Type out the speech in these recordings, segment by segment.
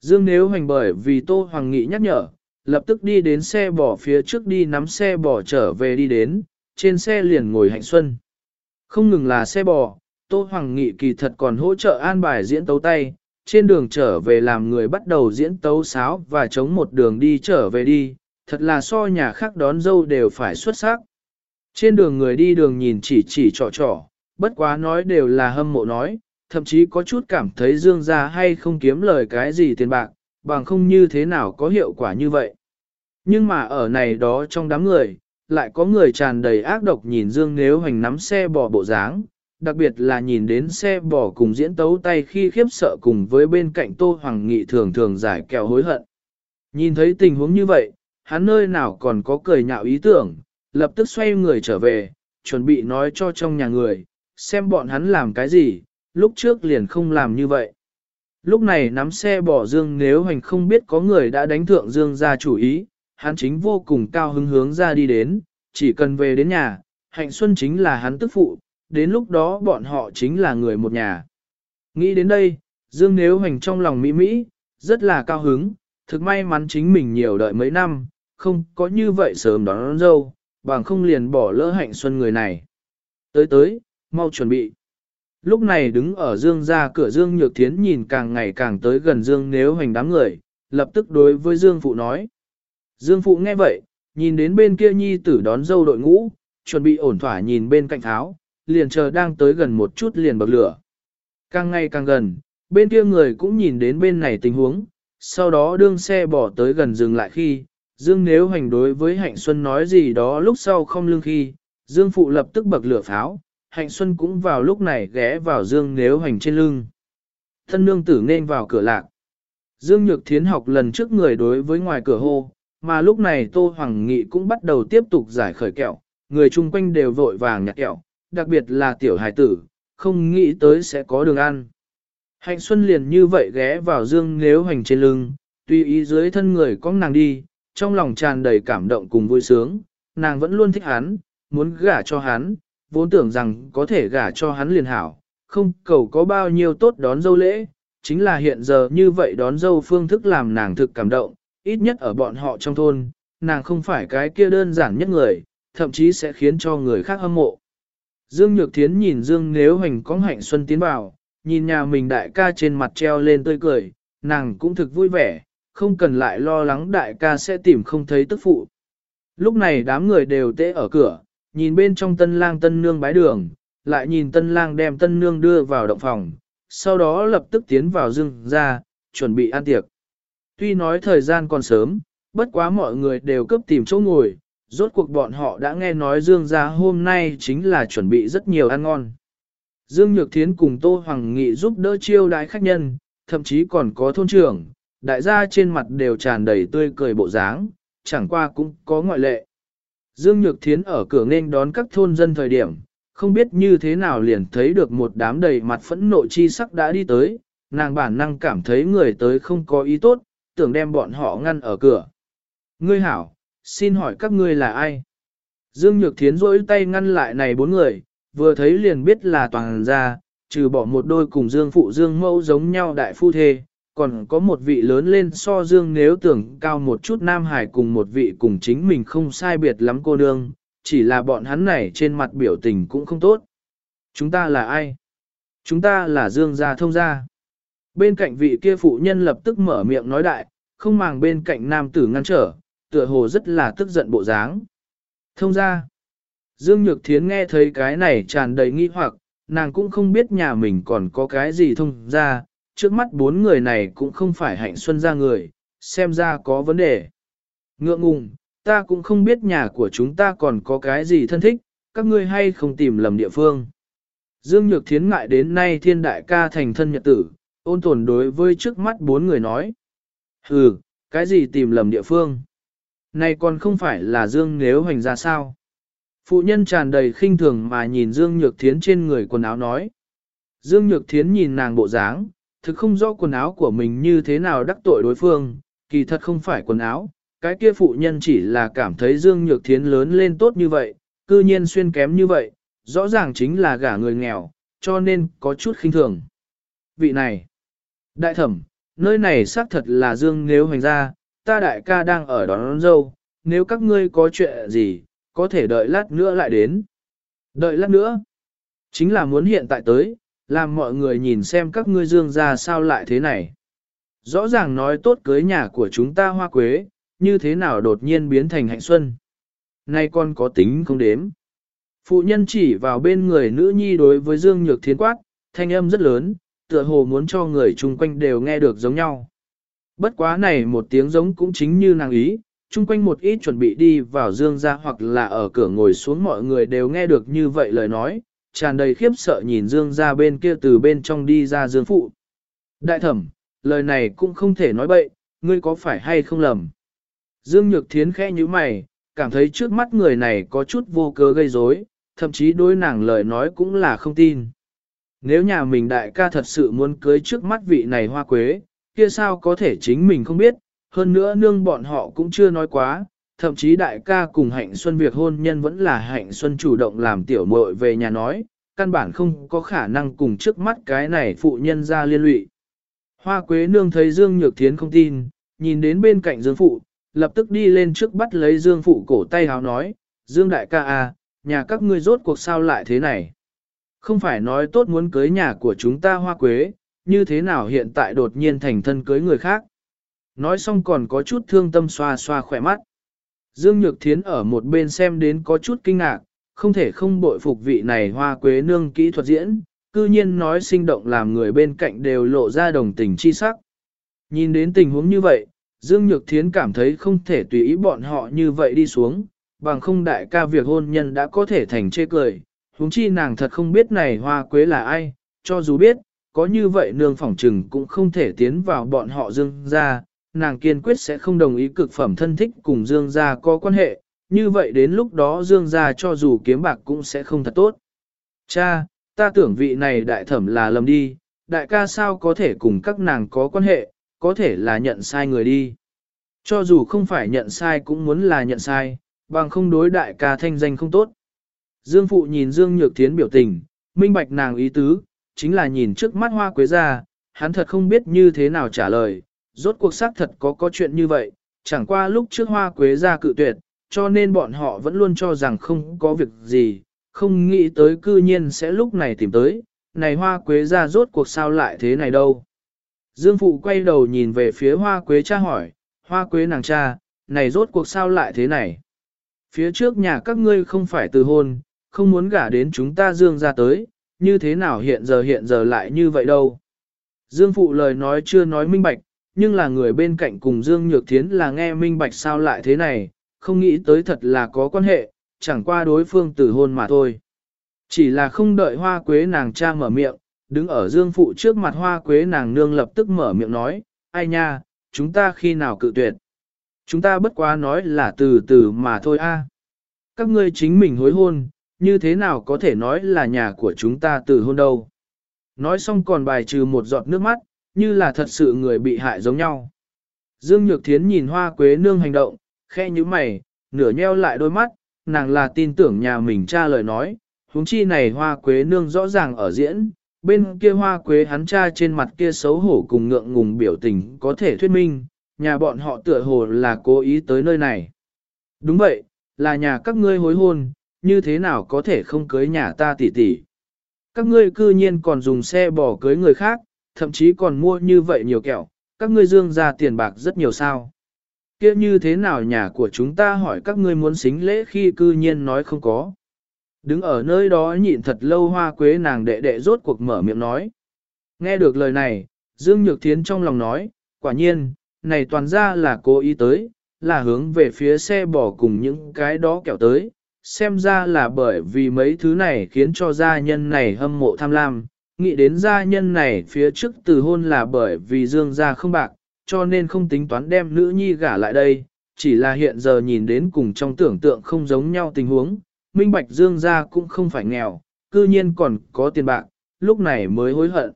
Dương Nếu Hoành bởi vì Tô Hoàng Nghị nhắc nhở, lập tức đi đến xe bỏ phía trước đi nắm xe bỏ trở về đi đến, trên xe liền ngồi hạnh xuân. Không ngừng là xe bò, Tô Hoàng Nghị kỳ thật còn hỗ trợ an bài diễn tấu tay, trên đường trở về làm người bắt đầu diễn tấu sáo và chống một đường đi trở về đi, thật là so nhà khác đón dâu đều phải xuất sắc. Trên đường người đi đường nhìn chỉ chỉ trò trò, bất quá nói đều là hâm mộ nói, thậm chí có chút cảm thấy dương ra hay không kiếm lời cái gì tiền bạc, bằng không như thế nào có hiệu quả như vậy. Nhưng mà ở này đó trong đám người, lại có người tràn đầy ác độc nhìn Dương Nếu Hoành nắm xe bò bộ dáng, đặc biệt là nhìn đến xe bò cùng diễn tấu tay khi khiếp sợ cùng với bên cạnh Tô Hoàng Nghị thường thường giải kẹo hối hận. Nhìn thấy tình huống như vậy, hắn nơi nào còn có cười nhạo ý tưởng, lập tức xoay người trở về, chuẩn bị nói cho trong nhà người, xem bọn hắn làm cái gì, lúc trước liền không làm như vậy. Lúc này nắm xe bỏ Dương nếu hành không biết có người đã đánh thượng Dương ra chủ ý, hắn chính vô cùng cao hứng hướng ra đi đến, chỉ cần về đến nhà, hạnh xuân chính là hắn tức phụ, đến lúc đó bọn họ chính là người một nhà. Nghĩ đến đây, Dương Nếu Hành trong lòng mỹ mỹ, rất là cao hứng, thực may mắn chính mình nhiều đợi mấy năm, không có như vậy sớm đón, đón dâu, bằng không liền bỏ lỡ hạnh xuân người này. Tới tới, mau chuẩn bị. Lúc này đứng ở Dương ra cửa Dương Nhược Thiến nhìn càng ngày càng tới gần Dương Nếu Hành đám người, lập tức đối với Dương Phụ nói. Dương Phụ nghe vậy, nhìn đến bên kia nhi tử đón dâu đội ngũ, chuẩn bị ổn thỏa nhìn bên cạnh tháo, liền chờ đang tới gần một chút liền bậc lửa. Càng ngày càng gần, bên kia người cũng nhìn đến bên này tình huống, sau đó đương xe bỏ tới gần dừng lại khi, Dương nếu hành đối với Hạnh Xuân nói gì đó lúc sau không lương khi, Dương Phụ lập tức bậc lửa pháo, Hạnh Xuân cũng vào lúc này ghé vào Dương nếu hành trên lưng. Thân nương tử nên vào cửa lạc. Dương Nhược Thiến học lần trước người đối với ngoài cửa hô, mà lúc này Tô Hoàng Nghị cũng bắt đầu tiếp tục giải khởi kẹo, người chung quanh đều vội vàng nhặt kẹo, đặc biệt là tiểu Hải tử, không nghĩ tới sẽ có đường ăn. Hạnh Xuân liền như vậy ghé vào dương nếu hành trên lưng, tuy ý dưới thân người có nàng đi, trong lòng tràn đầy cảm động cùng vui sướng, nàng vẫn luôn thích hắn, muốn gả cho hắn, vốn tưởng rằng có thể gả cho hắn liền hảo, không cầu có bao nhiêu tốt đón dâu lễ, chính là hiện giờ như vậy đón dâu phương thức làm nàng thực cảm động, ít nhất ở bọn họ trong thôn, nàng không phải cái kia đơn giản nhất người, thậm chí sẽ khiến cho người khác hâm mộ. Dương Nhược Thiến nhìn Dương Nếu Hoành có hạnh xuân tiến vào, nhìn nhà mình đại ca trên mặt treo lên tươi cười, nàng cũng thực vui vẻ, không cần lại lo lắng đại ca sẽ tìm không thấy tức phụ. Lúc này đám người đều tễ ở cửa, nhìn bên trong tân lang tân nương bái đường, lại nhìn tân lang đem tân nương đưa vào động phòng, sau đó lập tức tiến vào dương ra, chuẩn bị ăn tiệc. Tuy nói thời gian còn sớm, bất quá mọi người đều cấp tìm chỗ ngồi, rốt cuộc bọn họ đã nghe nói Dương gia hôm nay chính là chuẩn bị rất nhiều ăn ngon. Dương Nhược Thiến cùng Tô Hoàng Nghị giúp đỡ chiêu đái khách nhân, thậm chí còn có thôn trưởng, đại gia trên mặt đều tràn đầy tươi cười bộ dáng, chẳng qua cũng có ngoại lệ. Dương Nhược Thiến ở cửa nên đón các thôn dân thời điểm, không biết như thế nào liền thấy được một đám đầy mặt phẫn nộ chi sắc đã đi tới, nàng bản năng cảm thấy người tới không có ý tốt, tưởng đem bọn họ ngăn ở cửa. Ngươi hảo, xin hỏi các ngươi là ai? Dương Nhược Thiến rỗi tay ngăn lại này bốn người, vừa thấy liền biết là toàn ra, trừ bỏ một đôi cùng Dương Phụ Dương Mẫu giống nhau đại phu thê, còn có một vị lớn lên so Dương nếu tưởng cao một chút Nam Hải cùng một vị cùng chính mình không sai biệt lắm cô nương, chỉ là bọn hắn này trên mặt biểu tình cũng không tốt. Chúng ta là ai? Chúng ta là Dương gia thông gia. Bên cạnh vị kia phụ nhân lập tức mở miệng nói đại, không màng bên cạnh nam tử ngăn trở, tựa hồ rất là tức giận bộ dáng. Thông gia Dương Nhược Thiến nghe thấy cái này tràn đầy nghi hoặc, nàng cũng không biết nhà mình còn có cái gì thông ra, trước mắt bốn người này cũng không phải hạnh xuân ra người, xem ra có vấn đề. Ngượng ngùng, ta cũng không biết nhà của chúng ta còn có cái gì thân thích, các ngươi hay không tìm lầm địa phương. Dương Nhược Thiến ngại đến nay thiên đại ca thành thân nhật tử, ôn tồn đối với trước mắt bốn người nói. Hừ, cái gì tìm lầm địa phương? Này còn không phải là Dương nếu hành ra sao? Phụ nhân tràn đầy khinh thường mà nhìn Dương Nhược Thiến trên người quần áo nói. Dương Nhược Thiến nhìn nàng bộ dáng, thực không rõ quần áo của mình như thế nào đắc tội đối phương, kỳ thật không phải quần áo, cái kia phụ nhân chỉ là cảm thấy Dương Nhược Thiến lớn lên tốt như vậy, cư nhiên xuyên kém như vậy, rõ ràng chính là gả người nghèo, cho nên có chút khinh thường. Vị này, đại thẩm, nơi này xác thật là Dương nếu hành ra, ta đại ca đang ở đón, đón dâu, nếu các ngươi có chuyện gì, có thể đợi lát nữa lại đến. Đợi lát nữa, chính là muốn hiện tại tới, làm mọi người nhìn xem các ngươi Dương ra sao lại thế này. Rõ ràng nói tốt cưới nhà của chúng ta hoa quế, như thế nào đột nhiên biến thành hạnh xuân. Nay con có tính không đếm. Phụ nhân chỉ vào bên người nữ nhi đối với Dương Nhược Thiến quát, thanh âm rất lớn, tựa hồ muốn cho người chung quanh đều nghe được giống nhau. Bất quá này một tiếng giống cũng chính như nàng ý, chung quanh một ít chuẩn bị đi vào Dương ra hoặc là ở cửa ngồi xuống mọi người đều nghe được như vậy lời nói, tràn đầy khiếp sợ nhìn Dương ra bên kia từ bên trong đi ra Dương Phụ. Đại thẩm, lời này cũng không thể nói bậy, ngươi có phải hay không lầm. Dương Nhược Thiến khẽ như mày, cảm thấy trước mắt người này có chút vô cớ gây rối, thậm chí đối nàng lời nói cũng là không tin. Nếu nhà mình đại ca thật sự muốn cưới trước mắt vị này hoa quế, kia sao có thể chính mình không biết, hơn nữa nương bọn họ cũng chưa nói quá, thậm chí đại ca cùng hạnh xuân việc hôn nhân vẫn là hạnh xuân chủ động làm tiểu muội về nhà nói, căn bản không có khả năng cùng trước mắt cái này phụ nhân ra liên lụy. Hoa quế nương thấy Dương Nhược Thiến không tin, nhìn đến bên cạnh Dương Phụ, lập tức đi lên trước bắt lấy Dương Phụ cổ tay háo nói, Dương Đại ca à, nhà các ngươi rốt cuộc sao lại thế này. Không phải nói tốt muốn cưới nhà của chúng ta hoa quế, như thế nào hiện tại đột nhiên thành thân cưới người khác. Nói xong còn có chút thương tâm xoa xoa khỏe mắt. Dương Nhược Thiến ở một bên xem đến có chút kinh ngạc, không thể không bội phục vị này hoa quế nương kỹ thuật diễn, cư nhiên nói sinh động làm người bên cạnh đều lộ ra đồng tình chi sắc. Nhìn đến tình huống như vậy, Dương Nhược Thiến cảm thấy không thể tùy ý bọn họ như vậy đi xuống, bằng không đại ca việc hôn nhân đã có thể thành chê cười, huống chi nàng thật không biết này hoa quế là ai, cho dù biết, có như vậy nương phỏng trừng cũng không thể tiến vào bọn họ Dương ra, nàng kiên quyết sẽ không đồng ý cực phẩm thân thích cùng Dương gia có quan hệ, như vậy đến lúc đó Dương gia cho dù kiếm bạc cũng sẽ không thật tốt. Cha, ta tưởng vị này đại thẩm là lầm đi, đại ca sao có thể cùng các nàng có quan hệ, có thể là nhận sai người đi. Cho dù không phải nhận sai cũng muốn là nhận sai, bằng không đối đại ca thanh danh không tốt. Dương Phụ nhìn Dương Nhược Thiến biểu tình, minh bạch nàng ý tứ, chính là nhìn trước mắt hoa quế ra, hắn thật không biết như thế nào trả lời, rốt cuộc xác thật có có chuyện như vậy, chẳng qua lúc trước hoa quế ra cự tuyệt, cho nên bọn họ vẫn luôn cho rằng không có việc gì, không nghĩ tới cư nhiên sẽ lúc này tìm tới, này hoa quế ra rốt cuộc sao lại thế này đâu. Dương Phụ quay đầu nhìn về phía hoa quế cha hỏi, hoa quế nàng cha, này rốt cuộc sao lại thế này. Phía trước nhà các ngươi không phải từ hôn, không muốn gả đến chúng ta Dương ra tới, như thế nào hiện giờ hiện giờ lại như vậy đâu. Dương Phụ lời nói chưa nói minh bạch, nhưng là người bên cạnh cùng Dương Nhược Thiến là nghe minh bạch sao lại thế này, không nghĩ tới thật là có quan hệ, chẳng qua đối phương tử hôn mà thôi. Chỉ là không đợi hoa quế nàng cha mở miệng, đứng ở Dương Phụ trước mặt hoa quế nàng nương lập tức mở miệng nói, ai nha, chúng ta khi nào cự tuyệt. Chúng ta bất quá nói là từ từ mà thôi a. Các ngươi chính mình hối hôn, như thế nào có thể nói là nhà của chúng ta từ hôn đâu. Nói xong còn bài trừ một giọt nước mắt, như là thật sự người bị hại giống nhau. Dương Nhược Thiến nhìn hoa quế nương hành động, khe như mày, nửa nheo lại đôi mắt, nàng là tin tưởng nhà mình cha lời nói, huống chi này hoa quế nương rõ ràng ở diễn, bên kia hoa quế hắn cha trên mặt kia xấu hổ cùng ngượng ngùng biểu tình có thể thuyết minh, nhà bọn họ tựa hồ là cố ý tới nơi này. Đúng vậy, là nhà các ngươi hối hôn, như thế nào có thể không cưới nhà ta tỷ tỷ. Các ngươi cư nhiên còn dùng xe bỏ cưới người khác, thậm chí còn mua như vậy nhiều kẹo, các ngươi dương ra tiền bạc rất nhiều sao. kia như thế nào nhà của chúng ta hỏi các ngươi muốn xính lễ khi cư nhiên nói không có. Đứng ở nơi đó nhịn thật lâu hoa quế nàng đệ đệ rốt cuộc mở miệng nói. Nghe được lời này, Dương Nhược Thiến trong lòng nói, quả nhiên, này toàn ra là cố ý tới, là hướng về phía xe bỏ cùng những cái đó kẹo tới, xem ra là bởi vì mấy thứ này khiến cho gia nhân này hâm mộ tham lam, nghĩ đến gia nhân này phía trước từ hôn là bởi vì dương gia không bạc, cho nên không tính toán đem nữ nhi gả lại đây, chỉ là hiện giờ nhìn đến cùng trong tưởng tượng không giống nhau tình huống, minh bạch dương gia cũng không phải nghèo, cư nhiên còn có tiền bạc, lúc này mới hối hận.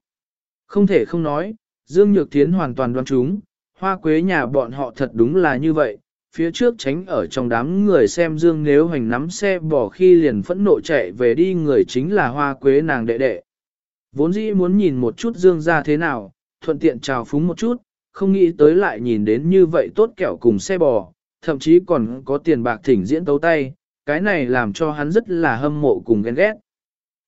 Không thể không nói, Dương Nhược Thiến hoàn toàn đoán chúng, hoa quế nhà bọn họ thật đúng là như vậy, phía trước tránh ở trong đám người xem Dương nếu hành nắm xe bỏ khi liền phẫn nộ chạy về đi người chính là hoa quế nàng đệ đệ. Vốn dĩ muốn nhìn một chút Dương ra thế nào, thuận tiện chào phúng một chút, không nghĩ tới lại nhìn đến như vậy tốt kẹo cùng xe bò, thậm chí còn có tiền bạc thỉnh diễn tấu tay, cái này làm cho hắn rất là hâm mộ cùng ghen ghét.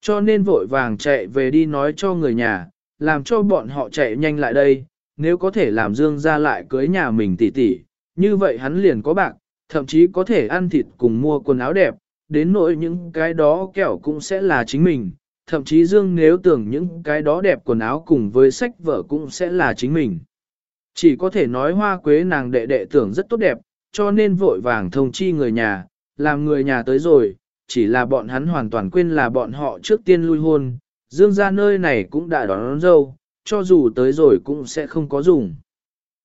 Cho nên vội vàng chạy về đi nói cho người nhà, làm cho bọn họ chạy nhanh lại đây, nếu có thể làm Dương ra lại cưới nhà mình tỷ tỷ, như vậy hắn liền có bạc, thậm chí có thể ăn thịt cùng mua quần áo đẹp, đến nỗi những cái đó kẹo cũng sẽ là chính mình, thậm chí Dương nếu tưởng những cái đó đẹp quần áo cùng với sách vở cũng sẽ là chính mình. Chỉ có thể nói hoa quế nàng đệ đệ tưởng rất tốt đẹp, cho nên vội vàng thông chi người nhà, làm người nhà tới rồi, chỉ là bọn hắn hoàn toàn quên là bọn họ trước tiên lui hôn, Dương ra nơi này cũng đã đón, đón dâu, cho dù tới rồi cũng sẽ không có dùng.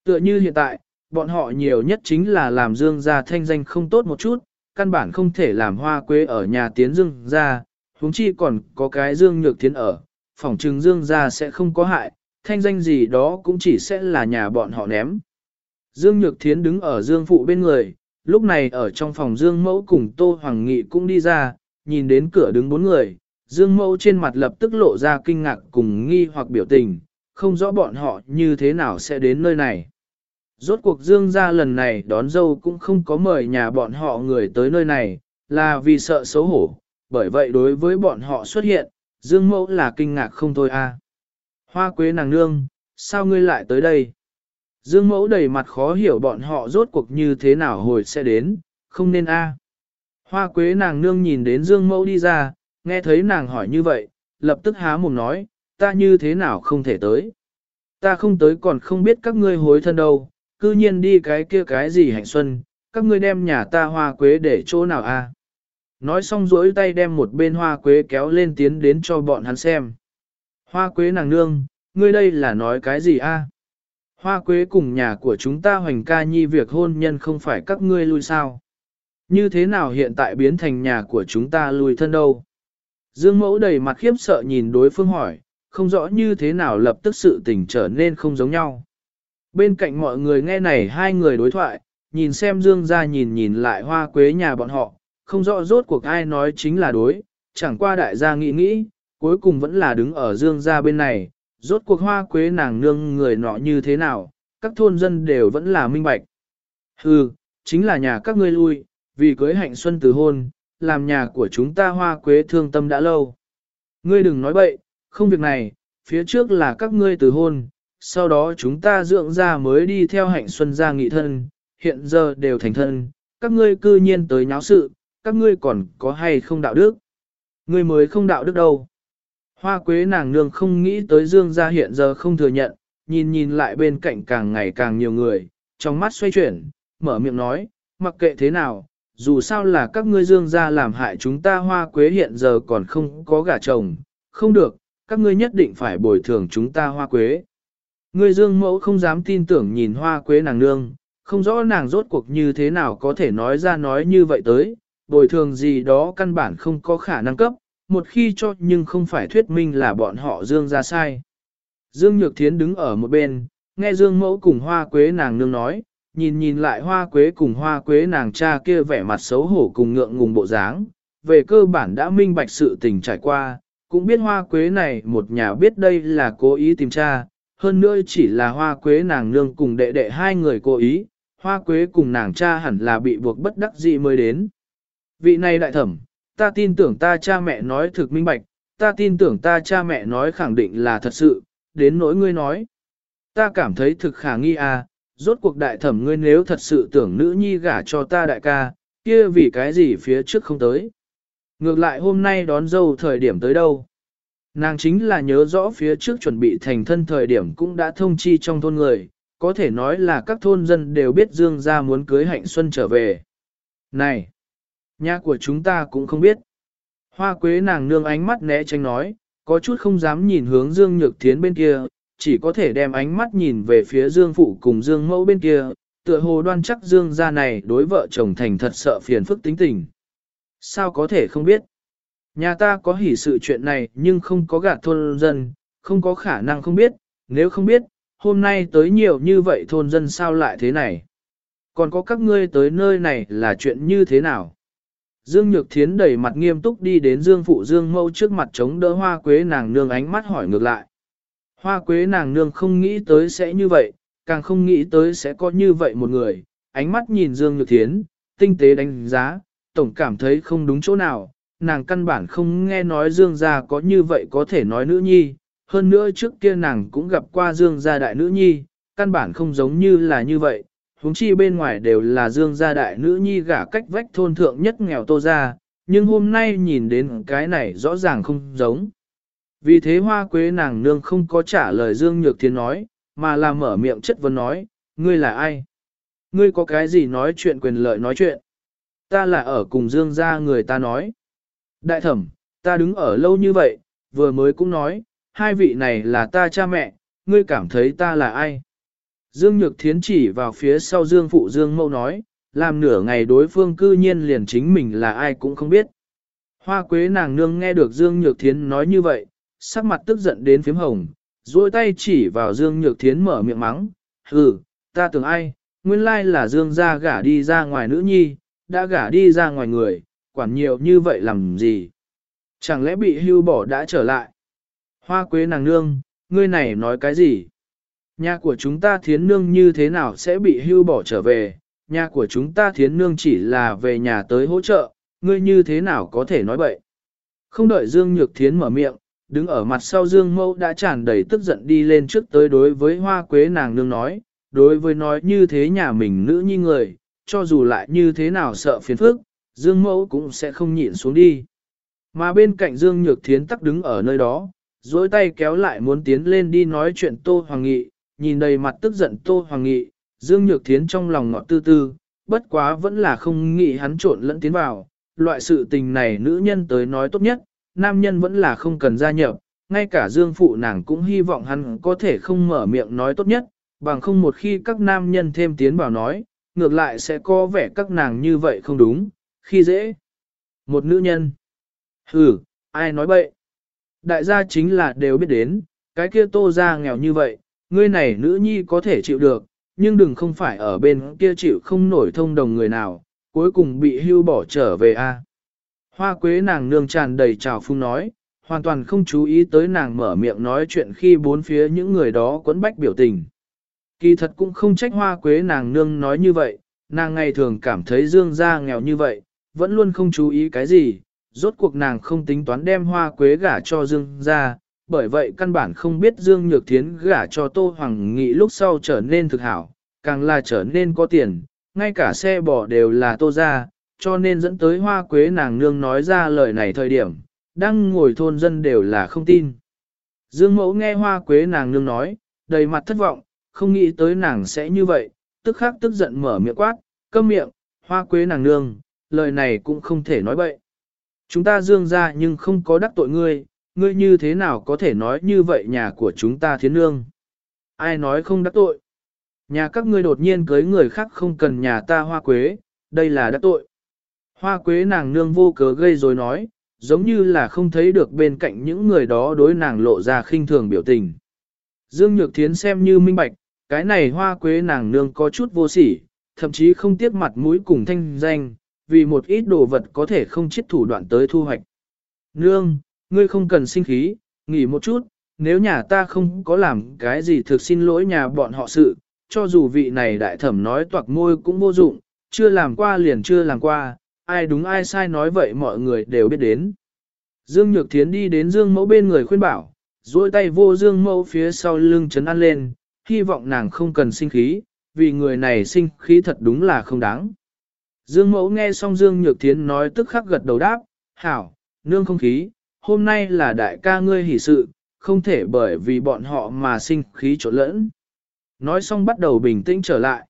Tựa như hiện tại, bọn họ nhiều nhất chính là làm Dương ra thanh danh không tốt một chút, căn bản không thể làm hoa quế ở nhà tiến Dương ra, huống chi còn có cái Dương nhược Thiến ở, phỏng trừng Dương ra sẽ không có hại, thanh danh gì đó cũng chỉ sẽ là nhà bọn họ ném. Dương Nhược Thiến đứng ở Dương Phụ bên người, lúc này ở trong phòng Dương Mẫu cùng Tô Hoàng Nghị cũng đi ra, nhìn đến cửa đứng bốn người, Dương Mẫu trên mặt lập tức lộ ra kinh ngạc cùng nghi hoặc biểu tình, không rõ bọn họ như thế nào sẽ đến nơi này. Rốt cuộc Dương ra lần này đón dâu cũng không có mời nhà bọn họ người tới nơi này, là vì sợ xấu hổ, bởi vậy đối với bọn họ xuất hiện, Dương Mẫu là kinh ngạc không thôi a. Hoa quế nàng nương, sao ngươi lại tới đây? Dương Mẫu đầy mặt khó hiểu bọn họ rốt cuộc như thế nào hồi sẽ đến, không nên a. Hoa quế nàng nương nhìn đến Dương Mẫu đi ra, nghe thấy nàng hỏi như vậy, lập tức há mồm nói, ta như thế nào không thể tới. Ta không tới còn không biết các ngươi hối thân đâu, cư nhiên đi cái kia cái gì hạnh xuân, các ngươi đem nhà ta hoa quế để chỗ nào a? Nói xong rỗi tay đem một bên hoa quế kéo lên tiến đến cho bọn hắn xem. Hoa quế nàng nương, ngươi đây là nói cái gì a? Hoa quế cùng nhà của chúng ta hoành ca nhi việc hôn nhân không phải các ngươi lui sao? Như thế nào hiện tại biến thành nhà của chúng ta lui thân đâu? Dương mẫu đầy mặt khiếp sợ nhìn đối phương hỏi, không rõ như thế nào lập tức sự tình trở nên không giống nhau. Bên cạnh mọi người nghe này hai người đối thoại, nhìn xem Dương ra nhìn nhìn lại hoa quế nhà bọn họ, không rõ rốt cuộc ai nói chính là đối, chẳng qua đại gia nghĩ nghĩ, cuối cùng vẫn là đứng ở Dương gia bên này, rốt cuộc hoa quế nàng nương người nọ như thế nào, các thôn dân đều vẫn là minh bạch. Hừ, chính là nhà các ngươi lui, vì cưới hạnh xuân từ hôn, làm nhà của chúng ta hoa quế thương tâm đã lâu. Ngươi đừng nói bậy, không việc này, phía trước là các ngươi từ hôn, sau đó chúng ta dưỡng ra mới đi theo hạnh xuân ra nghị thân, hiện giờ đều thành thân, các ngươi cư nhiên tới nháo sự, các ngươi còn có hay không đạo đức? Ngươi mới không đạo đức đâu. Hoa quế nàng nương không nghĩ tới dương gia hiện giờ không thừa nhận, nhìn nhìn lại bên cạnh càng ngày càng nhiều người, trong mắt xoay chuyển, mở miệng nói, mặc kệ thế nào, dù sao là các ngươi dương gia làm hại chúng ta hoa quế hiện giờ còn không có gả chồng, không được, các ngươi nhất định phải bồi thường chúng ta hoa quế. Ngươi dương mẫu không dám tin tưởng nhìn hoa quế nàng nương, không rõ nàng rốt cuộc như thế nào có thể nói ra nói như vậy tới, bồi thường gì đó căn bản không có khả năng cấp, một khi cho nhưng không phải thuyết minh là bọn họ Dương ra sai. Dương Nhược Thiến đứng ở một bên, nghe Dương Mẫu cùng Hoa Quế nàng nương nói, nhìn nhìn lại Hoa Quế cùng Hoa Quế nàng cha kia vẻ mặt xấu hổ cùng ngượng ngùng bộ dáng, về cơ bản đã minh bạch sự tình trải qua, cũng biết Hoa Quế này một nhà biết đây là cố ý tìm cha, hơn nữa chỉ là Hoa Quế nàng nương cùng đệ đệ hai người cố ý, Hoa Quế cùng nàng cha hẳn là bị buộc bất đắc dĩ mới đến. Vị này đại thẩm, ta tin tưởng ta cha mẹ nói thực minh bạch, ta tin tưởng ta cha mẹ nói khẳng định là thật sự, đến nỗi ngươi nói. Ta cảm thấy thực khả nghi à, rốt cuộc đại thẩm ngươi nếu thật sự tưởng nữ nhi gả cho ta đại ca, kia vì cái gì phía trước không tới. Ngược lại hôm nay đón dâu thời điểm tới đâu. Nàng chính là nhớ rõ phía trước chuẩn bị thành thân thời điểm cũng đã thông chi trong thôn người, có thể nói là các thôn dân đều biết Dương gia muốn cưới hạnh xuân trở về. Này! Nhà của chúng ta cũng không biết. Hoa quế nàng nương ánh mắt né tránh nói, có chút không dám nhìn hướng Dương Nhược Thiến bên kia, chỉ có thể đem ánh mắt nhìn về phía Dương Phụ cùng Dương Mẫu bên kia, tựa hồ đoan chắc Dương gia này đối vợ chồng thành thật sợ phiền phức tính tình. Sao có thể không biết? Nhà ta có hỉ sự chuyện này nhưng không có gạt thôn dân, không có khả năng không biết, nếu không biết, hôm nay tới nhiều như vậy thôn dân sao lại thế này? Còn có các ngươi tới nơi này là chuyện như thế nào? Dương Nhược Thiến đẩy mặt nghiêm túc đi đến Dương Phụ Dương Mâu trước mặt chống đỡ hoa quế nàng nương ánh mắt hỏi ngược lại. Hoa quế nàng nương không nghĩ tới sẽ như vậy, càng không nghĩ tới sẽ có như vậy một người, ánh mắt nhìn Dương Nhược Thiến, tinh tế đánh giá, tổng cảm thấy không đúng chỗ nào, nàng căn bản không nghe nói Dương gia có như vậy có thể nói nữ nhi, hơn nữa trước kia nàng cũng gặp qua Dương gia đại nữ nhi, căn bản không giống như là như vậy, huống chi bên ngoài đều là Dương gia đại nữ nhi gả cách vách thôn thượng nhất nghèo tô ra, nhưng hôm nay nhìn đến cái này rõ ràng không giống. Vì thế hoa quế nàng nương không có trả lời Dương Nhược Thiên nói, mà là mở miệng chất vấn nói, ngươi là ai? Ngươi có cái gì nói chuyện quyền lợi nói chuyện? Ta là ở cùng Dương gia người ta nói. Đại thẩm, ta đứng ở lâu như vậy, vừa mới cũng nói, hai vị này là ta cha mẹ, ngươi cảm thấy ta là ai? Dương Nhược Thiến chỉ vào phía sau Dương Phụ Dương Mâu nói, làm nửa ngày đối phương cư nhiên liền chính mình là ai cũng không biết. Hoa quế nàng nương nghe được Dương Nhược Thiến nói như vậy, sắc mặt tức giận đến phím hồng, duỗi tay chỉ vào Dương Nhược Thiến mở miệng mắng, hừ, ta tưởng ai, nguyên lai là Dương gia gả đi ra ngoài nữ nhi, đã gả đi ra ngoài người, quản nhiều như vậy làm gì? Chẳng lẽ bị hưu bỏ đã trở lại? Hoa quế nàng nương, ngươi này nói cái gì? Nhà của chúng ta thiến nương như thế nào sẽ bị hưu bỏ trở về? Nhà của chúng ta thiến nương chỉ là về nhà tới hỗ trợ, ngươi như thế nào có thể nói vậy? Không đợi Dương Nhược Thiến mở miệng, đứng ở mặt sau Dương Mâu đã tràn đầy tức giận đi lên trước tới đối với hoa quế nàng nương nói, đối với nói như thế nhà mình nữ nhi người, cho dù lại như thế nào sợ phiền phức, Dương Mẫu cũng sẽ không nhịn xuống đi. Mà bên cạnh Dương Nhược Thiến tắc đứng ở nơi đó, dối tay kéo lại muốn tiến lên đi nói chuyện Tô Hoàng Nghị, nhìn đầy mặt tức giận Tô Hoàng Nghị, Dương Nhược Thiến trong lòng ngọt tư tư, bất quá vẫn là không nghĩ hắn trộn lẫn tiến vào. Loại sự tình này nữ nhân tới nói tốt nhất, nam nhân vẫn là không cần gia nhập, ngay cả Dương Phụ nàng cũng hy vọng hắn có thể không mở miệng nói tốt nhất, bằng không một khi các nam nhân thêm tiến vào nói, ngược lại sẽ có vẻ các nàng như vậy không đúng, khi dễ. Một nữ nhân. Ừ, ai nói bậy. Đại gia chính là đều biết đến, cái kia tô ra nghèo như vậy, ngươi này nữ nhi có thể chịu được, nhưng đừng không phải ở bên kia chịu không nổi thông đồng người nào, cuối cùng bị hưu bỏ trở về a. Hoa quế nàng nương tràn đầy trào phung nói, hoàn toàn không chú ý tới nàng mở miệng nói chuyện khi bốn phía những người đó quấn bách biểu tình. Kỳ thật cũng không trách hoa quế nàng nương nói như vậy, nàng ngày thường cảm thấy dương gia nghèo như vậy, vẫn luôn không chú ý cái gì, rốt cuộc nàng không tính toán đem hoa quế gả cho dương gia, bởi vậy căn bản không biết dương nhược thiến gả cho tô hoàng nghị lúc sau trở nên thực hảo, càng là trở nên có tiền, ngay cả xe bò đều là tô gia, cho nên dẫn tới hoa quế nàng nương nói ra lời này thời điểm, đang ngồi thôn dân đều là không tin. Dương mẫu nghe hoa quế nàng nương nói, đầy mặt thất vọng, không nghĩ tới nàng sẽ như vậy, tức khắc tức giận mở miệng quát, câm miệng, hoa quế nàng nương, lời này cũng không thể nói bậy. Chúng ta dương ra nhưng không có đắc tội ngươi, ngươi như thế nào có thể nói như vậy nhà của chúng ta thiến nương. Ai nói không đắc tội? Nhà các ngươi đột nhiên cưới người khác không cần nhà ta hoa quế, đây là đắc tội. Hoa quế nàng nương vô cớ gây rồi nói, giống như là không thấy được bên cạnh những người đó đối nàng lộ ra khinh thường biểu tình. Dương Nhược Thiến xem như minh bạch, cái này hoa quế nàng nương có chút vô sỉ, thậm chí không tiếc mặt mũi cùng thanh danh, vì một ít đồ vật có thể không chết thủ đoạn tới thu hoạch. Nương, ngươi không cần sinh khí, nghỉ một chút, nếu nhà ta không có làm cái gì thực xin lỗi nhà bọn họ sự, cho dù vị này đại thẩm nói toạc môi cũng vô dụng, chưa làm qua liền chưa làm qua, ai đúng ai sai nói vậy mọi người đều biết đến. Dương Nhược Thiến đi đến Dương Mẫu bên người khuyên bảo, duỗi tay vô Dương Mẫu phía sau lưng chấn an lên, hy vọng nàng không cần sinh khí, vì người này sinh khí thật đúng là không đáng. Dương Mẫu nghe xong Dương Nhược Thiến nói tức khắc gật đầu đáp, hảo, nương không khí, hôm nay là đại ca ngươi hỷ sự, không thể bởi vì bọn họ mà sinh khí trộn lẫn. Nói xong bắt đầu bình tĩnh trở lại.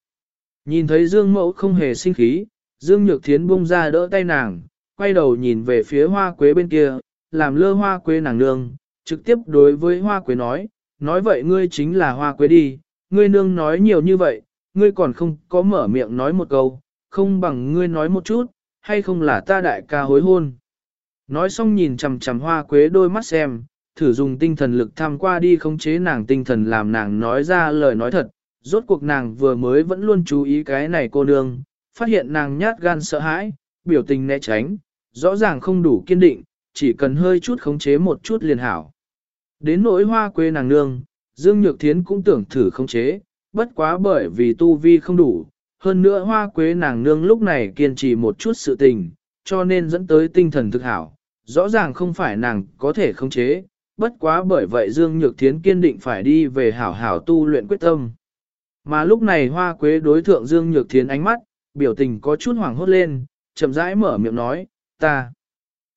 Nhìn thấy Dương Mẫu không hề sinh khí, Dương Nhược Thiến bung ra đỡ tay nàng, quay đầu nhìn về phía hoa quế bên kia, làm lơ hoa quế nàng nương, trực tiếp đối với hoa quế nói, nói vậy ngươi chính là hoa quế đi, ngươi nương nói nhiều như vậy, ngươi còn không có mở miệng nói một câu, không bằng ngươi nói một chút, hay không là ta đại ca hối hôn. Nói xong nhìn chằm chằm hoa quế đôi mắt xem, thử dùng tinh thần lực tham qua đi khống chế nàng tinh thần làm nàng nói ra lời nói thật, rốt cuộc nàng vừa mới vẫn luôn chú ý cái này cô nương, phát hiện nàng nhát gan sợ hãi, biểu tình né tránh, rõ ràng không đủ kiên định, chỉ cần hơi chút khống chế một chút liền hảo. Đến nỗi hoa quê nàng nương, Dương Nhược Thiến cũng tưởng thử khống chế, bất quá bởi vì tu vi không đủ, hơn nữa hoa quế nàng nương lúc này kiên trì một chút sự tình, cho nên dẫn tới tinh thần thực hảo, rõ ràng không phải nàng có thể khống chế, bất quá bởi vậy Dương Nhược Thiến kiên định phải đi về hảo hảo tu luyện quyết tâm. Mà lúc này hoa quế đối thượng Dương Nhược Thiến ánh mắt, biểu tình có chút hoảng hốt lên, chậm rãi mở miệng nói, ta.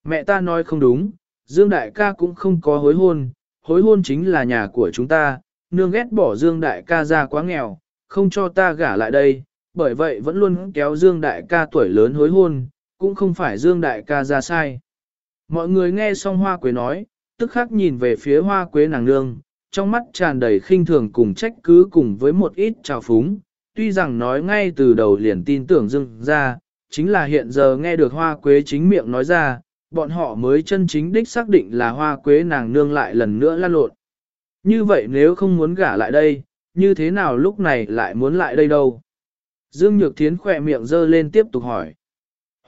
Mẹ ta nói không đúng, Dương Đại ca cũng không có hối hôn, hối hôn chính là nhà của chúng ta, nương ghét bỏ Dương Đại ca ra quá nghèo, không cho ta gả lại đây, bởi vậy vẫn luôn kéo Dương Đại ca tuổi lớn hối hôn, cũng không phải Dương Đại ca ra sai. Mọi người nghe xong hoa quế nói, tức khắc nhìn về phía hoa quế nàng nương, trong mắt tràn đầy khinh thường cùng trách cứ cùng với một ít trào phúng, tuy rằng nói ngay từ đầu liền tin tưởng Dương ra, chính là hiện giờ nghe được hoa quế chính miệng nói ra, bọn họ mới chân chính đích xác định là hoa quế nàng nương lại lần nữa lan lộn. Như vậy nếu không muốn gả lại đây, như thế nào lúc này lại muốn lại đây đâu? Dương Nhược Thiến khỏe miệng dơ lên tiếp tục hỏi.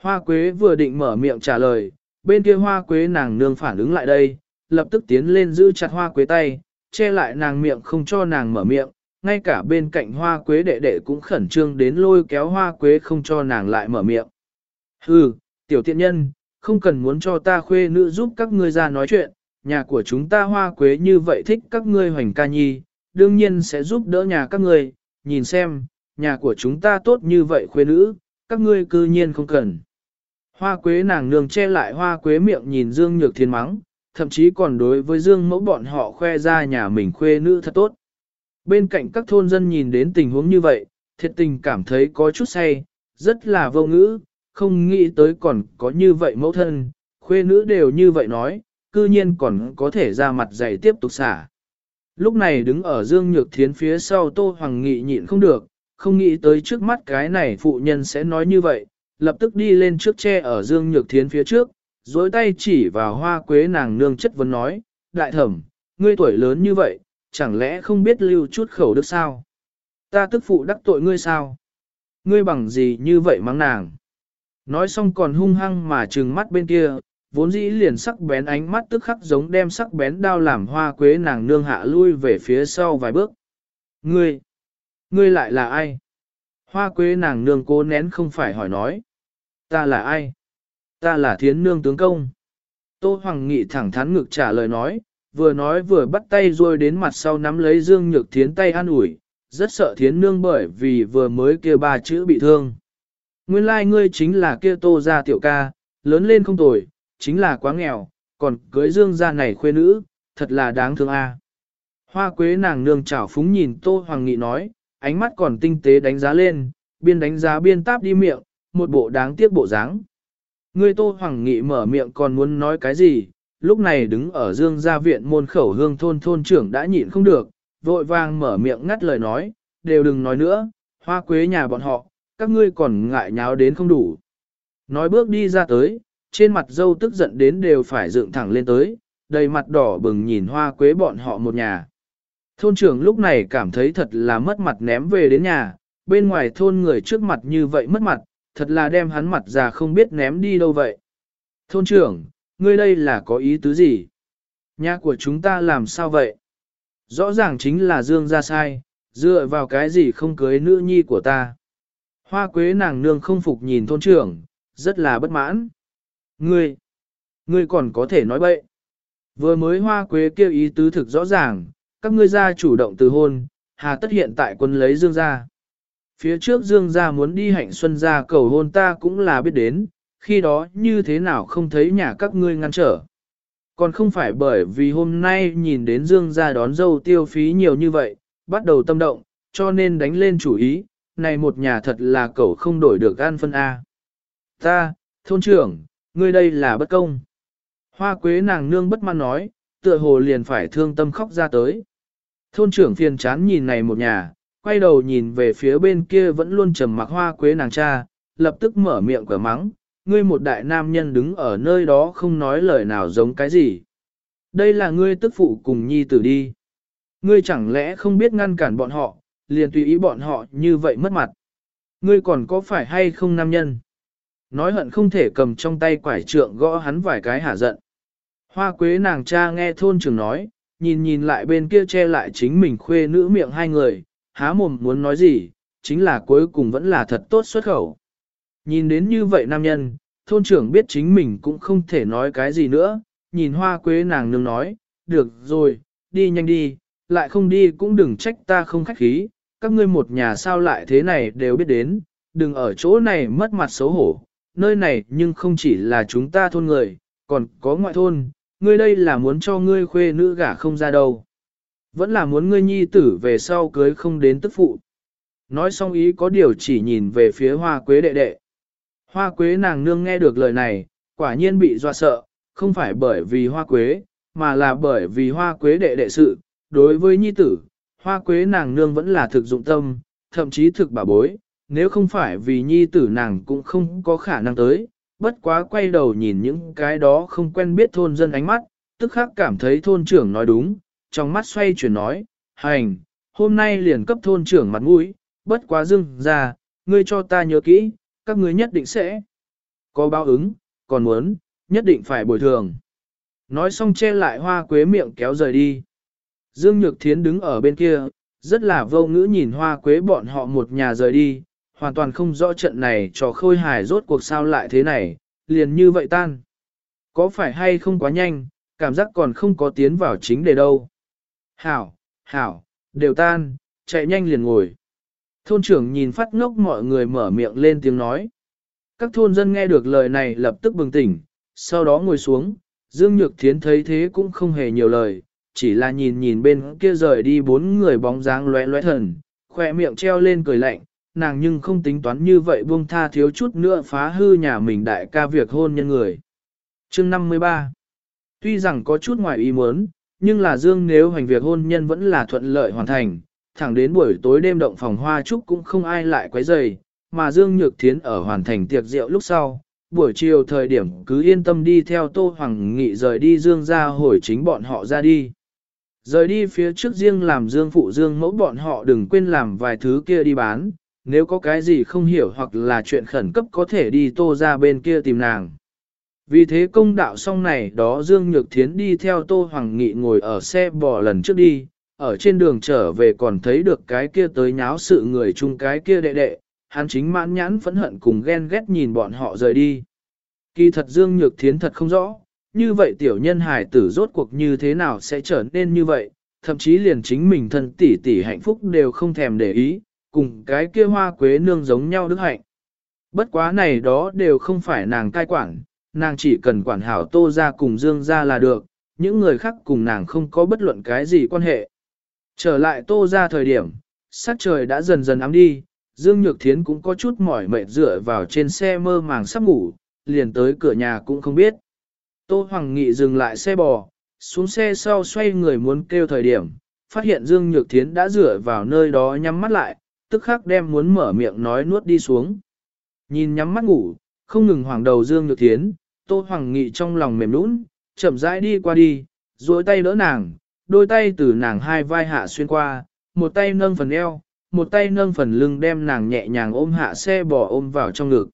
Hoa quế vừa định mở miệng trả lời, bên kia hoa quế nàng nương phản ứng lại đây, lập tức tiến lên giữ chặt hoa quế tay, che lại nàng miệng không cho nàng mở miệng, ngay cả bên cạnh hoa quế đệ đệ cũng khẩn trương đến lôi kéo hoa quế không cho nàng lại mở miệng. Hừ, tiểu tiện nhân, không cần muốn cho ta khuê nữ giúp các ngươi ra nói chuyện, nhà của chúng ta hoa quế như vậy thích các ngươi hoành ca nhi, đương nhiên sẽ giúp đỡ nhà các ngươi, nhìn xem, nhà của chúng ta tốt như vậy khuê nữ, các ngươi cư nhiên không cần. Hoa quế nàng nương che lại hoa quế miệng nhìn Dương Nhược Thiên mắng, thậm chí còn đối với Dương mẫu bọn họ khoe ra nhà mình khuê nữ thật tốt. Bên cạnh các thôn dân nhìn đến tình huống như vậy, thiệt tình cảm thấy có chút say, rất là vô ngữ, không nghĩ tới còn có như vậy mẫu thân, khuê nữ đều như vậy nói, cư nhiên còn có thể ra mặt dày tiếp tục xả. Lúc này đứng ở Dương Nhược Thiến phía sau Tô Hoàng Nghị nhịn không được, không nghĩ tới trước mắt cái này phụ nhân sẽ nói như vậy, lập tức đi lên trước tre ở Dương Nhược Thiến phía trước, dối tay chỉ vào hoa quế nàng nương chất vấn nói, đại thẩm, ngươi tuổi lớn như vậy, chẳng lẽ không biết lưu chút khẩu đức sao? Ta tức phụ đắc tội ngươi sao? Ngươi bằng gì như vậy mắng nàng? Nói xong còn hung hăng mà trừng mắt bên kia, vốn dĩ liền sắc bén ánh mắt tức khắc giống đem sắc bén đao làm hoa quế nàng nương hạ lui về phía sau vài bước. Ngươi, ngươi lại là ai? Hoa quế nàng nương cố nén không phải hỏi nói. Ta là ai? Ta là thiến nương tướng công. Tô Hoàng Nghị thẳng thắn ngực trả lời nói, vừa nói vừa bắt tay rồi đến mặt sau nắm lấy Dương Nhược Thiến tay an ủi, rất sợ thiến nương bởi vì vừa mới kia ba chữ bị thương. Nguyên lai like ngươi chính là kia tô gia tiểu ca, lớn lên không tồi, chính là quá nghèo, còn cưới Dương gia này khuê nữ, thật là đáng thương a. Hoa quế nàng nương chảo phúng nhìn Tô Hoàng Nghị nói, ánh mắt còn tinh tế đánh giá lên, biên đánh giá biên táp đi miệng, một bộ đáng tiếc bộ dáng. Ngươi Tô Hoàng Nghị mở miệng còn muốn nói cái gì, lúc này đứng ở dương gia viện môn khẩu hương thôn thôn trưởng đã nhịn không được, vội vàng mở miệng ngắt lời nói, đều đừng nói nữa, hoa quế nhà bọn họ, các ngươi còn ngại nháo đến không đủ. Nói bước đi ra tới, trên mặt dâu tức giận đến đều phải dựng thẳng lên tới, đầy mặt đỏ bừng nhìn hoa quế bọn họ một nhà. Thôn trưởng lúc này cảm thấy thật là mất mặt ném về đến nhà, bên ngoài thôn người trước mặt như vậy mất mặt, thật là đem hắn mặt già không biết ném đi đâu vậy. Thôn trưởng, ngươi đây là có ý tứ gì? Nhà của chúng ta làm sao vậy? Rõ ràng chính là Dương ra sai, dựa vào cái gì không cưới nữ nhi của ta. Hoa quế nàng nương không phục nhìn thôn trưởng, rất là bất mãn. Ngươi, ngươi còn có thể nói bậy. Vừa mới hoa quế kêu ý tứ thực rõ ràng, các ngươi ra chủ động từ hôn, hà tất hiện tại quân lấy Dương ra. Phía trước Dương gia muốn đi hạnh xuân gia cầu hôn ta cũng là biết đến, khi đó như thế nào không thấy nhà các ngươi ngăn trở. Còn không phải bởi vì hôm nay nhìn đến Dương gia đón dâu tiêu phí nhiều như vậy, bắt đầu tâm động, cho nên đánh lên chủ ý, này một nhà thật là cậu không đổi được an phân A. Ta, thôn trưởng, ngươi đây là bất công. Hoa quế nàng nương bất mãn nói, tựa hồ liền phải thương tâm khóc ra tới. Thôn trưởng phiền chán nhìn này một nhà, quay đầu nhìn về phía bên kia vẫn luôn trầm mặc hoa quế nàng cha, lập tức mở miệng quả mắng, ngươi một đại nam nhân đứng ở nơi đó không nói lời nào giống cái gì. Đây là ngươi tức phụ cùng nhi tử đi. Ngươi chẳng lẽ không biết ngăn cản bọn họ, liền tùy ý bọn họ như vậy mất mặt. Ngươi còn có phải hay không nam nhân? Nói hận không thể cầm trong tay quải trượng gõ hắn vài cái hả giận. Hoa quế nàng cha nghe thôn trưởng nói, nhìn nhìn lại bên kia che lại chính mình khuê nữ miệng hai người, há mồm muốn nói gì, chính là cuối cùng vẫn là thật tốt xuất khẩu. Nhìn đến như vậy nam nhân, thôn trưởng biết chính mình cũng không thể nói cái gì nữa, nhìn hoa quế nàng nương nói, được rồi, đi nhanh đi, lại không đi cũng đừng trách ta không khách khí, các ngươi một nhà sao lại thế này đều biết đến, đừng ở chỗ này mất mặt xấu hổ, nơi này nhưng không chỉ là chúng ta thôn người, còn có ngoại thôn, ngươi đây là muốn cho ngươi khuê nữ gả không ra đâu. Vẫn là muốn ngươi nhi tử về sau cưới không đến tức phụ. Nói xong ý có điều chỉ nhìn về phía hoa quế đệ đệ. Hoa quế nàng nương nghe được lời này, quả nhiên bị doa sợ, không phải bởi vì hoa quế, mà là bởi vì hoa quế đệ đệ sự. Đối với nhi tử, hoa quế nàng nương vẫn là thực dụng tâm, thậm chí thực bà bối, nếu không phải vì nhi tử nàng cũng không có khả năng tới, bất quá quay đầu nhìn những cái đó không quen biết thôn dân ánh mắt, tức khắc cảm thấy thôn trưởng nói đúng, trong mắt xoay chuyển nói, hành, hôm nay liền cấp thôn trưởng mặt mũi, bất quá dưng ra, ngươi cho ta nhớ kỹ, các ngươi nhất định sẽ có báo ứng, còn muốn, nhất định phải bồi thường. Nói xong che lại hoa quế miệng kéo rời đi. Dương Nhược Thiến đứng ở bên kia, rất là vô ngữ nhìn hoa quế bọn họ một nhà rời đi, hoàn toàn không rõ trận này cho khôi hài rốt cuộc sao lại thế này, liền như vậy tan. Có phải hay không quá nhanh, cảm giác còn không có tiến vào chính đề đâu. Hảo, hảo, đều tan, chạy nhanh liền ngồi. Thôn trưởng nhìn phát ngốc mọi người mở miệng lên tiếng nói. Các thôn dân nghe được lời này lập tức bừng tỉnh, sau đó ngồi xuống, Dương Nhược Thiến thấy thế cũng không hề nhiều lời, chỉ là nhìn nhìn bên kia rời đi bốn người bóng dáng lóe lóe thần, khỏe miệng treo lên cười lạnh, nàng nhưng không tính toán như vậy buông tha thiếu chút nữa phá hư nhà mình đại ca việc hôn nhân người. Chương 53 Tuy rằng có chút ngoài ý muốn, nhưng là Dương nếu hành việc hôn nhân vẫn là thuận lợi hoàn thành, thẳng đến buổi tối đêm động phòng hoa trúc cũng không ai lại quấy rầy, mà Dương Nhược Thiến ở hoàn thành tiệc rượu lúc sau, buổi chiều thời điểm cứ yên tâm đi theo Tô Hoàng Nghị rời đi Dương ra hồi chính bọn họ ra đi. Rời đi phía trước riêng làm Dương phụ Dương mẫu bọn họ đừng quên làm vài thứ kia đi bán, nếu có cái gì không hiểu hoặc là chuyện khẩn cấp có thể đi Tô ra bên kia tìm nàng. Vì thế công đạo xong này đó Dương Nhược Thiến đi theo Tô Hoàng Nghị ngồi ở xe bò lần trước đi, ở trên đường trở về còn thấy được cái kia tới nháo sự người chung cái kia đệ đệ, hắn chính mãn nhãn phẫn hận cùng ghen ghét nhìn bọn họ rời đi. Kỳ thật Dương Nhược Thiến thật không rõ, như vậy tiểu nhân hài tử rốt cuộc như thế nào sẽ trở nên như vậy, thậm chí liền chính mình thân tỷ tỷ hạnh phúc đều không thèm để ý, cùng cái kia hoa quế nương giống nhau đức hạnh. Bất quá này đó đều không phải nàng cai quản, nàng chỉ cần quản hảo tô ra cùng dương ra là được, những người khác cùng nàng không có bất luận cái gì quan hệ. Trở lại tô ra thời điểm, sát trời đã dần dần ấm đi, Dương Nhược Thiến cũng có chút mỏi mệt dựa vào trên xe mơ màng sắp ngủ, liền tới cửa nhà cũng không biết. Tô Hoàng Nghị dừng lại xe bò, xuống xe sau xoay người muốn kêu thời điểm, phát hiện Dương Nhược Thiến đã dựa vào nơi đó nhắm mắt lại, tức khắc đem muốn mở miệng nói nuốt đi xuống. Nhìn nhắm mắt ngủ, không ngừng hoàng đầu Dương Nhược Thiến, Tô Hoàng Nghị trong lòng mềm nũng, chậm rãi đi qua đi, duỗi tay đỡ nàng, đôi tay từ nàng hai vai hạ xuyên qua, một tay nâng phần eo, một tay nâng phần lưng đem nàng nhẹ nhàng ôm hạ xe bò ôm vào trong ngực.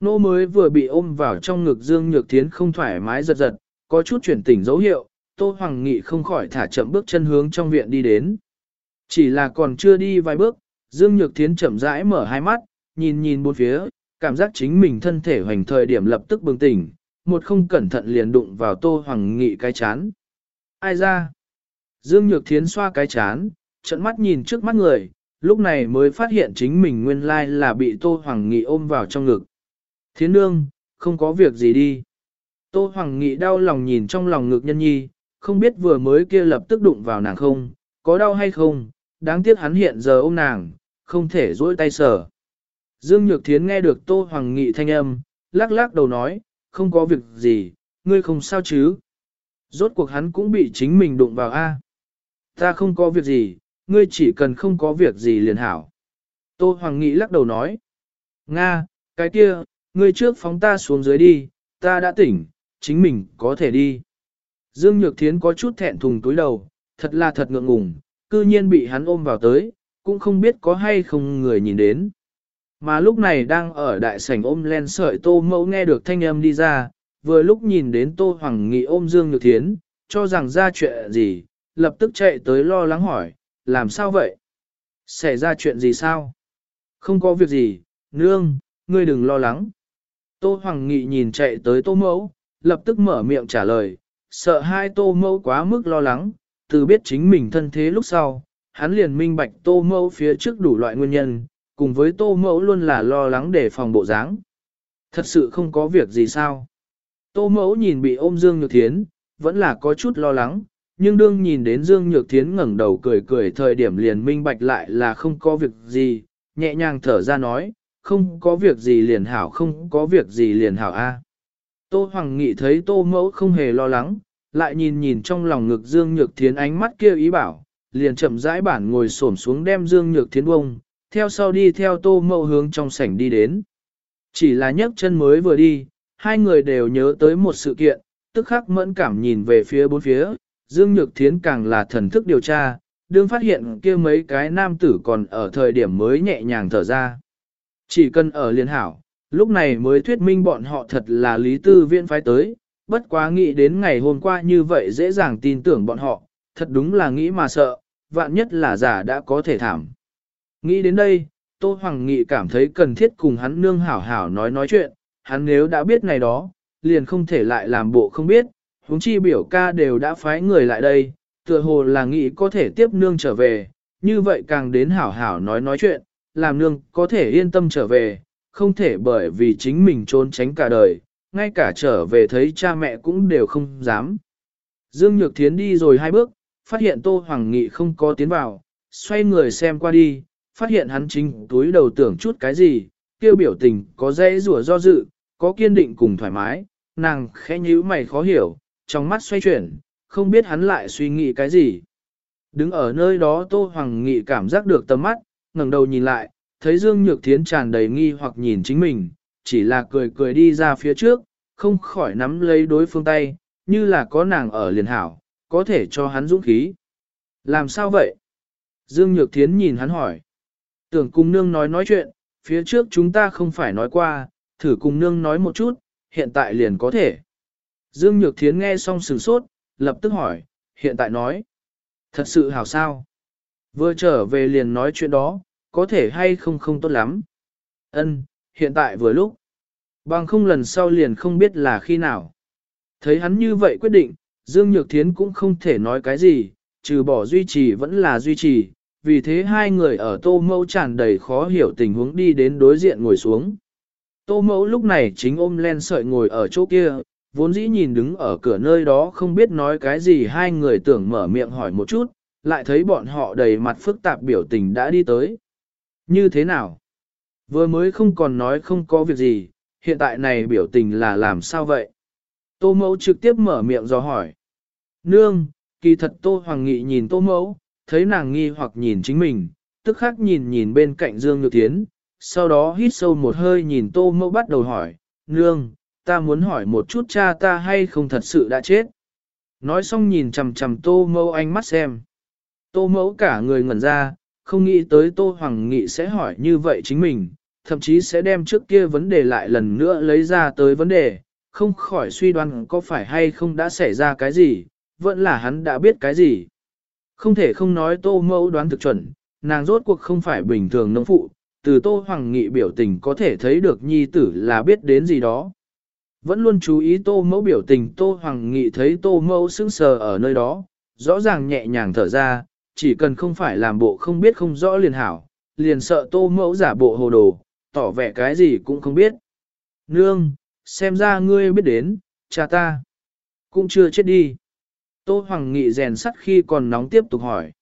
Nô mới vừa bị ôm vào trong ngực Dương Nhược Thiến không thoải mái giật giật, có chút chuyển tỉnh dấu hiệu, Tô Hoàng Nghị không khỏi thả chậm bước chân hướng trong viện đi đến. Chỉ là còn chưa đi vài bước, Dương Nhược Thiến chậm rãi mở hai mắt, nhìn nhìn bốn phía, cảm giác chính mình thân thể hoành thời điểm lập tức bừng tỉnh, một không cẩn thận liền đụng vào Tô Hoàng Nghị cái chán. Ai ra? Dương Nhược Thiến xoa cái chán, trận mắt nhìn trước mắt người, lúc này mới phát hiện chính mình nguyên lai là bị Tô Hoàng Nghị ôm vào trong ngực. Thiến nương, không có việc gì đi. Tô Hoàng Nghị đau lòng nhìn trong lòng ngực nhân nhi, không biết vừa mới kia lập tức đụng vào nàng không, có đau hay không, đáng tiếc hắn hiện giờ ôm nàng, không thể dỗi tay sở. Dương Nhược Thiến nghe được Tô Hoàng Nghị thanh âm, lắc lắc đầu nói, không có việc gì, ngươi không sao chứ. Rốt cuộc hắn cũng bị chính mình đụng vào A. Ta không có việc gì, ngươi chỉ cần không có việc gì liền hảo. Tô Hoàng Nghị lắc đầu nói, Nga, cái kia, ngươi trước phóng ta xuống dưới đi, ta đã tỉnh, chính mình có thể đi. Dương Nhược Thiến có chút thẹn thùng túi đầu, thật là thật ngượng ngùng, cư nhiên bị hắn ôm vào tới, cũng không biết có hay không người nhìn đến. Mà lúc này đang ở đại sảnh ôm len sợi tô mẫu nghe được thanh âm đi ra, vừa lúc nhìn đến tô hoàng nghị ôm Dương Nhược Thiến, cho rằng ra chuyện gì, lập tức chạy tới lo lắng hỏi, làm sao vậy? Xảy ra chuyện gì sao? Không có việc gì, nương, ngươi đừng lo lắng. Tô Hoàng Nghị nhìn chạy tới tô mẫu, lập tức mở miệng trả lời, sợ hai tô mẫu quá mức lo lắng, từ biết chính mình thân thế lúc sau, hắn liền minh bạch tô mẫu phía trước đủ loại nguyên nhân, cùng với tô mẫu luôn là lo lắng để phòng bộ dáng. Thật sự không có việc gì sao. Tô mẫu nhìn bị ôm Dương Nhược Thiến, vẫn là có chút lo lắng, nhưng đương nhìn đến Dương Nhược Thiến ngẩng đầu cười cười thời điểm liền minh bạch lại là không có việc gì, nhẹ nhàng thở ra nói, không có việc gì liền hảo không có việc gì liền hảo a. Tô Hoàng Nghị thấy Tô Mẫu không hề lo lắng, lại nhìn nhìn trong lòng ngực Dương Nhược Thiến ánh mắt kia ý bảo, liền chậm rãi bản ngồi xổm xuống đem Dương Nhược Thiến bông, theo sau đi theo Tô Mẫu hướng trong sảnh đi đến. Chỉ là nhấc chân mới vừa đi, hai người đều nhớ tới một sự kiện, tức khắc mẫn cảm nhìn về phía bốn phía, Dương Nhược Thiến càng là thần thức điều tra, đương phát hiện kia mấy cái nam tử còn ở thời điểm mới nhẹ nhàng thở ra. Chỉ cần ở liên hảo, lúc này mới thuyết minh bọn họ thật là lý tư viện phái tới, bất quá nghĩ đến ngày hôm qua như vậy dễ dàng tin tưởng bọn họ, thật đúng là nghĩ mà sợ, vạn nhất là giả đã có thể thảm. Nghĩ đến đây, Tô Hoàng Nghị cảm thấy cần thiết cùng hắn nương hảo hảo nói nói chuyện, hắn nếu đã biết này đó, liền không thể lại làm bộ không biết, huống chi biểu ca đều đã phái người lại đây, tựa hồ là nghĩ có thể tiếp nương trở về, như vậy càng đến hảo hảo nói nói chuyện, làm nương có thể yên tâm trở về, không thể bởi vì chính mình trốn tránh cả đời, ngay cả trở về thấy cha mẹ cũng đều không dám. Dương Nhược Thiến đi rồi hai bước, phát hiện Tô Hoàng Nghị không có tiến vào, xoay người xem qua đi, phát hiện hắn chính túi đầu tưởng chút cái gì, kêu biểu tình có dễ rủa do dự, có kiên định cùng thoải mái, nàng khẽ nhíu mày khó hiểu, trong mắt xoay chuyển, không biết hắn lại suy nghĩ cái gì. Đứng ở nơi đó Tô Hoàng Nghị cảm giác được tầm mắt, ngẩng đầu nhìn lại, thấy Dương Nhược Thiến tràn đầy nghi hoặc nhìn chính mình, chỉ là cười cười đi ra phía trước, không khỏi nắm lấy đối phương tay, như là có nàng ở liền hảo, có thể cho hắn dũng khí. Làm sao vậy? Dương Nhược Thiến nhìn hắn hỏi. Tưởng cùng nương nói nói chuyện, phía trước chúng ta không phải nói qua, thử cùng nương nói một chút, hiện tại liền có thể. Dương Nhược Thiến nghe xong sửng sốt, lập tức hỏi, hiện tại nói. Thật sự hảo sao? Vừa trở về liền nói chuyện đó, có thể hay không không tốt lắm. Ân, hiện tại vừa lúc. Bằng không lần sau liền không biết là khi nào. Thấy hắn như vậy quyết định, Dương Nhược Thiến cũng không thể nói cái gì, trừ bỏ duy trì vẫn là duy trì, vì thế hai người ở tô mẫu tràn đầy khó hiểu tình huống đi đến đối diện ngồi xuống. Tô mẫu lúc này chính ôm len sợi ngồi ở chỗ kia, vốn dĩ nhìn đứng ở cửa nơi đó không biết nói cái gì hai người tưởng mở miệng hỏi một chút, lại thấy bọn họ đầy mặt phức tạp biểu tình đã đi tới. Như thế nào? Vừa mới không còn nói không có việc gì, hiện tại này biểu tình là làm sao vậy? Tô mẫu trực tiếp mở miệng do hỏi. Nương, kỳ thật Tô Hoàng Nghị nhìn Tô mẫu, thấy nàng nghi hoặc nhìn chính mình, tức khắc nhìn nhìn bên cạnh Dương Nhược Tiến, sau đó hít sâu một hơi nhìn Tô mẫu bắt đầu hỏi, Nương, ta muốn hỏi một chút cha ta hay không thật sự đã chết. Nói xong nhìn chầm chầm Tô mẫu ánh mắt xem. Tô mẫu cả người ngẩn ra, không nghĩ tới Tô Hoàng Nghị sẽ hỏi như vậy chính mình, thậm chí sẽ đem trước kia vấn đề lại lần nữa lấy ra tới vấn đề, không khỏi suy đoán có phải hay không đã xảy ra cái gì, vẫn là hắn đã biết cái gì. Không thể không nói Tô mẫu đoán thực chuẩn, nàng rốt cuộc không phải bình thường nông phụ, từ Tô Hoàng Nghị biểu tình có thể thấy được nhi tử là biết đến gì đó. Vẫn luôn chú ý Tô mẫu biểu tình Tô Hoàng Nghị thấy Tô mẫu sững sờ ở nơi đó, rõ ràng nhẹ nhàng thở ra, chỉ cần không phải làm bộ không biết không rõ liền hảo, liền sợ tô mẫu giả bộ hồ đồ, tỏ vẻ cái gì cũng không biết. Nương, xem ra ngươi biết đến, cha ta, cũng chưa chết đi. Tô Hoàng Nghị rèn sắt khi còn nóng tiếp tục hỏi.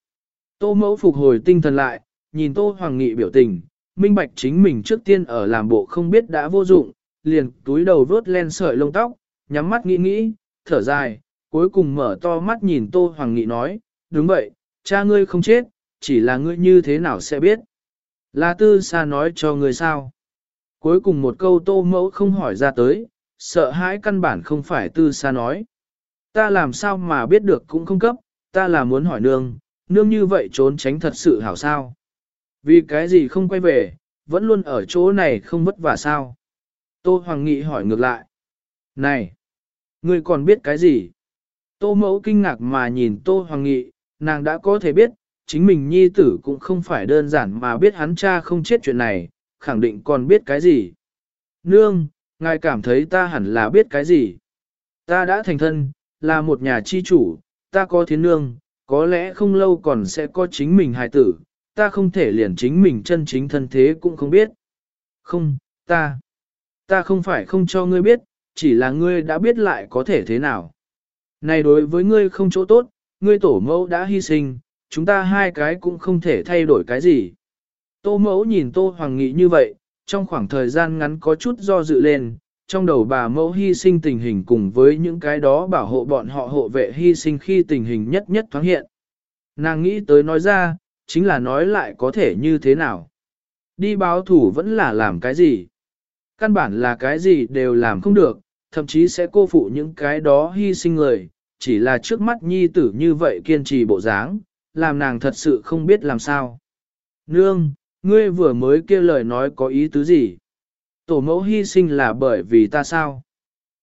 Tô mẫu phục hồi tinh thần lại, nhìn Tô Hoàng Nghị biểu tình, minh bạch chính mình trước tiên ở làm bộ không biết đã vô dụng, liền túi đầu vớt len sợi lông tóc, nhắm mắt nghĩ nghĩ, thở dài, cuối cùng mở to mắt nhìn Tô Hoàng Nghị nói, đúng vậy, cha ngươi không chết, chỉ là ngươi như thế nào sẽ biết. Là tư xa nói cho ngươi sao. Cuối cùng một câu tô mẫu không hỏi ra tới, sợ hãi căn bản không phải tư xa nói. Ta làm sao mà biết được cũng không cấp, ta là muốn hỏi nương, nương như vậy trốn tránh thật sự hảo sao. Vì cái gì không quay về, vẫn luôn ở chỗ này không vất vả sao. Tô Hoàng Nghị hỏi ngược lại. Này, ngươi còn biết cái gì? Tô mẫu kinh ngạc mà nhìn Tô Hoàng Nghị, nàng đã có thể biết, chính mình nhi tử cũng không phải đơn giản mà biết hắn cha không chết chuyện này, khẳng định còn biết cái gì. Nương, ngài cảm thấy ta hẳn là biết cái gì. Ta đã thành thân, là một nhà chi chủ, ta có thiến nương, có lẽ không lâu còn sẽ có chính mình hài tử, ta không thể liền chính mình chân chính thân thế cũng không biết. Không, ta, ta không phải không cho ngươi biết, chỉ là ngươi đã biết lại có thể thế nào. Này đối với ngươi không chỗ tốt, ngươi tổ mẫu đã hy sinh, chúng ta hai cái cũng không thể thay đổi cái gì. Tô mẫu nhìn Tô Hoàng Nghị như vậy, trong khoảng thời gian ngắn có chút do dự lên, trong đầu bà mẫu hy sinh tình hình cùng với những cái đó bảo hộ bọn họ hộ vệ hy sinh khi tình hình nhất nhất thoáng hiện. Nàng nghĩ tới nói ra, chính là nói lại có thể như thế nào. Đi báo thủ vẫn là làm cái gì. Căn bản là cái gì đều làm không được, thậm chí sẽ cô phụ những cái đó hy sinh người, chỉ là trước mắt nhi tử như vậy kiên trì bộ dáng, làm nàng thật sự không biết làm sao. Nương, ngươi vừa mới kia lời nói có ý tứ gì? Tổ mẫu hy sinh là bởi vì ta sao?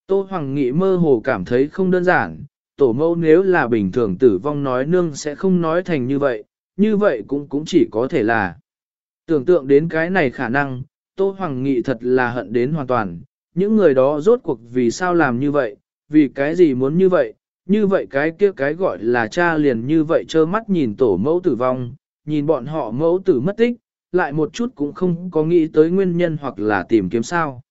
Tô Hoàng Nghị mơ hồ cảm thấy không đơn giản, tổ mẫu nếu là bình thường tử vong nói nương sẽ không nói thành như vậy, như vậy cũng cũng chỉ có thể là. Tưởng tượng đến cái này khả năng, Tô Hoàng Nghị thật là hận đến hoàn toàn, những người đó rốt cuộc vì sao làm như vậy, vì cái gì muốn như vậy, như vậy cái kia cái gọi là cha liền như vậy trơ mắt nhìn tổ mẫu tử vong, nhìn bọn họ mẫu tử mất tích, lại một chút cũng không có nghĩ tới nguyên nhân hoặc là tìm kiếm sao.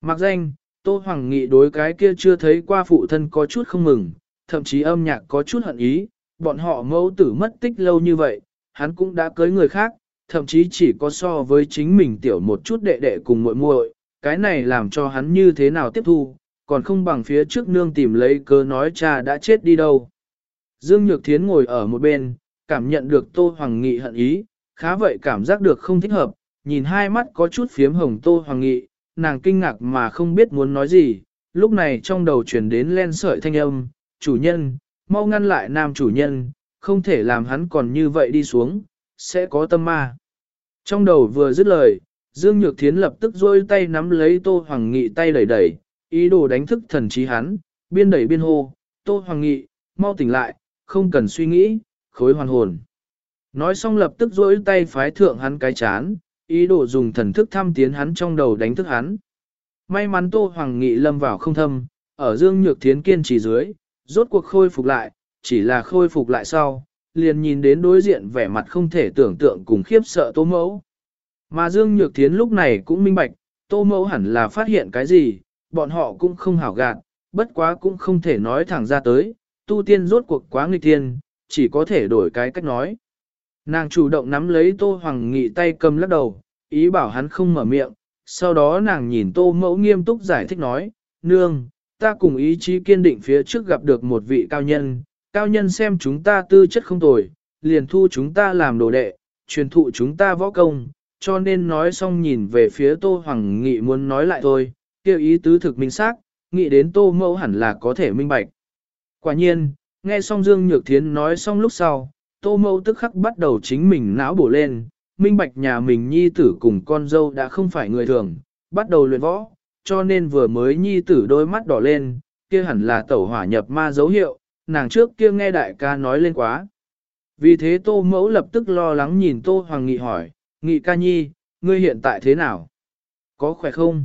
Mặc danh, Tô Hoàng Nghị đối cái kia chưa thấy qua phụ thân có chút không mừng, thậm chí âm nhạc có chút hận ý, bọn họ mẫu tử mất tích lâu như vậy, hắn cũng đã cưới người khác, thậm chí chỉ có so với chính mình tiểu một chút đệ đệ cùng muội muội, cái này làm cho hắn như thế nào tiếp thu, còn không bằng phía trước nương tìm lấy cớ nói cha đã chết đi đâu. Dương Nhược Thiến ngồi ở một bên, cảm nhận được Tô Hoàng Nghị hận ý, khá vậy cảm giác được không thích hợp, nhìn hai mắt có chút phiếm hồng Tô Hoàng Nghị, nàng kinh ngạc mà không biết muốn nói gì, lúc này trong đầu chuyển đến len sợi thanh âm, chủ nhân, mau ngăn lại nam chủ nhân, không thể làm hắn còn như vậy đi xuống, sẽ có tâm ma. Trong đầu vừa dứt lời, Dương Nhược Thiến lập tức rôi tay nắm lấy Tô Hoàng Nghị tay đẩy đẩy, ý đồ đánh thức thần trí hắn, biên đẩy biên hô, Tô Hoàng Nghị, mau tỉnh lại, không cần suy nghĩ, khối hoàn hồn. Nói xong lập tức duỗi tay phái thượng hắn cái chán, ý đồ dùng thần thức thăm tiến hắn trong đầu đánh thức hắn. May mắn Tô Hoàng Nghị lâm vào không thâm, ở Dương Nhược Thiến kiên trì dưới, rốt cuộc khôi phục lại, chỉ là khôi phục lại sau, liền nhìn đến đối diện vẻ mặt không thể tưởng tượng cùng khiếp sợ Tô Mẫu. Mà Dương Nhược Thiến lúc này cũng minh bạch, Tô Mẫu hẳn là phát hiện cái gì, bọn họ cũng không hảo gạt, bất quá cũng không thể nói thẳng ra tới, tu tiên rốt cuộc quá nghịch tiên, chỉ có thể đổi cái cách nói. Nàng chủ động nắm lấy Tô Hoàng Nghị tay cầm lắc đầu, ý bảo hắn không mở miệng, sau đó nàng nhìn Tô Mẫu nghiêm túc giải thích nói, Nương, ta cùng ý chí kiên định phía trước gặp được một vị cao nhân, cao nhân xem chúng ta tư chất không tồi, liền thu chúng ta làm đồ đệ, truyền thụ chúng ta võ công, cho nên nói xong nhìn về phía Tô Hoàng Nghị muốn nói lại thôi, kêu ý tứ thực minh xác, nghĩ đến Tô Mẫu hẳn là có thể minh bạch. Quả nhiên, nghe xong Dương Nhược Thiến nói xong lúc sau, Tô Mẫu tức khắc bắt đầu chính mình não bổ lên, minh bạch nhà mình nhi tử cùng con dâu đã không phải người thường, bắt đầu luyện võ, cho nên vừa mới nhi tử đôi mắt đỏ lên, kia hẳn là tẩu hỏa nhập ma dấu hiệu, nàng trước kia nghe đại ca nói lên quá. Vì thế Tô Mẫu lập tức lo lắng nhìn Tô Hoàng Nghị hỏi, Nghị ca nhi, ngươi hiện tại thế nào? Có khỏe không?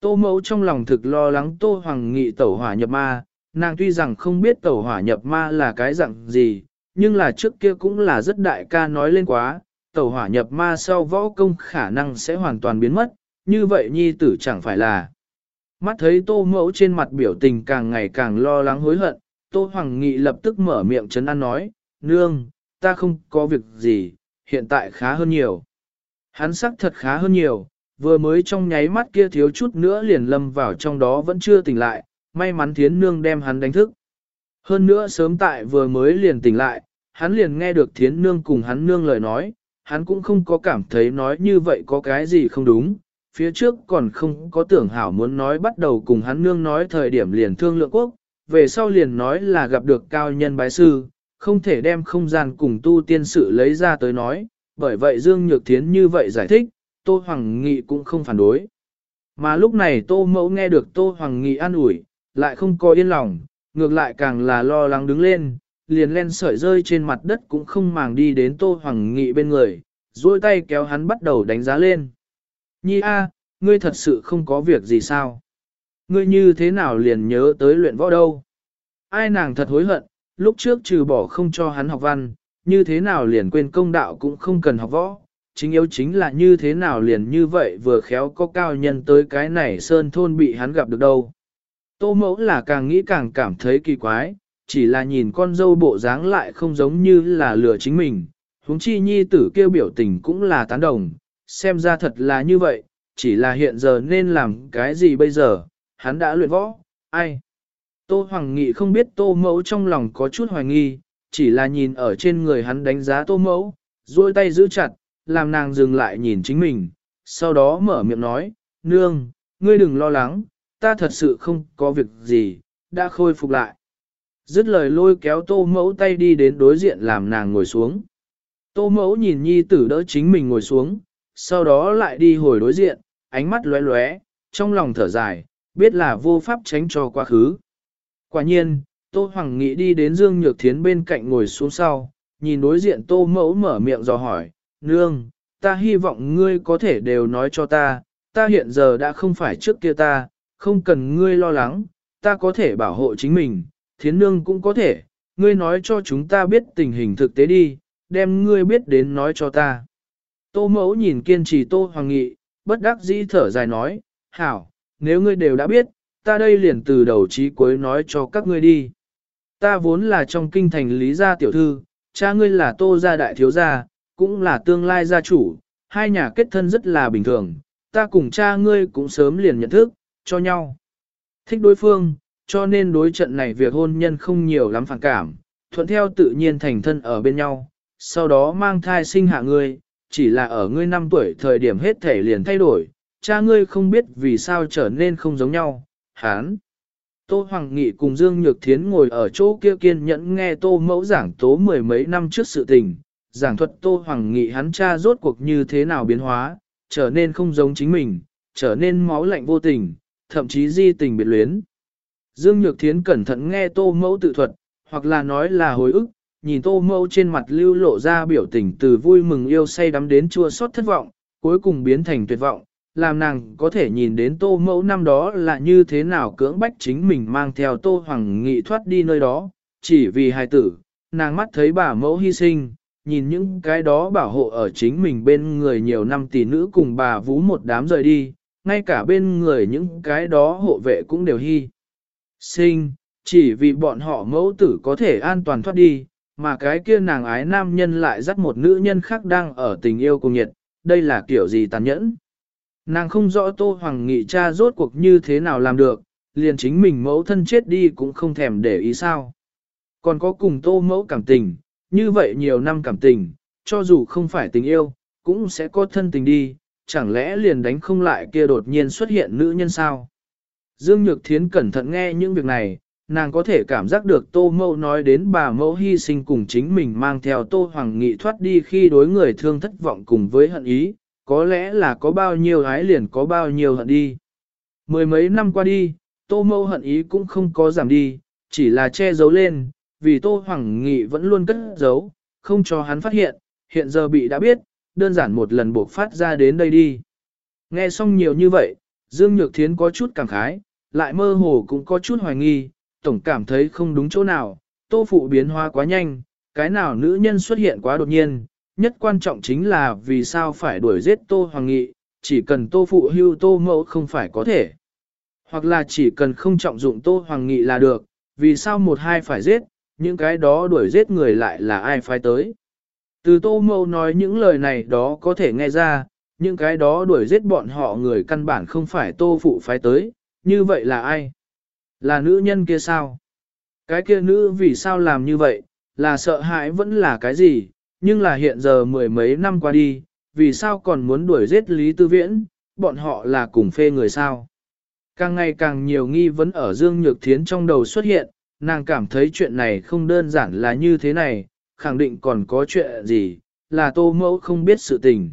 Tô Mẫu trong lòng thực lo lắng Tô Hoàng Nghị tẩu hỏa nhập ma, nàng tuy rằng không biết tẩu hỏa nhập ma là cái dạng gì, nhưng là trước kia cũng là rất đại ca nói lên quá, tẩu hỏa nhập ma sau võ công khả năng sẽ hoàn toàn biến mất, như vậy nhi tử chẳng phải là. Mắt thấy tô mẫu trên mặt biểu tình càng ngày càng lo lắng hối hận, tô hoàng nghị lập tức mở miệng chấn an nói, nương, ta không có việc gì, hiện tại khá hơn nhiều. Hắn sắc thật khá hơn nhiều, vừa mới trong nháy mắt kia thiếu chút nữa liền lâm vào trong đó vẫn chưa tỉnh lại, may mắn thiến nương đem hắn đánh thức. Hơn nữa sớm tại vừa mới liền tỉnh lại, hắn liền nghe được thiến nương cùng hắn nương lời nói, hắn cũng không có cảm thấy nói như vậy có cái gì không đúng, phía trước còn không có tưởng hảo muốn nói bắt đầu cùng hắn nương nói thời điểm liền thương lượng quốc, về sau liền nói là gặp được cao nhân bái sư, không thể đem không gian cùng tu tiên sự lấy ra tới nói, bởi vậy Dương Nhược Thiến như vậy giải thích, Tô Hoàng Nghị cũng không phản đối. Mà lúc này Tô Mẫu nghe được Tô Hoàng Nghị an ủi, lại không có yên lòng, ngược lại càng là lo lắng đứng lên, liền len sợi rơi trên mặt đất cũng không màng đi đến Tô Hoàng Nghị bên người, duỗi tay kéo hắn bắt đầu đánh giá lên. Nhi A, ngươi thật sự không có việc gì sao? Ngươi như thế nào liền nhớ tới luyện võ đâu? Ai nàng thật hối hận, lúc trước trừ bỏ không cho hắn học văn, như thế nào liền quên công đạo cũng không cần học võ, chính yếu chính là như thế nào liền như vậy vừa khéo có cao nhân tới cái này sơn thôn bị hắn gặp được đâu. Tô mẫu là càng nghĩ càng cảm thấy kỳ quái, chỉ là nhìn con dâu bộ dáng lại không giống như là lừa chính mình, huống chi nhi tử kêu biểu tình cũng là tán đồng, xem ra thật là như vậy, chỉ là hiện giờ nên làm cái gì bây giờ, hắn đã luyện võ, ai. Tô Hoàng Nghị không biết tô mẫu trong lòng có chút hoài nghi, chỉ là nhìn ở trên người hắn đánh giá tô mẫu, duỗi tay giữ chặt, làm nàng dừng lại nhìn chính mình, sau đó mở miệng nói, nương, ngươi đừng lo lắng, ta thật sự không có việc gì, đã khôi phục lại. Dứt lời lôi kéo tô mẫu tay đi đến đối diện làm nàng ngồi xuống. Tô mẫu nhìn nhi tử đỡ chính mình ngồi xuống, sau đó lại đi hồi đối diện, ánh mắt lóe lóe, trong lòng thở dài, biết là vô pháp tránh cho quá khứ. Quả nhiên, Tô Hoàng Nghị đi đến Dương Nhược Thiến bên cạnh ngồi xuống sau, nhìn đối diện Tô Mẫu mở miệng dò hỏi, Nương, ta hy vọng ngươi có thể đều nói cho ta, ta hiện giờ đã không phải trước kia ta, không cần ngươi lo lắng, ta có thể bảo hộ chính mình, Thiến Nương cũng có thể, ngươi nói cho chúng ta biết tình hình thực tế đi, đem ngươi biết đến nói cho ta. Tô Mẫu nhìn kiên trì Tô Hoàng Nghị, bất đắc dĩ thở dài nói, Hảo, nếu ngươi đều đã biết, ta đây liền từ đầu chí cuối nói cho các ngươi đi. Ta vốn là trong kinh thành lý gia tiểu thư, cha ngươi là tô gia đại thiếu gia, cũng là tương lai gia chủ, hai nhà kết thân rất là bình thường, ta cùng cha ngươi cũng sớm liền nhận thức, cho nhau. Thích đối phương, cho nên đối trận này việc hôn nhân không nhiều lắm phản cảm, thuận theo tự nhiên thành thân ở bên nhau, sau đó mang thai sinh hạ ngươi, chỉ là ở ngươi năm tuổi thời điểm hết thể liền thay đổi, cha ngươi không biết vì sao trở nên không giống nhau, hán. Tô Hoàng Nghị cùng Dương Nhược Thiến ngồi ở chỗ kia kiên nhẫn nghe Tô Mẫu giảng tố mười mấy năm trước sự tình, giảng thuật Tô Hoàng Nghị hắn cha rốt cuộc như thế nào biến hóa, trở nên không giống chính mình, trở nên máu lạnh vô tình, thậm chí di tình biệt luyến. Dương Nhược Thiến cẩn thận nghe Tô Mẫu tự thuật, hoặc là nói là hồi ức, nhìn Tô Mẫu trên mặt lưu lộ ra biểu tình từ vui mừng yêu say đắm đến chua xót thất vọng, cuối cùng biến thành tuyệt vọng, làm nàng có thể nhìn đến tô mẫu năm đó là như thế nào cưỡng bách chính mình mang theo tô hoàng nghị thoát đi nơi đó, chỉ vì hài tử, nàng mắt thấy bà mẫu hy sinh, nhìn những cái đó bảo hộ ở chính mình bên người nhiều năm tỷ nữ cùng bà vú một đám rời đi, ngay cả bên người những cái đó hộ vệ cũng đều hy sinh, chỉ vì bọn họ mẫu tử có thể an toàn thoát đi, mà cái kia nàng ái nam nhân lại dắt một nữ nhân khác đang ở tình yêu cùng nhiệt, đây là kiểu gì tàn nhẫn. Nàng không rõ Tô Hoàng Nghị cha rốt cuộc như thế nào làm được, liền chính mình mẫu thân chết đi cũng không thèm để ý sao. Còn có cùng Tô mẫu cảm tình, như vậy nhiều năm cảm tình, cho dù không phải tình yêu, cũng sẽ có thân tình đi, chẳng lẽ liền đánh không lại kia đột nhiên xuất hiện nữ nhân sao. Dương Nhược Thiến cẩn thận nghe những việc này, nàng có thể cảm giác được Tô Mẫu nói đến bà mẫu hy sinh cùng chính mình mang theo Tô Hoàng Nghị thoát đi khi đối người thương thất vọng cùng với hận ý, có lẽ là có bao nhiêu ái liền có bao nhiêu hận đi. Mười mấy năm qua đi, tô mâu hận ý cũng không có giảm đi, chỉ là che giấu lên, vì tô hoàng nghị vẫn luôn cất giấu, không cho hắn phát hiện, hiện giờ bị đã biết, đơn giản một lần buộc phát ra đến đây đi. Nghe xong nhiều như vậy, Dương Nhược Thiến có chút cảm khái, lại mơ hồ cũng có chút hoài nghi, tổng cảm thấy không đúng chỗ nào, tô phụ biến hóa quá nhanh, cái nào nữ nhân xuất hiện quá đột nhiên, nhất quan trọng chính là vì sao phải đuổi giết Tô Hoàng Nghị, chỉ cần Tô Phụ hưu Tô Mẫu không phải có thể. Hoặc là chỉ cần không trọng dụng Tô Hoàng Nghị là được, vì sao một hai phải giết, những cái đó đuổi giết người lại là ai phải tới. Từ Tô Mâu nói những lời này đó có thể nghe ra, những cái đó đuổi giết bọn họ người căn bản không phải Tô Phụ phái tới, như vậy là ai? Là nữ nhân kia sao? Cái kia nữ vì sao làm như vậy, là sợ hãi vẫn là cái gì, nhưng là hiện giờ mười mấy năm qua đi, vì sao còn muốn đuổi giết Lý Tư Viễn, bọn họ là cùng phê người sao. Càng ngày càng nhiều nghi vấn ở Dương Nhược Thiến trong đầu xuất hiện, nàng cảm thấy chuyện này không đơn giản là như thế này, khẳng định còn có chuyện gì, là tô mẫu không biết sự tình.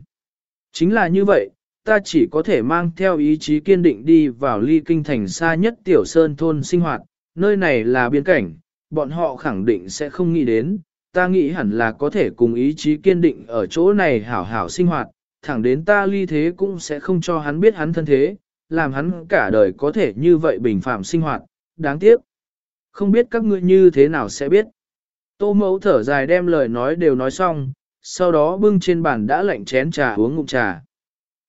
Chính là như vậy, ta chỉ có thể mang theo ý chí kiên định đi vào ly kinh thành xa nhất tiểu sơn thôn sinh hoạt, nơi này là biên cảnh, bọn họ khẳng định sẽ không nghĩ đến, ta nghĩ hẳn là có thể cùng ý chí kiên định ở chỗ này hảo hảo sinh hoạt, thẳng đến ta ly thế cũng sẽ không cho hắn biết hắn thân thế, làm hắn cả đời có thể như vậy bình phạm sinh hoạt, đáng tiếc. Không biết các ngươi như thế nào sẽ biết. Tô mẫu thở dài đem lời nói đều nói xong, sau đó bưng trên bàn đã lạnh chén trà uống ngụm trà.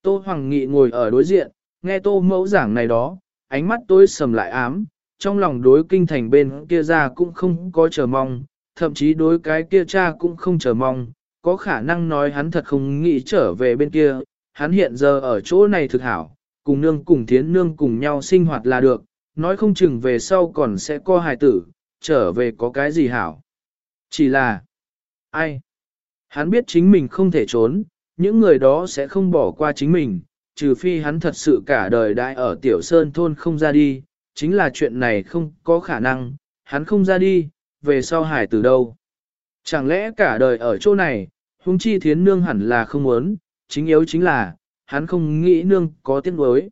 Tô Hoàng Nghị ngồi ở đối diện, nghe tô mẫu giảng này đó, ánh mắt tôi sầm lại ám, trong lòng đối kinh thành bên kia ra cũng không có chờ mong, thậm chí đối cái kia cha cũng không chờ mong, có khả năng nói hắn thật không nghĩ trở về bên kia, hắn hiện giờ ở chỗ này thực hảo, cùng nương cùng thiến nương cùng nhau sinh hoạt là được, nói không chừng về sau còn sẽ có hài tử, trở về có cái gì hảo. Chỉ là, ai? Hắn biết chính mình không thể trốn, những người đó sẽ không bỏ qua chính mình, trừ phi hắn thật sự cả đời đại ở tiểu sơn thôn không ra đi, chính là chuyện này không có khả năng, hắn không ra đi, về sau hải từ đâu. Chẳng lẽ cả đời ở chỗ này, huống chi thiến nương hẳn là không muốn, chính yếu chính là, hắn không nghĩ nương có tiếc nuối.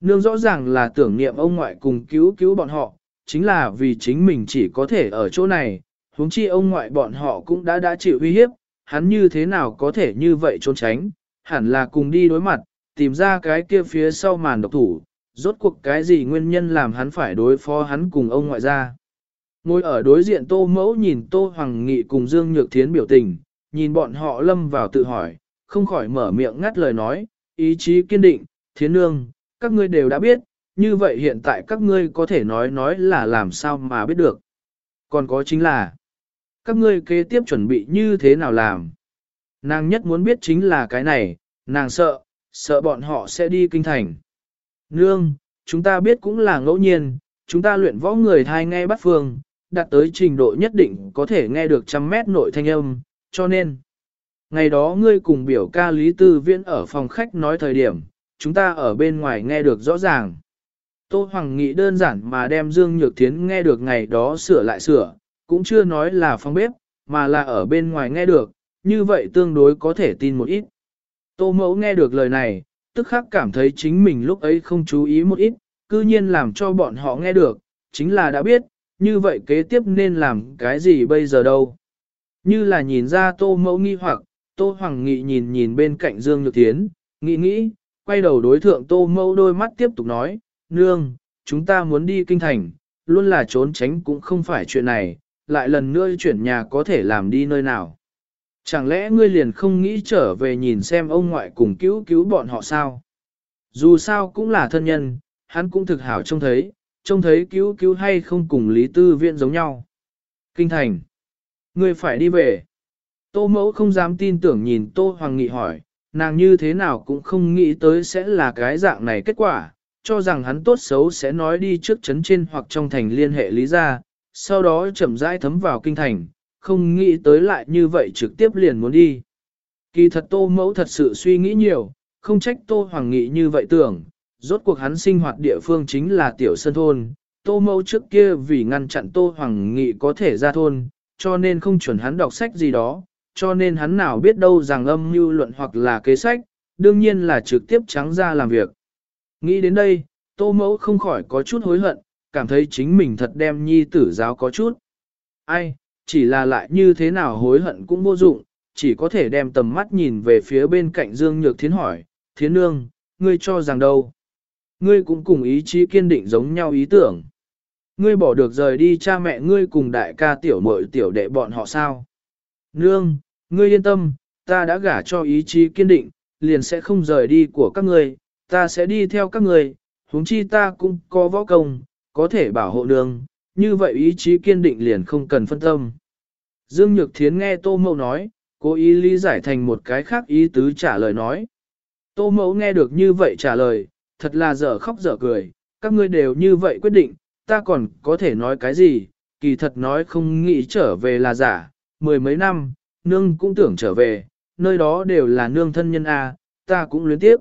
Nương rõ ràng là tưởng niệm ông ngoại cùng cứu cứu bọn họ, chính là vì chính mình chỉ có thể ở chỗ này, huống chi ông ngoại bọn họ cũng đã đã chịu uy hiếp, hắn như thế nào có thể như vậy trốn tránh, hẳn là cùng đi đối mặt, tìm ra cái kia phía sau màn độc thủ, rốt cuộc cái gì nguyên nhân làm hắn phải đối phó hắn cùng ông ngoại ra Ngồi ở đối diện Tô Mẫu nhìn Tô Hoàng Nghị cùng Dương Nhược Thiến biểu tình, nhìn bọn họ lâm vào tự hỏi, không khỏi mở miệng ngắt lời nói, ý chí kiên định, Thiến Nương, các ngươi đều đã biết, như vậy hiện tại các ngươi có thể nói nói là làm sao mà biết được. Còn có chính là, các ngươi kế tiếp chuẩn bị như thế nào làm. Nàng nhất muốn biết chính là cái này, nàng sợ, sợ bọn họ sẽ đi kinh thành. Nương, chúng ta biết cũng là ngẫu nhiên, chúng ta luyện võ người thai nghe bắt phương, đạt tới trình độ nhất định có thể nghe được trăm mét nội thanh âm, cho nên. Ngày đó ngươi cùng biểu ca Lý Tư Viễn ở phòng khách nói thời điểm, chúng ta ở bên ngoài nghe được rõ ràng. Tô Hoàng nghị đơn giản mà đem Dương Nhược Thiến nghe được ngày đó sửa lại sửa, cũng chưa nói là phòng bếp, mà là ở bên ngoài nghe được, như vậy tương đối có thể tin một ít. Tô Mẫu nghe được lời này, tức khắc cảm thấy chính mình lúc ấy không chú ý một ít, cư nhiên làm cho bọn họ nghe được, chính là đã biết, như vậy kế tiếp nên làm cái gì bây giờ đâu. Như là nhìn ra Tô Mẫu nghi hoặc, Tô Hoàng Nghị nhìn nhìn bên cạnh Dương Nhược Thiến, nghĩ nghĩ, quay đầu đối thượng Tô Mẫu đôi mắt tiếp tục nói, Nương, chúng ta muốn đi kinh thành, luôn là trốn tránh cũng không phải chuyện này, lại lần nữa chuyển nhà có thể làm đi nơi nào. Chẳng lẽ ngươi liền không nghĩ trở về nhìn xem ông ngoại cùng cứu cứu bọn họ sao? Dù sao cũng là thân nhân, hắn cũng thực hảo trông thấy, trông thấy cứu cứu hay không cùng Lý Tư Viện giống nhau. Kinh thành. Ngươi phải đi về. Tô mẫu không dám tin tưởng nhìn Tô Hoàng Nghị hỏi, nàng như thế nào cũng không nghĩ tới sẽ là cái dạng này kết quả, cho rằng hắn tốt xấu sẽ nói đi trước chấn trên hoặc trong thành liên hệ lý ra, sau đó chậm rãi thấm vào kinh thành, không nghĩ tới lại như vậy trực tiếp liền muốn đi. Kỳ thật tô mẫu thật sự suy nghĩ nhiều, không trách tô hoàng nghị như vậy tưởng, rốt cuộc hắn sinh hoạt địa phương chính là tiểu sân thôn, tô mẫu trước kia vì ngăn chặn tô hoàng nghị có thể ra thôn, cho nên không chuẩn hắn đọc sách gì đó, cho nên hắn nào biết đâu rằng âm mưu luận hoặc là kế sách, đương nhiên là trực tiếp trắng ra làm việc. Nghĩ đến đây, tô mẫu không khỏi có chút hối hận, cảm thấy chính mình thật đem nhi tử giáo có chút. Ai, chỉ là lại như thế nào hối hận cũng vô dụng, chỉ có thể đem tầm mắt nhìn về phía bên cạnh Dương Nhược Thiến hỏi, Thiến Nương, ngươi cho rằng đâu? Ngươi cũng cùng ý chí kiên định giống nhau ý tưởng. Ngươi bỏ được rời đi cha mẹ ngươi cùng đại ca tiểu muội tiểu đệ bọn họ sao? Nương, ngươi yên tâm, ta đã gả cho ý chí kiên định, liền sẽ không rời đi của các ngươi, ta sẽ đi theo các ngươi, huống chi ta cũng có võ công, có thể bảo hộ nương, như vậy ý chí kiên định liền không cần phân tâm. Dương Nhược Thiến nghe Tô Mẫu nói, cố ý lý giải thành một cái khác ý tứ trả lời nói. Tô Mẫu nghe được như vậy trả lời, thật là dở khóc dở cười, các ngươi đều như vậy quyết định, ta còn có thể nói cái gì, kỳ thật nói không nghĩ trở về là giả, mười mấy năm, nương cũng tưởng trở về, nơi đó đều là nương thân nhân A, ta cũng luyến tiếp.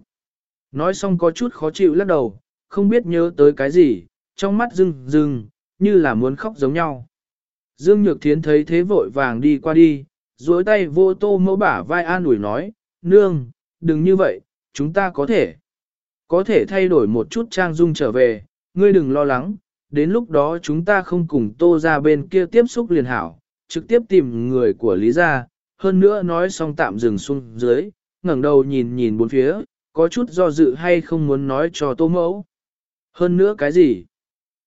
Nói xong có chút khó chịu lắc đầu, không biết nhớ tới cái gì, trong mắt rưng rưng, như là muốn khóc giống nhau. Dương Nhược Thiến thấy thế vội vàng đi qua đi, duỗi tay vô tô mẫu bả vai an ủi nói, nương, đừng như vậy, chúng ta có thể, có thể thay đổi một chút trang dung trở về, ngươi đừng lo lắng, đến lúc đó chúng ta không cùng tô ra bên kia tiếp xúc liền hảo, trực tiếp tìm người của Lý gia, hơn nữa nói xong tạm dừng xuống dưới, ngẩng đầu nhìn nhìn bốn phía, có chút do dự hay không muốn nói cho tô mẫu. Hơn nữa cái gì?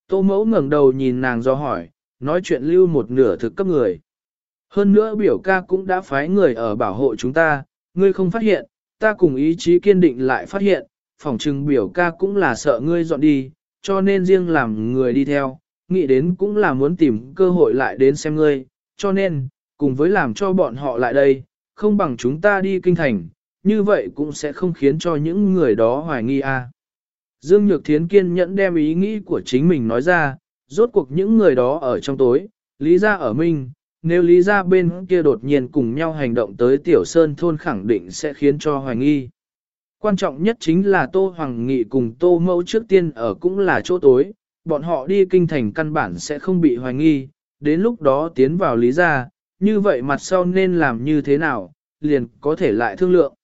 Tô mẫu ngẩng đầu nhìn nàng do hỏi, nói chuyện lưu một nửa thực cấp người. Hơn nữa biểu ca cũng đã phái người ở bảo hộ chúng ta, ngươi không phát hiện, ta cùng ý chí kiên định lại phát hiện, phỏng chừng biểu ca cũng là sợ ngươi dọn đi, cho nên riêng làm người đi theo, nghĩ đến cũng là muốn tìm cơ hội lại đến xem ngươi, cho nên, cùng với làm cho bọn họ lại đây, không bằng chúng ta đi kinh thành, như vậy cũng sẽ không khiến cho những người đó hoài nghi a. Dương Nhược Thiến kiên nhẫn đem ý nghĩ của chính mình nói ra, rốt cuộc những người đó ở trong tối, lý ra ở minh, nếu lý ra bên kia đột nhiên cùng nhau hành động tới tiểu sơn thôn khẳng định sẽ khiến cho hoài nghi. Quan trọng nhất chính là Tô Hoàng Nghị cùng Tô Mẫu trước tiên ở cũng là chỗ tối, bọn họ đi kinh thành căn bản sẽ không bị hoài nghi, đến lúc đó tiến vào lý gia, như vậy mặt sau nên làm như thế nào, liền có thể lại thương lượng.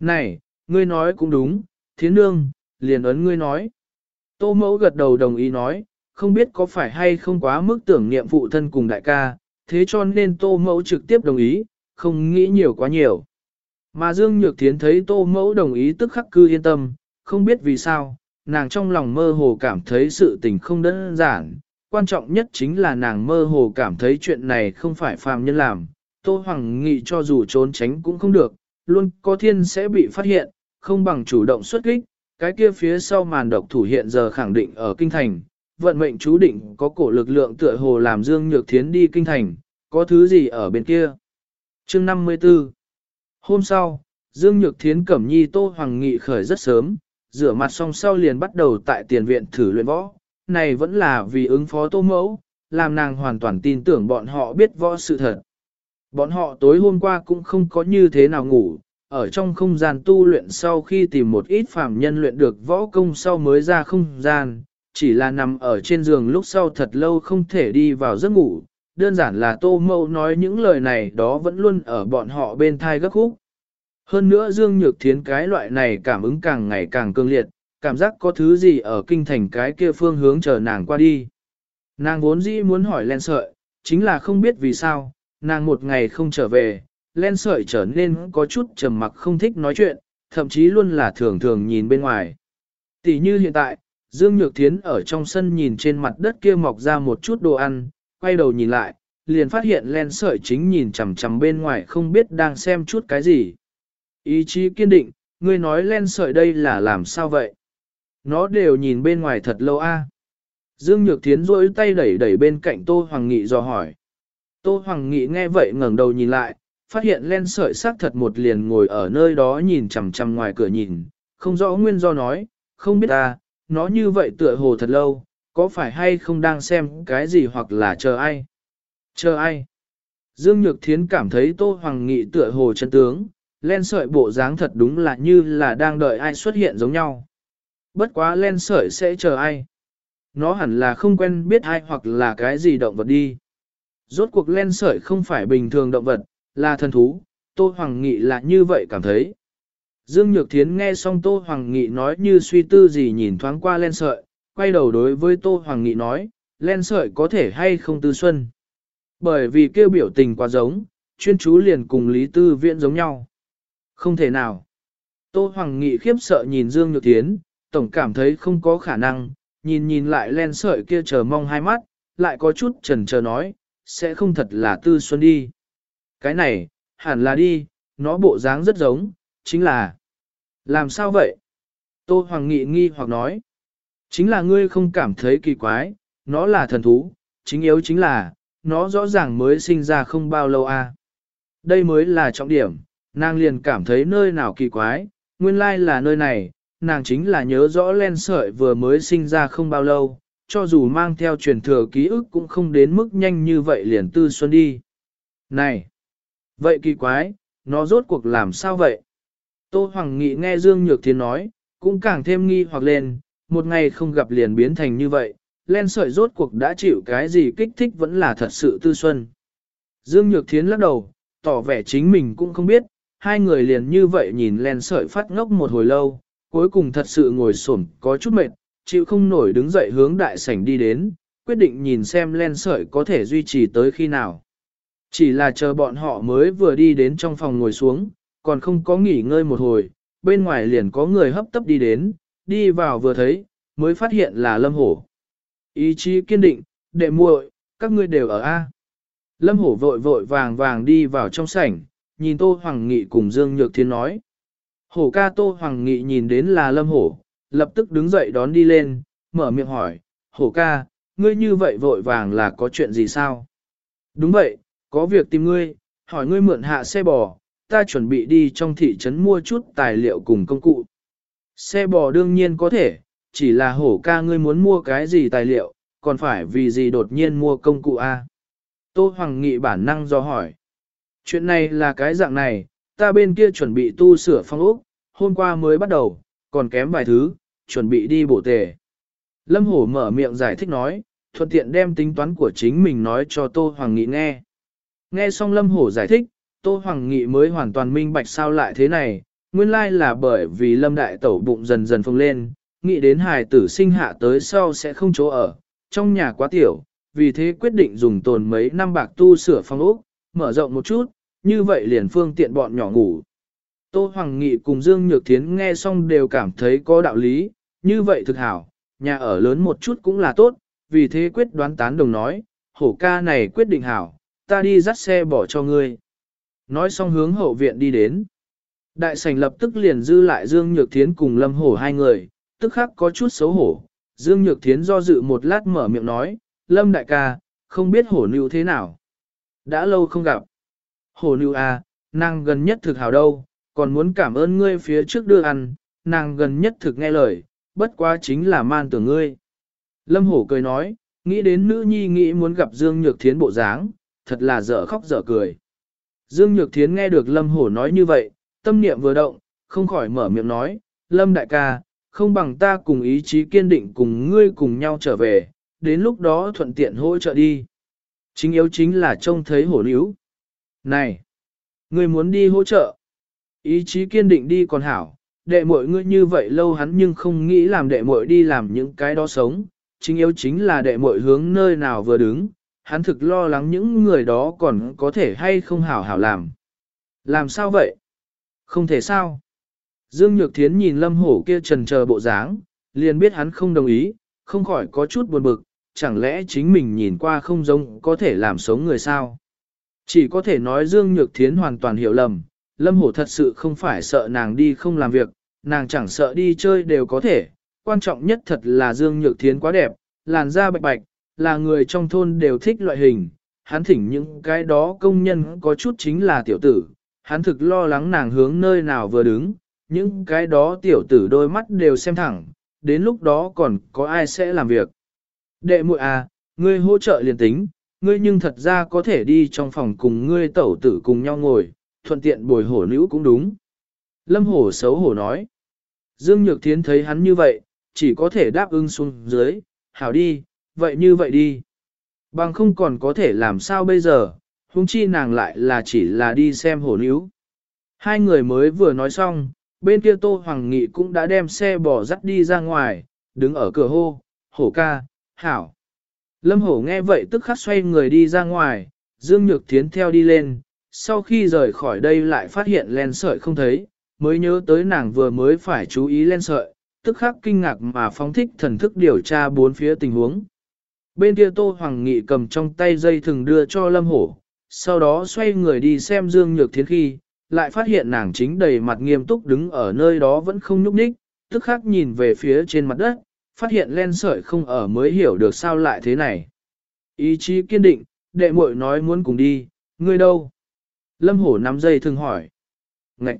Này, ngươi nói cũng đúng, thiến nương, liền ấn ngươi nói. Tô Mẫu gật đầu đồng ý nói, không biết có phải hay không quá mức tưởng niệm phụ thân cùng đại ca, thế cho nên Tô Mẫu trực tiếp đồng ý, không nghĩ nhiều quá nhiều. Mà Dương Nhược Thiến thấy Tô Mẫu đồng ý tức khắc cư yên tâm, không biết vì sao, nàng trong lòng mơ hồ cảm thấy sự tình không đơn giản, quan trọng nhất chính là nàng mơ hồ cảm thấy chuyện này không phải phàm nhân làm, Tô Hoàng Nghị cho dù trốn tránh cũng không được, luôn có thiên sẽ bị phát hiện, không bằng chủ động xuất kích, cái kia phía sau màn độc thủ hiện giờ khẳng định ở kinh thành, vận mệnh chú định có cổ lực lượng tựa hồ làm Dương Nhược Thiến đi kinh thành, có thứ gì ở bên kia. Chương 54 Hôm sau, Dương Nhược Thiến Cẩm Nhi Tô Hoàng Nghị khởi rất sớm, rửa mặt xong sau liền bắt đầu tại tiền viện thử luyện võ. Này vẫn là vì ứng phó Tô Mẫu, làm nàng hoàn toàn tin tưởng bọn họ biết võ sự thật. Bọn họ tối hôm qua cũng không có như thế nào ngủ, ở trong không gian tu luyện sau khi tìm một ít phàm nhân luyện được võ công sau mới ra không gian, chỉ là nằm ở trên giường lúc sau thật lâu không thể đi vào giấc ngủ, đơn giản là tô mâu nói những lời này đó vẫn luôn ở bọn họ bên thai gấp khúc. Hơn nữa Dương Nhược Thiến cái loại này cảm ứng càng ngày càng cương liệt, cảm giác có thứ gì ở kinh thành cái kia phương hướng chờ nàng qua đi. Nàng vốn dĩ muốn hỏi len sợi, chính là không biết vì sao, nàng một ngày không trở về, len sợi trở nên có chút trầm mặc không thích nói chuyện, thậm chí luôn là thường thường nhìn bên ngoài. Tỷ như hiện tại, Dương Nhược Thiến ở trong sân nhìn trên mặt đất kia mọc ra một chút đồ ăn, quay đầu nhìn lại, liền phát hiện len sợi chính nhìn chằm chằm bên ngoài không biết đang xem chút cái gì. Ý chí kiên định, ngươi nói len sợi đây là làm sao vậy? Nó đều nhìn bên ngoài thật lâu a. Dương Nhược Thiến rỗi tay đẩy đẩy bên cạnh Tô Hoàng Nghị dò hỏi. Tô Hoàng Nghị nghe vậy ngẩng đầu nhìn lại, phát hiện len sợi xác thật một liền ngồi ở nơi đó nhìn chằm chằm ngoài cửa nhìn, không rõ nguyên do nói, không biết ta, nó như vậy tựa hồ thật lâu, có phải hay không đang xem cái gì hoặc là chờ ai? Chờ ai? Dương Nhược Thiến cảm thấy Tô Hoàng Nghị tựa hồ chân tướng, len sợi bộ dáng thật đúng là như là đang đợi ai xuất hiện giống nhau. Bất quá len sợi sẽ chờ ai? Nó hẳn là không quen biết ai hoặc là cái gì động vật đi. Rốt cuộc len sợi không phải bình thường động vật, là thần thú, Tô Hoàng Nghị là như vậy cảm thấy. Dương Nhược Thiến nghe xong Tô Hoàng Nghị nói như suy tư gì nhìn thoáng qua len sợi, quay đầu đối với Tô Hoàng Nghị nói, len sợi có thể hay không tư xuân. Bởi vì kêu biểu tình quá giống, chuyên chú liền cùng Lý Tư Viễn giống nhau. Không thể nào. Tô Hoàng Nghị khiếp sợ nhìn Dương Nhược Thiến, tổng cảm thấy không có khả năng, nhìn nhìn lại len sợi kia chờ mong hai mắt, lại có chút chần chờ nói, sẽ không thật là tư xuân đi. Cái này, hẳn là đi, nó bộ dáng rất giống, chính là... Làm sao vậy? Tô Hoàng Nghị nghi hoặc nói. Chính là ngươi không cảm thấy kỳ quái, nó là thần thú, chính yếu chính là, nó rõ ràng mới sinh ra không bao lâu a. À. Đây mới là trọng điểm, nàng liền cảm thấy nơi nào kỳ quái, nguyên lai là nơi này, nàng chính là nhớ rõ len sợi vừa mới sinh ra không bao lâu, cho dù mang theo truyền thừa ký ức cũng không đến mức nhanh như vậy liền tư xuân đi. Này! Vậy kỳ quái, nó rốt cuộc làm sao vậy? Tô Hoàng Nghị nghe Dương Nhược Thiên nói, cũng càng thêm nghi hoặc lên, một ngày không gặp liền biến thành như vậy, len sợi rốt cuộc đã chịu cái gì kích thích vẫn là thật sự tư xuân. Dương Nhược Thiến lắc đầu, tỏ vẻ chính mình cũng không biết, hai người liền như vậy nhìn len sợi phát ngốc một hồi lâu, cuối cùng thật sự ngồi xổm có chút mệt, chịu không nổi đứng dậy hướng đại sảnh đi đến, quyết định nhìn xem len sợi có thể duy trì tới khi nào. Chỉ là chờ bọn họ mới vừa đi đến trong phòng ngồi xuống, còn không có nghỉ ngơi một hồi, bên ngoài liền có người hấp tấp đi đến, đi vào vừa thấy, mới phát hiện là Lâm Hổ. Ý chí kiên định, đệ muội, các ngươi đều ở A. Lâm Hổ vội vội vàng vàng đi vào trong sảnh, nhìn Tô Hoàng Nghị cùng Dương Nhược Thiên nói. Hổ ca Tô Hoàng Nghị nhìn đến là Lâm Hổ, lập tức đứng dậy đón đi lên, mở miệng hỏi, Hổ ca, ngươi như vậy vội vàng là có chuyện gì sao? Đúng vậy, có việc tìm ngươi, hỏi ngươi mượn hạ xe bò, ta chuẩn bị đi trong thị trấn mua chút tài liệu cùng công cụ. Xe bò đương nhiên có thể, chỉ là hổ ca ngươi muốn mua cái gì tài liệu, còn phải vì gì đột nhiên mua công cụ a? Tô Hoàng Nghị bản năng do hỏi. Chuyện này là cái dạng này, ta bên kia chuẩn bị tu sửa phong ốc, hôm qua mới bắt đầu, còn kém vài thứ, chuẩn bị đi bổ tề. Lâm Hổ mở miệng giải thích nói, thuận tiện đem tính toán của chính mình nói cho Tô Hoàng Nghị nghe. Nghe xong Lâm Hổ giải thích, Tô Hoàng Nghị mới hoàn toàn minh bạch sao lại thế này, nguyên lai là bởi vì Lâm Đại Tẩu bụng dần dần phồng lên, nghĩ đến hài tử sinh hạ tới sau sẽ không chỗ ở, trong nhà quá tiểu, vì thế quyết định dùng tồn mấy năm bạc tu sửa phong ốc, mở rộng một chút, như vậy liền phương tiện bọn nhỏ ngủ. Tô Hoàng Nghị cùng Dương Nhược Thiến nghe xong đều cảm thấy có đạo lý, như vậy thực hảo, nhà ở lớn một chút cũng là tốt, vì thế quyết đoán tán đồng nói, hổ ca này quyết định hảo, ta đi dắt xe bỏ cho ngươi. Nói xong hướng hậu viện đi đến. Đại sảnh lập tức liền dư lại Dương Nhược Thiến cùng Lâm Hổ hai người, tức khắc có chút xấu hổ. Dương Nhược Thiến do dự một lát mở miệng nói, Lâm đại ca, không biết hổ nữ thế nào. Đã lâu không gặp. Hổ nữ à, nàng gần nhất thực hảo đâu, còn muốn cảm ơn ngươi phía trước đưa ăn, nàng gần nhất thực nghe lời, bất quá chính là man tưởng ngươi. Lâm hổ cười nói, nghĩ đến nữ nhi nghĩ muốn gặp Dương Nhược Thiến bộ dáng, thật là dở khóc dở cười. Dương Nhược Thiến nghe được Lâm hổ nói như vậy, tâm niệm vừa động, không khỏi mở miệng nói, Lâm đại ca, không bằng ta cùng ý chí kiên định cùng ngươi cùng nhau trở về, đến lúc đó thuận tiện hỗ trợ đi. Chính yếu chính là trông thấy hổ níu. Này, ngươi muốn đi hỗ trợ. Ý chí kiên định đi còn hảo, đệ muội ngươi như vậy lâu hắn nhưng không nghĩ làm đệ muội đi làm những cái đó sống. Chính yếu chính là đệ muội hướng nơi nào vừa đứng, hắn thực lo lắng những người đó còn có thể hay không hảo hảo làm. Làm sao vậy? Không thể sao. Dương Nhược Thiến nhìn Lâm Hổ kia trần chờ bộ dáng, liền biết hắn không đồng ý, không khỏi có chút buồn bực, chẳng lẽ chính mình nhìn qua không giống có thể làm sống người sao? Chỉ có thể nói Dương Nhược Thiến hoàn toàn hiểu lầm, Lâm Hổ thật sự không phải sợ nàng đi không làm việc, nàng chẳng sợ đi chơi đều có thể, quan trọng nhất thật là Dương Nhược Thiến quá đẹp, làn da bạch bạch, là người trong thôn đều thích loại hình, hắn thỉnh những cái đó công nhân có chút chính là tiểu tử, hắn thực lo lắng nàng hướng nơi nào vừa đứng, những cái đó tiểu tử đôi mắt đều xem thẳng, đến lúc đó còn có ai sẽ làm việc. Đệ muội à, ngươi hỗ trợ liền tính, ngươi nhưng thật ra có thể đi trong phòng cùng ngươi tẩu tử cùng nhau ngồi, thuận tiện bồi hổ nữ cũng đúng. Lâm hổ xấu hổ nói. Dương Nhược Thiến thấy hắn như vậy, chỉ có thể đáp ứng xuống dưới, hảo đi, vậy như vậy đi. Bằng không còn có thể làm sao bây giờ, huống chi nàng lại là chỉ là đi xem hổ níu. Hai người mới vừa nói xong, bên kia Tô Hoàng Nghị cũng đã đem xe bò dắt đi ra ngoài, đứng ở cửa hô, hổ ca, hảo. Lâm hổ nghe vậy tức khắc xoay người đi ra ngoài, Dương Nhược Thiến theo đi lên, sau khi rời khỏi đây lại phát hiện len sợi không thấy, mới nhớ tới nàng vừa mới phải chú ý len sợi, tức khắc kinh ngạc mà phóng thích thần thức điều tra bốn phía tình huống. Bên kia Tô Hoàng Nghị cầm trong tay dây thừng đưa cho Lâm Hổ, sau đó xoay người đi xem Dương Nhược Thiến khi, lại phát hiện nàng chính đầy mặt nghiêm túc đứng ở nơi đó vẫn không nhúc nhích, tức khắc nhìn về phía trên mặt đất, phát hiện len sợi không ở mới hiểu được sao lại thế này. Ý chí kiên định, đệ muội nói muốn cùng đi, ngươi đâu? Lâm hổ nắm dây thường hỏi. Ngậy!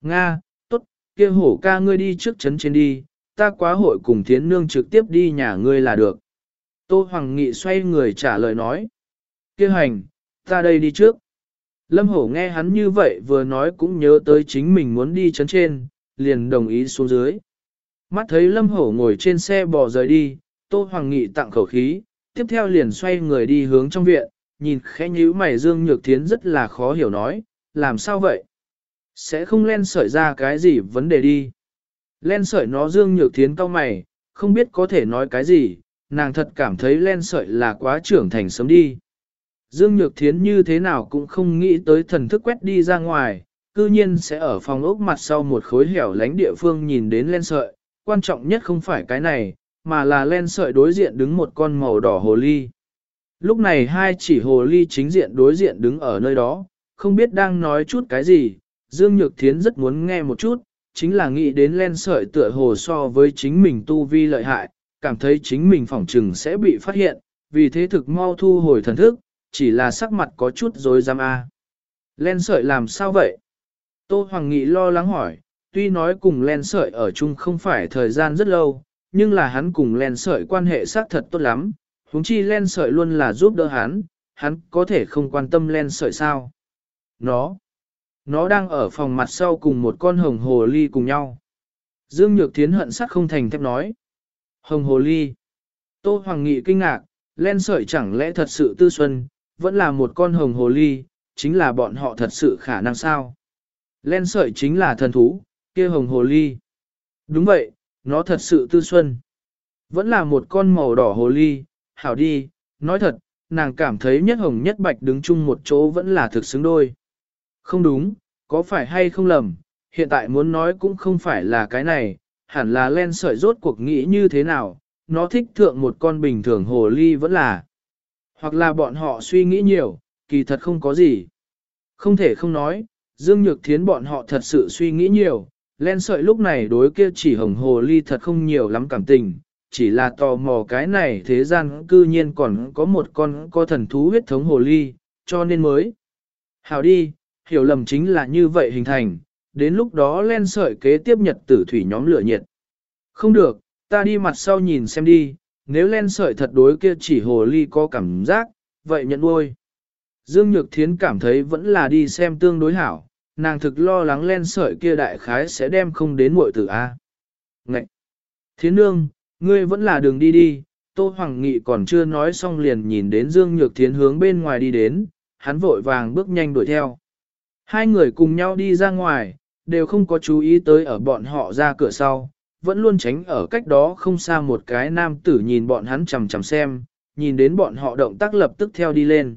Nga, tốt, kia hổ ca ngươi đi trước chấn trên đi, ta quá hội cùng thiến nương trực tiếp đi nhà ngươi là được. Tô Hoàng Nghị xoay người trả lời nói. Kêu hành, ta đây đi trước. Lâm hổ nghe hắn như vậy vừa nói cũng nhớ tới chính mình muốn đi chấn trên, liền đồng ý xuống dưới. Mắt thấy Lâm hổ ngồi trên xe bò rời đi, Tô Hoàng Nghị tặng khẩu khí, tiếp theo liền xoay người đi hướng trong viện, nhìn khẽ nhíu mày Dương Nhược Thiến rất là khó hiểu nói, làm sao vậy? Sẽ không len sợi ra cái gì vấn đề đi. Len sợi nó Dương Nhược Thiến cau mày, không biết có thể nói cái gì, nàng thật cảm thấy len sợi là quá trưởng thành sớm đi. Dương Nhược Thiến như thế nào cũng không nghĩ tới thần thức quét đi ra ngoài, cư nhiên sẽ ở phòng ốc mặt sau một khối hẻo lánh địa phương nhìn đến len sợi, quan trọng nhất không phải cái này, mà là len sợi đối diện đứng một con màu đỏ hồ ly. Lúc này hai chỉ hồ ly chính diện đối diện đứng ở nơi đó, không biết đang nói chút cái gì, Dương Nhược Thiến rất muốn nghe một chút, chính là nghĩ đến len sợi tựa hồ so với chính mình tu vi lợi hại, cảm thấy chính mình phỏng trừng sẽ bị phát hiện, vì thế thực mau thu hồi thần thức, chỉ là sắc mặt có chút dối rắm a. Len sợi làm sao vậy? Tô Hoàng Nghị lo lắng hỏi, tuy nói cùng len sợi ở chung không phải thời gian rất lâu, nhưng là hắn cùng len sợi quan hệ xác thật tốt lắm, huống chi len sợi luôn là giúp đỡ hắn, hắn có thể không quan tâm len sợi sao. Nó, nó đang ở phòng mặt sau cùng một con hồng hồ ly cùng nhau. Dương Nhược Thiến hận sắc không thành thép nói. Hồng hồ ly. Tô Hoàng Nghị kinh ngạc, len sợi chẳng lẽ thật sự tư xuân, vẫn là một con hồng hồ ly, chính là bọn họ thật sự khả năng sao. Len sợi chính là thần thú, kia hồng hồ ly. Đúng vậy, nó thật sự tư xuân. Vẫn là một con màu đỏ hồ ly, hảo đi, nói thật, nàng cảm thấy nhất hồng nhất bạch đứng chung một chỗ vẫn là thực xứng đôi. Không đúng, có phải hay không lầm, hiện tại muốn nói cũng không phải là cái này, hẳn là len sợi rốt cuộc nghĩ như thế nào, nó thích thượng một con bình thường hồ ly vẫn là. Hoặc là bọn họ suy nghĩ nhiều, kỳ thật không có gì. Không thể không nói, Dương Nhược Thiến bọn họ thật sự suy nghĩ nhiều, len sợi lúc này đối kia chỉ hồng hồ ly thật không nhiều lắm cảm tình, chỉ là tò mò cái này thế gian cư nhiên còn có một con có thần thú huyết thống hồ ly, cho nên mới. Hào đi, hiểu lầm chính là như vậy hình thành, đến lúc đó len sợi kế tiếp nhật tử thủy nhóm lửa nhiệt. Không được, ta đi mặt sau nhìn xem đi, nếu len sợi thật đối kia chỉ hồ ly có cảm giác, vậy nhận nuôi. Dương Nhược Thiến cảm thấy vẫn là đi xem tương đối hảo, nàng thực lo lắng len sợi kia đại khái sẽ đem không đến muội tử A. Ngậy! Thiến nương, ngươi vẫn là đường đi đi, Tô Hoàng Nghị còn chưa nói xong liền nhìn đến Dương Nhược Thiến hướng bên ngoài đi đến, hắn vội vàng bước nhanh đuổi theo. Hai người cùng nhau đi ra ngoài, đều không có chú ý tới ở bọn họ ra cửa sau, vẫn luôn tránh ở cách đó không xa một cái nam tử nhìn bọn hắn chằm chằm xem, nhìn đến bọn họ động tác lập tức theo đi lên.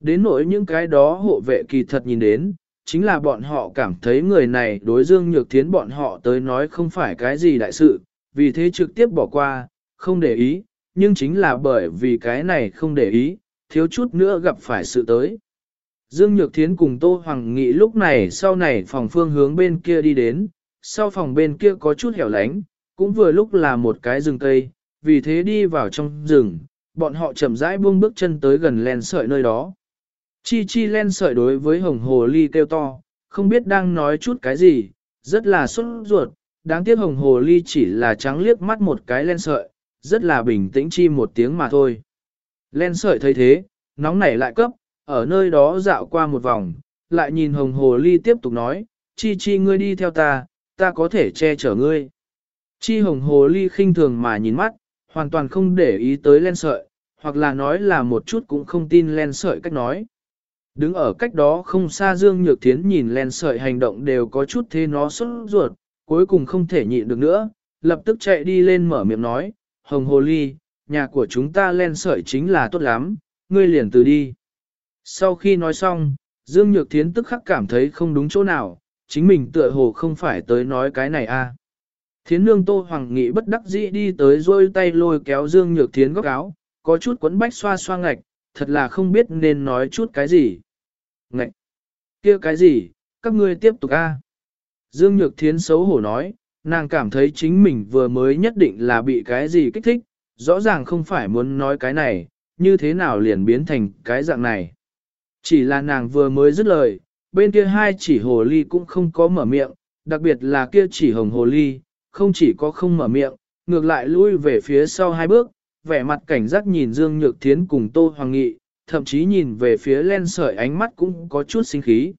Đến nỗi những cái đó hộ vệ kỳ thật nhìn đến, chính là bọn họ cảm thấy người này đối dương nhược thiến bọn họ tới nói không phải cái gì đại sự, vì thế trực tiếp bỏ qua, không để ý, nhưng chính là bởi vì cái này không để ý, thiếu chút nữa gặp phải sự tới. Dương Nhược Thiến cùng Tô Hoàng Nghị lúc này sau này phòng phương hướng bên kia đi đến, sau phòng bên kia có chút hẻo lánh, cũng vừa lúc là một cái rừng cây, vì thế đi vào trong rừng, bọn họ chậm rãi buông bước chân tới gần len sợi nơi đó. Chi chi len sợi đối với hồng hồ ly kêu to, không biết đang nói chút cái gì, rất là xuất ruột, đáng tiếc hồng hồ ly chỉ là trắng liếc mắt một cái len sợi, rất là bình tĩnh chi một tiếng mà thôi. Len sợi thấy thế, nóng nảy lại cấp, ở nơi đó dạo qua một vòng, lại nhìn hồng hồ ly tiếp tục nói, chi chi ngươi đi theo ta, ta có thể che chở ngươi. Chi hồng hồ ly khinh thường mà nhìn mắt, hoàn toàn không để ý tới len sợi, hoặc là nói là một chút cũng không tin len sợi cách nói. Đứng ở cách đó không xa Dương Nhược Thiến nhìn len sợi hành động đều có chút thế nó xuất ruột, cuối cùng không thể nhịn được nữa, lập tức chạy đi lên mở miệng nói, Hồng Hồ Ly, nhà của chúng ta len sợi chính là tốt lắm, ngươi liền từ đi. Sau khi nói xong, Dương Nhược Thiến tức khắc cảm thấy không đúng chỗ nào, chính mình tựa hồ không phải tới nói cái này a. À. Thiến nương Tô Hoàng Nghị bất đắc dĩ đi tới rôi tay lôi kéo Dương Nhược Thiến góc áo, có chút quấn bách xoa xoa ngạch, thật là không biết nên nói chút cái gì. Ngạch! kia cái gì, các ngươi tiếp tục a. Dương Nhược Thiến xấu hổ nói, nàng cảm thấy chính mình vừa mới nhất định là bị cái gì kích thích, rõ ràng không phải muốn nói cái này, như thế nào liền biến thành cái dạng này. Chỉ là nàng vừa mới dứt lời, bên kia hai chỉ hồ ly cũng không có mở miệng, đặc biệt là kia chỉ hồng hồ ly, không chỉ có không mở miệng, ngược lại lui về phía sau hai bước, vẻ mặt cảnh giác nhìn Dương Nhược Thiến cùng Tô Hoàng Nghị, thậm chí nhìn về phía len sợi ánh mắt cũng có chút sinh khí.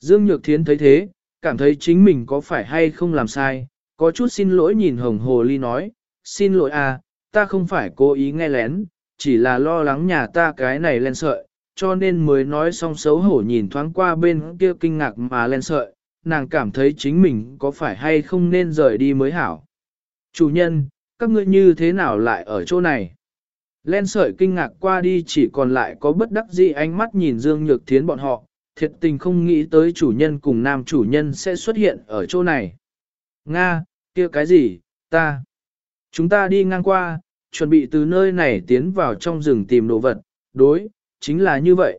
Dương Nhược Thiến thấy thế, cảm thấy chính mình có phải hay không làm sai, có chút xin lỗi nhìn Hồng Hồ Ly nói, xin lỗi à, ta không phải cố ý nghe lén, chỉ là lo lắng nhà ta cái này len sợi, cho nên mới nói xong xấu hổ nhìn thoáng qua bên kia kinh ngạc mà len sợi, nàng cảm thấy chính mình có phải hay không nên rời đi mới hảo. Chủ nhân, các ngươi như thế nào lại ở chỗ này? Len sợi kinh ngạc qua đi chỉ còn lại có bất đắc dĩ ánh mắt nhìn Dương Nhược Thiến bọn họ, thiệt tình không nghĩ tới chủ nhân cùng nam chủ nhân sẽ xuất hiện ở chỗ này. Nga, kia cái gì, ta. Chúng ta đi ngang qua, chuẩn bị từ nơi này tiến vào trong rừng tìm đồ vật, đối, chính là như vậy.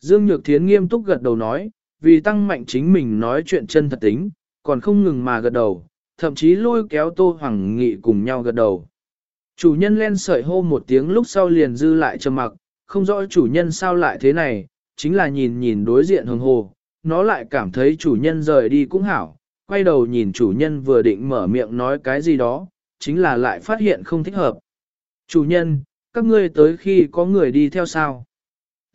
Dương Nhược Thiến nghiêm túc gật đầu nói, vì tăng mạnh chính mình nói chuyện chân thật tính, còn không ngừng mà gật đầu, thậm chí lôi kéo Tô Hoàng Nghị cùng nhau gật đầu. Chủ nhân len sợi hô một tiếng lúc sau liền dư lại trầm mặc, không rõ chủ nhân sao lại thế này, chính là nhìn nhìn đối diện hồng hồ, nó lại cảm thấy chủ nhân rời đi cũng hảo, quay đầu nhìn chủ nhân vừa định mở miệng nói cái gì đó, chính là lại phát hiện không thích hợp. Chủ nhân, các ngươi tới khi có người đi theo sao?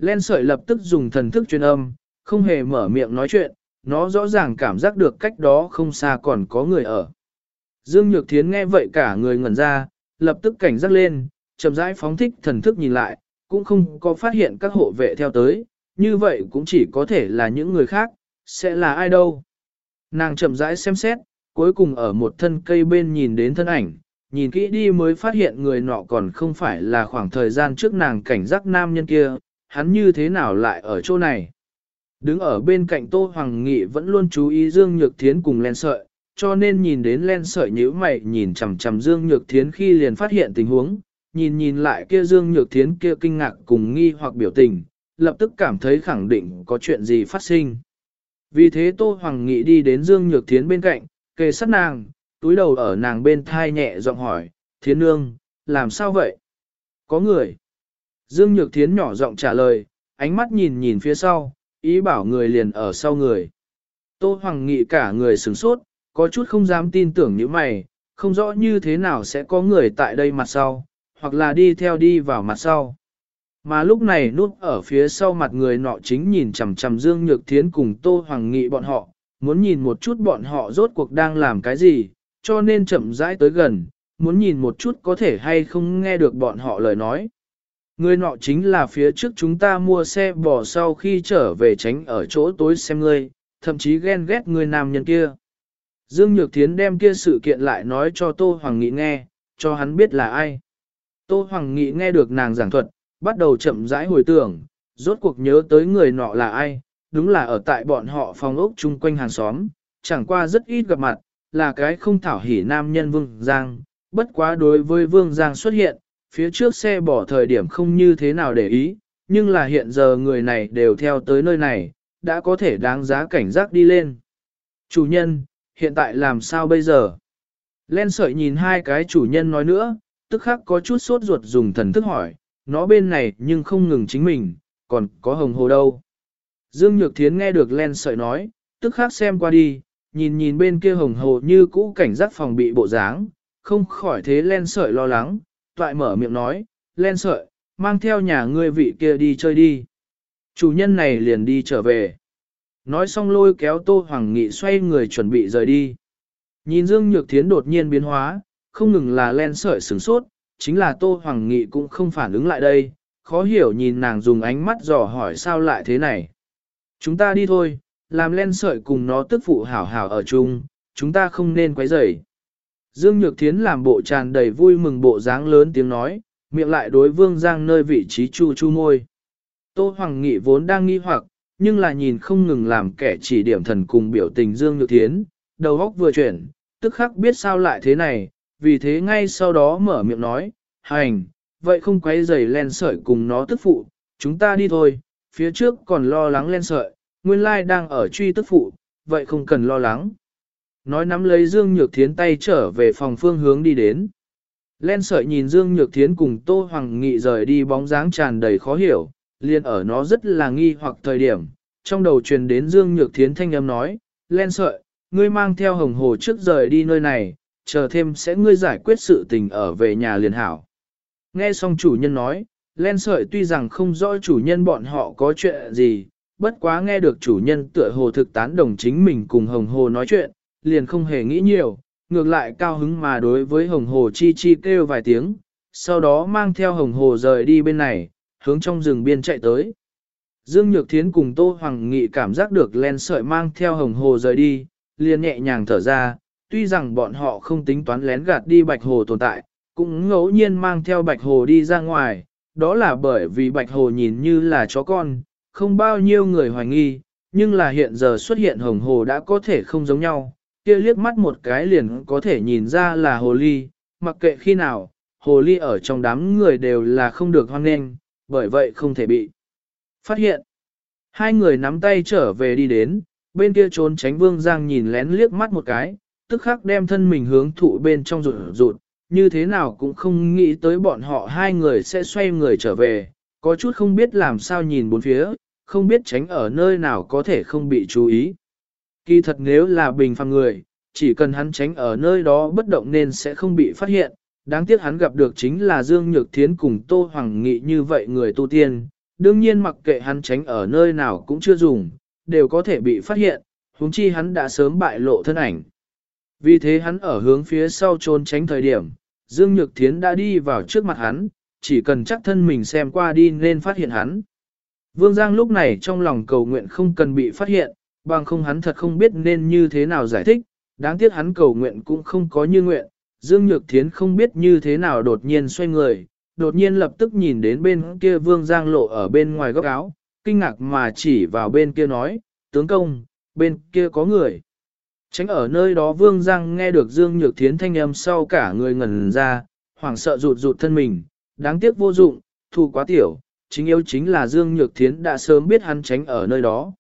Len sợi lập tức dùng thần thức truyền âm, không hề mở miệng nói chuyện, nó rõ ràng cảm giác được cách đó không xa còn có người ở. Dương Nhược Thiến nghe vậy cả người ngẩn ra, lập tức cảnh giác lên, chậm rãi phóng thích thần thức nhìn lại, cũng không có phát hiện các hộ vệ theo tới, như vậy cũng chỉ có thể là những người khác, sẽ là ai đâu. Nàng chậm rãi xem xét, cuối cùng ở một thân cây bên nhìn đến thân ảnh, nhìn kỹ đi mới phát hiện người nọ còn không phải là khoảng thời gian trước nàng cảnh giác nam nhân kia, hắn như thế nào lại ở chỗ này. Đứng ở bên cạnh Tô Hoàng Nghị vẫn luôn chú ý Dương Nhược Thiến cùng len sợi, cho nên nhìn đến len sợi nhíu mày nhìn chằm chằm Dương Nhược Thiến khi liền phát hiện tình huống, nhìn nhìn lại kia Dương Nhược Thiến kia kinh ngạc cùng nghi hoặc biểu tình, lập tức cảm thấy khẳng định có chuyện gì phát sinh. Vì thế Tô Hoàng Nghị đi đến Dương Nhược Thiến bên cạnh, kề sát nàng, túi đầu ở nàng bên thai nhẹ giọng hỏi, Thiến Nương, làm sao vậy? Có người. Dương Nhược Thiến nhỏ giọng trả lời, ánh mắt nhìn nhìn phía sau, ý bảo người liền ở sau người. Tô Hoàng Nghị cả người sửng sốt, có chút không dám tin tưởng như mày, không rõ như thế nào sẽ có người tại đây mặt sau, hoặc là đi theo đi vào mặt sau. Mà lúc này nút ở phía sau mặt người nọ chính nhìn chằm chằm Dương Nhược Thiến cùng Tô Hoàng Nghị bọn họ, muốn nhìn một chút bọn họ rốt cuộc đang làm cái gì, cho nên chậm rãi tới gần, muốn nhìn một chút có thể hay không nghe được bọn họ lời nói. Người nọ chính là phía trước chúng ta mua xe bỏ sau khi trở về tránh ở chỗ tối xem ngươi, thậm chí ghen ghét người nam nhân kia. Dương Nhược Thiến đem kia sự kiện lại nói cho Tô Hoàng Nghị nghe, cho hắn biết là ai. Tô Hoàng Nghị nghe được nàng giảng thuật, bắt đầu chậm rãi hồi tưởng, rốt cuộc nhớ tới người nọ là ai, đúng là ở tại bọn họ phòng ốc chung quanh hàng xóm, chẳng qua rất ít gặp mặt, là cái không thảo hỉ nam nhân Vương Giang, bất quá đối với Vương Giang xuất hiện, phía trước xe bỏ thời điểm không như thế nào để ý, nhưng là hiện giờ người này đều theo tới nơi này, đã có thể đáng giá cảnh giác đi lên. Chủ nhân, hiện tại làm sao bây giờ? Len sợi nhìn hai cái chủ nhân nói nữa, tức khắc có chút sốt ruột dùng thần thức hỏi, nó bên này nhưng không ngừng chính mình, còn có hồng hồ đâu. Dương Nhược Thiến nghe được len sợi nói, tức khắc xem qua đi, nhìn nhìn bên kia hồng hồ như cũ cảnh giác phòng bị bộ dáng, không khỏi thế len sợi lo lắng, toại mở miệng nói, len sợi, mang theo nhà ngươi vị kia đi chơi đi. Chủ nhân này liền đi trở về. Nói xong lôi kéo Tô Hoàng Nghị xoay người chuẩn bị rời đi. Nhìn Dương Nhược Thiến đột nhiên biến hóa, không ngừng là len sợi sửng sốt, chính là Tô Hoàng Nghị cũng không phản ứng lại đây, khó hiểu nhìn nàng dùng ánh mắt dò hỏi sao lại thế này. Chúng ta đi thôi, làm len sợi cùng nó tức phụ hảo hảo ở chung, chúng ta không nên quấy rầy. Dương Nhược Thiến làm bộ tràn đầy vui mừng bộ dáng lớn tiếng nói, miệng lại đối Vương Giang nơi vị trí chu chu môi. Tô Hoàng Nghị vốn đang nghi hoặc, nhưng là nhìn không ngừng làm kẻ chỉ điểm thần cùng biểu tình Dương Nhược Thiến, đầu óc vừa chuyển, tức khắc biết sao lại thế này, vì thế ngay sau đó mở miệng nói, hành, vậy không quấy giày len sợi cùng nó tức phụ, chúng ta đi thôi, phía trước còn lo lắng len sợi, nguyên lai đang ở truy tức phụ, vậy không cần lo lắng. Nói nắm lấy Dương Nhược Thiến tay trở về phòng phương hướng đi đến. Len sợi nhìn Dương Nhược Thiến cùng Tô Hoàng Nghị rời đi bóng dáng tràn đầy khó hiểu, liền ở nó rất là nghi hoặc thời điểm, trong đầu truyền đến Dương Nhược Thiến thanh âm nói, Len sợi, ngươi mang theo hồng hồ trước rời đi nơi này, chờ thêm sẽ ngươi giải quyết sự tình ở về nhà liền hảo. Nghe xong chủ nhân nói, len sợi tuy rằng không rõ chủ nhân bọn họ có chuyện gì, bất quá nghe được chủ nhân tựa hồ thực tán đồng chính mình cùng hồng hồ nói chuyện, liền không hề nghĩ nhiều, ngược lại cao hứng mà đối với hồng hồ chi chi kêu vài tiếng, sau đó mang theo hồng hồ rời đi bên này, hướng trong rừng biên chạy tới. Dương Nhược Thiến cùng Tô Hoàng Nghị cảm giác được len sợi mang theo hồng hồ rời đi, liền nhẹ nhàng thở ra, tuy rằng bọn họ không tính toán lén gạt đi Bạch Hồ tồn tại, cũng ngẫu nhiên mang theo Bạch Hồ đi ra ngoài, đó là bởi vì Bạch Hồ nhìn như là chó con, không bao nhiêu người hoài nghi, nhưng là hiện giờ xuất hiện hồng hồ đã có thể không giống nhau, kia liếc mắt một cái liền có thể nhìn ra là hồ ly, mặc kệ khi nào, hồ ly ở trong đám người đều là không được hoan nghênh, bởi vậy không thể bị phát hiện. Hai người nắm tay trở về đi đến, bên kia trốn tránh vương giang nhìn lén liếc mắt một cái, tức khắc đem thân mình hướng thụ bên trong rụt rụt, như thế nào cũng không nghĩ tới bọn họ hai người sẽ xoay người trở về, có chút không biết làm sao nhìn bốn phía, không biết tránh ở nơi nào có thể không bị chú ý. Kỳ thật nếu là bình phàm người, chỉ cần hắn tránh ở nơi đó bất động nên sẽ không bị phát hiện, đáng tiếc hắn gặp được chính là Dương Nhược Thiến cùng Tô Hoàng Nghị như vậy người tu tiên, đương nhiên mặc kệ hắn tránh ở nơi nào cũng chưa dùng, đều có thể bị phát hiện, huống chi hắn đã sớm bại lộ thân ảnh. Vì thế hắn ở hướng phía sau trốn tránh thời điểm, Dương Nhược Thiến đã đi vào trước mặt hắn, chỉ cần chắc thân mình xem qua đi nên phát hiện hắn. Vương Giang lúc này trong lòng cầu nguyện không cần bị phát hiện, bằng không hắn thật không biết nên như thế nào giải thích, đáng tiếc hắn cầu nguyện cũng không có như nguyện, Dương Nhược Thiến không biết như thế nào đột nhiên xoay người, đột nhiên lập tức nhìn đến bên kia Vương Giang lộ ở bên ngoài góc áo, kinh ngạc mà chỉ vào bên kia nói, tướng công, bên kia có người. Tránh ở nơi đó Vương Giang nghe được Dương Nhược Thiến thanh âm sau cả người ngẩn ra, hoảng sợ rụt rụt thân mình, đáng tiếc vô dụng, thu quá tiểu, chính yếu chính là Dương Nhược Thiến đã sớm biết hắn tránh ở nơi đó.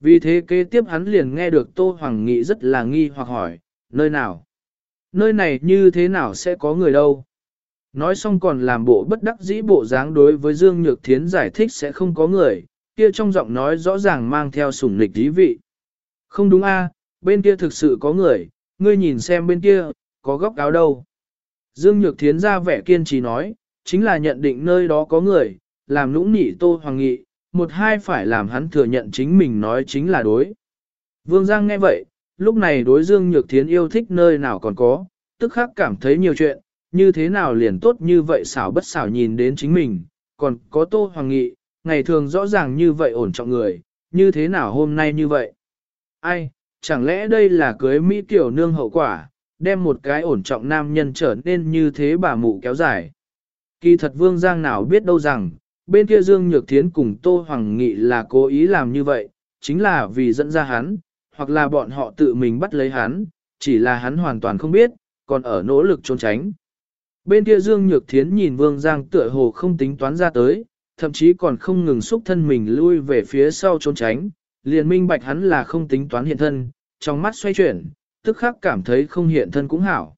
Vì thế kế tiếp hắn liền nghe được Tô Hoàng Nghị rất là nghi hoặc hỏi, nơi nào? Nơi này như thế nào sẽ có người đâu? Nói xong còn làm bộ bất đắc dĩ bộ dáng đối với Dương Nhược Thiến giải thích sẽ không có người, kia trong giọng nói rõ ràng mang theo sủng lịch dí vị. Không đúng a, bên kia thực sự có người, ngươi nhìn xem bên kia, có góc áo đâu. Dương Nhược Thiến ra vẻ kiên trì nói, chính là nhận định nơi đó có người, làm nũng nị Tô Hoàng Nghị, một hai phải làm hắn thừa nhận chính mình nói chính là đối. Vương Giang nghe vậy, lúc này đối Dương Nhược Thiến yêu thích nơi nào còn có, tức khắc cảm thấy nhiều chuyện, như thế nào liền tốt như vậy xảo bất xảo nhìn đến chính mình, còn có Tô Hoàng Nghị, ngày thường rõ ràng như vậy ổn trọng người, như thế nào hôm nay như vậy. Ai, chẳng lẽ đây là cưới Mỹ tiểu nương hậu quả, đem một cái ổn trọng nam nhân trở nên như thế bà mụ kéo dài. Kỳ thật Vương Giang nào biết đâu rằng, bên kia Dương Nhược Thiến cùng Tô Hoàng Nghị là cố ý làm như vậy, chính là vì dẫn ra hắn, hoặc là bọn họ tự mình bắt lấy hắn, chỉ là hắn hoàn toàn không biết, còn ở nỗ lực trốn tránh. Bên kia Dương Nhược Thiến nhìn Vương Giang tựa hồ không tính toán ra tới, thậm chí còn không ngừng xúc thân mình lui về phía sau trốn tránh, liền minh bạch hắn là không tính toán hiện thân, trong mắt xoay chuyển, tức khắc cảm thấy không hiện thân cũng hảo.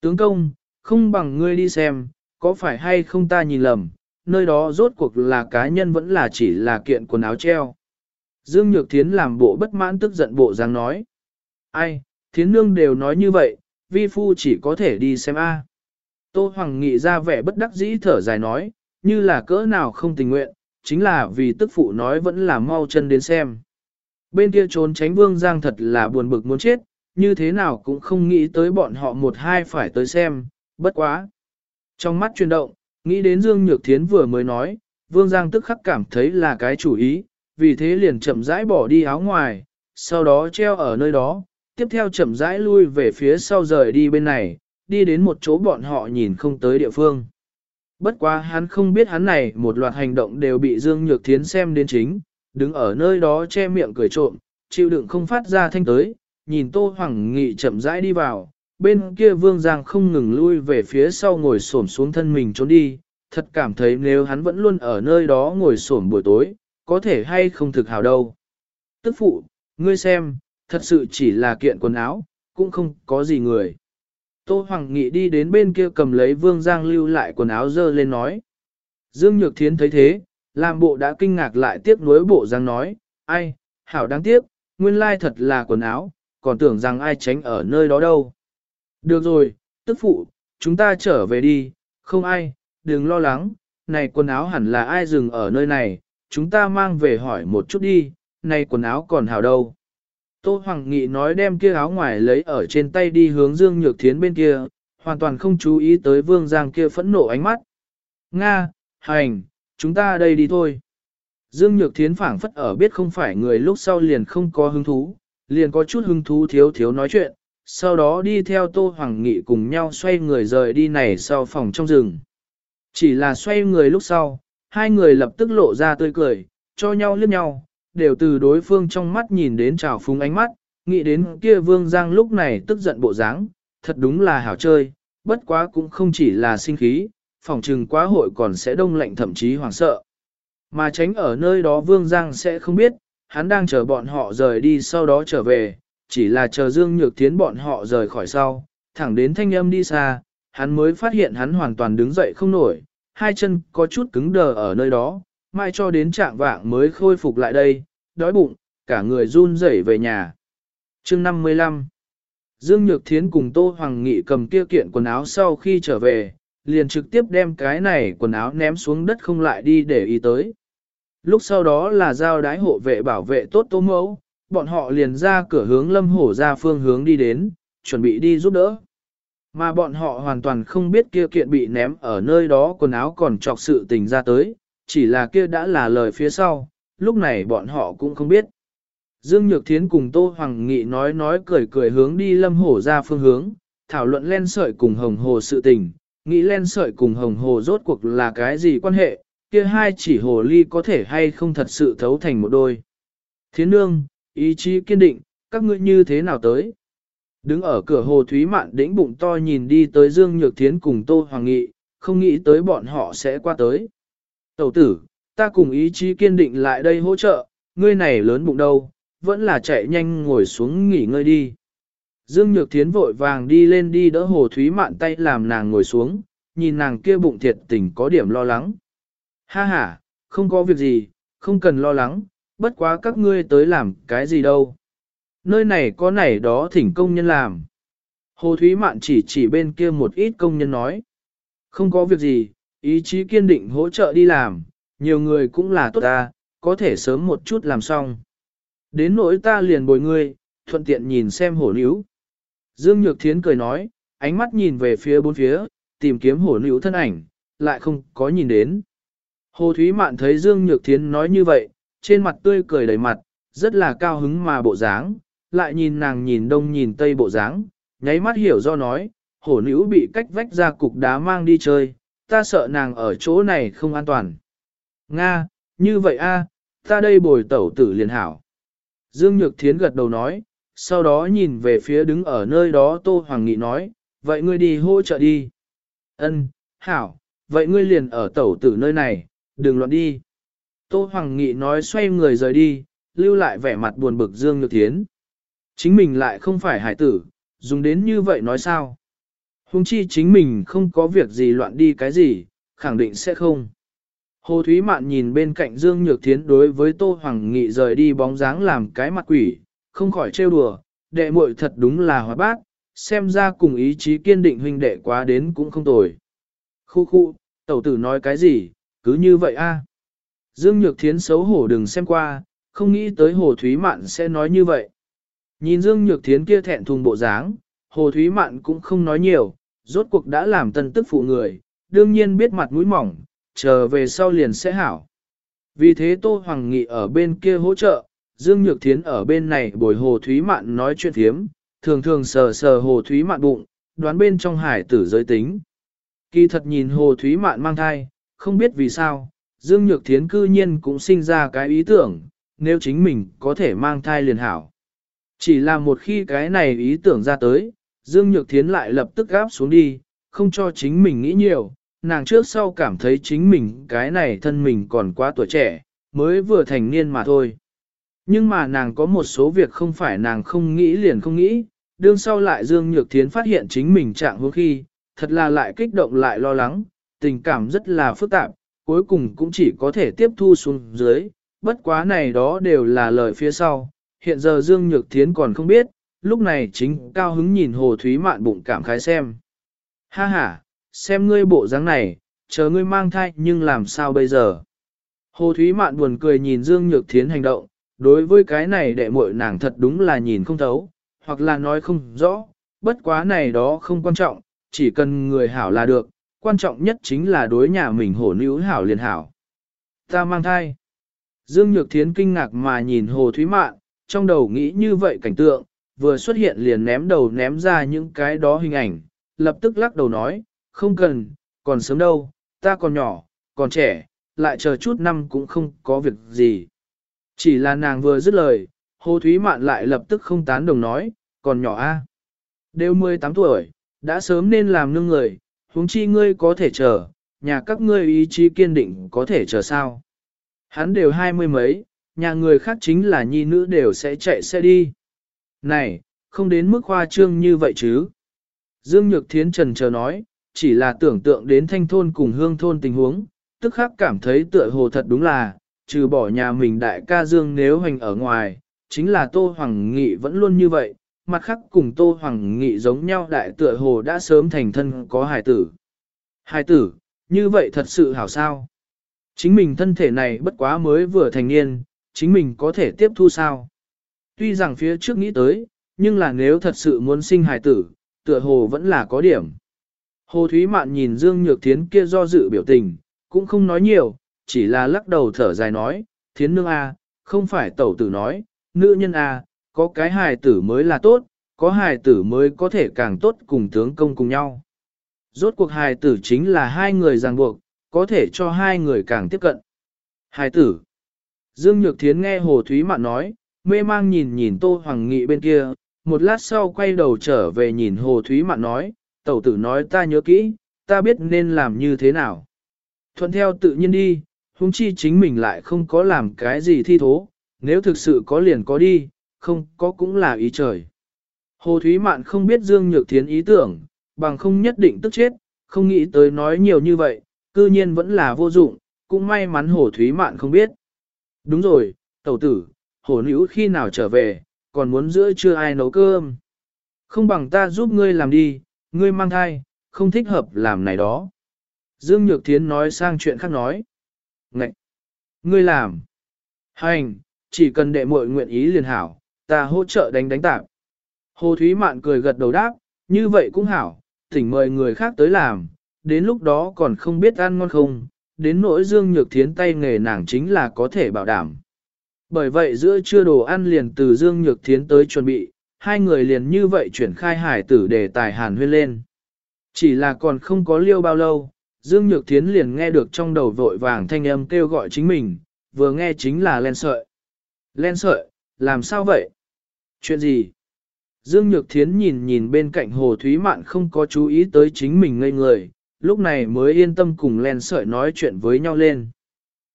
Tướng công, không bằng ngươi đi xem, có phải hay không ta nhìn lầm, nơi đó rốt cuộc là cá nhân vẫn là chỉ là kiện quần áo treo. Dương Nhược Thiến làm bộ bất mãn tức giận bộ dáng nói. Ai, Thiến Nương đều nói như vậy, vi phu chỉ có thể đi xem a. Tô Hoàng Nghị ra vẻ bất đắc dĩ thở dài nói, như là cỡ nào không tình nguyện, chính là vì tức phụ nói vẫn là mau chân đến xem. Bên kia trốn tránh vương giang thật là buồn bực muốn chết, như thế nào cũng không nghĩ tới bọn họ một hai phải tới xem, bất quá. Trong mắt chuyển động, nghĩ đến Dương Nhược Thiến vừa mới nói, vương giang tức khắc cảm thấy là cái chủ ý, vì thế liền chậm rãi bỏ đi áo ngoài, sau đó treo ở nơi đó, tiếp theo chậm rãi lui về phía sau rời đi bên này, đi đến một chỗ bọn họ nhìn không tới địa phương. Bất quá hắn không biết hắn này một loạt hành động đều bị Dương Nhược Thiến xem đến chính, đứng ở nơi đó che miệng cười trộm, chịu đựng không phát ra thanh tới, nhìn Tô Hoàng Nghị chậm rãi đi vào, bên kia Vương Giang không ngừng lui về phía sau ngồi xổm xuống thân mình trốn đi, thật cảm thấy nếu hắn vẫn luôn ở nơi đó ngồi xổm buổi tối, có thể hay không thực hào đâu. Tức phụ, ngươi xem, thật sự chỉ là kiện quần áo, cũng không có gì người. Tô Hoàng Nghị đi đến bên kia cầm lấy Vương Giang lưu lại quần áo dơ lên nói. Dương Nhược Thiến thấy thế, làm bộ đã kinh ngạc lại tiếc nuối bộ Giang nói, ai, hảo đáng tiếc, nguyên lai thật là quần áo, còn tưởng rằng ai tránh ở nơi đó đâu. Được rồi, tức phụ, chúng ta trở về đi, không ai, đừng lo lắng, này quần áo hẳn là ai dừng ở nơi này, chúng ta mang về hỏi một chút đi, này quần áo còn hảo đâu. Tô Hoàng Nghị nói đem kia áo ngoài lấy ở trên tay đi hướng Dương Nhược Thiến bên kia, hoàn toàn không chú ý tới Vương Giang kia phẫn nộ ánh mắt. Nga, hành, chúng ta đây đi thôi. Dương Nhược Thiến phảng phất ở biết không phải người lúc sau liền không có hứng thú, liền có chút hứng thú thiếu thiếu nói chuyện, sau đó đi theo Tô Hoàng Nghị cùng nhau xoay người rời đi này sau phòng trong rừng. Chỉ là xoay người lúc sau, hai người lập tức lộ ra tươi cười, cho nhau liếc nhau, đều từ đối phương trong mắt nhìn đến trào phúng ánh mắt, nghĩ đến kia Vương Giang lúc này tức giận bộ dáng, thật đúng là hảo chơi, bất quá cũng không chỉ là sinh khí, phòng trừng quá hội còn sẽ đông lạnh thậm chí hoảng sợ. Mà tránh ở nơi đó Vương Giang sẽ không biết, hắn đang chờ bọn họ rời đi sau đó trở về, chỉ là chờ Dương Nhược Thiến bọn họ rời khỏi sau, thẳng đến thanh âm đi xa, hắn mới phát hiện hắn hoàn toàn đứng dậy không nổi, hai chân có chút cứng đờ ở nơi đó, mai cho đến trạng vạng mới khôi phục lại đây, đói bụng, cả người run rẩy về nhà. chương 55 Dương Nhược Thiến cùng Tô Hoàng Nghị cầm kia kiện quần áo sau khi trở về, liền trực tiếp đem cái này quần áo ném xuống đất không lại đi để ý tới. Lúc sau đó là giao đái hộ vệ bảo vệ tốt Tô Mẫu, bọn họ liền ra cửa hướng lâm hổ ra phương hướng đi đến, chuẩn bị đi giúp đỡ. Mà bọn họ hoàn toàn không biết kia kiện bị ném ở nơi đó quần áo còn trọc sự tình ra tới, chỉ là kia đã là lời phía sau, lúc này bọn họ cũng không biết. Dương Nhược Thiến cùng Tô Hoàng Nghị nói nói cười cười hướng đi lâm hổ ra phương hướng, thảo luận len sợi cùng hồng hồ sự tình, nghĩ len sợi cùng hồng hồ rốt cuộc là cái gì quan hệ, kia hai chỉ hồ ly có thể hay không thật sự thấu thành một đôi. Thiến nương, ý chí kiên định, các ngươi như thế nào tới? Đứng ở cửa hồ Thúy Mạn đĩnh bụng to nhìn đi tới Dương Nhược Thiến cùng Tô Hoàng Nghị, không nghĩ tới bọn họ sẽ qua tới. Tẩu tử, ta cùng ý chí kiên định lại đây hỗ trợ, ngươi này lớn bụng đâu, vẫn là chạy nhanh ngồi xuống nghỉ ngơi đi. Dương Nhược Thiến vội vàng đi lên đi đỡ Hồ Thúy Mạn tay làm nàng ngồi xuống, nhìn nàng kia bụng thiệt tình có điểm lo lắng. Ha ha, không có việc gì, không cần lo lắng, bất quá các ngươi tới làm cái gì đâu. Nơi này có này đó thỉnh công nhân làm. Hồ Thúy Mạn chỉ chỉ bên kia một ít công nhân nói. Không có việc gì, ý chí kiên định hỗ trợ đi làm, nhiều người cũng là tốt ta, có thể sớm một chút làm xong. Đến nỗi ta liền bồi ngươi, thuận tiện nhìn xem hổ níu. Dương Nhược Thiến cười nói, ánh mắt nhìn về phía bốn phía, tìm kiếm hổ níu thân ảnh, lại không có nhìn đến. Hồ Thúy Mạn thấy Dương Nhược Thiến nói như vậy, trên mặt tươi cười đầy mặt, rất là cao hứng mà bộ dáng, lại nhìn nàng nhìn đông nhìn tây bộ dáng, nháy mắt hiểu do nói, hổ nữ bị cách vách ra cục đá mang đi chơi, ta sợ nàng ở chỗ này không an toàn. Nga, như vậy a, ta đây bồi tẩu tử liền hảo. Dương Nhược Thiến gật đầu nói, sau đó nhìn về phía đứng ở nơi đó Tô Hoàng Nghị nói, vậy ngươi đi hỗ trợ đi. Ân, hảo, vậy ngươi liền ở tẩu tử nơi này, đừng loạn đi. Tô Hoàng Nghị nói xoay người rời đi, lưu lại vẻ mặt buồn bực Dương Nhược Thiến. Chính mình lại không phải hải tử, dùng đến như vậy nói sao? Hùng chi chính mình không có việc gì loạn đi cái gì, khẳng định sẽ không. Hồ Thúy Mạn nhìn bên cạnh Dương Nhược Thiến đối với Tô Hoàng Nghị rời đi bóng dáng làm cái mặt quỷ, không khỏi trêu đùa, đệ muội thật đúng là hóa bác, xem ra cùng ý chí kiên định huynh đệ quá đến cũng không tồi. Khu khu, tẩu tử nói cái gì, cứ như vậy a. Dương Nhược Thiến xấu hổ đừng xem qua, không nghĩ tới Hồ Thúy Mạn sẽ nói như vậy. Nhìn Dương Nhược Thiến kia thẹn thùng bộ dáng, Hồ Thúy Mạn cũng không nói nhiều, rốt cuộc đã làm tân tức phụ người, đương nhiên biết mặt mũi mỏng, chờ về sau liền sẽ hảo. Vì thế Tô Hoàng Nghị ở bên kia hỗ trợ, Dương Nhược Thiến ở bên này bồi Hồ Thúy Mạn nói chuyện thiếm, thường thường sờ sờ Hồ Thúy Mạn bụng, đoán bên trong hải tử giới tính. Kỳ thật nhìn Hồ Thúy Mạn mang thai, không biết vì sao, Dương Nhược Thiến cư nhiên cũng sinh ra cái ý tưởng, nếu chính mình có thể mang thai liền hảo. Chỉ là một khi cái này ý tưởng ra tới, Dương Nhược Thiến lại lập tức gáp xuống đi, không cho chính mình nghĩ nhiều, nàng trước sau cảm thấy chính mình cái này thân mình còn quá tuổi trẻ, mới vừa thành niên mà thôi. Nhưng mà nàng có một số việc không phải nàng không nghĩ liền không nghĩ, đương sau lại Dương Nhược Thiến phát hiện chính mình trạng hướng khi, thật là lại kích động lại lo lắng, tình cảm rất là phức tạp, cuối cùng cũng chỉ có thể tiếp thu xuống dưới, bất quá này đó đều là lời phía sau, hiện giờ Dương Nhược Thiến còn không biết, lúc này chính cao hứng nhìn Hồ Thúy Mạn bụng cảm khái xem. Ha ha, xem ngươi bộ dáng này, chờ ngươi mang thai nhưng làm sao bây giờ? Hồ Thúy Mạn buồn cười nhìn Dương Nhược Thiến hành động, đối với cái này đệ muội nàng thật đúng là nhìn không thấu, hoặc là nói không rõ, bất quá này đó không quan trọng, chỉ cần người hảo là được, quan trọng nhất chính là đối nhà mình hổ nữ hảo liền hảo. Ta mang thai. Dương Nhược Thiến kinh ngạc mà nhìn Hồ Thúy Mạn, trong đầu nghĩ như vậy cảnh tượng, vừa xuất hiện liền ném đầu ném ra những cái đó hình ảnh, lập tức lắc đầu nói, không cần, còn sớm đâu, ta còn nhỏ, còn trẻ, lại chờ chút năm cũng không có việc gì. Chỉ là nàng vừa dứt lời, Hồ Thúy Mạn lại lập tức không tán đồng nói, còn nhỏ a, Đều 18 tuổi, đã sớm nên làm nương người, huống chi ngươi có thể chờ, nhà các ngươi ý chí kiên định có thể chờ sao. Hắn đều hai mươi mấy, nhà người khác chính là nhi nữ đều sẽ chạy xe đi. Này, không đến mức khoa trương như vậy chứ. Dương Nhược Thiến trần chờ nói, chỉ là tưởng tượng đến thanh thôn cùng hương thôn tình huống, tức khắc cảm thấy tựa hồ thật đúng là, trừ bỏ nhà mình đại ca Dương nếu hành ở ngoài, chính là Tô Hoàng Nghị vẫn luôn như vậy, mặt khác cùng Tô Hoàng Nghị giống nhau đại tựa hồ đã sớm thành thân có hài tử. Hài tử, như vậy thật sự hảo sao? Chính mình thân thể này bất quá mới vừa thành niên, chính mình có thể tiếp thu sao? Tuy rằng phía trước nghĩ tới, nhưng là nếu thật sự muốn sinh hài tử, tựa hồ vẫn là có điểm. Hồ Thúy Mạn nhìn Dương Nhược Thiến kia do dự biểu tình, cũng không nói nhiều, chỉ là lắc đầu thở dài nói, Thiến nương A, không phải tẩu tử nói, nữ nhân A, có cái hài tử mới là tốt, có hài tử mới có thể càng tốt cùng tướng công cùng nhau. Rốt cuộc hài tử chính là hai người ràng buộc, có thể cho hai người càng tiếp cận. Hài tử. Dương Nhược Thiến nghe Hồ Thúy Mạn nói, mê mang nhìn nhìn Tô Hoàng Nghị bên kia, một lát sau quay đầu trở về nhìn Hồ Thúy Mạn nói, tẩu tử nói ta nhớ kỹ, ta biết nên làm như thế nào. Thuận theo tự nhiên đi, huống chi chính mình lại không có làm cái gì thi thố, nếu thực sự có liền có đi, không có cũng là ý trời. Hồ Thúy Mạn không biết Dương Nhược Thiến ý tưởng, bằng không nhất định tức chết, không nghĩ tới nói nhiều như vậy, cư nhiên vẫn là vô dụng, cũng may mắn Hồ Thúy Mạn không biết. Đúng rồi, tẩu tử, Hồ Nữ khi nào trở về, còn muốn giữa trưa ai nấu cơm. Không bằng ta giúp ngươi làm đi, ngươi mang thai, không thích hợp làm này đó. Dương Nhược Thiến nói sang chuyện khác nói. Ngậy! Ngươi làm! Hành, chỉ cần đệ muội nguyện ý liền hảo, ta hỗ trợ đánh đánh tạp. Hồ Thúy Mạn cười gật đầu đáp, như vậy cũng hảo, thỉnh mời người khác tới làm, đến lúc đó còn không biết ăn ngon không, đến nỗi Dương Nhược Thiến tay nghề nàng chính là có thể bảo đảm. Bởi vậy giữa trưa đồ ăn liền từ Dương Nhược Thiến tới chuẩn bị, hai người liền như vậy chuyển khai hải tử để tài hàn huyên lên. Chỉ là còn không có liêu bao lâu, Dương Nhược Thiến liền nghe được trong đầu vội vàng thanh âm kêu gọi chính mình, vừa nghe chính là len sợi. Len sợi, làm sao vậy? Chuyện gì? Dương Nhược Thiến nhìn nhìn bên cạnh Hồ Thúy Mạn không có chú ý tới chính mình ngây người, lúc này mới yên tâm cùng len sợi nói chuyện với nhau lên.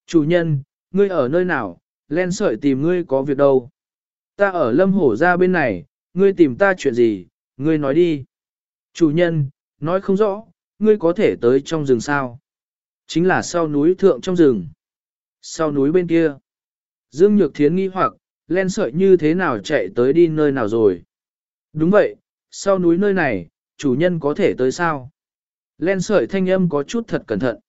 Chủ nhân, ngươi ở nơi nào, len sợi tìm ngươi có việc đâu. Ta ở lâm hổ ra bên này, ngươi tìm ta chuyện gì, ngươi nói đi. Chủ nhân, nói không rõ, ngươi có thể tới trong rừng sao. Chính là sau núi thượng trong rừng. Sau núi bên kia. Dương Nhược Thiến nghi hoặc, len sợi như thế nào chạy tới đi nơi nào rồi. Đúng vậy, sau núi nơi này, chủ nhân có thể tới sao? Len sợi thanh âm có chút thật cẩn thận.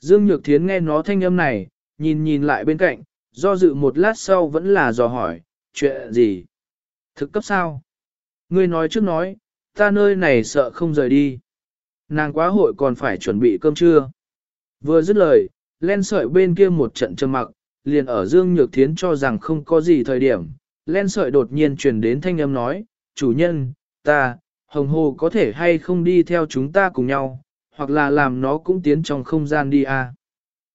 Dương Nhược Thiến nghe nó thanh âm này, nhìn nhìn lại bên cạnh, do dự một lát sau vẫn là dò hỏi, chuyện gì? Thực cấp sao? Ngươi nói trước nói, ta nơi này sợ không rời đi. Nàng quá hội còn phải chuẩn bị cơm trưa. Vừa dứt lời, len sợi bên kia một trận trầm mặc, liền ở Dương Nhược Thiến cho rằng không có gì thời điểm. Len sợi đột nhiên truyền đến thanh âm nói, chủ nhân, ta, hồng hồ có thể hay không đi theo chúng ta cùng nhau, hoặc là làm nó cũng tiến trong không gian đi à.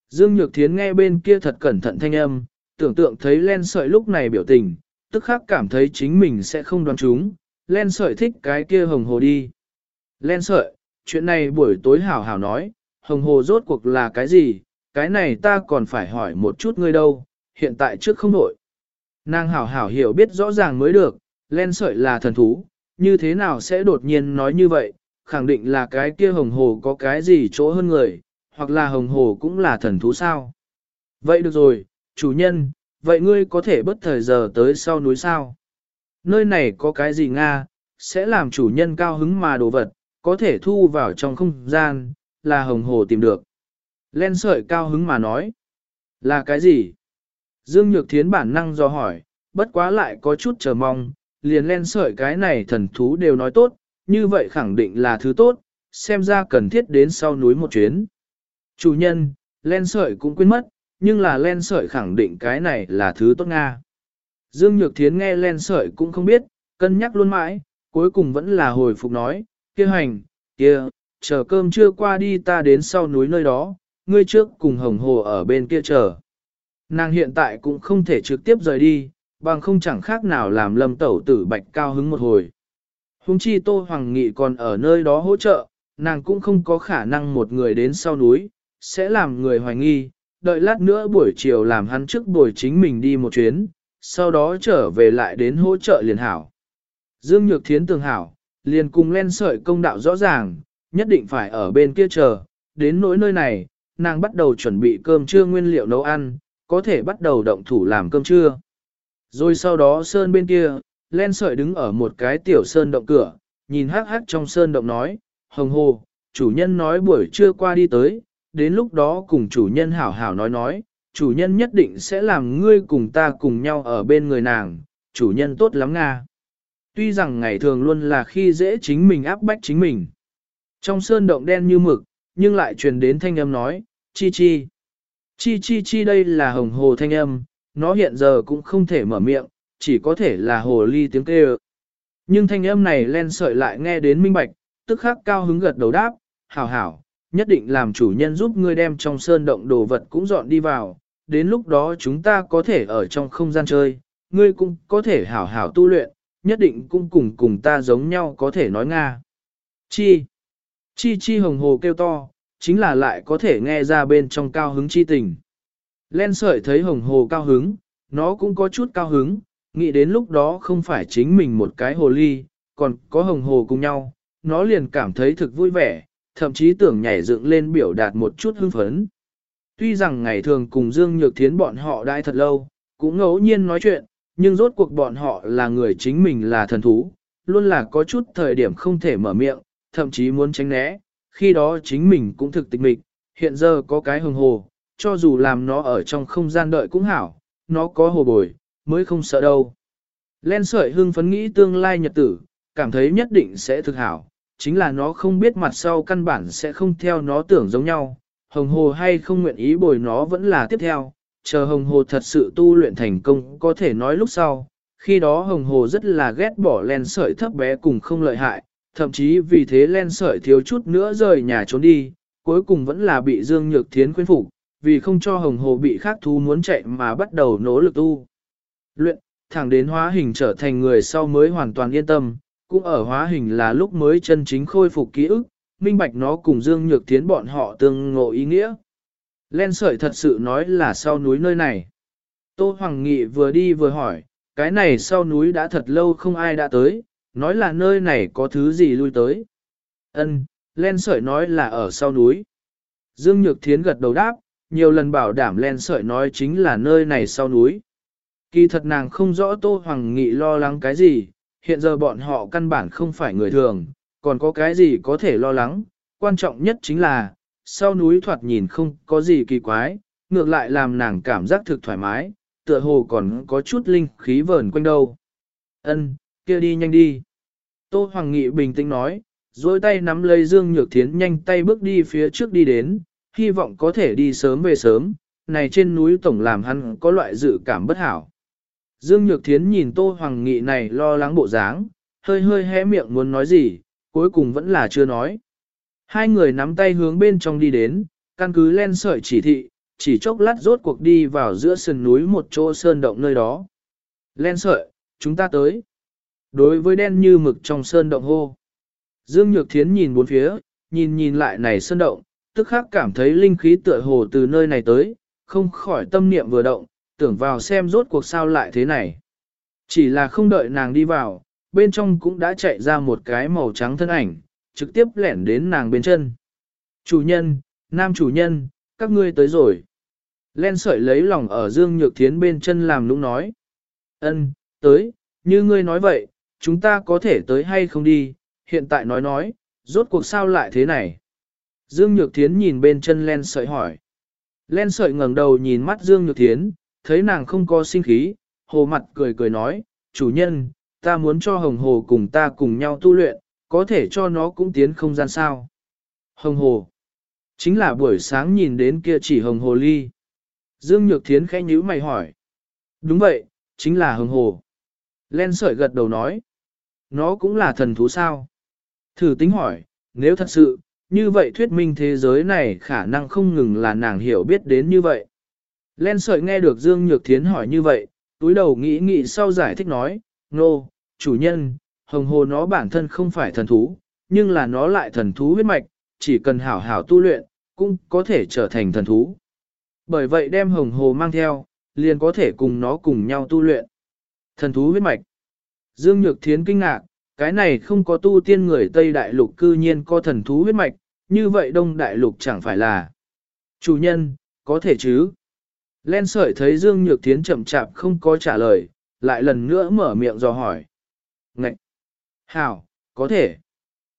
Dương Nhược Thiến nghe bên kia thật cẩn thận thanh âm, tưởng tượng thấy len sợi lúc này biểu tình, tức khắc cảm thấy chính mình sẽ không đoán chúng, len sợi thích cái kia hồng hồ đi. Len sợi, chuyện này buổi tối hảo hảo nói, hồng hồ rốt cuộc là cái gì, cái này ta còn phải hỏi một chút ngươi đâu, hiện tại trước không đổi. Nàng hảo hảo hiểu biết rõ ràng mới được, len sợi là thần thú, như thế nào sẽ đột nhiên nói như vậy, khẳng định là cái kia hồng hồ có cái gì chỗ hơn người, hoặc là hồng hồ cũng là thần thú sao. Vậy được rồi, chủ nhân, vậy ngươi có thể bất thời giờ tới sau núi sao? Nơi này có cái gì Nga, sẽ làm chủ nhân cao hứng mà đồ vật, có thể thu vào trong không gian, là hồng hồ tìm được. Len sợi cao hứng mà nói, là cái gì? Dương Nhược Thiến bản năng do hỏi, bất quá lại có chút chờ mong, liền len sợi cái này thần thú đều nói tốt, như vậy khẳng định là thứ tốt, xem ra cần thiết đến sau núi một chuyến. Chủ nhân, len sợi cũng quên mất, nhưng là len sợi khẳng định cái này là thứ tốt Nga. Dương Nhược Thiến nghe len sợi cũng không biết, cân nhắc luôn mãi, cuối cùng vẫn là hồi phục nói, kia hành, kia, chờ cơm chưa qua đi ta đến sau núi nơi đó, ngươi trước cùng hồng hồ ở bên kia chờ. Nàng hiện tại cũng không thể trực tiếp rời đi, bằng không chẳng khác nào làm lâm tẩu tử bạch cao hứng một hồi. Hùng chi Tô Hoàng Nghị còn ở nơi đó hỗ trợ, nàng cũng không có khả năng một người đến sau núi, sẽ làm người hoài nghi, đợi lát nữa buổi chiều làm hắn trước buổi chính mình đi một chuyến, sau đó trở về lại đến hỗ trợ liền hảo. Dương Nhược Thiến tường hảo, liền cùng len sợi công đạo rõ ràng, nhất định phải ở bên kia chờ, đến nỗi nơi này, nàng bắt đầu chuẩn bị cơm trưa nguyên liệu nấu ăn, có thể bắt đầu động thủ làm cơm trưa. Rồi sau đó sơn bên kia, len sợi đứng ở một cái tiểu sơn động cửa, nhìn hắc hắc trong sơn động nói, hồng hồ, chủ nhân nói buổi trưa qua đi tới, đến lúc đó cùng chủ nhân hảo hảo nói nói, chủ nhân nhất định sẽ làm ngươi cùng ta cùng nhau ở bên người nàng, chủ nhân tốt lắm Nga. Tuy rằng ngày thường luôn là khi dễ chính mình áp bách chính mình. Trong sơn động đen như mực, nhưng lại truyền đến thanh âm nói, chi chi. Chi chi chi đây là hồng hồ thanh âm, nó hiện giờ cũng không thể mở miệng, chỉ có thể là hồ ly tiếng kêu. Nhưng thanh âm này len sợi lại nghe đến minh bạch, tức khắc cao hứng gật đầu đáp, hảo hảo, nhất định làm chủ nhân giúp ngươi đem trong sơn động đồ vật cũng dọn đi vào, đến lúc đó chúng ta có thể ở trong không gian chơi, ngươi cũng có thể hảo hảo tu luyện, nhất định cũng cùng cùng ta giống nhau có thể nói Nga. Chi? Chi chi hồng hồ kêu to, chính là lại có thể nghe ra bên trong cao hứng chi tình. Len sợi thấy hồng hồ cao hứng, nó cũng có chút cao hứng, nghĩ đến lúc đó không phải chính mình một cái hồ ly, còn có hồng hồ cùng nhau, nó liền cảm thấy thực vui vẻ, thậm chí tưởng nhảy dựng lên biểu đạt một chút hưng phấn. Tuy rằng ngày thường cùng Dương Nhược Thiến bọn họ đãi thật lâu, cũng ngẫu nhiên nói chuyện, nhưng rốt cuộc bọn họ là người chính mình là thần thú, luôn là có chút thời điểm không thể mở miệng, thậm chí muốn tránh né, khi đó chính mình cũng thực tịch mịch, hiện giờ có cái hồng hồ, cho dù làm nó ở trong không gian đợi cũng hảo, nó có hồ bồi, mới không sợ đâu. Len sợi hưng phấn nghĩ tương lai nhật tử, cảm thấy nhất định sẽ thực hảo, chính là nó không biết mặt sau căn bản sẽ không theo nó tưởng giống nhau, hồng hồ hay không nguyện ý bồi nó vẫn là tiếp theo, chờ hồng hồ thật sự tu luyện thành công có thể nói lúc sau, khi đó hồng hồ rất là ghét bỏ len sợi thấp bé cùng không lợi hại, thậm chí vì thế len sợi thiếu chút nữa rời nhà trốn đi, cuối cùng vẫn là bị Dương Nhược Thiến khuyên phục, vì không cho hồng hồ bị khác thú muốn chạy mà bắt đầu nỗ lực tu. Luyện, thẳng đến hóa hình trở thành người sau mới hoàn toàn yên tâm, cũng ở hóa hình là lúc mới chân chính khôi phục ký ức, minh bạch nó cùng Dương Nhược Thiến bọn họ tương ngộ ý nghĩa. Len sợi thật sự nói là sau núi nơi này. Tô Hoàng Nghị vừa đi vừa hỏi, cái này sau núi đã thật lâu không ai đã tới, nói là nơi này có thứ gì lui tới. Ân, Len sợi nói là ở sau núi. Dương Nhược Thiến gật đầu đáp, nhiều lần bảo đảm Len sợi nói chính là nơi này sau núi. Kỳ thật nàng không rõ Tô Hoàng Nghị lo lắng cái gì, hiện giờ bọn họ căn bản không phải người thường, còn có cái gì có thể lo lắng, quan trọng nhất chính là, sau núi thoạt nhìn không có gì kỳ quái, ngược lại làm nàng cảm giác thực thoải mái, tựa hồ còn có chút linh khí vờn quanh đâu. Ân, kia đi nhanh đi. Tô Hoàng Nghị bình tĩnh nói, dối tay nắm lấy Dương Nhược Thiến nhanh tay bước đi phía trước đi đến, hy vọng có thể đi sớm về sớm, này trên núi tổng làm hắn có loại dự cảm bất hảo. Dương Nhược Thiến nhìn Tô Hoàng Nghị này lo lắng bộ dáng, hơi hơi hé miệng muốn nói gì, cuối cùng vẫn là chưa nói. Hai người nắm tay hướng bên trong đi đến, căn cứ len sợi chỉ thị, chỉ chốc lát rốt cuộc đi vào giữa sườn núi một chỗ sơn động nơi đó. Len sợi, chúng ta tới. Đối với đen như mực trong sơn động hô. Dương Nhược Thiến nhìn bốn phía, nhìn nhìn lại này sơn động, tức khắc cảm thấy linh khí tựa hồ từ nơi này tới, không khỏi tâm niệm vừa động, tưởng vào xem rốt cuộc sao lại thế này. Chỉ là không đợi nàng đi vào, bên trong cũng đã chạy ra một cái màu trắng thân ảnh, trực tiếp lẻn đến nàng bên chân. Chủ nhân, nam chủ nhân, các ngươi tới rồi. Len sợi lấy lòng ở Dương Nhược Thiến bên chân làm nũng nói. Ân, tới, như ngươi nói vậy, chúng ta có thể tới hay không đi, hiện tại nói nói, rốt cuộc sao lại thế này. Dương Nhược Thiến nhìn bên chân Len sợi hỏi. Len sợi ngẩng đầu nhìn mắt Dương Nhược Thiến, thấy nàng không có sinh khí, hồ mặt cười cười nói, chủ nhân, ta muốn cho hồng hồ cùng ta cùng nhau tu luyện, có thể cho nó cũng tiến không gian sao. Hồng hồ, chính là buổi sáng nhìn đến kia chỉ hồng hồ ly. Dương Nhược Thiến khẽ nhíu mày hỏi. Đúng vậy, chính là hồng hồ. Len sợi gật đầu nói. Nó cũng là thần thú sao? Thử tính hỏi, nếu thật sự, như vậy thuyết minh thế giới này khả năng không ngừng là nàng hiểu biết đến như vậy. Len sợi nghe được Dương Nhược Thiến hỏi như vậy, túi đầu nghĩ nghĩ sau giải thích nói, nô, no, chủ nhân, hồng hồ nó bản thân không phải thần thú, nhưng là nó lại thần thú huyết mạch, chỉ cần hảo hảo tu luyện, cũng có thể trở thành thần thú. Bởi vậy đem hồng hồ mang theo, liền có thể cùng nó cùng nhau tu luyện. Thần thú huyết mạch. Dương Nhược Thiến kinh ngạc, cái này không có tu tiên người Tây Đại Lục cư nhiên có thần thú huyết mạch, như vậy Đông Đại Lục chẳng phải là. Chủ nhân, có thể chứ? Len sợi thấy Dương Nhược Thiến chậm chạp không có trả lời, lại lần nữa mở miệng dò hỏi. Ngậy! Hảo, có thể.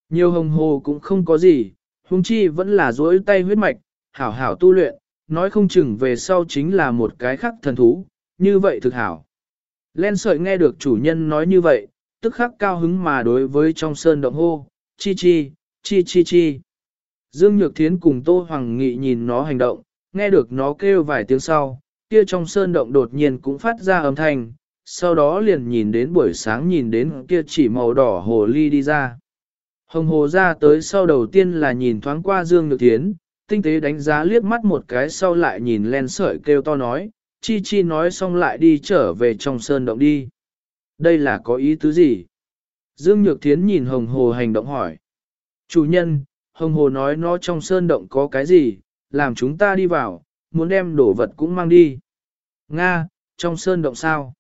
Nhiều hồng hồ cũng không có gì, huống chi vẫn là dối tay huyết mạch, hảo hảo tu luyện, nói không chừng về sau chính là một cái khắc thần thú, như vậy thực hảo. Len sợi nghe được chủ nhân nói như vậy, tức khắc cao hứng mà đối với trong sơn động hô, chi chi, chi chi chi. Dương Nhược Thiến cùng Tô Hoàng Nghị nhìn nó hành động, nghe được nó kêu vài tiếng sau, kia trong sơn động đột nhiên cũng phát ra âm thanh, sau đó liền nhìn đến buổi sáng nhìn đến kia chỉ màu đỏ hồ ly đi ra. Hồng hồ ra tới sau đầu tiên là nhìn thoáng qua Dương Nhược Thiến, tinh tế đánh giá liếc mắt một cái sau lại nhìn len sợi kêu to nói, chi chi nói xong lại đi trở về trong sơn động đi. Đây là có ý tứ gì? Dương Nhược Thiến nhìn Hồng Hồ hành động hỏi. Chủ nhân, Hồng Hồ nói nó trong sơn động có cái gì, làm chúng ta đi vào, muốn đem đồ vật cũng mang đi. Nga, trong sơn động sao?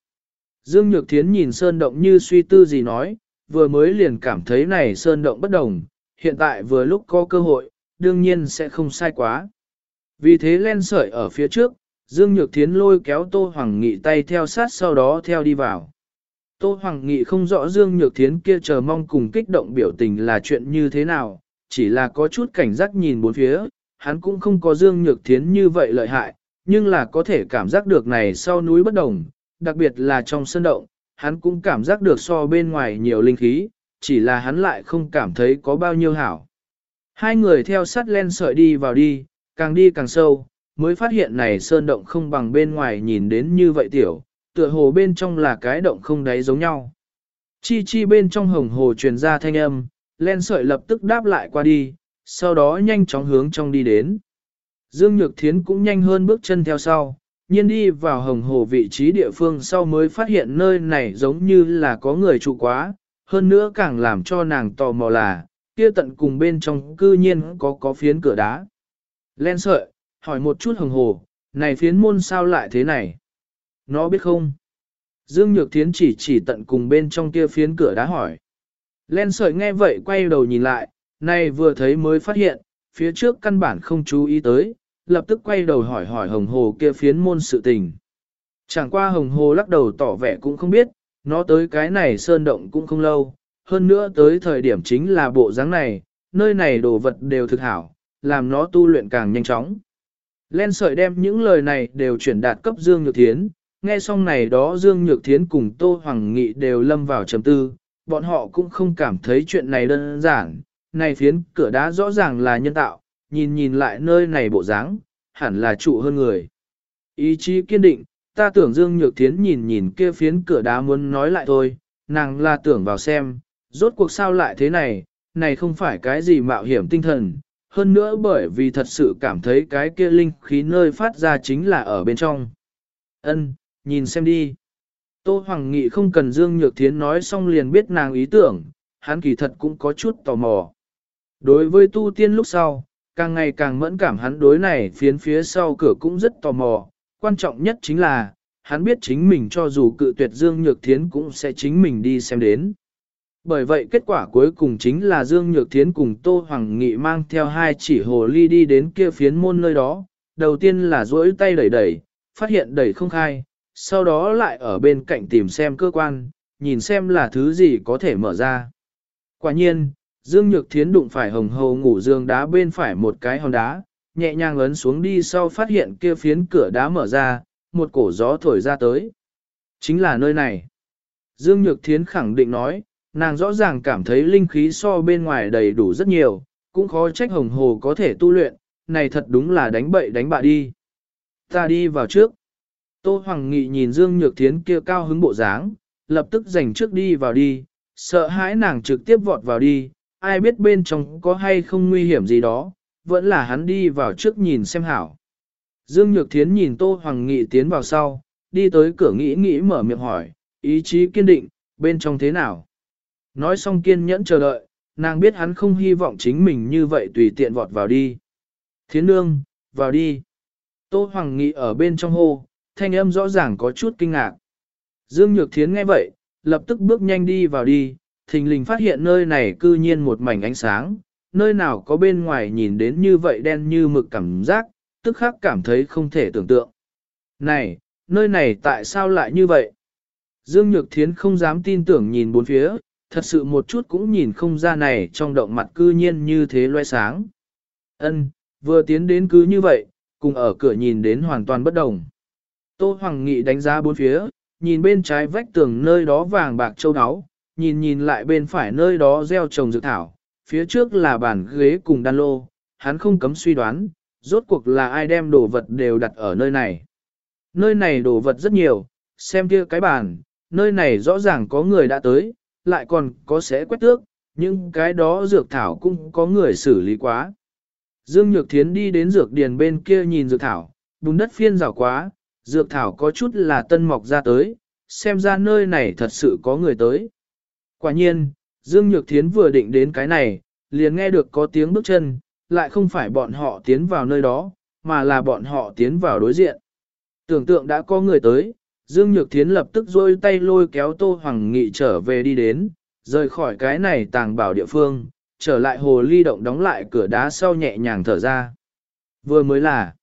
Dương Nhược Thiến nhìn sơn động như suy tư gì nói, vừa mới liền cảm thấy này sơn động bất đồng, hiện tại vừa lúc có cơ hội, đương nhiên sẽ không sai quá. Vì thế len sợi ở phía trước, Dương Nhược Thiến lôi kéo Tô Hoàng Nghị tay theo sát sau đó theo đi vào. Tô Hoàng Nghị không rõ Dương Nhược Thiến kia chờ mong cùng kích động biểu tình là chuyện như thế nào, chỉ là có chút cảnh giác nhìn bốn phía, hắn cũng không có Dương Nhược Thiến như vậy lợi hại, nhưng là có thể cảm giác được này sau núi bất đồng, đặc biệt là trong sân động, hắn cũng cảm giác được so bên ngoài nhiều linh khí, chỉ là hắn lại không cảm thấy có bao nhiêu hảo. Hai người theo sát len sợi đi vào đi, càng đi càng sâu, mới phát hiện này sơn động không bằng bên ngoài nhìn đến như vậy tiểu, tựa hồ bên trong là cái động không đáy giống nhau. Chi chi bên trong hồng hồ truyền ra thanh âm, len sợi lập tức đáp lại qua đi, sau đó nhanh chóng hướng trong đi đến. Dương Nhược Thiến cũng nhanh hơn bước chân theo sau, nhiên đi vào hồng hồ vị trí địa phương sau mới phát hiện nơi này giống như là có người trụ quá, hơn nữa càng làm cho nàng tò mò là, kia tận cùng bên trong cư nhiên có có phiến cửa đá. Len sợi, hỏi một chút hồng hồ, này phiến môn sao lại thế này? Nó biết không? Dương Nhược Thiến chỉ chỉ tận cùng bên trong kia phiến cửa đá hỏi. Len sợi nghe vậy quay đầu nhìn lại, này vừa thấy mới phát hiện, phía trước căn bản không chú ý tới, lập tức quay đầu hỏi hỏi hồng hồ kia phiến môn sự tình. Chẳng qua hồng hồ lắc đầu tỏ vẻ cũng không biết, nó tới cái này sơn động cũng không lâu, hơn nữa tới thời điểm chính là bộ dáng này, nơi này đồ vật đều thực hảo, làm nó tu luyện càng nhanh chóng. Len sợi đem những lời này đều chuyển đạt cấp Dương Nhược Thiến, nghe xong này đó Dương Nhược Thiến cùng Tô Hoàng Nghị đều lâm vào trầm tư, bọn họ cũng không cảm thấy chuyện này đơn giản, này phiến cửa đá rõ ràng là nhân tạo, nhìn nhìn lại nơi này bộ dáng, hẳn là trụ hơn người. Ý chí kiên định, ta tưởng Dương Nhược Thiến nhìn nhìn kia phiến cửa đá muốn nói lại thôi, nàng là tưởng vào xem, rốt cuộc sao lại thế này, này không phải cái gì mạo hiểm tinh thần, hơn nữa bởi vì thật sự cảm thấy cái kia linh khí nơi phát ra chính là ở bên trong. Ân, nhìn xem đi. Tô Hoàng Nghị không cần Dương Nhược Thiến nói xong liền biết nàng ý tưởng, hắn kỳ thật cũng có chút tò mò. Đối với tu tiên lúc sau, càng ngày càng mẫn cảm hắn đối này phiến phía sau cửa cũng rất tò mò, quan trọng nhất chính là, hắn biết chính mình cho dù cự tuyệt Dương Nhược Thiến cũng sẽ chính mình đi xem đến. Bởi vậy kết quả cuối cùng chính là Dương Nhược Thiến cùng Tô Hoàng Nghị mang theo hai chỉ hồ ly đi đến kia phiến môn nơi đó, đầu tiên là duỗi tay đẩy đẩy, phát hiện đẩy không khai, sau đó lại ở bên cạnh tìm xem cơ quan, nhìn xem là thứ gì có thể mở ra. Quả nhiên, Dương Nhược Thiến đụng phải hồng hầu ngủ dương đá bên phải một cái hòn đá, nhẹ nhàng ấn xuống đi sau phát hiện kia phiến cửa đá mở ra, một cổ gió thổi ra tới. Chính là nơi này. Dương Nhược Thiến khẳng định nói, nàng rõ ràng cảm thấy linh khí so bên ngoài đầy đủ rất nhiều, cũng khó trách hồng hồ có thể tu luyện, này thật đúng là đánh bậy đánh bạ đi. Ta đi vào trước. Tô Hoàng Nghị nhìn Dương Nhược Thiến kia cao hứng bộ dáng, lập tức giành trước đi vào đi, Sợ hãi nàng trực tiếp vọt vào đi, ai biết bên trong có hay không nguy hiểm gì đó, vẫn là hắn đi vào trước nhìn xem hảo. Dương Nhược Thiến nhìn Tô Hoàng Nghị tiến vào sau, đi tới cửa nghĩ nghĩ mở miệng hỏi, ý chí kiên định, bên trong thế nào? Nói xong kiên nhẫn chờ đợi, nàng biết hắn không hy vọng chính mình như vậy tùy tiện vọt vào đi. Thiến nương, vào đi. Tô Hoàng Nghị ở bên trong hô, thanh âm rõ ràng có chút kinh ngạc. Dương Nhược Thiến nghe vậy, lập tức bước nhanh đi vào đi, thình lình phát hiện nơi này cư nhiên một mảnh ánh sáng, nơi nào có bên ngoài nhìn đến như vậy đen như mực cảm giác, tức khắc cảm thấy không thể tưởng tượng. Này, nơi này tại sao lại như vậy? Dương Nhược Thiến không dám tin tưởng nhìn bốn phía, thật sự một chút cũng nhìn không ra này trong động mặt cư nhiên như thế loe sáng. Ân, vừa tiến đến cứ như vậy, cùng ở cửa nhìn đến hoàn toàn bất đồng. Tô Hoàng Nghị đánh giá bốn phía, nhìn bên trái vách tường nơi đó vàng bạc châu áo, nhìn nhìn lại bên phải nơi đó gieo trồng dược thảo, phía trước là bàn ghế cùng đan lô, hắn không cấm suy đoán, rốt cuộc là ai đem đồ vật đều đặt ở nơi này. Nơi này đồ vật rất nhiều, xem kia cái bàn, nơi này rõ ràng có người đã tới, lại còn có sẽ quét tước, nhưng cái đó dược thảo cũng có người xử lý quá. Dương Nhược Thiến đi đến dược điền bên kia nhìn dược thảo, bùn đất phiên rào quá, dược thảo có chút là tân mọc ra tới, xem ra nơi này thật sự có người tới. Quả nhiên, Dương Nhược Thiến vừa định đến cái này, liền nghe được có tiếng bước chân, lại không phải bọn họ tiến vào nơi đó, mà là bọn họ tiến vào đối diện. Tưởng tượng đã có người tới, Dương Nhược Thiến lập tức rôi tay lôi kéo Tô Hoàng Nghị trở về đi đến, rời khỏi cái này tàng bảo địa phương, trở lại hồ ly động đóng lại cửa đá sau nhẹ nhàng thở ra. Vừa mới là,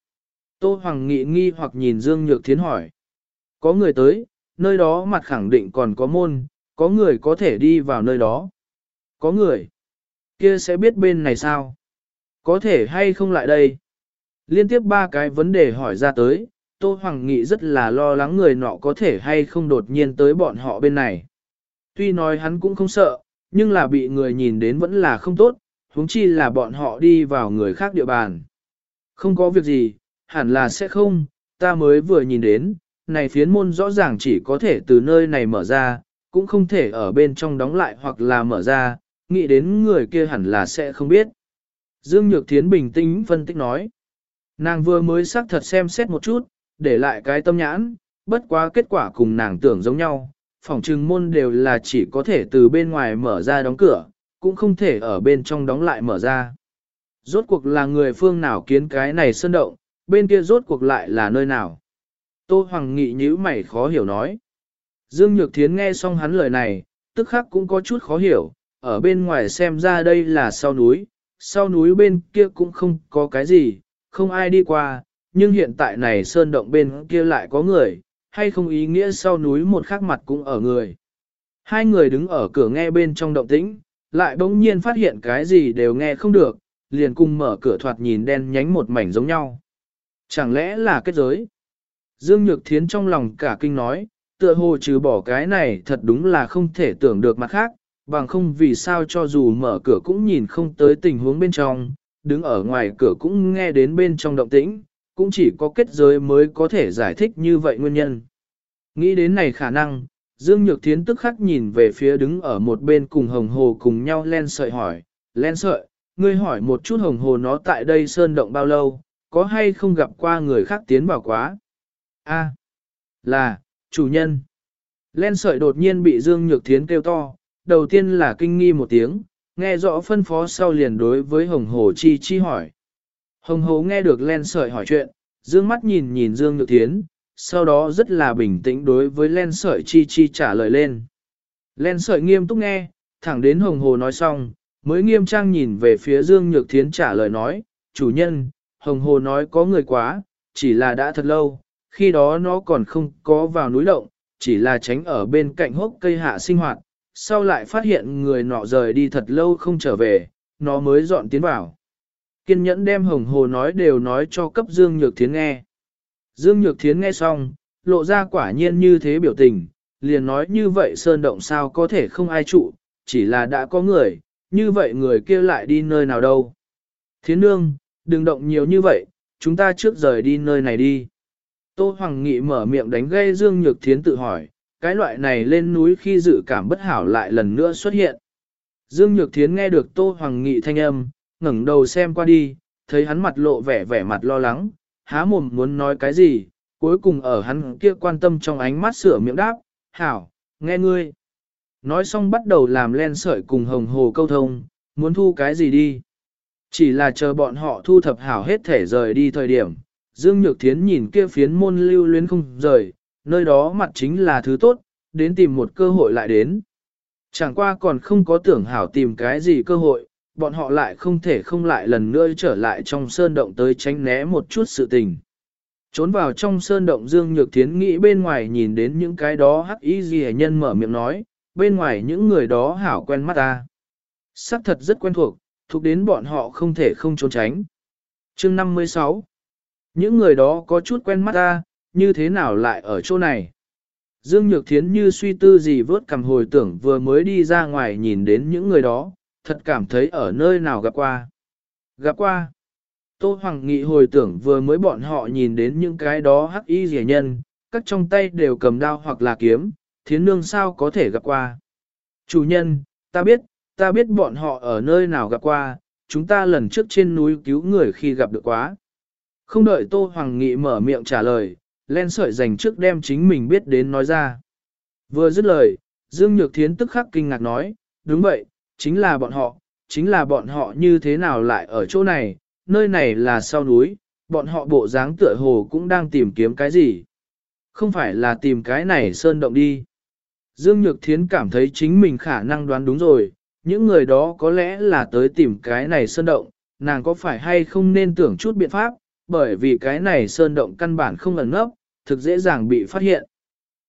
Tô Hoàng Nghị nghi hoặc nhìn Dương Nhược Thiến hỏi. Có người tới, nơi đó mặt khẳng định còn có môn, có người có thể đi vào nơi đó. Có người, kia sẽ biết bên này sao? Có thể hay không lại đây? Liên tiếp ba cái vấn đề hỏi ra tới, Tô Hoàng Nghị rất là lo lắng người nọ có thể hay không đột nhiên tới bọn họ bên này. Tuy nói hắn cũng không sợ, nhưng là bị người nhìn đến vẫn là không tốt, huống chi là bọn họ đi vào người khác địa bàn. Không có việc gì, hẳn là sẽ không, ta mới vừa nhìn đến, này phiến môn rõ ràng chỉ có thể từ nơi này mở ra, cũng không thể ở bên trong đóng lại hoặc là mở ra, nghĩ đến người kia hẳn là sẽ không biết. Dương Nhược Thiến bình tĩnh phân tích nói. Nàng vừa mới xác thật xem xét một chút, để lại cái tâm nhãn, bất quá kết quả cùng nàng tưởng giống nhau, phòng trừng môn đều là chỉ có thể từ bên ngoài mở ra đóng cửa, cũng không thể ở bên trong đóng lại mở ra. Rốt cuộc là người phương nào kiến cái này sơn động, bên kia rốt cuộc lại là nơi nào. Tô Hoàng Nghị nhíu mày khó hiểu nói. Dương Nhược Thiến nghe xong hắn lời này, tức khắc cũng có chút khó hiểu, ở bên ngoài xem ra đây là sau núi, sau núi bên kia cũng không có cái gì, không ai đi qua, nhưng hiện tại này sơn động bên kia lại có người, hay không ý nghĩa sau núi một khắc mặt cũng ở người. Hai người đứng ở cửa nghe bên trong động tĩnh, lại bỗng nhiên phát hiện cái gì đều nghe không được, liền cùng mở cửa thoạt nhìn đen nhánh một mảnh giống nhau. Chẳng lẽ là kết giới? Dương Nhược Thiến trong lòng cả kinh nói, tựa hồ trừ bỏ cái này thật đúng là không thể tưởng được mặt khác, bằng không vì sao cho dù mở cửa cũng nhìn không tới tình huống bên trong, đứng ở ngoài cửa cũng nghe đến bên trong động tĩnh, cũng chỉ có kết giới mới có thể giải thích như vậy nguyên nhân. Nghĩ đến này khả năng, Dương Nhược Thiến tức khắc nhìn về phía đứng ở một bên cùng Hồng Hồ cùng nhau len sợi hỏi, len sợi, ngươi hỏi một chút Hồng Hồ nó tại đây sơn động bao lâu, có hay không gặp qua người khác tiến vào quá? A, là, chủ nhân. Len sợi đột nhiên bị Dương Nhược Thiến kêu to, đầu tiên là kinh nghi một tiếng, nghe rõ phân phó sau liền đối với Hồng Hồ Chi Chi hỏi. Hồng hố nghe được Len sợi hỏi chuyện, dương mắt nhìn nhìn Dương Nhược Thiến, sau đó rất là bình tĩnh đối với Len sợi Chi Chi trả lời lên. Len sợi nghiêm túc nghe, thẳng đến Hồng Hồ nói xong, mới nghiêm trang nhìn về phía Dương Nhược Thiến trả lời nói, chủ nhân, Hồng Hồ nói có người quá, chỉ là đã thật lâu, khi đó nó còn không có vào núi động, chỉ là tránh ở bên cạnh hốc cây hạ sinh hoạt, sau lại phát hiện người nọ rời đi thật lâu không trở về, nó mới dọn tiến vào. Kiên nhẫn đem hồng hồ nói đều nói cho cấp Dương Nhược Thiến nghe. Dương Nhược Thiến nghe xong, lộ ra quả nhiên như thế biểu tình, liền nói như vậy sơn động sao có thể không ai trụ, chỉ là đã có người, như vậy người kia lại đi nơi nào đâu. Thiến nương, đừng động nhiều như vậy, chúng ta trước rời đi nơi này đi. Tô Hoàng Nghị mở miệng đánh gây Dương Nhược Thiến tự hỏi, cái loại này lên núi khi dự cảm bất hảo lại lần nữa xuất hiện. Dương Nhược Thiến nghe được Tô Hoàng Nghị thanh âm, ngẩng đầu xem qua đi, thấy hắn mặt lộ vẻ vẻ mặt lo lắng, há mồm muốn nói cái gì, cuối cùng ở hắn kia quan tâm trong ánh mắt sửa miệng đáp, hảo, nghe ngươi. Nói xong bắt đầu làm len sợi cùng hồng hồ câu thông, muốn thu cái gì đi. Chỉ là chờ bọn họ thu thập hảo hết thể rời đi thời điểm, Dương Nhược Thiến nhìn kia phiến môn lưu luyến không rời, nơi đó mặt chính là thứ tốt, đến tìm một cơ hội lại đến. Chẳng qua còn không có tưởng hảo tìm cái gì cơ hội, bọn họ lại không thể không lại lần nữa trở lại trong sơn động tới tránh né một chút sự tình. Trốn vào trong sơn động Dương Nhược Thiến nghĩ bên ngoài nhìn đến những cái đó hắc ý gì nhân mở miệng nói, bên ngoài những người đó hảo quen mắt ta. Sắc thật rất quen thuộc, thuộc đến bọn họ không thể không trốn tránh. Chương 56 Những người đó có chút quen mắt ta, như thế nào lại ở chỗ này? Dương Nhược Thiến như suy tư gì vớt cầm hồi tưởng vừa mới đi ra ngoài nhìn đến những người đó, thật cảm thấy ở nơi nào gặp qua. Gặp qua. Tô Hoàng Nghị hồi tưởng vừa mới bọn họ nhìn đến những cái đó hắc y rẻ nhân, các trong tay đều cầm đao hoặc là kiếm, thiến nương sao có thể gặp qua. Chủ nhân, ta biết, ta biết bọn họ ở nơi nào gặp qua, chúng ta lần trước trên núi cứu người khi gặp được quá. Không đợi Tô Hoàng Nghị mở miệng trả lời, len sợi dành trước đem chính mình biết đến nói ra. Vừa dứt lời, Dương Nhược Thiến tức khắc kinh ngạc nói, đúng vậy, chính là bọn họ, chính là bọn họ như thế nào lại ở chỗ này, nơi này là sau núi, bọn họ bộ dáng tựa hồ cũng đang tìm kiếm cái gì. Không phải là tìm cái này sơn động đi. Dương Nhược Thiến cảm thấy chính mình khả năng đoán đúng rồi, những người đó có lẽ là tới tìm cái này sơn động, nàng có phải hay không nên tưởng chút biện pháp, bởi vì cái này sơn động căn bản không ẩn nấp, thực dễ dàng bị phát hiện.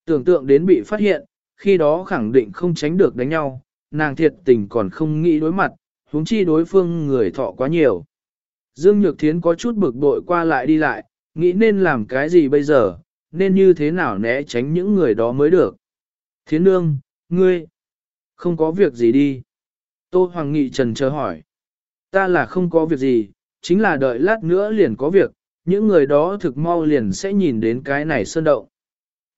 Tưởng tượng đến bị phát hiện, khi đó khẳng định không tránh được đánh nhau, nàng thiệt tình còn không nghĩ đối mặt, huống chi đối phương người thọ quá nhiều. Dương Nhược Thiến có chút bực bội qua lại đi lại, nghĩ nên làm cái gì bây giờ, nên như thế nào né tránh những người đó mới được. Thiến nương, ngươi, không có việc gì đi. Tô Hoàng Nghị trần chờ hỏi. Ta là không có việc gì, chính là đợi lát nữa liền có việc, những người đó thực mau liền sẽ nhìn đến cái này sơn động.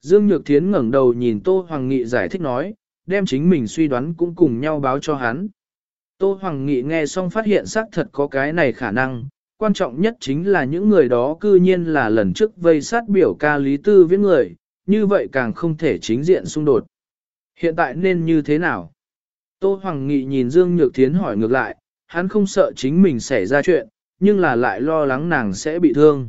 Dương Nhược Thiến ngẩng đầu nhìn Tô Hoàng Nghị giải thích nói, đem chính mình suy đoán cũng cùng nhau báo cho hắn. Tô Hoàng Nghị nghe xong phát hiện xác thật có cái này khả năng, quan trọng nhất chính là những người đó cư nhiên là lần trước vây sát biểu ca Lý Tư viễn người, như vậy càng không thể chính diện xung đột. Hiện tại nên như thế nào? Tô Hoàng Nghị nhìn Dương Nhược Thiến hỏi ngược lại, hắn không sợ chính mình xảy ra chuyện, nhưng là lại lo lắng nàng sẽ bị thương.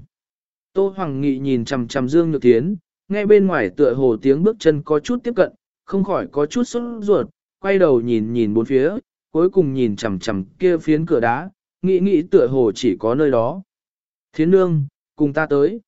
Tô Hoàng Nghị nhìn chằm chằm Dương Nhược Thiến, nghe bên ngoài tựa hồ tiếng bước chân có chút tiếp cận, không khỏi có chút sốt ruột, quay đầu nhìn nhìn bốn phía, cuối cùng nhìn chằm chằm kia phiến cửa đá, nghĩ nghĩ tựa hồ chỉ có nơi đó. Thiến nương, cùng ta tới.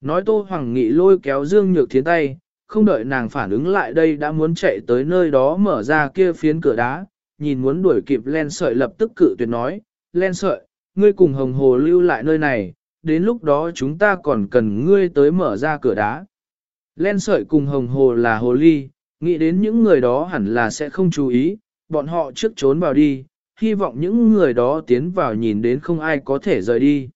Nói Tô Hoàng Nghị lôi kéo Dương Nhược Thiến tay, không đợi nàng phản ứng lại đây đã muốn chạy tới nơi đó mở ra kia phiến cửa đá, nhìn muốn đuổi kịp len sợi lập tức cự tuyệt nói, len sợi, ngươi cùng hồng hồ lưu lại nơi này, đến lúc đó chúng ta còn cần ngươi tới mở ra cửa đá. Len sợi cùng hồng hồ là hồ ly, nghĩ đến những người đó hẳn là sẽ không chú ý, bọn họ trước trốn vào đi, hy vọng những người đó tiến vào nhìn đến không ai có thể rời đi.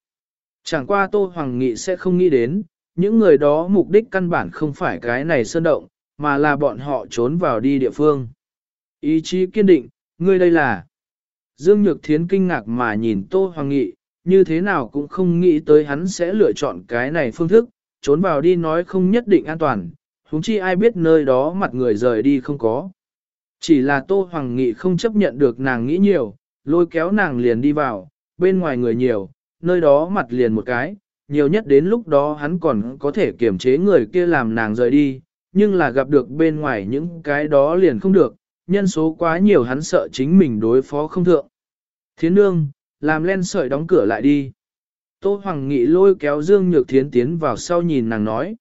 Chẳng qua Tô Hoàng Nghị sẽ không nghĩ đến, những người đó mục đích căn bản không phải cái này sơn động, mà là bọn họ trốn vào đi địa phương. Ý chí kiên định, ngươi đây là... Dương Nhược Thiến kinh ngạc mà nhìn Tô Hoàng Nghị, như thế nào cũng không nghĩ tới hắn sẽ lựa chọn cái này phương thức, trốn vào đi nói không nhất định an toàn, huống chi ai biết nơi đó mặt người rời đi không có. Chỉ là Tô Hoàng Nghị không chấp nhận được nàng nghĩ nhiều, lôi kéo nàng liền đi vào, bên ngoài người nhiều, nơi đó mặt liền một cái, nhiều nhất đến lúc đó hắn còn có thể kiểm chế người kia làm nàng rời đi, nhưng là gặp được bên ngoài những cái đó liền không được, nhân số quá nhiều hắn sợ chính mình đối phó không thượng. Thiến nương, làm len sợi đóng cửa lại đi. Tô Hoàng Nghị lôi kéo Dương Nhược Thiến tiến vào sau nhìn nàng nói.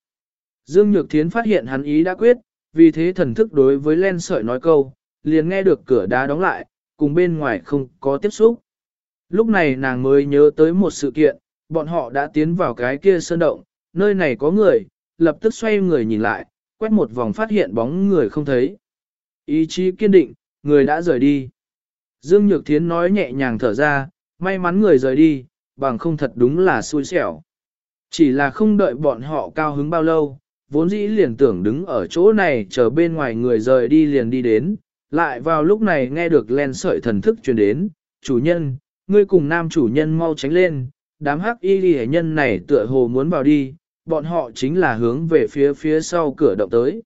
Dương Nhược Thiến phát hiện hắn ý đã quyết, vì thế thần thức đối với len sợi nói câu, liền nghe được cửa đá đóng lại, cùng bên ngoài không có tiếp xúc. Lúc này nàng mới nhớ tới một sự kiện, bọn họ đã tiến vào cái kia sơn động, nơi này có người, lập tức xoay người nhìn lại, quét một vòng phát hiện bóng người không thấy. Ý chí kiên định, người đã rời đi. Dương Nhược Thiến nói nhẹ nhàng thở ra, may mắn người rời đi, bằng không thật đúng là xui xẻo. Chỉ là không đợi bọn họ cao hứng bao lâu, vốn dĩ liền tưởng đứng ở chỗ này chờ bên ngoài người rời đi liền đi đến, lại vào lúc này nghe được len sợi thần thức truyền đến, chủ nhân, ngươi cùng nam chủ nhân mau tránh lên, đám hắc y ghi nhân này tựa hồ muốn vào đi, bọn họ chính là hướng về phía phía sau cửa động tới.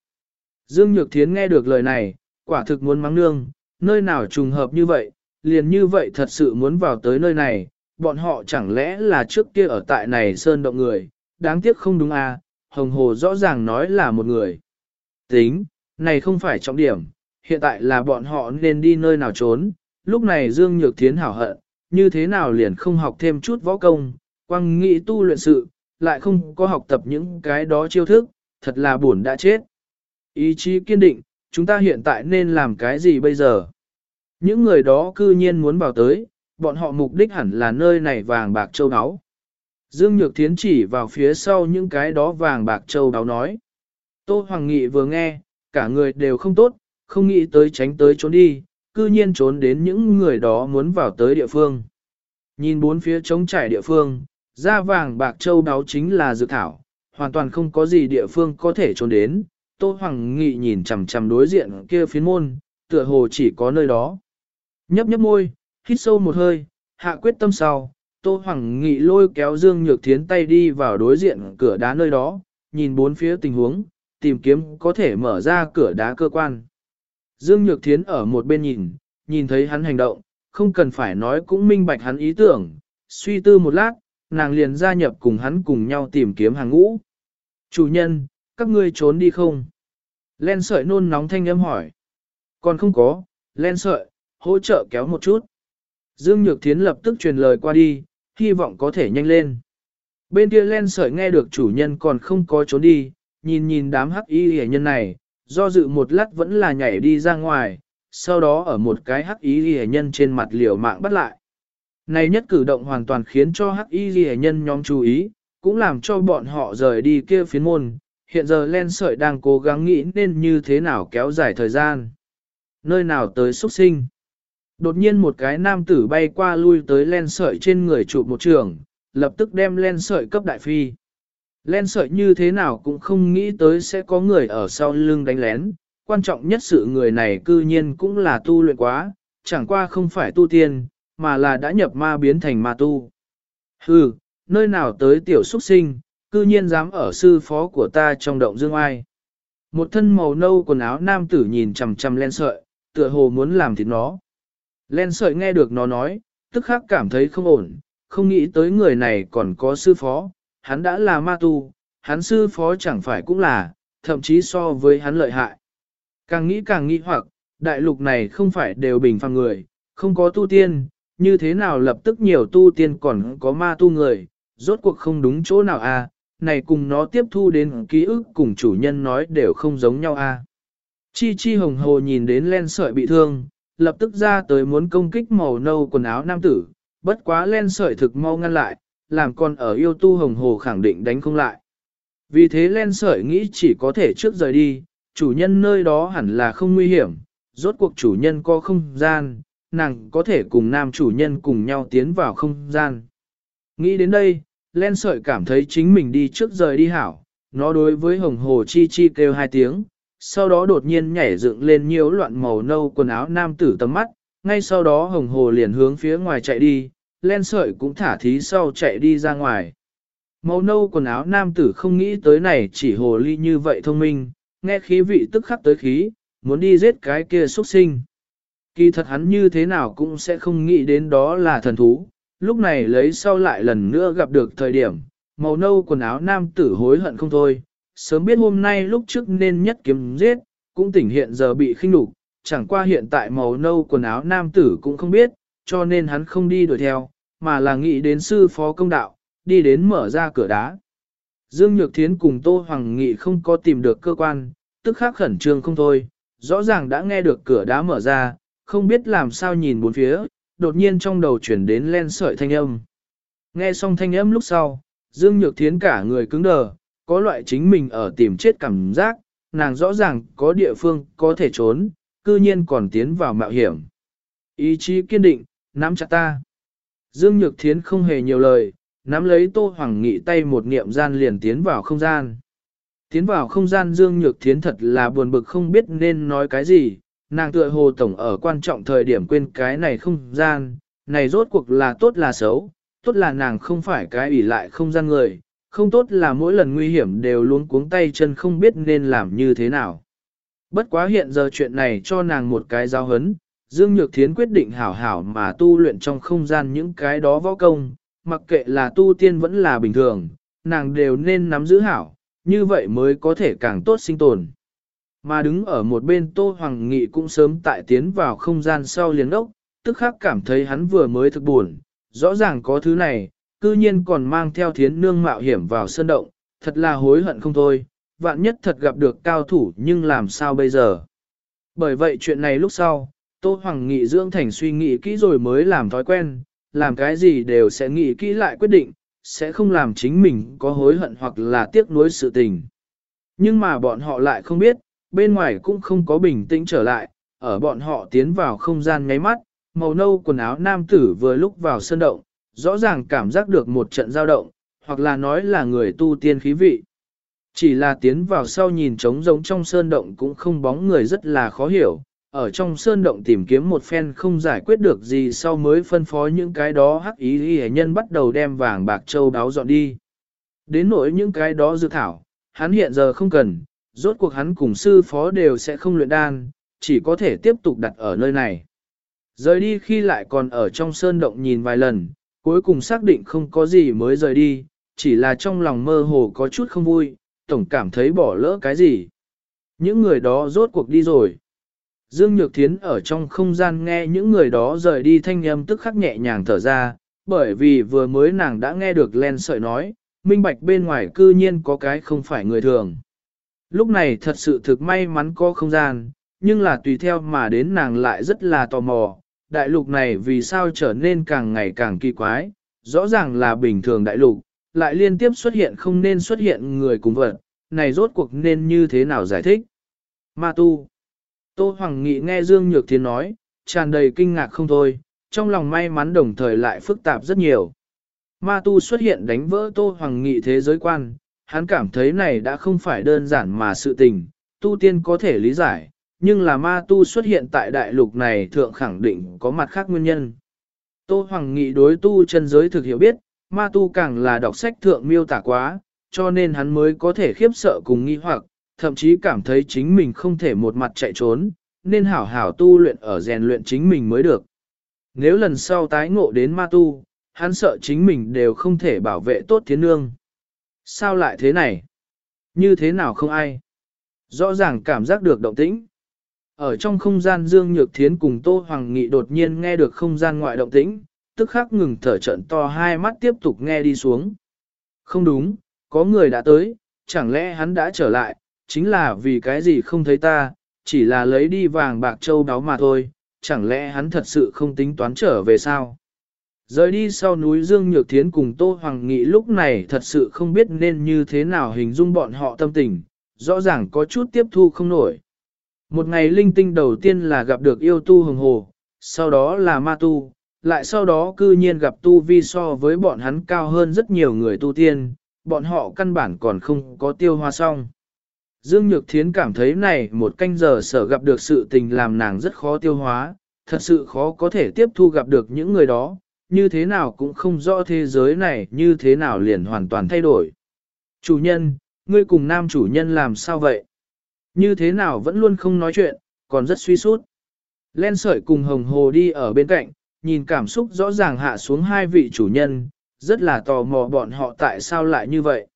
Dương Nhược Thiến nghe được lời này, quả thực muốn mắng nương, nơi nào trùng hợp như vậy, liền như vậy thật sự muốn vào tới nơi này, bọn họ chẳng lẽ là trước kia ở tại này sơn động người, đáng tiếc không đúng à, Hồng Hồ rõ ràng nói là một người. Tính, này không phải trọng điểm, hiện tại là bọn họ nên đi nơi nào trốn, lúc này Dương Nhược Thiến hảo hận, như thế nào liền không học thêm chút võ công, quăng nghĩ tu luyện sự, lại không có học tập những cái đó chiêu thức, thật là buồn đã chết. Ý chí kiên định, chúng ta hiện tại nên làm cái gì bây giờ? Những người đó cư nhiên muốn bảo tới, bọn họ mục đích hẳn là nơi này vàng bạc châu áo. Dương Nhược Thiến chỉ vào phía sau những cái đó vàng bạc châu áo nói. Tô Hoàng Nghị vừa nghe, cả người đều không tốt, không nghĩ tới tránh tới trốn đi, cư nhiên trốn đến những người đó muốn vào tới địa phương. Nhìn bốn phía trống trải địa phương, da vàng bạc châu đáo chính là dược thảo, hoàn toàn không có gì địa phương có thể trốn đến. Tô Hoàng Nghị nhìn chằm chằm đối diện kia phiến môn, tựa hồ chỉ có nơi đó. Nhấp nhấp môi, hít sâu một hơi, hạ quyết tâm sau, Tô Hoàng Nghị lôi kéo Dương Nhược Thiến tay đi vào đối diện cửa đá nơi đó, nhìn bốn phía tình huống, tìm kiếm có thể mở ra cửa đá cơ quan. Dương Nhược Thiến ở một bên nhìn, nhìn thấy hắn hành động, không cần phải nói cũng minh bạch hắn ý tưởng, suy tư một lát, nàng liền gia nhập cùng hắn cùng nhau tìm kiếm hàng ngũ. Chủ nhân, các ngươi trốn đi không? Len sợi nôn nóng thanh âm hỏi. Còn không có, len sợi, hỗ trợ kéo một chút. Dương Nhược Thiến lập tức truyền lời qua đi, hy vọng có thể nhanh lên. Bên kia len sợi nghe được chủ nhân còn không có trốn đi, nhìn nhìn đám hắc y hề nhân này, do dự một lát vẫn là nhảy đi ra ngoài, sau đó ở một cái hắc y hề nhân trên mặt liều mạng bắt lại. Này nhất cử động hoàn toàn khiến cho hắc y hề nhân nhóm chú ý, cũng làm cho bọn họ rời đi kia phiến môn. Hiện giờ len sợi đang cố gắng nghĩ nên như thế nào kéo dài thời gian. Nơi nào tới xuất sinh. Đột nhiên một cái nam tử bay qua lui tới len sợi trên người chụp một trường, lập tức đem len sợi cấp đại phi. Len sợi như thế nào cũng không nghĩ tới sẽ có người ở sau lưng đánh lén, quan trọng nhất sự người này cư nhiên cũng là tu luyện quá, chẳng qua không phải tu tiên, mà là đã nhập ma biến thành ma tu. Hừ, nơi nào tới tiểu xuất sinh, cư nhiên dám ở sư phó của ta trong động dương ai. Một thân màu nâu quần áo nam tử nhìn chằm chằm len sợi, tựa hồ muốn làm thịt nó. Len sợi nghe được nó nói, tức khắc cảm thấy không ổn, không nghĩ tới người này còn có sư phó, hắn đã là ma tu, hắn sư phó chẳng phải cũng là, thậm chí so với hắn lợi hại. Càng nghĩ càng nghĩ hoặc, đại lục này không phải đều bình phàm người, không có tu tiên, như thế nào lập tức nhiều tu tiên còn có ma tu người, rốt cuộc không đúng chỗ nào a à, này cùng nó tiếp thu đến ký ức cùng chủ nhân nói đều không giống nhau a à. Chi chi hồng hồ nhìn đến len sợi bị thương, lập tức ra tới muốn công kích màu nâu quần áo nam tử, bất quá len sợi thực mau ngăn lại, làm con ở yêu tu hồng hồ khẳng định đánh không lại. Vì thế len sợi nghĩ chỉ có thể trước rời đi, chủ nhân nơi đó hẳn là không nguy hiểm, rốt cuộc chủ nhân có không gian, nàng có thể cùng nam chủ nhân cùng nhau tiến vào không gian. Nghĩ đến đây, len sợi cảm thấy chính mình đi trước rời đi hảo, nó đối với hồng hồ chi chi kêu hai tiếng, sau đó đột nhiên nhảy dựng lên nhiều loạn màu nâu quần áo nam tử tầm mắt, ngay sau đó hồng hồ liền hướng phía ngoài chạy đi, len sợi cũng thả thí sau chạy đi ra ngoài. Màu nâu quần áo nam tử không nghĩ tới này chỉ hồ ly như vậy thông minh, nghe khí vị tức khắc tới khí, muốn đi giết cái kia xuất sinh. Kỳ thật hắn như thế nào cũng sẽ không nghĩ đến đó là thần thú, lúc này lấy sau lại lần nữa gặp được thời điểm, màu nâu quần áo nam tử hối hận không thôi, sớm biết hôm nay lúc trước nên nhất kiếm giết, cũng tỉnh hiện giờ bị khinh nhục, chẳng qua hiện tại màu nâu quần áo nam tử cũng không biết, cho nên hắn không đi đuổi theo, mà là nghĩ đến sư phó công đạo, đi đến mở ra cửa đá. Dương Nhược Thiến cùng Tô Hoàng Nghị không có tìm được cơ quan, tức khắc khẩn trương không thôi, rõ ràng đã nghe được cửa đá mở ra, không biết làm sao nhìn bốn phía, đột nhiên trong đầu chuyển đến len sợi thanh âm. Nghe xong thanh âm lúc sau, Dương Nhược Thiến cả người cứng đờ, có loại chính mình ở tìm chết cảm giác, nàng rõ ràng có địa phương có thể trốn, cư nhiên còn tiến vào mạo hiểm. Ý chí kiên định, nắm chặt ta. Dương Nhược Thiến không hề nhiều lời, nắm lấy Tô Hoàng Nghị tay một niệm gian liền tiến vào không gian. tiến vào không gian Dương Nhược Thiến thật là buồn bực không biết nên nói cái gì, nàng tựa hồ tổng ở quan trọng thời điểm quên cái này không gian, này rốt cuộc là tốt là xấu, tốt là nàng không phải cái ủy lại không gian người, không tốt là mỗi lần nguy hiểm đều luống cuống tay chân không biết nên làm như thế nào. Bất quá hiện giờ chuyện này cho nàng một cái giao hấn, Dương Nhược Thiến quyết định hảo hảo mà tu luyện trong không gian những cái đó võ công, mặc kệ là tu tiên vẫn là bình thường, nàng đều nên nắm giữ hảo, như vậy mới có thể càng tốt sinh tồn. Mà đứng ở một bên Tô Hoàng Nghị cũng sớm tại tiến vào không gian sau liền ốc, tức khắc cảm thấy hắn vừa mới thực buồn, rõ ràng có thứ này, cư nhiên còn mang theo thiến nương mạo hiểm vào sơn động, thật là hối hận không thôi, vạn nhất thật gặp được cao thủ nhưng làm sao bây giờ. Bởi vậy chuyện này lúc sau, Tô Hoàng Nghị dưỡng thành suy nghĩ kỹ rồi mới làm thói quen, làm cái gì đều sẽ nghĩ kỹ lại quyết định, sẽ không làm chính mình có hối hận hoặc là tiếc nuối sự tình. Nhưng mà bọn họ lại không biết, bên ngoài cũng không có bình tĩnh trở lại, ở bọn họ tiến vào không gian nháy mắt, màu nâu quần áo nam tử vừa lúc vào sân động, rõ ràng cảm giác được một trận dao động, hoặc là nói là người tu tiên khí vị. Chỉ là tiến vào sau nhìn trống giống trong sơn động cũng không bóng người rất là khó hiểu, ở trong sơn động tìm kiếm một phen không giải quyết được gì sau mới phân phó những cái đó hắc ý y nhân bắt đầu đem vàng bạc châu đáo dọn đi. Đến nỗi những cái đó dư thảo, hắn hiện giờ không cần, rốt cuộc hắn cùng sư phó đều sẽ không luyện đan, chỉ có thể tiếp tục đặt ở nơi này. Rời đi khi lại còn ở trong sơn động nhìn vài lần, cuối cùng xác định không có gì mới rời đi, chỉ là trong lòng mơ hồ có chút không vui, tổng cảm thấy bỏ lỡ cái gì. Những người đó rốt cuộc đi rồi. Dương Nhược Thiến ở trong không gian nghe những người đó rời đi thanh âm tức khắc nhẹ nhàng thở ra, bởi vì vừa mới nàng đã nghe được len sợi nói, minh bạch bên ngoài cư nhiên có cái không phải người thường. Lúc này thật sự thực may mắn có không gian, nhưng là tùy theo mà đến nàng lại rất là tò mò, đại lục này vì sao trở nên càng ngày càng kỳ quái, rõ ràng là bình thường đại lục, lại liên tiếp xuất hiện không nên xuất hiện người cùng vật, này rốt cuộc nên như thế nào giải thích. Ma tu. Tô Hoàng Nghị nghe Dương Nhược Thiên nói, tràn đầy kinh ngạc không thôi, trong lòng may mắn đồng thời lại phức tạp rất nhiều. Ma tu xuất hiện đánh vỡ Tô Hoàng Nghị thế giới quan, hắn cảm thấy này đã không phải đơn giản mà sự tình, tu tiên có thể lý giải, nhưng là ma tu xuất hiện tại đại lục này thượng khẳng định có mặt khác nguyên nhân. Tô Hoàng Nghị đối tu chân giới thực hiểu biết, ma tu càng là đọc sách thượng miêu tả quá, cho nên hắn mới có thể khiếp sợ cùng nghi hoặc, thậm chí cảm thấy chính mình không thể một mặt chạy trốn, nên hảo hảo tu luyện ở rèn luyện chính mình mới được. Nếu lần sau tái ngộ đến ma tu, hắn sợ chính mình đều không thể bảo vệ tốt thiên nương. Sao lại thế này? Như thế nào không ai? Rõ ràng cảm giác được động tĩnh. Ở trong không gian Dương Nhược Thiến cùng Tô Hoàng Nghị đột nhiên nghe được không gian ngoại động tĩnh, tức khắc ngừng thở trận to hai mắt tiếp tục nghe đi xuống. Không đúng, có người đã tới, chẳng lẽ hắn đã trở lại, chính là vì cái gì không thấy ta, chỉ là lấy đi vàng bạc châu đáo mà thôi, chẳng lẽ hắn thật sự không tính toán trở về sao? Rời đi sau núi Dương Nhược Thiến cùng Tô Hoàng Nghị lúc này thật sự không biết nên như thế nào hình dung bọn họ tâm tình, rõ ràng có chút tiếp thu không nổi. Một ngày linh tinh đầu tiên là gặp được yêu tu hồng hồ, sau đó là ma tu, lại sau đó cư nhiên gặp tu vi so với bọn hắn cao hơn rất nhiều người tu tiên, bọn họ căn bản còn không có tiêu hoa xong. Dương Nhược Thiến cảm thấy này một canh giờ sở gặp được sự tình làm nàng rất khó tiêu hóa, thật sự khó có thể tiếp thu gặp được những người đó, như thế nào cũng không rõ thế giới này như thế nào liền hoàn toàn thay đổi. Chủ nhân, ngươi cùng nam chủ nhân làm sao vậy? Như thế nào vẫn luôn không nói chuyện, còn rất suy sút. Len sợi cùng hồng hồ đi ở bên cạnh, nhìn cảm xúc rõ ràng hạ xuống hai vị chủ nhân, rất là tò mò bọn họ tại sao lại như vậy.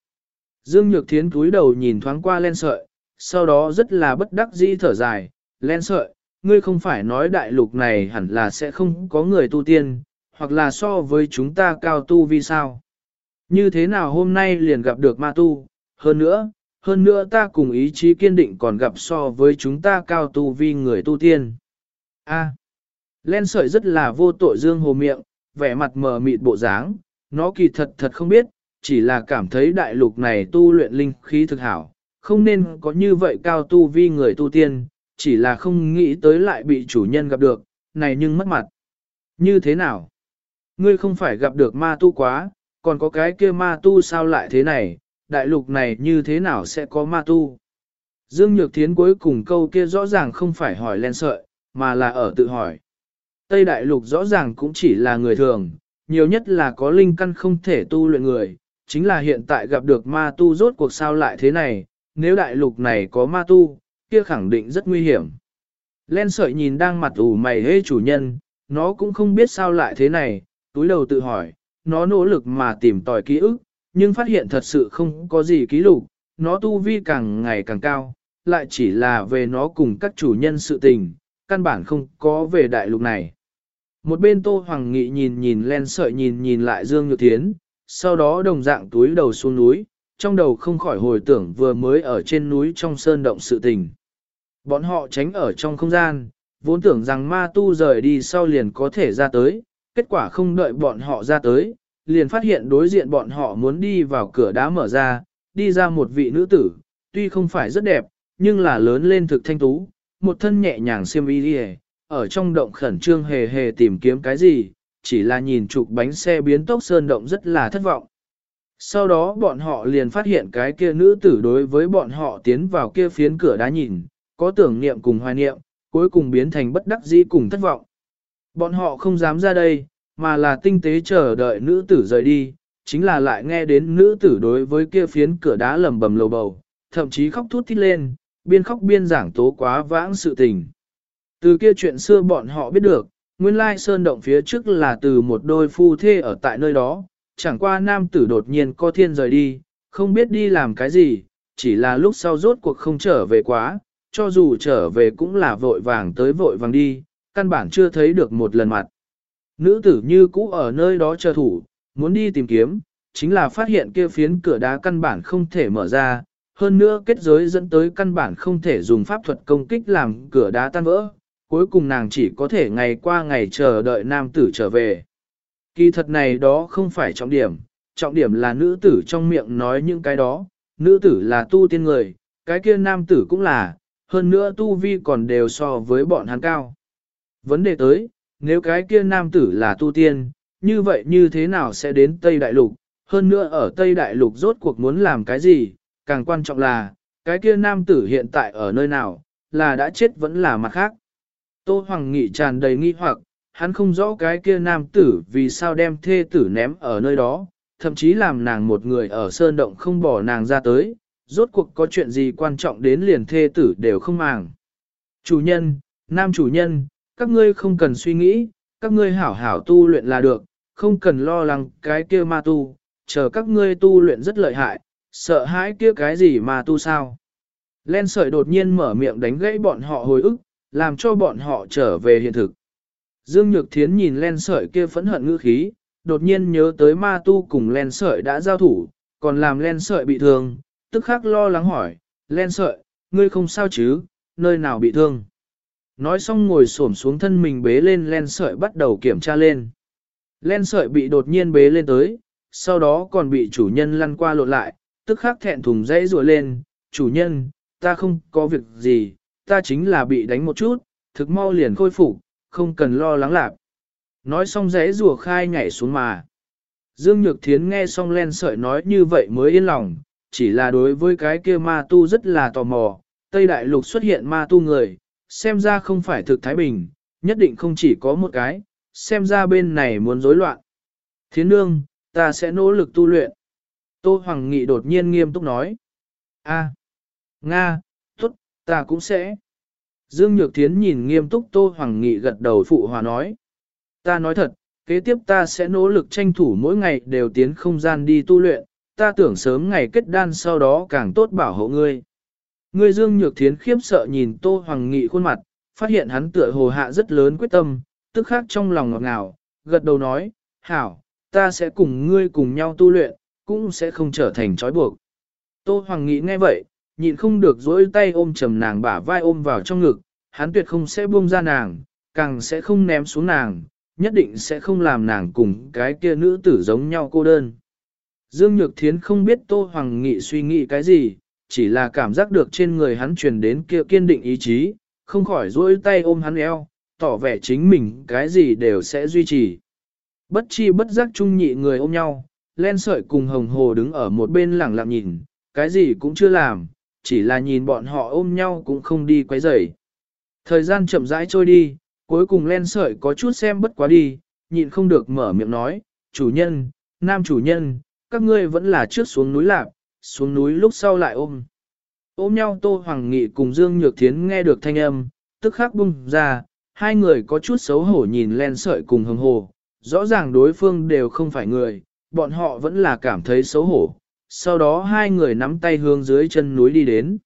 Dương Nhược Thiến cúi đầu nhìn thoáng qua len sợi, sau đó rất là bất đắc dĩ thở dài, len sợi, ngươi không phải nói đại lục này hẳn là sẽ không có người tu tiên, hoặc là so với chúng ta cao tu vì sao. Như thế nào hôm nay liền gặp được ma tu, hơn nữa, hơn nữa ta cùng ý chí kiên định còn gặp so với chúng ta cao tu vi người tu tiên. A. Len sợi rất là vô tội dương hồ miệng, vẻ mặt mờ mịt bộ dáng, nó kỳ thật thật không biết, chỉ là cảm thấy đại lục này tu luyện linh khí thực hảo, không nên có như vậy cao tu vi người tu tiên, chỉ là không nghĩ tới lại bị chủ nhân gặp được, này nhưng mất mặt. Như thế nào? Ngươi không phải gặp được ma tu quá, còn có cái kia ma tu sao lại thế này, đại lục này như thế nào sẽ có ma tu? Dương Nhược Thiến cuối cùng câu kia rõ ràng không phải hỏi len sợi, mà là ở tự hỏi. Tây đại lục rõ ràng cũng chỉ là người thường, nhiều nhất là có linh căn không thể tu luyện người, chính là hiện tại gặp được ma tu rốt cuộc sao lại thế này, nếu đại lục này có ma tu, kia khẳng định rất nguy hiểm. Len sợi nhìn đang mặt ủ mày hê chủ nhân, nó cũng không biết sao lại thế này, túi đầu tự hỏi, nó nỗ lực mà tìm tòi ký ức, nhưng phát hiện thật sự không có gì ký lục, nó tu vi càng ngày càng cao, lại chỉ là về nó cùng các chủ nhân sự tình, căn bản không có về đại lục này. Một bên Tô Hoàng Nghị nhìn nhìn len sợi nhìn nhìn lại Dương Nhược Thiến, sau đó đồng dạng túi đầu xuống núi, trong đầu không khỏi hồi tưởng vừa mới ở trên núi trong sơn động sự tình. Bọn họ tránh ở trong không gian, vốn tưởng rằng ma tu rời đi sau liền có thể ra tới, kết quả không đợi bọn họ ra tới, liền phát hiện đối diện bọn họ muốn đi vào cửa đá mở ra, đi ra một vị nữ tử, tuy không phải rất đẹp, nhưng là lớn lên thực thanh tú, một thân nhẹ nhàng xiêm y đi ở trong động khẩn trương hề hề tìm kiếm cái gì, chỉ là nhìn chụp bánh xe biến tốc sơn động rất là thất vọng. Sau đó bọn họ liền phát hiện cái kia nữ tử đối với bọn họ tiến vào kia phiến cửa đá nhìn, có tưởng niệm cùng hoài niệm, cuối cùng biến thành bất đắc dĩ cùng thất vọng. Bọn họ không dám ra đây, mà là tinh tế chờ đợi nữ tử rời đi, chính là lại nghe đến nữ tử đối với kia phiến cửa đá lầm bầm lầu bầu, thậm chí khóc thút thít lên, biên khóc biên giảng tố quá vãng sự tình. Từ kia chuyện xưa bọn họ biết được, nguyên lai sơn động phía trước là từ một đôi phu thê ở tại nơi đó, chẳng qua nam tử đột nhiên co thiên rời đi, không biết đi làm cái gì, chỉ là lúc sau rốt cuộc không trở về quá, cho dù trở về cũng là vội vàng tới vội vàng đi, căn bản chưa thấy được một lần mặt. Nữ tử như cũ ở nơi đó chờ thủ, muốn đi tìm kiếm, chính là phát hiện kia phiến cửa đá căn bản không thể mở ra, hơn nữa kết giới dẫn tới căn bản không thể dùng pháp thuật công kích làm cửa đá tan vỡ, cuối cùng nàng chỉ có thể ngày qua ngày chờ đợi nam tử trở về. Kỳ thật này đó không phải trọng điểm, trọng điểm là nữ tử trong miệng nói những cái đó, nữ tử là tu tiên người, cái kia nam tử cũng là, hơn nữa tu vi còn đều so với bọn hắn cao. Vấn đề tới, nếu cái kia nam tử là tu tiên, như vậy như thế nào sẽ đến Tây Đại Lục, hơn nữa ở Tây Đại Lục rốt cuộc muốn làm cái gì, càng quan trọng là, cái kia nam tử hiện tại ở nơi nào, là đã chết vẫn là mặt khác. Tô Hoàng Nghị tràn đầy nghi hoặc, hắn không rõ cái kia nam tử vì sao đem thê tử ném ở nơi đó, thậm chí làm nàng một người ở sơn động không bỏ nàng ra tới, rốt cuộc có chuyện gì quan trọng đến liền thê tử đều không màng. Chủ nhân, nam chủ nhân, các ngươi không cần suy nghĩ, các ngươi hảo hảo tu luyện là được, không cần lo lắng cái kia ma tu, chờ các ngươi tu luyện rất lợi hại, sợ hãi kia cái gì ma tu sao. Len sợi đột nhiên mở miệng đánh gãy bọn họ hồi ức, làm cho bọn họ trở về hiện thực. Dương Nhược Thiến nhìn len sợi kia phẫn hận ngữ khí, đột nhiên nhớ tới ma tu cùng len sợi đã giao thủ, còn làm len sợi bị thương, tức khắc lo lắng hỏi, len sợi, ngươi không sao chứ, nơi nào bị thương. Nói xong ngồi xổm xuống thân mình bế lên len sợi bắt đầu kiểm tra lên. Len sợi bị đột nhiên bế lên tới, sau đó còn bị chủ nhân lăn qua lộn lại, tức khắc thẹn thùng dãy rùa lên, chủ nhân, ta không có việc gì, ta chính là bị đánh một chút, thực mau liền khôi phục, không cần lo lắng lạc. Nói xong dãy rùa khai nhảy xuống mà. Dương Nhược Thiến nghe xong len sợi nói như vậy mới yên lòng, chỉ là đối với cái kia ma tu rất là tò mò, Tây Đại Lục xuất hiện ma tu người, xem ra không phải thực Thái Bình, nhất định không chỉ có một cái, xem ra bên này muốn rối loạn. Thiến nương, ta sẽ nỗ lực tu luyện. Tô Hoàng Nghị đột nhiên nghiêm túc nói. A, Nga, tốt, ta cũng sẽ. Dương Nhược Thiến nhìn nghiêm túc Tô Hoàng Nghị gật đầu phụ hòa nói. Ta nói thật, kế tiếp ta sẽ nỗ lực tranh thủ mỗi ngày đều tiến không gian đi tu luyện, ta tưởng sớm ngày kết đan sau đó càng tốt bảo hộ ngươi. Ngươi Dương Nhược Thiến khiếp sợ nhìn Tô Hoàng Nghị khuôn mặt, phát hiện hắn tựa hồ hạ rất lớn quyết tâm, tức khắc trong lòng ngọt ngào, gật đầu nói, hảo, ta sẽ cùng ngươi cùng nhau tu luyện, cũng sẽ không trở thành trói buộc. Tô Hoàng Nghị nghe vậy, nhịn không được dỗi tay ôm chầm nàng bả vai ôm vào trong ngực, hắn tuyệt không sẽ buông ra nàng, càng sẽ không ném xuống nàng, nhất định sẽ không làm nàng cùng cái kia nữ tử giống nhau cô đơn. Dương Nhược Thiến không biết Tô Hoàng Nghị suy nghĩ cái gì, chỉ là cảm giác được trên người hắn truyền đến kia kiên định ý chí, không khỏi duỗi tay ôm hắn eo, tỏ vẻ chính mình cái gì đều sẽ duy trì. Bất chi bất giác chung nhị người ôm nhau, len sợi cùng hồng hồ đứng ở một bên lẳng lặng nhìn, cái gì cũng chưa làm, chỉ là nhìn bọn họ ôm nhau cũng không đi quấy rầy. Thời gian chậm rãi trôi đi, cuối cùng len sợi có chút xem bất quá đi, nhịn không được mở miệng nói, chủ nhân, nam chủ nhân, các ngươi vẫn là trước xuống núi lạc, xuống núi lúc sau lại ôm. Ôm nhau Tô Hoàng Nghị cùng Dương Nhược Thiến nghe được thanh âm, tức khắc bung ra, hai người có chút xấu hổ nhìn len sợi cùng hồng hồ, rõ ràng đối phương đều không phải người, bọn họ vẫn là cảm thấy xấu hổ. Sau đó hai người nắm tay hướng dưới chân núi đi đến.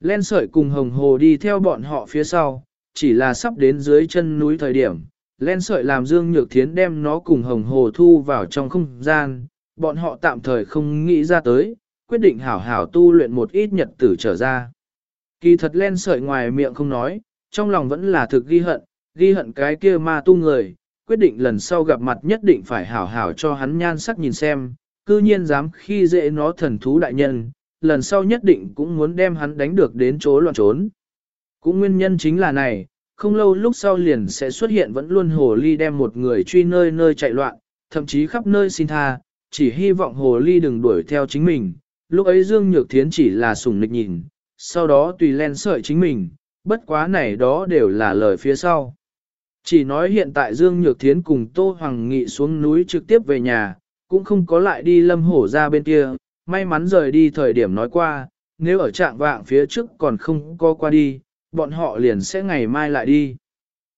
Len sợi cùng hồng hồ đi theo bọn họ phía sau, chỉ là sắp đến dưới chân núi thời điểm. Len sợi làm Dương Nhược Thiến đem nó cùng hồng hồ thu vào trong không gian, bọn họ tạm thời không nghĩ ra tới, quyết định hảo hảo tu luyện một ít nhật tử trở ra. Kỳ thật len sợi ngoài miệng không nói, trong lòng vẫn là thực ghi hận, ghi hận cái kia ma tu người, quyết định lần sau gặp mặt nhất định phải hảo hảo cho hắn nhan sắc nhìn xem, cư nhiên dám khi dễ nó thần thú đại nhân, lần sau nhất định cũng muốn đem hắn đánh được đến chỗ loạn trốn. Cũng nguyên nhân chính là này, không lâu lúc sau liền sẽ xuất hiện vẫn luôn hồ ly đem một người truy nơi nơi chạy loạn, thậm chí khắp nơi xin tha, chỉ hy vọng hồ ly đừng đuổi theo chính mình. Lúc ấy Dương Nhược Thiến chỉ là sùng nịch nhìn, sau đó tùy len sợi chính mình, bất quá này đó đều là lời phía sau. Chỉ nói hiện tại Dương Nhược Thiến cùng Tô Hoàng Nghị xuống núi trực tiếp về nhà, cũng không có lại đi lâm hổ ra bên kia, may mắn rời đi thời điểm nói qua, nếu ở trạng vạng phía trước còn không có qua đi, bọn họ liền sẽ ngày mai lại đi.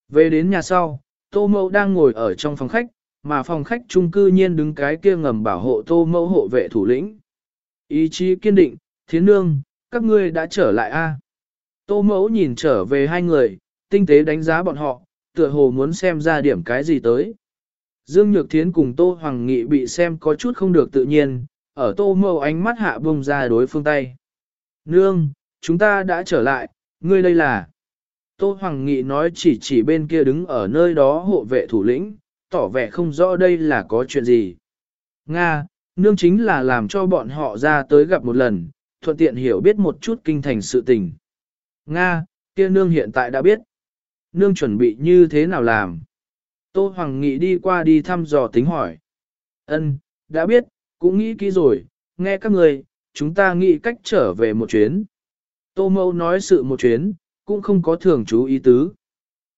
Về đến nhà sau, Tô Mẫu đang ngồi ở trong phòng khách, mà phòng khách trung cư nhiên đứng cái kia ngầm bảo hộ Tô Mẫu hộ vệ thủ lĩnh. Ý chí kiên định, thiến nương, các ngươi đã trở lại a Tô Mẫu nhìn trở về hai người, tinh tế đánh giá bọn họ, tựa hồ muốn xem ra điểm cái gì tới. Dương Nhược Thiến cùng Tô Hoàng Nghị bị xem có chút không được tự nhiên, ở Tô mẫu ánh mắt hạ bông ra đối phương tay. Nương, chúng ta đã trở lại, ngươi đây là... Tô Hoàng Nghị nói chỉ chỉ bên kia đứng ở nơi đó hộ vệ thủ lĩnh, tỏ vẻ không rõ đây là có chuyện gì. Nga, nương chính là làm cho bọn họ ra tới gặp một lần, thuận tiện hiểu biết một chút kinh thành sự tình. Nga, kia nương hiện tại đã biết nương chuẩn bị như thế nào làm? Tô Hoàng Nghị đi qua đi thăm dò tính hỏi. Ân, đã biết, cũng nghĩ kỹ rồi, nghe các người, chúng ta nghĩ cách trở về một chuyến. Tô Mâu nói sự một chuyến, cũng không có thường chú ý tứ.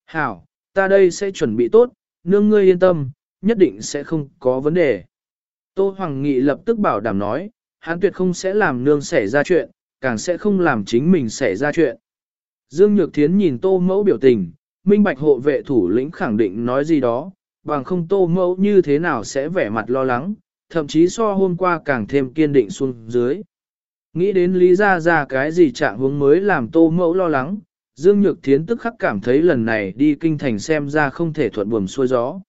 Hảo, ta đây sẽ chuẩn bị tốt, nương ngươi yên tâm, nhất định sẽ không có vấn đề. Tô Hoàng Nghị lập tức bảo đảm nói, hắn tuyệt không sẽ làm nương xảy ra chuyện, càng sẽ không làm chính mình xảy ra chuyện. Dương Nhược Thiến nhìn Tô Mẫu biểu tình, minh bạch hộ vệ thủ lĩnh khẳng định nói gì đó, bằng không tô mẫu như thế nào sẽ vẻ mặt lo lắng, thậm chí so hôm qua càng thêm kiên định xuống dưới. Nghĩ đến lý ra ra cái gì trạng hướng mới làm tô mẫu lo lắng, Dương Nhược Thiến tức khắc cảm thấy lần này đi kinh thành xem ra không thể thuận buồm xuôi gió.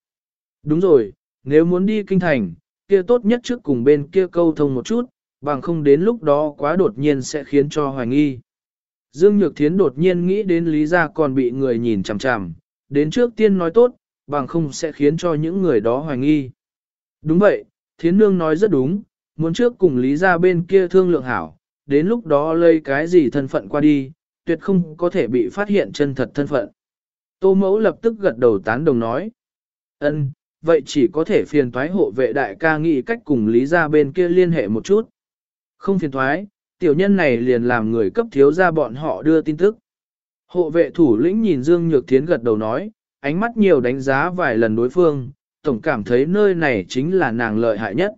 Đúng rồi, nếu muốn đi kinh thành, kia tốt nhất trước cùng bên kia câu thông một chút, bằng không đến lúc đó quá đột nhiên sẽ khiến cho hoài nghi. Dương Nhược Thiến đột nhiên nghĩ đến Lý Gia còn bị người nhìn chằm chằm, đến trước tiên nói tốt, bằng không sẽ khiến cho những người đó hoài nghi. Đúng vậy, Thiến Nương nói rất đúng, muốn trước cùng Lý Gia bên kia thương lượng hảo, đến lúc đó lây cái gì thân phận qua đi, tuyệt không có thể bị phát hiện chân thật thân phận. Tô Mẫu lập tức gật đầu tán đồng nói. ân, vậy chỉ có thể phiền thoái hộ vệ đại ca nghĩ cách cùng Lý Gia bên kia liên hệ một chút. Không phiền thoái, tiểu nhân này liền làm người cấp thiếu ra bọn họ đưa tin tức. Hộ vệ thủ lĩnh nhìn Dương Nhược Thiến gật đầu nói, ánh mắt nhiều đánh giá vài lần đối phương, tổng cảm thấy nơi này chính là nàng lợi hại nhất.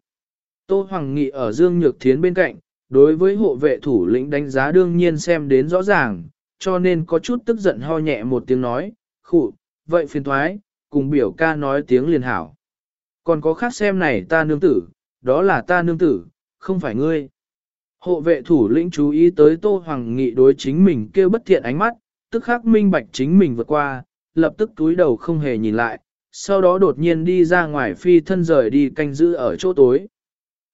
Tô Hoàng Nghị ở Dương Nhược Thiến bên cạnh, đối với hộ vệ thủ lĩnh đánh giá đương nhiên xem đến rõ ràng, cho nên có chút tức giận ho nhẹ một tiếng nói, khụ, vậy phiền thoái, cùng biểu ca nói tiếng liền hảo. Còn có khác xem này ta nương tử, đó là ta nương tử, không phải ngươi. Hộ vệ thủ lĩnh chú ý tới Tô Hoàng Nghị đối chính mình kêu bất thiện ánh mắt, tức khắc minh bạch chính mình vượt qua, lập tức túi đầu không hề nhìn lại, sau đó đột nhiên đi ra ngoài phi thân rời đi canh giữ ở chỗ tối.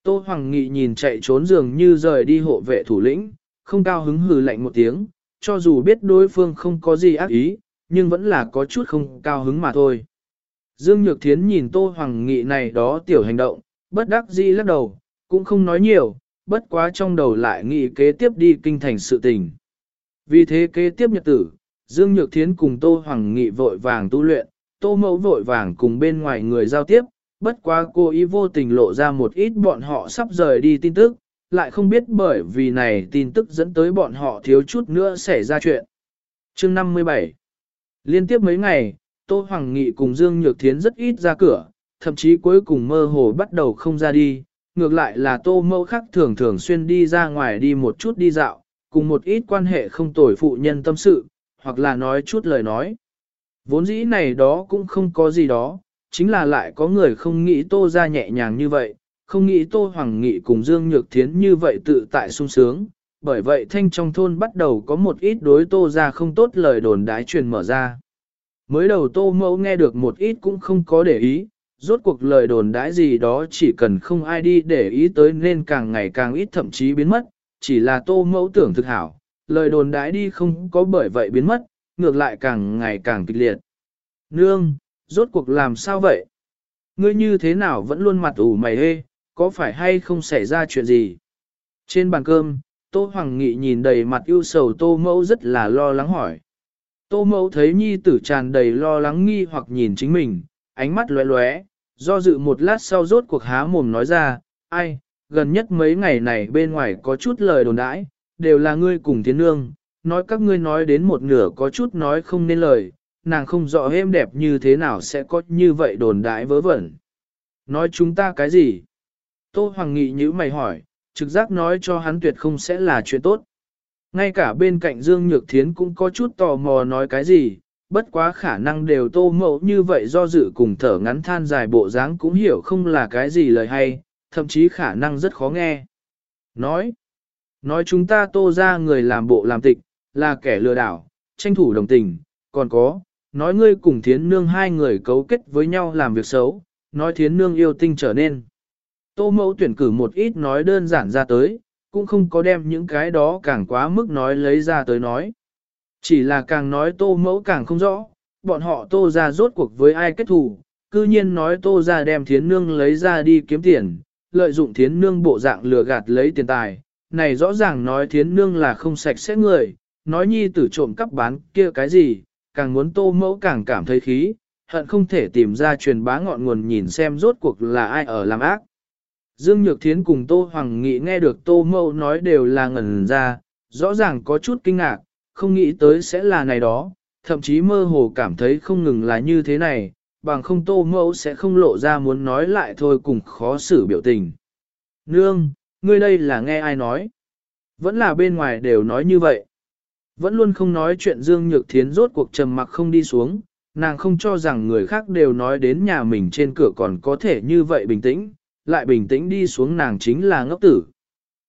Tô Hoàng Nghị nhìn chạy trốn dường như rời đi hộ vệ thủ lĩnh, không cao hứng hừ lạnh một tiếng, cho dù biết đối phương không có gì ác ý, nhưng vẫn là có chút không cao hứng mà thôi. Dương Nhược Thiến nhìn Tô Hoàng Nghị này đó tiểu hành động, bất đắc dĩ lắc đầu, cũng không nói nhiều, bất quá trong đầu lại nghĩ kế tiếp đi kinh thành sự tình. Vì thế kế tiếp nhật tử, Dương Nhược Thiến cùng Tô Hoàng Nghị vội vàng tu luyện, Tô Mẫu vội vàng cùng bên ngoài người giao tiếp, bất quá cô ý vô tình lộ ra một ít bọn họ sắp rời đi tin tức, lại không biết bởi vì này tin tức dẫn tới bọn họ thiếu chút nữa xảy ra chuyện. Chương 57 Liên tiếp mấy ngày, Tô Hoàng Nghị cùng Dương Nhược Thiến rất ít ra cửa, thậm chí cuối cùng mơ hồ bắt đầu không ra đi, ngược lại là Tô Mẫu khắc thường thường xuyên đi ra ngoài đi một chút đi dạo, cùng một ít quan hệ không tồi phụ nhân tâm sự, hoặc là nói chút lời nói. Vốn dĩ này đó cũng không có gì đó, chính là lại có người không nghĩ Tô ra nhẹ nhàng như vậy, không nghĩ Tô Hoàng Nghị cùng Dương Nhược Thiến như vậy tự tại sung sướng, bởi vậy thanh trong thôn bắt đầu có một ít đối Tô ra không tốt lời đồn đái truyền mở ra. Mới đầu Tô Mẫu nghe được một ít cũng không có để ý, rốt cuộc lời đồn đãi gì đó chỉ cần không ai đi để ý tới nên càng ngày càng ít thậm chí biến mất, chỉ là Tô Mẫu tưởng thực hảo, lời đồn đãi đi không có bởi vậy biến mất, ngược lại càng ngày càng kịch liệt. Nương, rốt cuộc làm sao vậy? Ngươi như thế nào vẫn luôn mặt ủ mày hê, có phải hay không xảy ra chuyện gì? Trên bàn cơm, Tô Hoàng Nghị nhìn đầy mặt ưu sầu Tô Mẫu rất là lo lắng hỏi. Tô Mẫu thấy nhi tử tràn đầy lo lắng nghi hoặc nhìn chính mình, ánh mắt lóe lóe, do dự một lát sau rốt cuộc há mồm nói ra, ai, gần nhất mấy ngày này bên ngoài có chút lời đồn đãi, đều là ngươi cùng tiến nương, nói các ngươi nói đến một nửa có chút nói không nên lời, nàng không rõ êm đẹp như thế nào sẽ có như vậy đồn đãi vớ vẩn. Nói chúng ta cái gì? Tô Hoàng Nghị nhữ mày hỏi, trực giác nói cho hắn tuyệt không sẽ là chuyện tốt. Ngay cả bên cạnh Dương Nhược Thiến cũng có chút tò mò nói cái gì, bất quá khả năng đều tô mẫu như vậy do dự cùng thở ngắn than dài bộ dáng cũng hiểu không là cái gì lời hay, thậm chí khả năng rất khó nghe. Nói, nói chúng ta tô ra người làm bộ làm tịch, là kẻ lừa đảo, tranh thủ đồng tình, còn có, nói ngươi cùng thiến nương hai người cấu kết với nhau làm việc xấu, nói thiến nương yêu tinh trở nên. Tô mẫu tuyển cử một ít nói đơn giản ra tới, cũng không có đem những cái đó càng quá mức nói lấy ra tới nói. Chỉ là càng nói tô mẫu càng không rõ, bọn họ tô ra rốt cuộc với ai kết thù, cư nhiên nói tô ra đem thiến nương lấy ra đi kiếm tiền, lợi dụng thiến nương bộ dạng lừa gạt lấy tiền tài. Này rõ ràng nói thiến nương là không sạch sẽ người, nói nhi tử trộm cắp bán kia cái gì, càng muốn tô mẫu càng cảm thấy khí, hận không thể tìm ra truyền bá ngọn nguồn nhìn xem rốt cuộc là ai ở làm ác. Dương Nhược Thiến cùng Tô Hoàng Nghị nghe được Tô Mâu nói đều là ngẩn ra, rõ ràng có chút kinh ngạc, không nghĩ tới sẽ là này đó, thậm chí mơ hồ cảm thấy không ngừng là như thế này, bằng không Tô Mâu sẽ không lộ ra muốn nói lại thôi cùng khó xử biểu tình. Nương, ngươi đây là nghe ai nói? Vẫn là bên ngoài đều nói như vậy. Vẫn luôn không nói chuyện Dương Nhược Thiến rốt cuộc trầm mặc không đi xuống, nàng không cho rằng người khác đều nói đến nhà mình trên cửa còn có thể như vậy bình tĩnh, lại bình tĩnh đi xuống nàng chính là ngốc tử.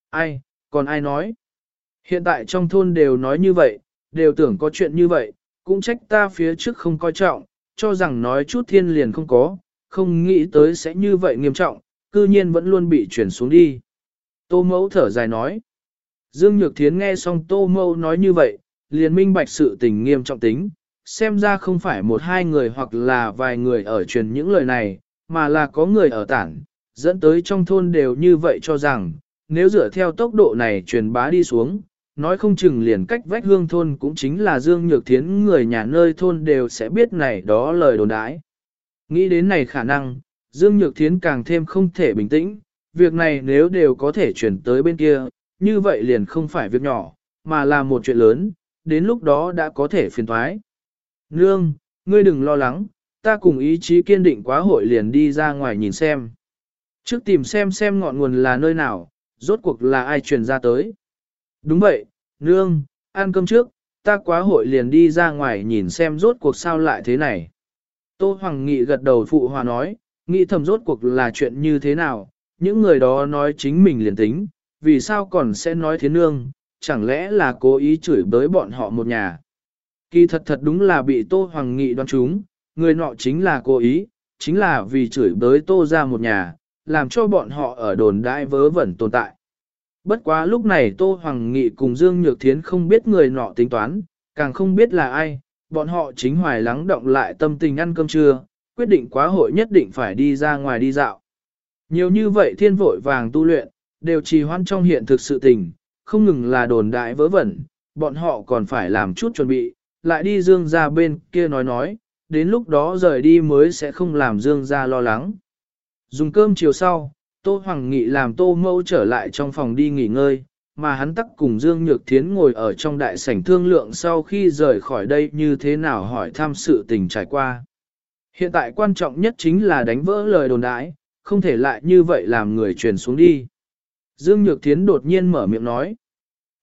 Ai, còn ai nói? Hiện tại trong thôn đều nói như vậy, đều tưởng có chuyện như vậy, cũng trách ta phía trước không coi trọng, cho rằng nói chút thiên liền không có, không nghĩ tới sẽ như vậy nghiêm trọng, cư nhiên vẫn luôn bị chuyển xuống đi. Tô mẫu thở dài nói. Dương Nhược Thiến nghe xong Tô mẫu nói như vậy, liền minh bạch sự tình nghiêm trọng tính, xem ra không phải một hai người hoặc là vài người ở truyền những lời này, mà là có người ở tản, dẫn tới trong thôn đều như vậy cho rằng, nếu dựa theo tốc độ này truyền bá đi xuống, nói không chừng liền cách vách hương thôn cũng chính là Dương Nhược Thiến người nhà nơi thôn đều sẽ biết này đó lời đồn đãi. Nghĩ đến này khả năng, Dương Nhược Thiến càng thêm không thể bình tĩnh, việc này nếu đều có thể chuyển tới bên kia, như vậy liền không phải việc nhỏ, mà là một chuyện lớn, đến lúc đó đã có thể phiền thoái. Nương, ngươi đừng lo lắng, ta cùng ý chí kiên định quá hội liền đi ra ngoài nhìn xem. Trước tìm xem xem ngọn nguồn là nơi nào, rốt cuộc là ai truyền ra tới. Đúng vậy, nương, ăn cơm trước, ta quá hội liền đi ra ngoài nhìn xem rốt cuộc sao lại thế này. Tô Hoàng Nghị gật đầu phụ hòa nói, nghĩ thầm rốt cuộc là chuyện như thế nào, những người đó nói chính mình liền tính, vì sao còn sẽ nói thế nương, chẳng lẽ là cố ý chửi bới bọn họ một nhà. Kỳ thật thật đúng là bị Tô Hoàng Nghị đoán trúng, người nọ chính là cố ý, chính là vì chửi bới Tô ra một nhà, làm cho bọn họ ở đồn đại vớ vẩn tồn tại. Bất quá lúc này Tô Hoàng Nghị cùng Dương Nhược Thiến không biết người nọ tính toán, càng không biết là ai, bọn họ chính hoài lắng động lại tâm tình ăn cơm trưa, quyết định quá hội nhất định phải đi ra ngoài đi dạo. Nhiều như vậy thiên vội vàng tu luyện, đều trì hoãn trong hiện thực sự tình, không ngừng là đồn đại vớ vẩn, bọn họ còn phải làm chút chuẩn bị, lại đi Dương ra bên kia nói nói, đến lúc đó rời đi mới sẽ không làm Dương ra lo lắng. Dùng cơm chiều sau, Tô Hoàng Nghị làm Tô Mâu trở lại trong phòng đi nghỉ ngơi, mà hắn tắc cùng Dương Nhược Thiến ngồi ở trong đại sảnh thương lượng sau khi rời khỏi đây như thế nào hỏi thăm sự tình trải qua. Hiện tại quan trọng nhất chính là đánh vỡ lời đồn đãi, không thể lại như vậy làm người truyền xuống đi. Dương Nhược Thiến đột nhiên mở miệng nói.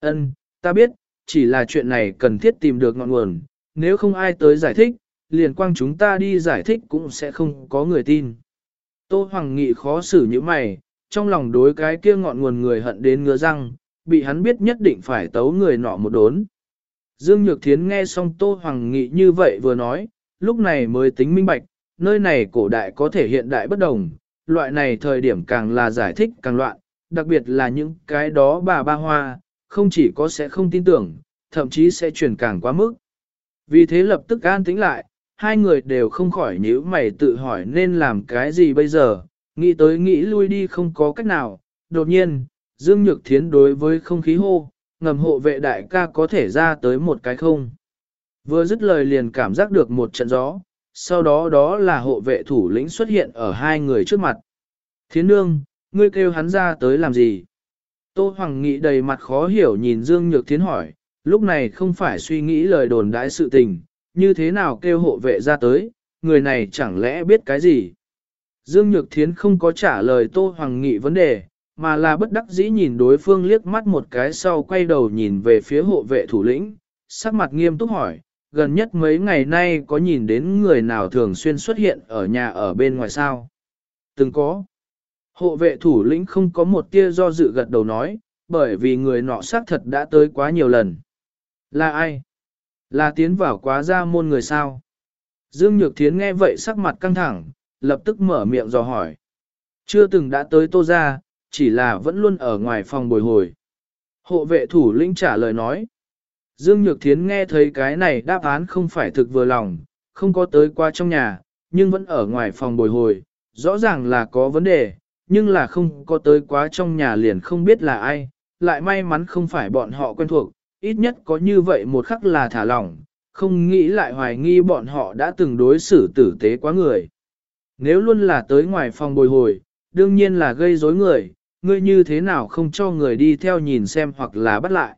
ân, ta biết, chỉ là chuyện này cần thiết tìm được ngọn nguồn, nếu không ai tới giải thích, liền quang chúng ta đi giải thích cũng sẽ không có người tin. Tô Hoàng Nghị khó xử như mày, trong lòng đối cái kia ngọn nguồn người hận đến ngứa răng, bị hắn biết nhất định phải tấu người nọ một đốn. Dương Nhược Thiến nghe xong Tô Hoàng Nghị như vậy vừa nói, lúc này mới tính minh bạch, nơi này cổ đại có thể hiện đại bất đồng, loại này thời điểm càng là giải thích càng loạn, đặc biệt là những cái đó bà ba hoa, không chỉ có sẽ không tin tưởng, thậm chí sẽ truyền càng quá mức. Vì thế lập tức an tĩnh lại, hai người đều không khỏi nhíu mày tự hỏi nên làm cái gì bây giờ, nghĩ tới nghĩ lui đi không có cách nào. Đột nhiên, Dương Nhược Thiến đối với không khí hô, ngầm hộ vệ đại ca có thể ra tới một cái không. Vừa dứt lời liền cảm giác được một trận gió, sau đó đó là hộ vệ thủ lĩnh xuất hiện ở hai người trước mặt. Thiến nương, ngươi kêu hắn ra tới làm gì? Tô Hoàng Nghị đầy mặt khó hiểu nhìn Dương Nhược Thiến hỏi, lúc này không phải suy nghĩ lời đồn đãi sự tình, như thế nào kêu hộ vệ ra tới, người này chẳng lẽ biết cái gì? Dương Nhược Thiến không có trả lời Tô Hoàng Nghị vấn đề, mà là bất đắc dĩ nhìn đối phương liếc mắt một cái sau quay đầu nhìn về phía hộ vệ thủ lĩnh, sắc mặt nghiêm túc hỏi, gần nhất mấy ngày nay có nhìn đến người nào thường xuyên xuất hiện ở nhà ở bên ngoài sao? Từng có. Hộ vệ thủ lĩnh không có một tia do dự gật đầu nói, bởi vì người nọ xác thật đã tới quá nhiều lần. Là ai? Là tiến vào quá ra môn người sao? Dương Nhược Thiến nghe vậy sắc mặt căng thẳng, lập tức mở miệng dò hỏi. Chưa từng đã tới tô ra, chỉ là vẫn luôn ở ngoài phòng bồi hồi. Hộ vệ thủ lĩnh trả lời nói. Dương Nhược Thiến nghe thấy cái này đáp án không phải thực vừa lòng, không có tới qua trong nhà, nhưng vẫn ở ngoài phòng bồi hồi, rõ ràng là có vấn đề, nhưng là không có tới quá trong nhà liền không biết là ai, lại may mắn không phải bọn họ quen thuộc, ít nhất có như vậy một khắc là thả lỏng, không nghĩ lại hoài nghi bọn họ đã từng đối xử tử tế quá người. Nếu luôn là tới ngoài phòng bồi hồi, đương nhiên là gây rối người, ngươi như thế nào không cho người đi theo nhìn xem hoặc là bắt lại.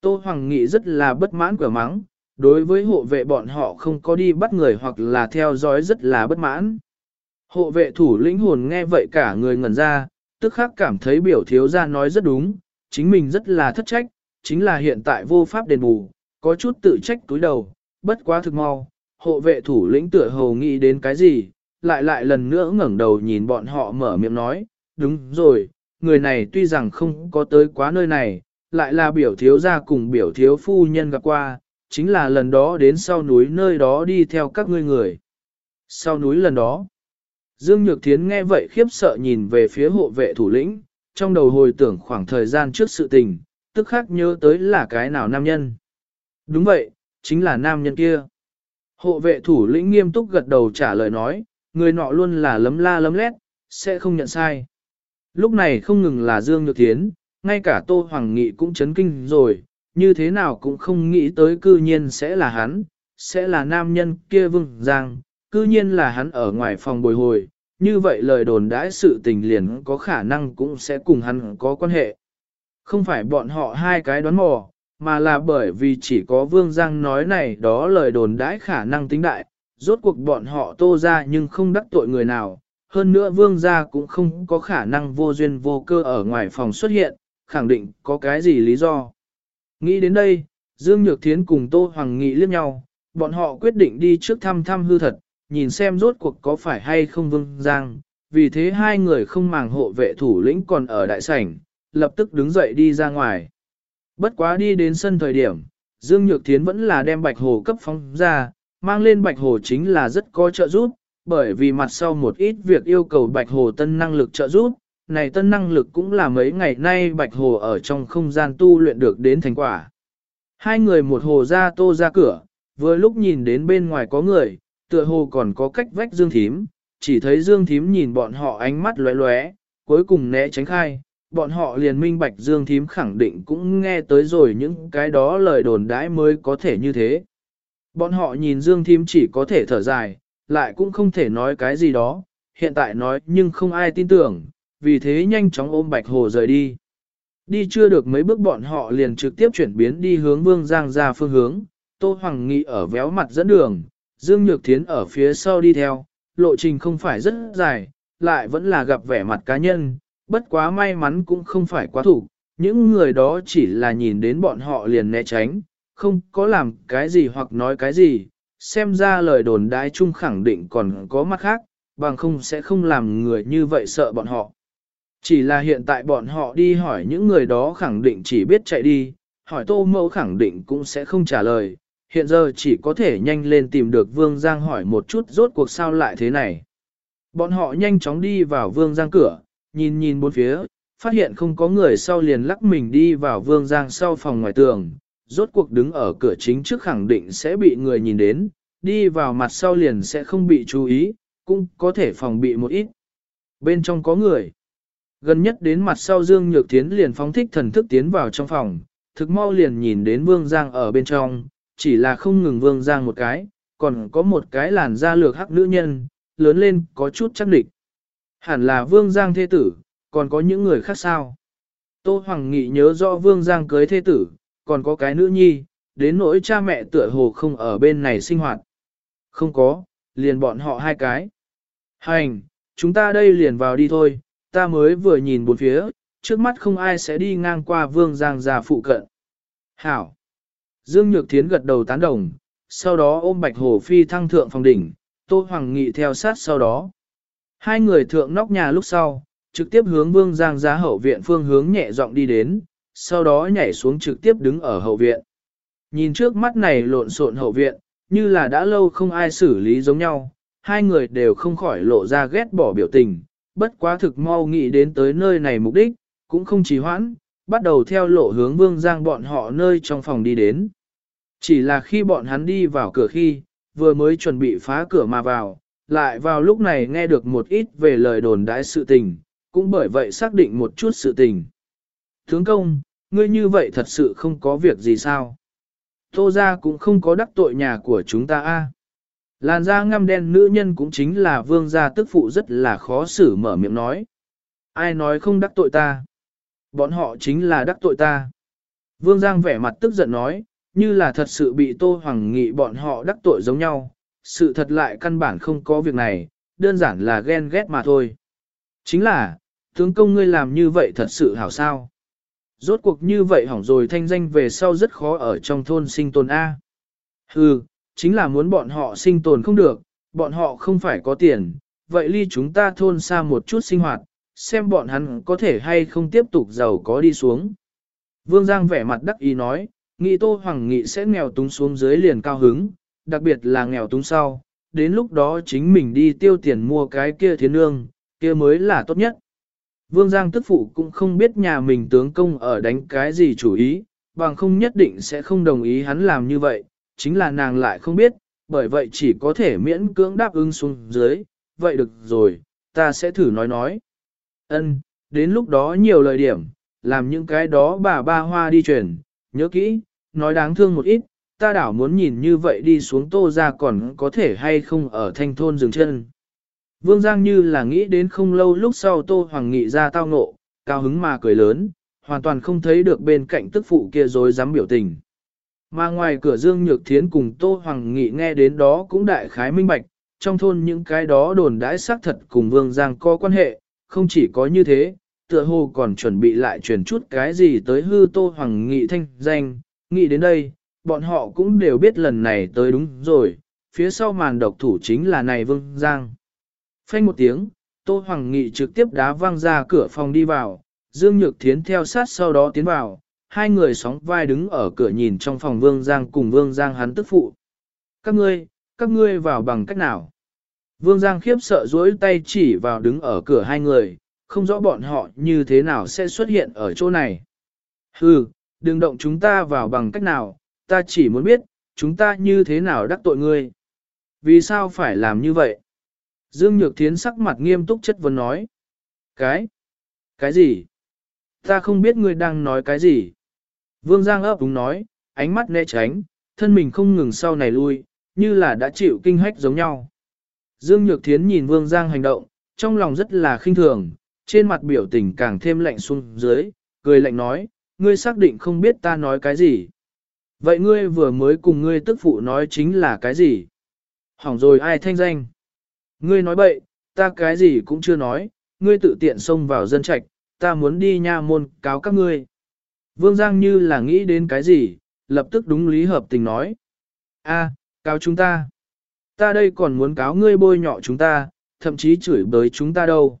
Tô Hoàng Nghị rất là bất mãn cửa mắng, đối với hộ vệ bọn họ không có đi bắt người hoặc là theo dõi rất là bất mãn. Hộ vệ thủ lĩnh hồn nghe vậy cả người ngẩn ra, tức khắc cảm thấy biểu thiếu gia nói rất đúng, chính mình rất là thất trách, chính là hiện tại vô pháp đền bù, có chút tự trách túi đầu, bất quá thực mau, hộ vệ thủ lĩnh tựa hồ nghĩ đến cái gì, lại lại lần nữa ngẩng đầu nhìn bọn họ mở miệng nói, đúng rồi, người này tuy rằng không có tới quá nơi này, lại là biểu thiếu gia cùng biểu thiếu phu nhân gặp qua, chính là lần đó đến sau núi nơi đó đi theo các ngươi người. Sau núi lần đó, Dương Nhược Thiến nghe vậy khiếp sợ nhìn về phía hộ vệ thủ lĩnh, trong đầu hồi tưởng khoảng thời gian trước sự tình, tức khắc nhớ tới là cái nào nam nhân. Đúng vậy, chính là nam nhân kia. Hộ vệ thủ lĩnh nghiêm túc gật đầu trả lời nói, người nọ luôn là lấm la lấm lét, sẽ không nhận sai. Lúc này không ngừng là Dương Nhược Thiến, ngay cả Tô Hoàng Nghị cũng chấn kinh rồi, như thế nào cũng không nghĩ tới cư nhiên sẽ là hắn, sẽ là nam nhân kia Vương Giang, cư nhiên là hắn ở ngoài phòng bồi hồi, như vậy lời đồn đãi sự tình liền có khả năng cũng sẽ cùng hắn có quan hệ. Không phải bọn họ hai cái đoán mò, mà là bởi vì chỉ có Vương Giang nói này đó lời đồn đãi khả năng tính đại, rốt cuộc bọn họ tô ra nhưng không đắc tội người nào. Hơn nữa Vương gia cũng không có khả năng vô duyên vô cơ ở ngoài phòng xuất hiện, khẳng định có cái gì lý do. Nghĩ đến đây, Dương Nhược Thiến cùng Tô Hoàng Nghị liếc nhau, bọn họ quyết định đi trước thăm thăm hư thật, nhìn xem rốt cuộc có phải hay không Vương Giang. Vì thế hai người không màng hộ vệ thủ lĩnh còn ở đại sảnh, lập tức đứng dậy đi ra ngoài. Bất quá đi đến sân thời điểm, Dương Nhược Thiến vẫn là đem bạch hồ cấp phóng ra, mang lên bạch hồ chính là rất có trợ giúp, bởi vì mặt sau một ít việc yêu cầu bạch hồ tân năng lực trợ giúp, này tân năng lực cũng là mấy ngày nay bạch hồ ở trong không gian tu luyện được đến thành quả. Hai người một hồ ra tô ra cửa, vừa lúc nhìn đến bên ngoài có người, tựa hồ còn có cách vách Dương Thím, chỉ thấy Dương Thím nhìn bọn họ ánh mắt lóe lóe, cuối cùng né tránh khai, bọn họ liền minh bạch Dương Thím khẳng định cũng nghe tới rồi những cái đó lời đồn đãi mới có thể như thế. Bọn họ nhìn Dương Thím chỉ có thể thở dài, lại cũng không thể nói cái gì đó, hiện tại nói nhưng không ai tin tưởng, vì thế nhanh chóng ôm Bạch Hồ rời đi. Đi chưa được mấy bước bọn họ liền trực tiếp chuyển biến đi hướng Vương Giang ra phương hướng, Tô Hoàng Nghị ở véo mặt dẫn đường, Dương Nhược Thiến ở phía sau đi theo, lộ trình không phải rất dài, lại vẫn là gặp vẻ mặt cá nhân, bất quá may mắn cũng không phải quá thủ, những người đó chỉ là nhìn đến bọn họ liền né tránh, không có làm cái gì hoặc nói cái gì, xem ra lời đồn đái chung khẳng định còn có mắt khác, bằng không sẽ không làm người như vậy sợ bọn họ. Chỉ là hiện tại bọn họ đi hỏi những người đó khẳng định chỉ biết chạy đi, hỏi tô mẫu khẳng định cũng sẽ không trả lời, hiện giờ chỉ có thể nhanh lên tìm được Vương Giang hỏi một chút rốt cuộc sao lại thế này. Bọn họ nhanh chóng đi vào Vương Giang cửa, nhìn nhìn bốn phía, phát hiện không có người sau liền lắc mình đi vào Vương Giang sau phòng ngoài tường, rốt cuộc đứng ở cửa chính trước khẳng định sẽ bị người nhìn đến, đi vào mặt sau liền sẽ không bị chú ý, cũng có thể phòng bị một ít. Bên trong có người. Gần nhất đến mặt sau Dương Nhược Thiến liền phóng thích thần thức tiến vào trong phòng, thực mau liền nhìn đến Vương Giang ở bên trong, chỉ là không ngừng Vương Giang một cái, còn có một cái làn da lược hắc nữ nhân, lớn lên có chút chắc địch. Hẳn là Vương Giang thế tử, còn có những người khác sao? Tô Hoàng Nghị nhớ rõ Vương Giang cưới thế tử, còn có cái nữ nhi, đến nỗi cha mẹ tựa hồ không ở bên này sinh hoạt. Không có, liền bọn họ hai cái. Hành, chúng ta đây liền vào đi thôi, ta mới vừa nhìn bốn phía, trước mắt không ai sẽ đi ngang qua Vương Giang già phụ cận. Hảo. Dương Nhược Thiến gật đầu tán đồng, sau đó ôm Bạch Hồ Phi thăng thượng phòng đỉnh, Tô Hoàng Nghị theo sát sau đó. Hai người thượng nóc nhà lúc sau, trực tiếp hướng Vương Giang giá hậu viện phương hướng nhẹ giọng đi đến, sau đó nhảy xuống trực tiếp đứng ở hậu viện. Nhìn trước mắt này lộn xộn hậu viện, như là đã lâu không ai xử lý giống nhau, hai người đều không khỏi lộ ra ghét bỏ biểu tình, bất quá thực mau nghĩ đến tới nơi này mục đích, cũng không trì hoãn, bắt đầu theo lộ hướng Vương Giang bọn họ nơi trong phòng đi đến. Chỉ là khi bọn hắn đi vào cửa khi, vừa mới chuẩn bị phá cửa mà vào, lại vào lúc này nghe được một ít về lời đồn đãi sự tình, cũng bởi vậy xác định một chút sự tình. Tướng công, ngươi như vậy thật sự không có việc gì sao? Tô ra cũng không có đắc tội nhà của chúng ta a. Làn da ngăm đen nữ nhân cũng chính là vương gia tức phụ rất là khó xử mở miệng nói. Ai nói không đắc tội ta? Bọn họ chính là đắc tội ta. Vương Giang vẻ mặt tức giận nói, như là thật sự bị Tô Hoàng Nghị bọn họ đắc tội giống nhau, sự thật lại căn bản không có việc này, đơn giản là ghen ghét mà thôi. Chính là, tướng công ngươi làm như vậy thật sự hảo sao. Rốt cuộc như vậy hỏng rồi thanh danh về sau rất khó ở trong thôn sinh tồn A. Hừ, chính là muốn bọn họ sinh tồn không được, bọn họ không phải có tiền, vậy ly chúng ta thôn xa một chút sinh hoạt, xem bọn hắn có thể hay không tiếp tục giàu có đi xuống. Vương Giang vẻ mặt đắc ý nói, nghĩ Tô Hoàng Nghị sẽ nghèo túng xuống dưới liền cao hứng, đặc biệt là nghèo túng sau, đến lúc đó chính mình đi tiêu tiền mua cái kia thiên nương, kia mới là tốt nhất. Vương Giang tức phụ cũng không biết nhà mình tướng công ở đánh cái gì chủ ý, bằng không nhất định sẽ không đồng ý hắn làm như vậy, chính là nàng lại không biết, bởi vậy chỉ có thể miễn cưỡng đáp ứng xuống dưới, vậy được rồi, ta sẽ thử nói nói. Ân, đến lúc đó nhiều lời điểm, làm những cái đó bà ba hoa đi truyền, nhớ kỹ, nói đáng thương một ít, ta đảo muốn nhìn như vậy đi xuống tô ra còn có thể hay không ở thanh thôn dừng chân. Vương Giang như là nghĩ đến không lâu lúc sau tô hoàng nghị ra tao ngộ, cao hứng mà cười lớn, hoàn toàn không thấy được bên cạnh tức phụ kia dối dám biểu tình. Mà ngoài cửa Dương Nhược Thiến cùng Tô Hoàng Nghị nghe đến đó cũng đại khái minh bạch, trong thôn những cái đó đồn đãi xác thật cùng Vương Giang có quan hệ, không chỉ có như thế, tựa hồ còn chuẩn bị lại truyền chút cái gì tới hư Tô Hoàng Nghị thanh danh, nghĩ đến đây, bọn họ cũng đều biết lần này tới đúng rồi, phía sau màn độc thủ chính là này Vương Giang. Phanh một tiếng, Tô Hoàng Nghị trực tiếp đá văng ra cửa phòng đi vào, Dương Nhược Thiến theo sát sau đó tiến vào, hai người sóng vai đứng ở cửa nhìn trong phòng Vương Giang cùng Vương Giang hắn tức phụ. Các ngươi, các ngươi vào bằng cách nào? Vương Giang khiếp sợ dối tay chỉ vào đứng ở cửa hai người, không rõ bọn họ như thế nào sẽ xuất hiện ở chỗ này. Hừ, đừng động chúng ta vào bằng cách nào, ta chỉ muốn biết, chúng ta như thế nào đắc tội ngươi. Vì sao phải làm như vậy? Dương Nhược Thiến sắc mặt nghiêm túc chất vấn nói. Cái? Cái gì? Ta không biết ngươi đang nói cái gì. Vương Giang ấp đúng nói, ánh mắt né tránh, thân mình không ngừng sau này lui, như là đã chịu kinh hách giống nhau. Dương Nhược Thiến nhìn Vương Giang hành động, trong lòng rất là khinh thường, trên mặt biểu tình càng thêm lạnh xuống dưới, cười lạnh nói, ngươi xác định không biết ta nói cái gì. Vậy ngươi vừa mới cùng ngươi tức phụ nói chính là cái gì? Hỏng rồi ai thanh danh? Ngươi nói bậy, ta cái gì cũng chưa nói, ngươi tự tiện xông vào dân trạch, ta muốn đi nha môn cáo các ngươi. Vương Giang như là nghĩ đến cái gì, lập tức đúng lý hợp tình nói. a cáo chúng ta. Ta đây còn muốn cáo ngươi bôi nhọ chúng ta, thậm chí chửi bới chúng ta đâu.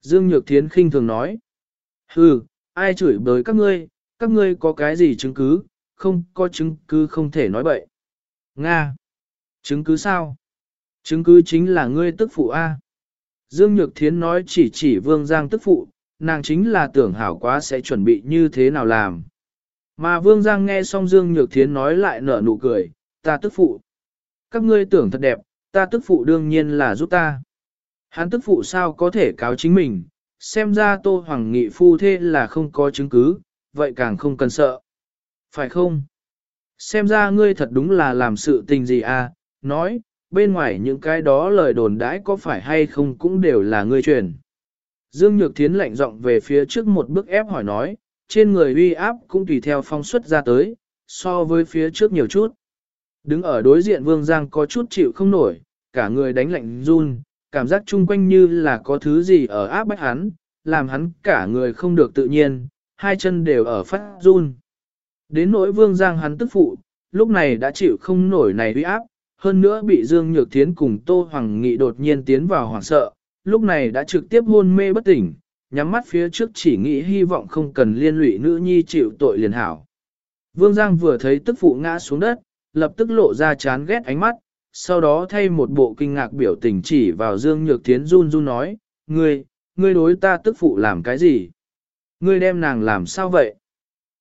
Dương Nhược Thiến khinh thường nói. Hừ, ai chửi bới các ngươi, các ngươi có cái gì chứng cứ, không có chứng cứ không thể nói bậy. Nga. Chứng cứ sao? Chứng cứ chính là ngươi tức phụ A. Dương Nhược Thiến nói chỉ chỉ Vương Giang tức phụ, nàng chính là tưởng hảo quá sẽ chuẩn bị như thế nào làm. Mà Vương Giang nghe xong Dương Nhược Thiến nói lại nở nụ cười, ta tức phụ. Các ngươi tưởng thật đẹp, ta tức phụ đương nhiên là giúp ta. Hắn tức phụ sao có thể cáo chính mình, xem ra Tô Hoàng Nghị phu thế là không có chứng cứ, vậy càng không cần sợ. Phải không? Xem ra ngươi thật đúng là làm sự tình gì à, nói, bên ngoài những cái đó lời đồn đãi có phải hay không cũng đều là ngươi truyền. Dương Nhược Thiến lạnh giọng về phía trước một bước ép hỏi nói, trên người uy áp cũng tùy theo phong suất ra tới, so với phía trước nhiều chút. Đứng ở đối diện Vương Giang có chút chịu không nổi, cả người đánh lạnh run, cảm giác chung quanh như là có thứ gì ở áp bách hắn, làm hắn cả người không được tự nhiên, hai chân đều ở phát run. Đến nỗi Vương Giang hắn tức phụ, lúc này đã chịu không nổi này uy áp, hơn nữa bị Dương Nhược Thiến cùng Tô Hoàng Nghị đột nhiên tiến vào hoảng sợ, lúc này đã trực tiếp hôn mê bất tỉnh, nhắm mắt phía trước chỉ nghĩ hy vọng không cần liên lụy nữ nhi chịu tội liền hảo. Vương Giang vừa thấy tức phụ ngã xuống đất, lập tức lộ ra chán ghét ánh mắt, sau đó thay một bộ kinh ngạc biểu tình chỉ vào Dương Nhược Thiến run run nói, ngươi, ngươi đối ta tức phụ làm cái gì? Ngươi đem nàng làm sao vậy?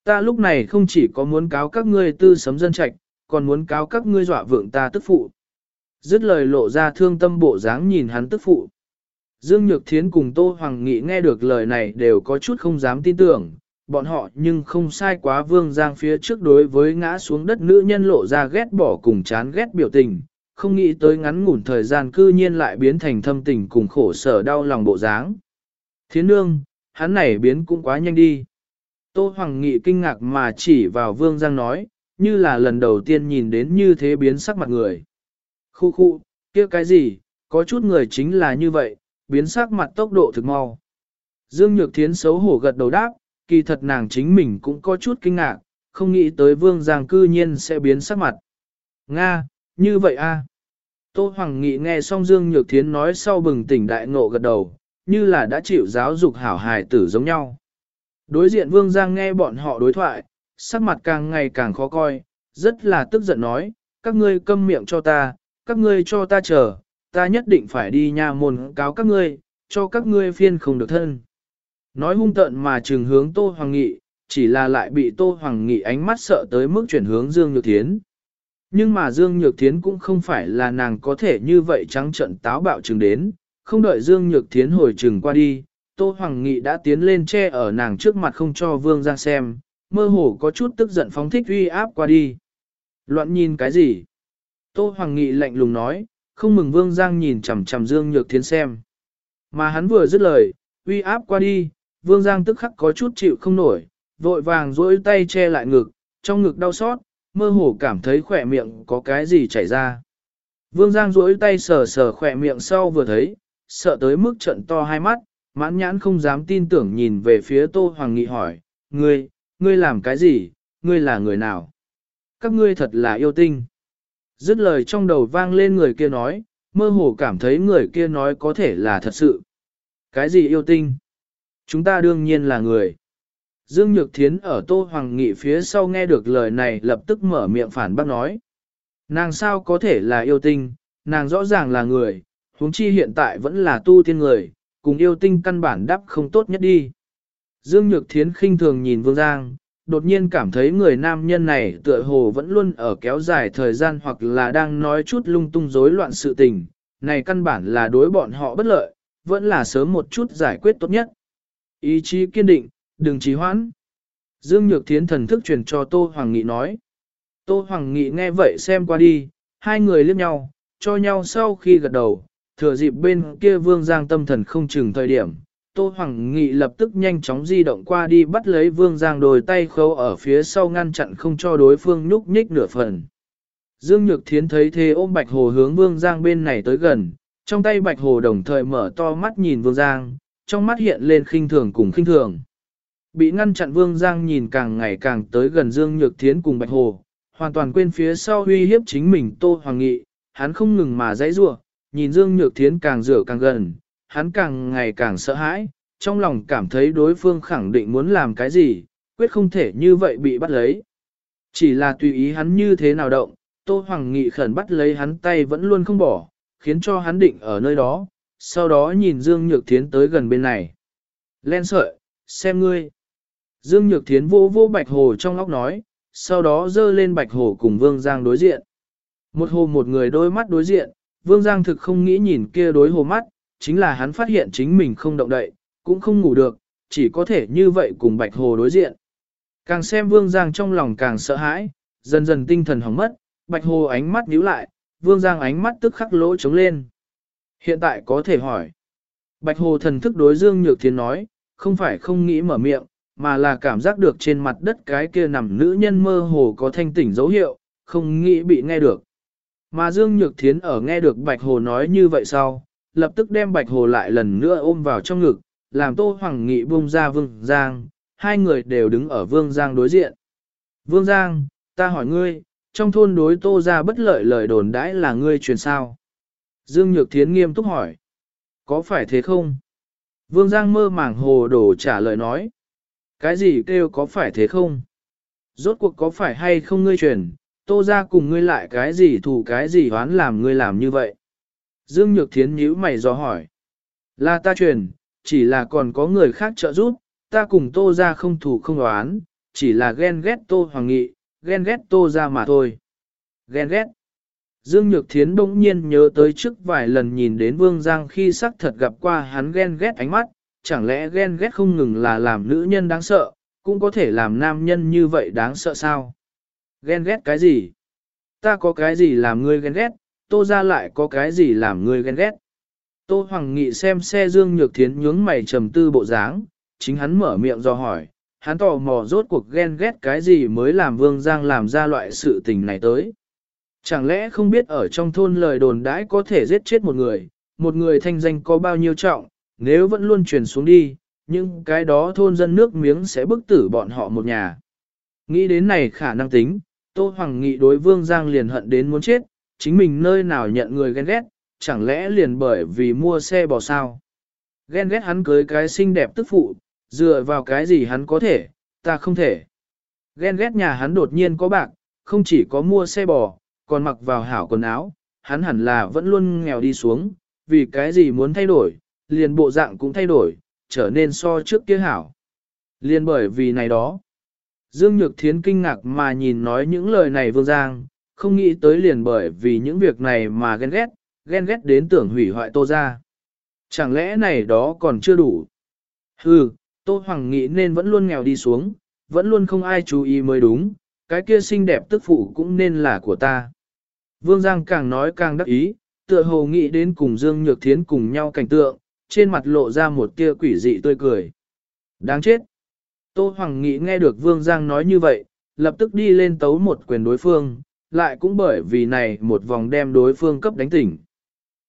Ta lúc này không chỉ có muốn cáo các ngươi tư sấm dân trạch, còn muốn cáo các ngươi dọa vượng ta tức phụ. Dứt lời lộ ra thương tâm bộ dáng nhìn hắn tức phụ. Dương Nhược Thiến cùng Tô Hoàng Nghị nghe được lời này đều có chút không dám tin tưởng, bọn họ nhưng không sai quá vương giang phía trước đối với ngã xuống đất nữ nhân lộ ra ghét bỏ cùng chán ghét biểu tình, không nghĩ tới ngắn ngủn thời gian cư nhiên lại biến thành thâm tình cùng khổ sở đau lòng bộ dáng. Thiến nương, hắn này biến cũng quá nhanh đi. Tô Hoàng Nghị kinh ngạc mà chỉ vào vương giang nói, như là lần đầu tiên nhìn đến như thế biến sắc mặt người. Khu khu, kia cái gì, có chút người chính là như vậy, biến sắc mặt tốc độ thực mau. Dương Nhược Thiến xấu hổ gật đầu đáp, kỳ thật nàng chính mình cũng có chút kinh ngạc, không nghĩ tới Vương Giang cư nhiên sẽ biến sắc mặt. Nga, như vậy a. Tô Hoàng Nghị nghe xong Dương Nhược Thiến nói sau bừng tỉnh đại ngộ gật đầu, như là đã chịu giáo dục hảo hài tử giống nhau. Đối diện Vương Giang nghe bọn họ đối thoại, sắc mặt càng ngày càng khó coi, rất là tức giận nói, các ngươi câm miệng cho ta, các ngươi cho ta chờ, ta nhất định phải đi nhà môn cáo các ngươi, cho các ngươi phiên không được thân. Nói hung tợn mà trừng hướng Tô Hoàng Nghị, chỉ là lại bị Tô Hoàng Nghị ánh mắt sợ tới mức chuyển hướng Dương Nhược Thiến. Nhưng mà Dương Nhược Thiến cũng không phải là nàng có thể như vậy trắng trận táo bạo trừng đến, không đợi Dương Nhược Thiến hồi trừng qua đi, Tô Hoàng Nghị đã tiến lên che ở nàng trước mặt không cho Vương Giang xem, mơ hồ có chút tức giận phóng thích uy áp qua đi. Loạn nhìn cái gì? Tô Hoàng Nghị lạnh lùng nói, không mừng Vương Giang nhìn chằm chằm Dương Nhược Thiến xem. Mà hắn vừa dứt lời, uy áp qua đi, Vương Giang tức khắc có chút chịu không nổi, vội vàng duỗi tay che lại ngực, trong ngực đau xót, mơ hồ cảm thấy khỏe miệng có cái gì chảy ra. Vương Giang duỗi tay sờ sờ khỏe miệng sau vừa thấy, sợ tới mức trận to hai mắt, mãn nhãn không dám tin tưởng nhìn về phía Tô Hoàng Nghị hỏi, ngươi, ngươi làm cái gì, ngươi là người nào? Các ngươi thật là yêu tinh. Dứt lời trong đầu vang lên người kia nói, mơ hồ cảm thấy người kia nói có thể là thật sự. Cái gì yêu tinh? Chúng ta đương nhiên là người. Dương Nhược Thiến ở Tô Hoàng Nghị phía sau nghe được lời này lập tức mở miệng phản bác nói. Nàng sao có thể là yêu tinh, nàng rõ ràng là người, huống chi hiện tại vẫn là tu tiên người, cùng yêu tinh căn bản đắp không tốt nhất đi. Dương Nhược Thiến khinh thường nhìn Vương Giang, đột nhiên cảm thấy người nam nhân này tựa hồ vẫn luôn ở kéo dài thời gian hoặc là đang nói chút lung tung rối loạn sự tình, này căn bản là đối bọn họ bất lợi, vẫn là sớm một chút giải quyết tốt nhất. Ý chí kiên định, đừng trì hoãn. Dương Nhược Thiến thần thức truyền cho Tô Hoàng Nghị nói. Tô Hoàng Nghị nghe vậy xem qua đi, hai người liếc nhau, cho nhau sau khi gật đầu, thừa dịp bên kia Vương Giang tâm thần không chừng thời điểm. Tô Hoàng Nghị lập tức nhanh chóng di động qua đi bắt lấy Vương Giang đồi tay khâu ở phía sau ngăn chặn không cho đối phương nhúc nhích nửa phần. Dương Nhược Thiến thấy thế ôm Bạch Hồ hướng Vương Giang bên này tới gần, trong tay Bạch Hồ đồng thời mở to mắt nhìn Vương Giang, trong mắt hiện lên khinh thường cùng khinh thường. Bị ngăn chặn Vương Giang nhìn càng ngày càng tới gần Dương Nhược Thiến cùng Bạch Hồ, hoàn toàn quên phía sau uy hiếp chính mình Tô Hoàng Nghị, hắn không ngừng mà dãy rủa, nhìn Dương Nhược Thiến càng rửa càng gần, hắn càng ngày càng sợ hãi, trong lòng cảm thấy đối phương khẳng định muốn làm cái gì, quyết không thể như vậy bị bắt lấy. Chỉ là tùy ý hắn như thế nào động, Tô Hoàng Nghị khẩn bắt lấy hắn tay vẫn luôn không bỏ, khiến cho hắn định ở nơi đó, sau đó nhìn Dương Nhược Thiến tới gần bên này. Len sợi, xem ngươi. Dương Nhược Thiến vô vô Bạch Hồ trong óc nói, sau đó dơ lên Bạch Hồ cùng Vương Giang đối diện. Một hồ một người đôi mắt đối diện, Vương Giang thực không nghĩ nhìn kia đối hồ mắt, chính là hắn phát hiện chính mình không động đậy, cũng không ngủ được, chỉ có thể như vậy cùng Bạch Hồ đối diện. Càng xem Vương Giang trong lòng càng sợ hãi, dần dần tinh thần hỏng mất, Bạch Hồ ánh mắt nhíu lại, Vương Giang ánh mắt tức khắc lỗ trống lên. Hiện tại có thể hỏi. Bạch Hồ thần thức đối Dương Nhược Thiến nói, không phải không nghĩ mở miệng, mà là cảm giác được trên mặt đất cái kia nằm nữ nhân mơ hồ có thanh tỉnh dấu hiệu, không nghĩ bị nghe được. Mà Dương Nhược Thiến ở nghe được Bạch Hồ nói như vậy sau, lập tức đem Bạch Hồ lại lần nữa ôm vào trong ngực, làm Tô Hoàng Nghị buông ra Vương Giang, hai người đều đứng ở Vương Giang đối diện. Vương Giang, ta hỏi ngươi, trong thôn đối Tô ra bất lợi lời đồn đãi là ngươi truyền sao? Dương Nhược Thiến nghiêm túc hỏi. Có phải thế không? Vương Giang mơ màng hồ đồ trả lời nói. Cái gì kêu có phải thế không? Rốt cuộc có phải hay không ngươi truyền, tô ra cùng ngươi lại cái gì thủ cái gì hoán làm ngươi làm như vậy? Dương Nhược Thiến nhíu mày do hỏi. Là ta truyền, chỉ là còn có người khác trợ giúp, ta cùng tô ra không thủ không đoán, chỉ là ghen ghét tô hoàng nghị, ghen ghét tô ra mà thôi. Ghen ghét. Dương Nhược Thiến bỗng nhiên nhớ tới trước vài lần nhìn đến Vương Giang khi sắc thật gặp qua hắn ghen ghét ánh mắt, chẳng lẽ ghen ghét không ngừng là làm nữ nhân đáng sợ, cũng có thể làm nam nhân như vậy đáng sợ sao? Ghen ghét cái gì? Ta có cái gì làm ngươi ghen ghét, tô ra lại có cái gì làm ngươi ghen ghét? Tô Hoàng Nghị xem xe Dương Nhược Thiến nhướng mày trầm tư bộ dáng, chính hắn mở miệng do hỏi, hắn tò mò rốt cuộc ghen ghét cái gì mới làm Vương Giang làm ra loại sự tình này tới. Chẳng lẽ không biết ở trong thôn lời đồn đãi có thể giết chết một người, một người thanh danh có bao nhiêu trọng, nếu vẫn luôn truyền xuống đi, nhưng cái đó thôn dân nước miếng sẽ bức tử bọn họ một nhà. Nghĩ đến này khả năng tính, Tô Hoàng Nghị đối Vương Giang liền hận đến muốn chết, chính mình nơi nào nhận người ghen ghét, chẳng lẽ liền bởi vì mua xe bò sao. Ghen ghét hắn cưới cái xinh đẹp tức phụ, dựa vào cái gì hắn có thể, ta không thể. Ghen ghét nhà hắn đột nhiên có bạc, không chỉ có mua xe bò, còn mặc vào hảo quần áo, hắn hẳn là vẫn luôn nghèo đi xuống, vì cái gì muốn thay đổi, liền bộ dạng cũng thay đổi, trở nên so trước kia hảo. Liên bởi vì này đó. Dương Nhược Thiến kinh ngạc mà nhìn nói những lời này Vương Giang, không nghĩ tới liền bởi vì những việc này mà ghen ghét, ghen ghét đến tưởng hủy hoại Tô ra. Chẳng lẽ này đó còn chưa đủ? Hừ, Tô Hoàng nghĩ nên vẫn luôn nghèo đi xuống, vẫn luôn không ai chú ý mới đúng, cái kia xinh đẹp tức phụ cũng nên là của ta. Vương Giang càng nói càng đắc ý, tựa hồ nghĩ đến cùng Dương Nhược Thiến cùng nhau cảnh tượng, trên mặt lộ ra một tia quỷ dị tươi cười. Đáng chết! Tô Hoàng Nghị nghe được Vương Giang nói như vậy, lập tức đi lên tấu một quyền đối phương, lại cũng bởi vì này một vòng đem đối phương cấp đánh tỉnh.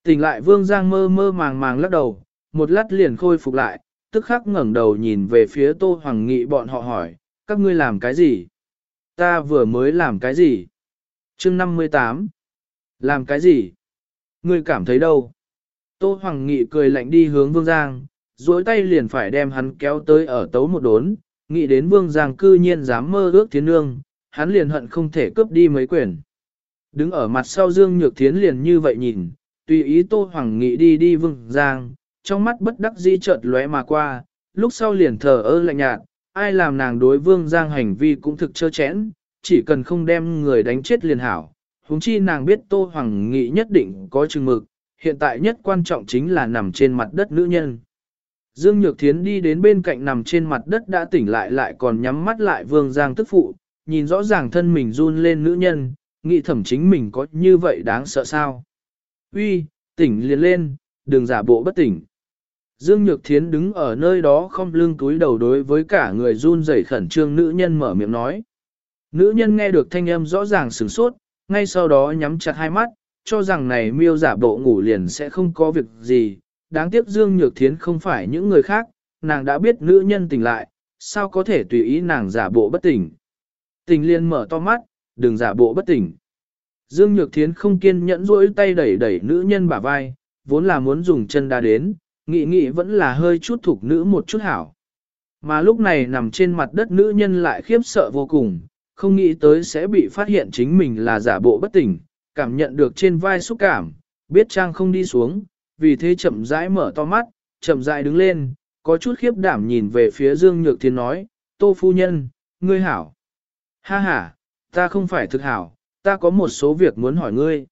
Tỉnh lại Vương Giang mơ mơ màng màng lắc đầu, một lát liền khôi phục lại, tức khắc ngẩng đầu nhìn về phía Tô Hoàng Nghị bọn họ hỏi, các ngươi làm cái gì? Ta vừa mới làm cái gì? chương 58 làm cái gì? Ngươi cảm thấy đâu? Tô Hoàng Nghị cười lạnh đi hướng Vương Giang, duỗi tay liền phải đem hắn kéo tới ở tấu một đốn, nghĩ đến Vương Giang cư nhiên dám mơ ước thiến nương, hắn liền hận không thể cướp đi mấy quyền. Đứng ở mặt sau Dương Nhược Thiến liền như vậy nhìn, tùy ý Tô Hoàng Nghị đi đi Vương Giang, trong mắt bất đắc dĩ chợt lóe mà qua, lúc sau liền thờ ơ lạnh nhạt, ai làm nàng đối Vương Giang hành vi cũng thực chơ chẽn, chỉ cần không đem người đánh chết liền hảo, huống chi nàng biết Tô Hoàng Nghị nhất định có chừng mực, hiện tại nhất quan trọng chính là nằm trên mặt đất nữ nhân. Dương Nhược Thiến đi đến bên cạnh nằm trên mặt đất đã tỉnh lại lại còn nhắm mắt lại vương giang tức phụ, nhìn rõ ràng thân mình run lên nữ nhân, nghĩ thẩm chính mình có như vậy đáng sợ sao. Uy, tỉnh liền lên, đừng giả bộ bất tỉnh. Dương Nhược Thiến đứng ở nơi đó không lưng túi đầu đối với cả người run rẩy khẩn trương nữ nhân mở miệng nói. Nữ nhân nghe được thanh âm rõ ràng sửng sốt, ngay sau đó nhắm chặt hai mắt, cho rằng này miêu giả bộ ngủ liền sẽ không có việc gì. Đáng tiếc Dương Nhược Thiến không phải những người khác, nàng đã biết nữ nhân tỉnh lại, sao có thể tùy ý nàng giả bộ bất tỉnh. Tình liên mở to mắt, đừng giả bộ bất tỉnh. Dương Nhược Thiến không kiên nhẫn rỗi tay đẩy đẩy nữ nhân bả vai, vốn là muốn dùng chân đá đến, nghĩ nghĩ vẫn là hơi chút thục nữ một chút hảo. Mà lúc này nằm trên mặt đất nữ nhân lại khiếp sợ vô cùng, không nghĩ tới sẽ bị phát hiện chính mình là giả bộ bất tỉnh, cảm nhận được trên vai xúc cảm, biết trang không đi xuống, vì thế chậm rãi mở to mắt, chậm rãi đứng lên, có chút khiếp đảm nhìn về phía Dương Nhược Thiên nói, Tô Phu Nhân, ngươi hảo. Ha ha, ta không phải thực hảo, ta có một số việc muốn hỏi ngươi.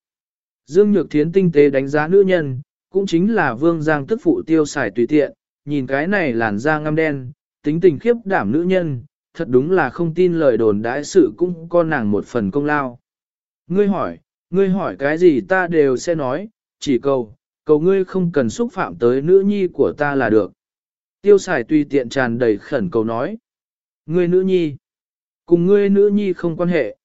Dương Nhược Thiến tinh tế đánh giá nữ nhân, cũng chính là Vương Giang tức phụ tiêu xài tùy tiện, nhìn cái này làn da ngăm đen, tính tình khiếp đảm nữ nhân, thật đúng là không tin lời đồn đãi sự cũng có nàng một phần công lao. Ngươi hỏi, ngươi hỏi cái gì ta đều sẽ nói, chỉ cầu, cầu ngươi không cần xúc phạm tới nữ nhi của ta là được. Tiêu xài tùy tiện tràn đầy khẩn cầu nói. Ngươi nữ nhi, cùng ngươi nữ nhi không quan hệ.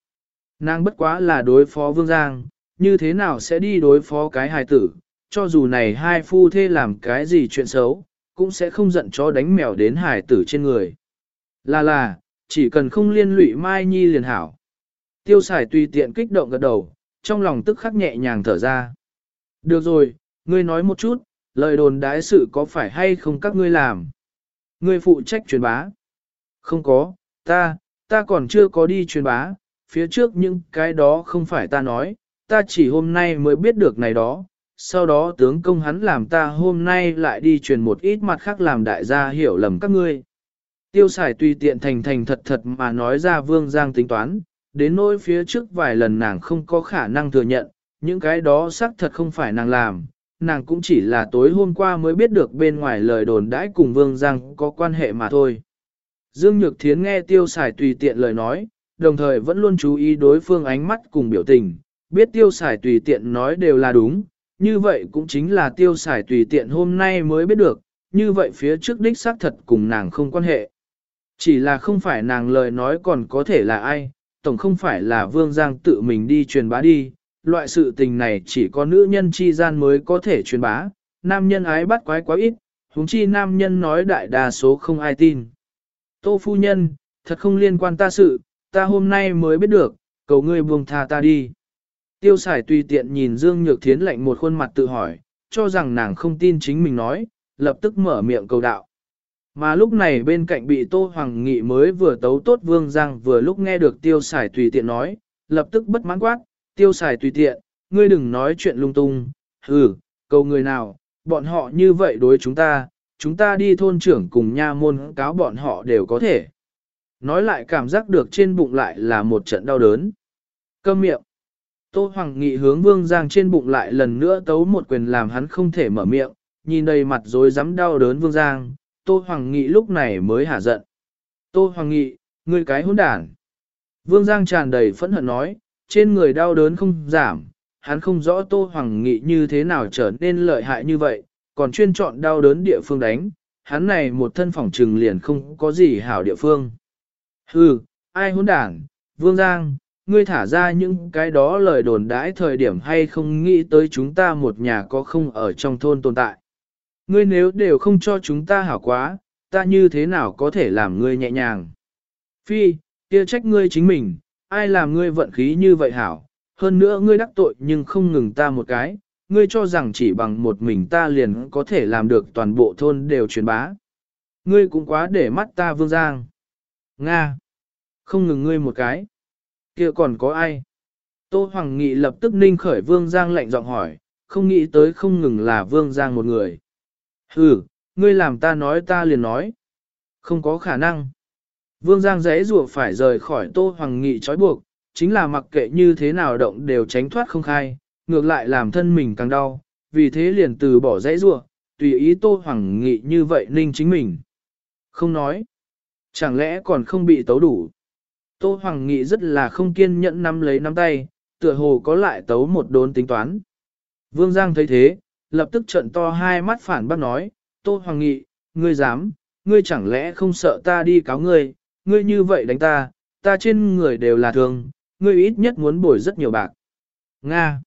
Nàng bất quá là đối phó vương giang, như thế nào sẽ đi đối phó cái hài tử, cho dù này hai phu thê làm cái gì chuyện xấu, cũng sẽ không giận cho đánh mèo đến hài tử trên người. Là là, chỉ cần không liên lụy Mai Nhi liền hảo. Tiêu xài tùy tiện kích động gật đầu, trong lòng tức khắc nhẹ nhàng thở ra. Được rồi, ngươi nói một chút, lời đồn đái sự có phải hay không các ngươi làm? Ngươi phụ trách truyền bá. Không có, ta, ta còn chưa có đi truyền bá, phía trước những cái đó không phải ta nói, ta chỉ hôm nay mới biết được này đó, sau đó tướng công hắn làm ta hôm nay lại đi truyền một ít mặt khác làm đại gia hiểu lầm các ngươi. Tiêu xài tùy tiện thành thành thật thật mà nói ra vương giang tính toán, đến nỗi phía trước vài lần nàng không có khả năng thừa nhận, những cái đó xác thật không phải nàng làm, nàng cũng chỉ là tối hôm qua mới biết được bên ngoài lời đồn đãi cùng vương giang có quan hệ mà thôi. Dương Nhược Thiến nghe tiêu xài tùy tiện lời nói, đồng thời vẫn luôn chú ý đối phương ánh mắt cùng biểu tình, biết tiêu xài tùy tiện nói đều là đúng, như vậy cũng chính là tiêu xài tùy tiện hôm nay mới biết được, như vậy phía trước đích xác thật cùng nàng không quan hệ. Chỉ là không phải nàng lời nói còn có thể là ai, tổng không phải là Vương Giang tự mình đi truyền bá đi, loại sự tình này chỉ có nữ nhân chi gian mới có thể truyền bá, nam nhân ái bắt quái quá ít, huống chi nam nhân nói đại đa số không ai tin. Tô phu nhân, thật không liên quan ta sự, ta hôm nay mới biết được, cầu ngươi buông tha ta đi. Tiêu sải tùy tiện nhìn Dương Nhược Thiến lạnh một khuôn mặt tự hỏi, cho rằng nàng không tin chính mình nói, lập tức mở miệng cầu đạo. Mà lúc này bên cạnh bị Tô Hoàng Nghị mới vừa tấu tốt Vương Giang vừa lúc nghe được tiêu sải tùy tiện nói, lập tức bất mãn quát, tiêu xài tùy tiện, ngươi đừng nói chuyện lung tung, hừ, cầu người nào, bọn họ như vậy đối chúng ta, chúng ta đi thôn trưởng cùng nha môn cáo bọn họ đều có thể. Nói lại cảm giác được trên bụng lại là một trận đau đớn. Câm miệng. Tô Hoàng Nghị hướng Vương Giang trên bụng lại lần nữa tấu một quyền làm hắn không thể mở miệng, nhìn đầy mặt rồi dám đau đớn Vương Giang, Tô Hoàng Nghị lúc này mới hả giận. Tô Hoàng Nghị, ngươi cái hỗn đản. Vương Giang tràn đầy phẫn hận nói, trên người đau đớn không giảm, hắn không rõ Tô Hoàng Nghị như thế nào trở nên lợi hại như vậy, còn chuyên chọn đau đớn địa phương đánh, hắn này một thân phỏng trừng liền không có gì hảo địa phương. Hừ, ai hỗn đảng, Vương Giang, ngươi thả ra những cái đó lời đồn đãi thời điểm hay không nghĩ tới chúng ta một nhà có không ở trong thôn tồn tại. Ngươi nếu đều không cho chúng ta hảo quá, ta như thế nào có thể làm ngươi nhẹ nhàng. Phi, kia trách ngươi chính mình, ai làm ngươi vận khí như vậy hảo, hơn nữa ngươi đắc tội nhưng không ngừng ta một cái, ngươi cho rằng chỉ bằng một mình ta liền có thể làm được toàn bộ thôn đều truyền bá. Ngươi cũng quá để mắt ta vương giang. Nga. Không ngừng ngươi một cái. kia còn có ai? Tô Hoàng Nghị lập tức ninh khởi vương giang lạnh giọng hỏi, không nghĩ tới không ngừng là vương giang một người. Hừ, ngươi làm ta nói ta liền nói. Không có khả năng. Vương Giang giấy rùa phải rời khỏi Tô Hoàng Nghị trói buộc, chính là mặc kệ như thế nào động đều tránh thoát không khai, ngược lại làm thân mình càng đau, vì thế liền từ bỏ giấy rùa, tùy ý Tô Hoàng Nghị như vậy ninh chính mình. Không nói. Chẳng lẽ còn không bị tấu đủ? Tô Hoàng Nghị rất là không kiên nhẫn nắm lấy nắm tay, tựa hồ có lại tấu một đốn tính toán. Vương Giang thấy thế, lập tức trận to hai mắt phản bác nói, Tô Hoàng Nghị, ngươi dám, ngươi chẳng lẽ không sợ ta đi cáo ngươi, ngươi như vậy đánh ta, ta trên người đều là thương, ngươi ít nhất muốn bồi rất nhiều bạc. Nga.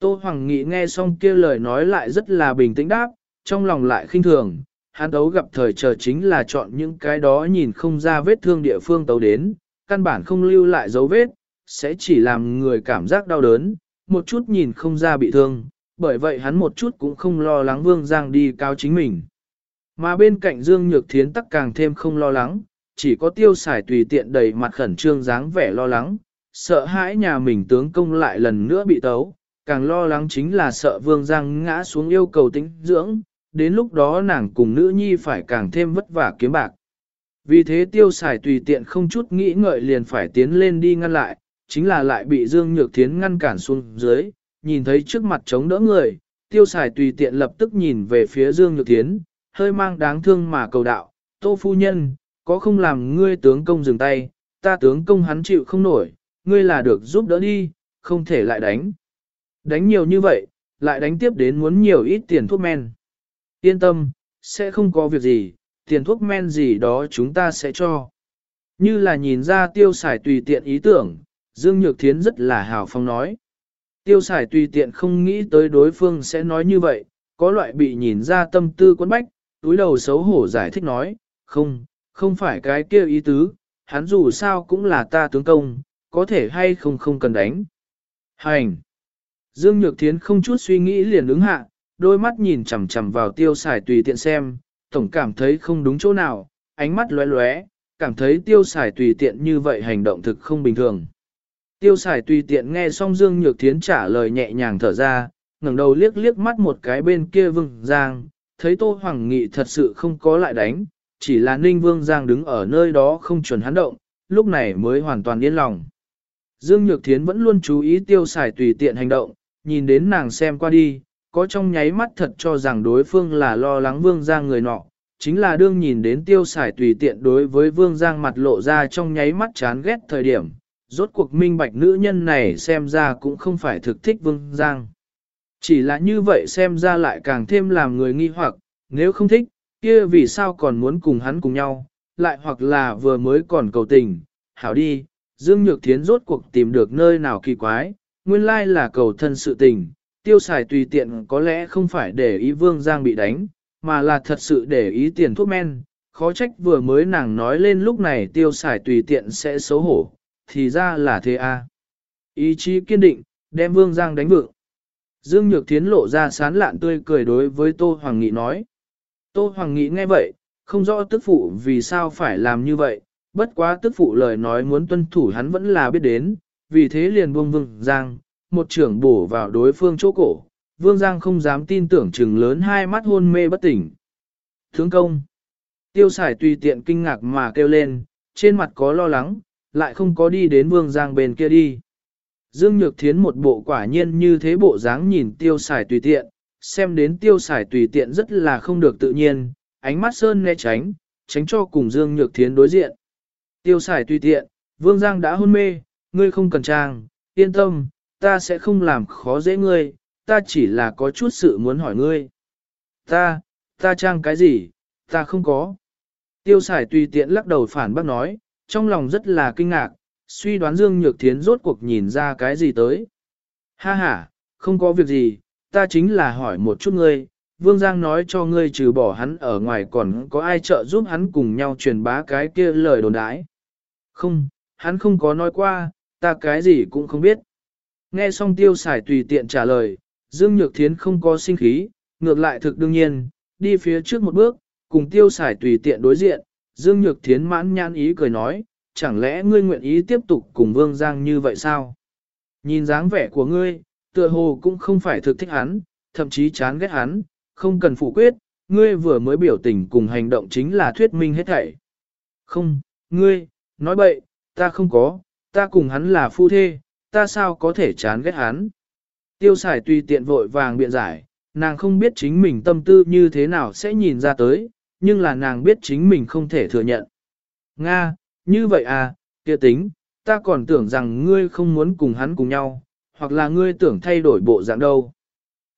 Tô Hoàng Nghị nghe xong kia lời nói lại rất là bình tĩnh đáp, trong lòng lại khinh thường, hắn tấu gặp thời chờ chính là chọn những cái đó nhìn không ra vết thương địa phương tấu đến, căn bản không lưu lại dấu vết, sẽ chỉ làm người cảm giác đau đớn, một chút nhìn không ra bị thương, bởi vậy hắn một chút cũng không lo lắng Vương Giang đi cao chính mình. Mà bên cạnh Dương Nhược Thiến tắc càng thêm không lo lắng, chỉ có tiêu xài tùy tiện đầy mặt khẩn trương dáng vẻ lo lắng, sợ hãi nhà mình tướng công lại lần nữa bị tấu, càng lo lắng chính là sợ Vương Giang ngã xuống yêu cầu tĩnh dưỡng, đến lúc đó nàng cùng nữ nhi phải càng thêm vất vả kiếm bạc. Vì thế tiêu xài tùy tiện không chút nghĩ ngợi liền phải tiến lên đi ngăn lại, chính là lại bị Dương Nhược Thiến ngăn cản xuống dưới, nhìn thấy trước mặt chống đỡ người, tiêu xài tùy tiện lập tức nhìn về phía Dương Nhược Thiến, hơi mang đáng thương mà cầu đạo, tô phu nhân, có không làm ngươi tướng công dừng tay, ta tướng công hắn chịu không nổi, ngươi là được giúp đỡ đi, không thể lại đánh. Đánh nhiều như vậy, lại đánh tiếp đến muốn nhiều ít tiền thuốc men. Yên tâm, sẽ không có việc gì, tiền thuốc men gì đó chúng ta sẽ cho. Như là nhìn ra tiêu xài tùy tiện ý tưởng, Dương Nhược Thiến rất là hào phong nói. Tiêu xài tùy tiện không nghĩ tới đối phương sẽ nói như vậy, có loại bị nhìn ra tâm tư quấn bách, túi đầu xấu hổ giải thích nói, không, không phải cái kia ý tứ, hắn dù sao cũng là ta tướng công, có thể hay không không cần đánh. Hành! Dương Nhược Thiến không chút suy nghĩ liền ứng hạ, đôi mắt nhìn chằm chằm vào tiêu xài tùy tiện xem, tổng cảm thấy không đúng chỗ nào, ánh mắt lóe lóe, cảm thấy tiêu xài tùy tiện như vậy hành động thực không bình thường. Tiêu xài tùy tiện nghe xong Dương Nhược Thiến trả lời nhẹ nhàng thở ra, ngẩng đầu liếc liếc mắt một cái bên kia vừng Giang, thấy Tô Hoàng Nghị thật sự không có lại đánh, chỉ là Ninh Vương Giang đứng ở nơi đó không chuẩn hắn động, lúc này mới hoàn toàn yên lòng. Dương Nhược Thiến vẫn luôn chú ý tiêu xài tùy tiện hành động, nhìn đến nàng xem qua đi, có trong nháy mắt thật cho rằng đối phương là lo lắng Vương Giang người nọ, chính là đương nhìn đến tiêu xài tùy tiện đối với Vương Giang mặt lộ ra trong nháy mắt chán ghét thời điểm, rốt cuộc minh bạch nữ nhân này xem ra cũng không phải thực thích Vương Giang. Chỉ là như vậy xem ra lại càng thêm làm người nghi hoặc, nếu không thích, kia vì sao còn muốn cùng hắn cùng nhau, lại hoặc là vừa mới còn cầu tình, hảo đi, Dương Nhược Thiến rốt cuộc tìm được nơi nào kỳ quái, nguyên lai là cầu thân sự tình, tiêu xài tùy tiện có lẽ không phải để ý Vương Giang bị đánh, mà là thật sự để ý tiền thuốc men, khó trách vừa mới nàng nói lên lúc này tiêu xài tùy tiện sẽ xấu hổ, thì ra là thế a. Ý chí kiên định, đem Vương Giang đánh vượng. Dương Nhược Thiến lộ ra sán lạn tươi cười đối với Tô Hoàng Nghị nói. Tô Hoàng nghĩ nghe vậy, không rõ tức phụ vì sao phải làm như vậy, bất quá tức phụ lời nói muốn tuân thủ hắn vẫn là biết đến, vì thế liền buông Vương Giang, một trưởng bổ vào đối phương chỗ cổ. Vương Giang không dám tin tưởng chừng lớn hai mắt hôn mê bất tỉnh. Thướng công. Tiêu sải tùy tiện kinh ngạc mà kêu lên, trên mặt có lo lắng, lại không có đi đến Vương Giang bên kia đi. Dương Nhược Thiến một bộ quả nhiên như thế bộ dáng nhìn tiêu Sải tùy tiện, xem đến tiêu xài tùy tiện rất là không được tự nhiên, ánh mắt sơn né tránh, tránh cho cùng Dương Nhược Thiến đối diện. Tiêu xài tùy tiện, Vương Giang đã hôn mê, ngươi không cần trang, yên tâm, ta sẽ không làm khó dễ ngươi, ta chỉ là có chút sự muốn hỏi ngươi. Ta, ta trang cái gì, ta không có. Tiêu xài tùy tiện lắc đầu phản bác nói, trong lòng rất là kinh ngạc, suy đoán Dương Nhược Thiến rốt cuộc nhìn ra cái gì tới. Ha ha, không có việc gì, ta chính là hỏi một chút ngươi, Vương Giang nói cho ngươi trừ bỏ hắn ở ngoài còn có ai trợ giúp hắn cùng nhau truyền bá cái kia lời đồn đãi. Không, hắn không có nói qua, ta cái gì cũng không biết. Nghe xong tiêu xài tùy tiện trả lời, Dương Nhược Thiến không có sinh khí, ngược lại thực đương nhiên, đi phía trước một bước, cùng tiêu xài tùy tiện đối diện, Dương Nhược Thiến mãn nhãn ý cười nói, chẳng lẽ ngươi nguyện ý tiếp tục cùng Vương Giang như vậy sao? Nhìn dáng vẻ của ngươi, tựa hồ cũng không phải thực thích hắn, thậm chí chán ghét hắn, không cần phủ quyết, ngươi vừa mới biểu tình cùng hành động chính là thuyết minh hết thảy. Không, ngươi, nói bậy, ta không có, ta cùng hắn là phu thê, ta sao có thể chán ghét hắn. Tiêu xài tùy tiện vội vàng biện giải, nàng không biết chính mình tâm tư như thế nào sẽ nhìn ra tới, nhưng là nàng biết chính mình không thể thừa nhận. Nga, như vậy à, kia tính, ta còn tưởng rằng ngươi không muốn cùng hắn cùng nhau, hoặc là ngươi tưởng thay đổi bộ dạng đâu.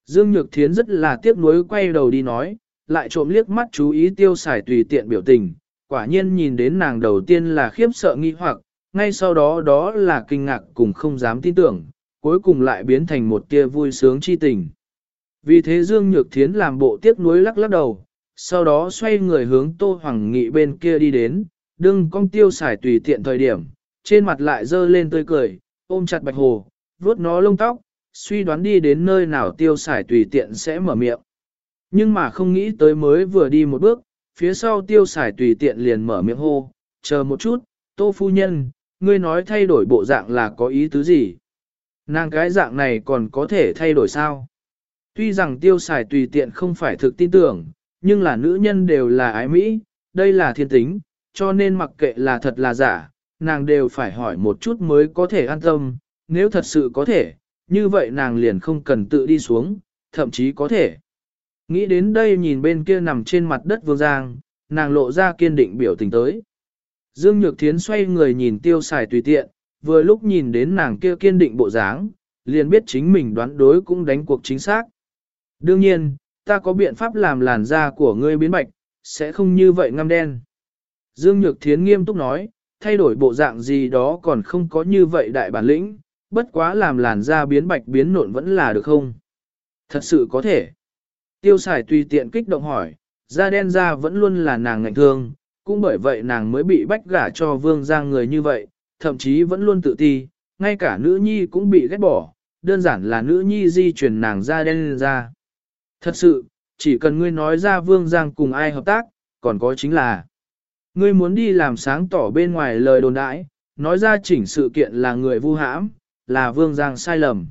Dương Nhược Thiến rất là tiếc nuối quay đầu đi nói, lại trộm liếc mắt chú ý tiêu xài tùy tiện biểu tình, quả nhiên nhìn đến nàng đầu tiên là khiếp sợ nghi hoặc, ngay sau đó đó là kinh ngạc cùng không dám tin tưởng, cuối cùng lại biến thành một tia vui sướng chi tình. Vì thế Dương Nhược Thiến làm bộ tiếc nuối lắc lắc đầu, sau đó xoay người hướng Tô Hoàng Nghị bên kia đi đến, đừng con tiêu xài tùy tiện thời điểm, trên mặt lại dơ lên tươi cười, ôm chặt bạch hồ, vuốt nó lông tóc, suy đoán đi đến nơi nào tiêu xài tùy tiện sẽ mở miệng. Nhưng mà không nghĩ tới mới vừa đi một bước, phía sau tiêu xài tùy tiện liền mở miệng hô, chờ một chút, tô phu nhân, ngươi nói thay đổi bộ dạng là có ý tứ gì? Nàng cái dạng này còn có thể thay đổi sao? Tuy rằng tiêu xài tùy tiện không phải thực tin tưởng, nhưng là nữ nhân đều là ái mỹ, đây là thiên tính, cho nên mặc kệ là thật là giả, nàng đều phải hỏi một chút mới có thể an tâm, nếu thật sự có thể, như vậy nàng liền không cần tự đi xuống, thậm chí có thể. Nghĩ đến đây nhìn bên kia nằm trên mặt đất vương giang, nàng lộ ra kiên định biểu tình tới. Dương Nhược Thiến xoay người nhìn tiêu xài tùy tiện, vừa lúc nhìn đến nàng kia kiên định bộ dáng, liền biết chính mình đoán đối cũng đánh cuộc chính xác. Đương nhiên, ta có biện pháp làm làn da của ngươi biến bạch, sẽ không như vậy ngăm đen. Dương Nhược Thiến nghiêm túc nói, thay đổi bộ dạng gì đó còn không có như vậy đại bản lĩnh, bất quá làm làn da biến bạch biến nộn vẫn là được không? Thật sự có thể. Tiêu xài tùy tiện kích động hỏi, da đen da vẫn luôn là nàng ngạnh thương, cũng bởi vậy nàng mới bị bách gả cho vương giang người như vậy, thậm chí vẫn luôn tự ti, ngay cả nữ nhi cũng bị ghét bỏ, đơn giản là nữ nhi di chuyển nàng da đen ra. Thật sự, chỉ cần ngươi nói ra vương giang cùng ai hợp tác, còn có chính là ngươi muốn đi làm sáng tỏ bên ngoài lời đồn đãi, nói ra chỉnh sự kiện là người vu hãm, là vương giang sai lầm.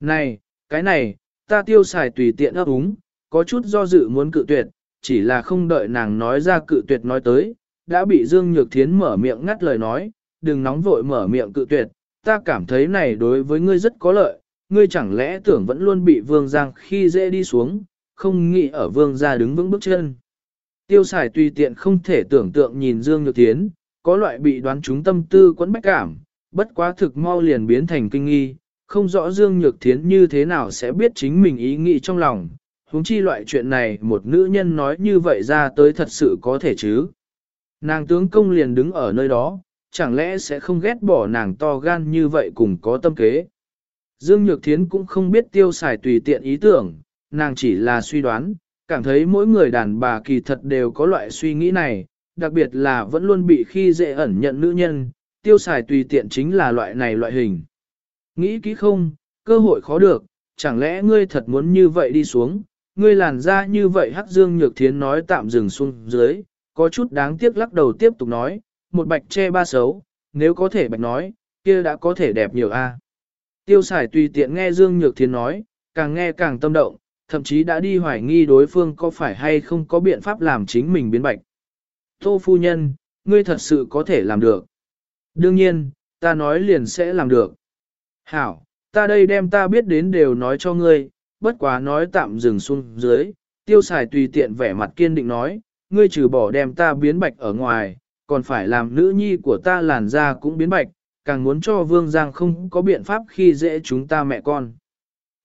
Này, cái này, ta tiêu xài tùy tiện ấp úng, có chút do dự muốn cự tuyệt, chỉ là không đợi nàng nói ra cự tuyệt nói tới, đã bị Dương Nhược Thiến mở miệng ngắt lời nói, đừng nóng vội mở miệng cự tuyệt, ta cảm thấy này đối với ngươi rất có lợi, ngươi chẳng lẽ tưởng vẫn luôn bị vương giang khi dễ đi xuống, không nghĩ ở vương gia đứng vững bước chân. Tiêu xài tùy tiện không thể tưởng tượng nhìn Dương Nhược Thiến, có loại bị đoán trúng tâm tư quấn bách cảm, bất quá thực mau liền biến thành kinh nghi, không rõ Dương Nhược Thiến như thế nào sẽ biết chính mình ý nghĩ trong lòng, huống chi loại chuyện này một nữ nhân nói như vậy ra tới thật sự có thể chứ. Nàng tướng công liền đứng ở nơi đó, chẳng lẽ sẽ không ghét bỏ nàng to gan như vậy cùng có tâm kế. Dương Nhược Thiến cũng không biết tiêu xài tùy tiện ý tưởng, nàng chỉ là suy đoán, cảm thấy mỗi người đàn bà kỳ thật đều có loại suy nghĩ này, đặc biệt là vẫn luôn bị khi dễ ẩn nhận nữ nhân, tiêu xài tùy tiện chính là loại này loại hình. Nghĩ kỹ không, cơ hội khó được, chẳng lẽ ngươi thật muốn như vậy đi xuống, ngươi làn ra như vậy hắc dương nhược thiến nói tạm dừng xuống dưới, có chút đáng tiếc lắc đầu tiếp tục nói, một bạch che ba xấu, nếu có thể bạch nói, kia đã có thể đẹp nhiều a. Tiêu xài tùy tiện nghe dương nhược thiến nói, càng nghe càng tâm động, thậm chí đã đi hoài nghi đối phương có phải hay không có biện pháp làm chính mình biến bạch. Tô phu nhân, ngươi thật sự có thể làm được. Đương nhiên, ta nói liền sẽ làm được. Hảo, ta đây đem ta biết đến đều nói cho ngươi, bất quá nói tạm dừng xuống dưới, tiêu xài tùy tiện vẻ mặt kiên định nói, ngươi trừ bỏ đem ta biến bạch ở ngoài, còn phải làm nữ nhi của ta làn da cũng biến bạch, càng muốn cho Vương Giang không có biện pháp khi dễ chúng ta mẹ con.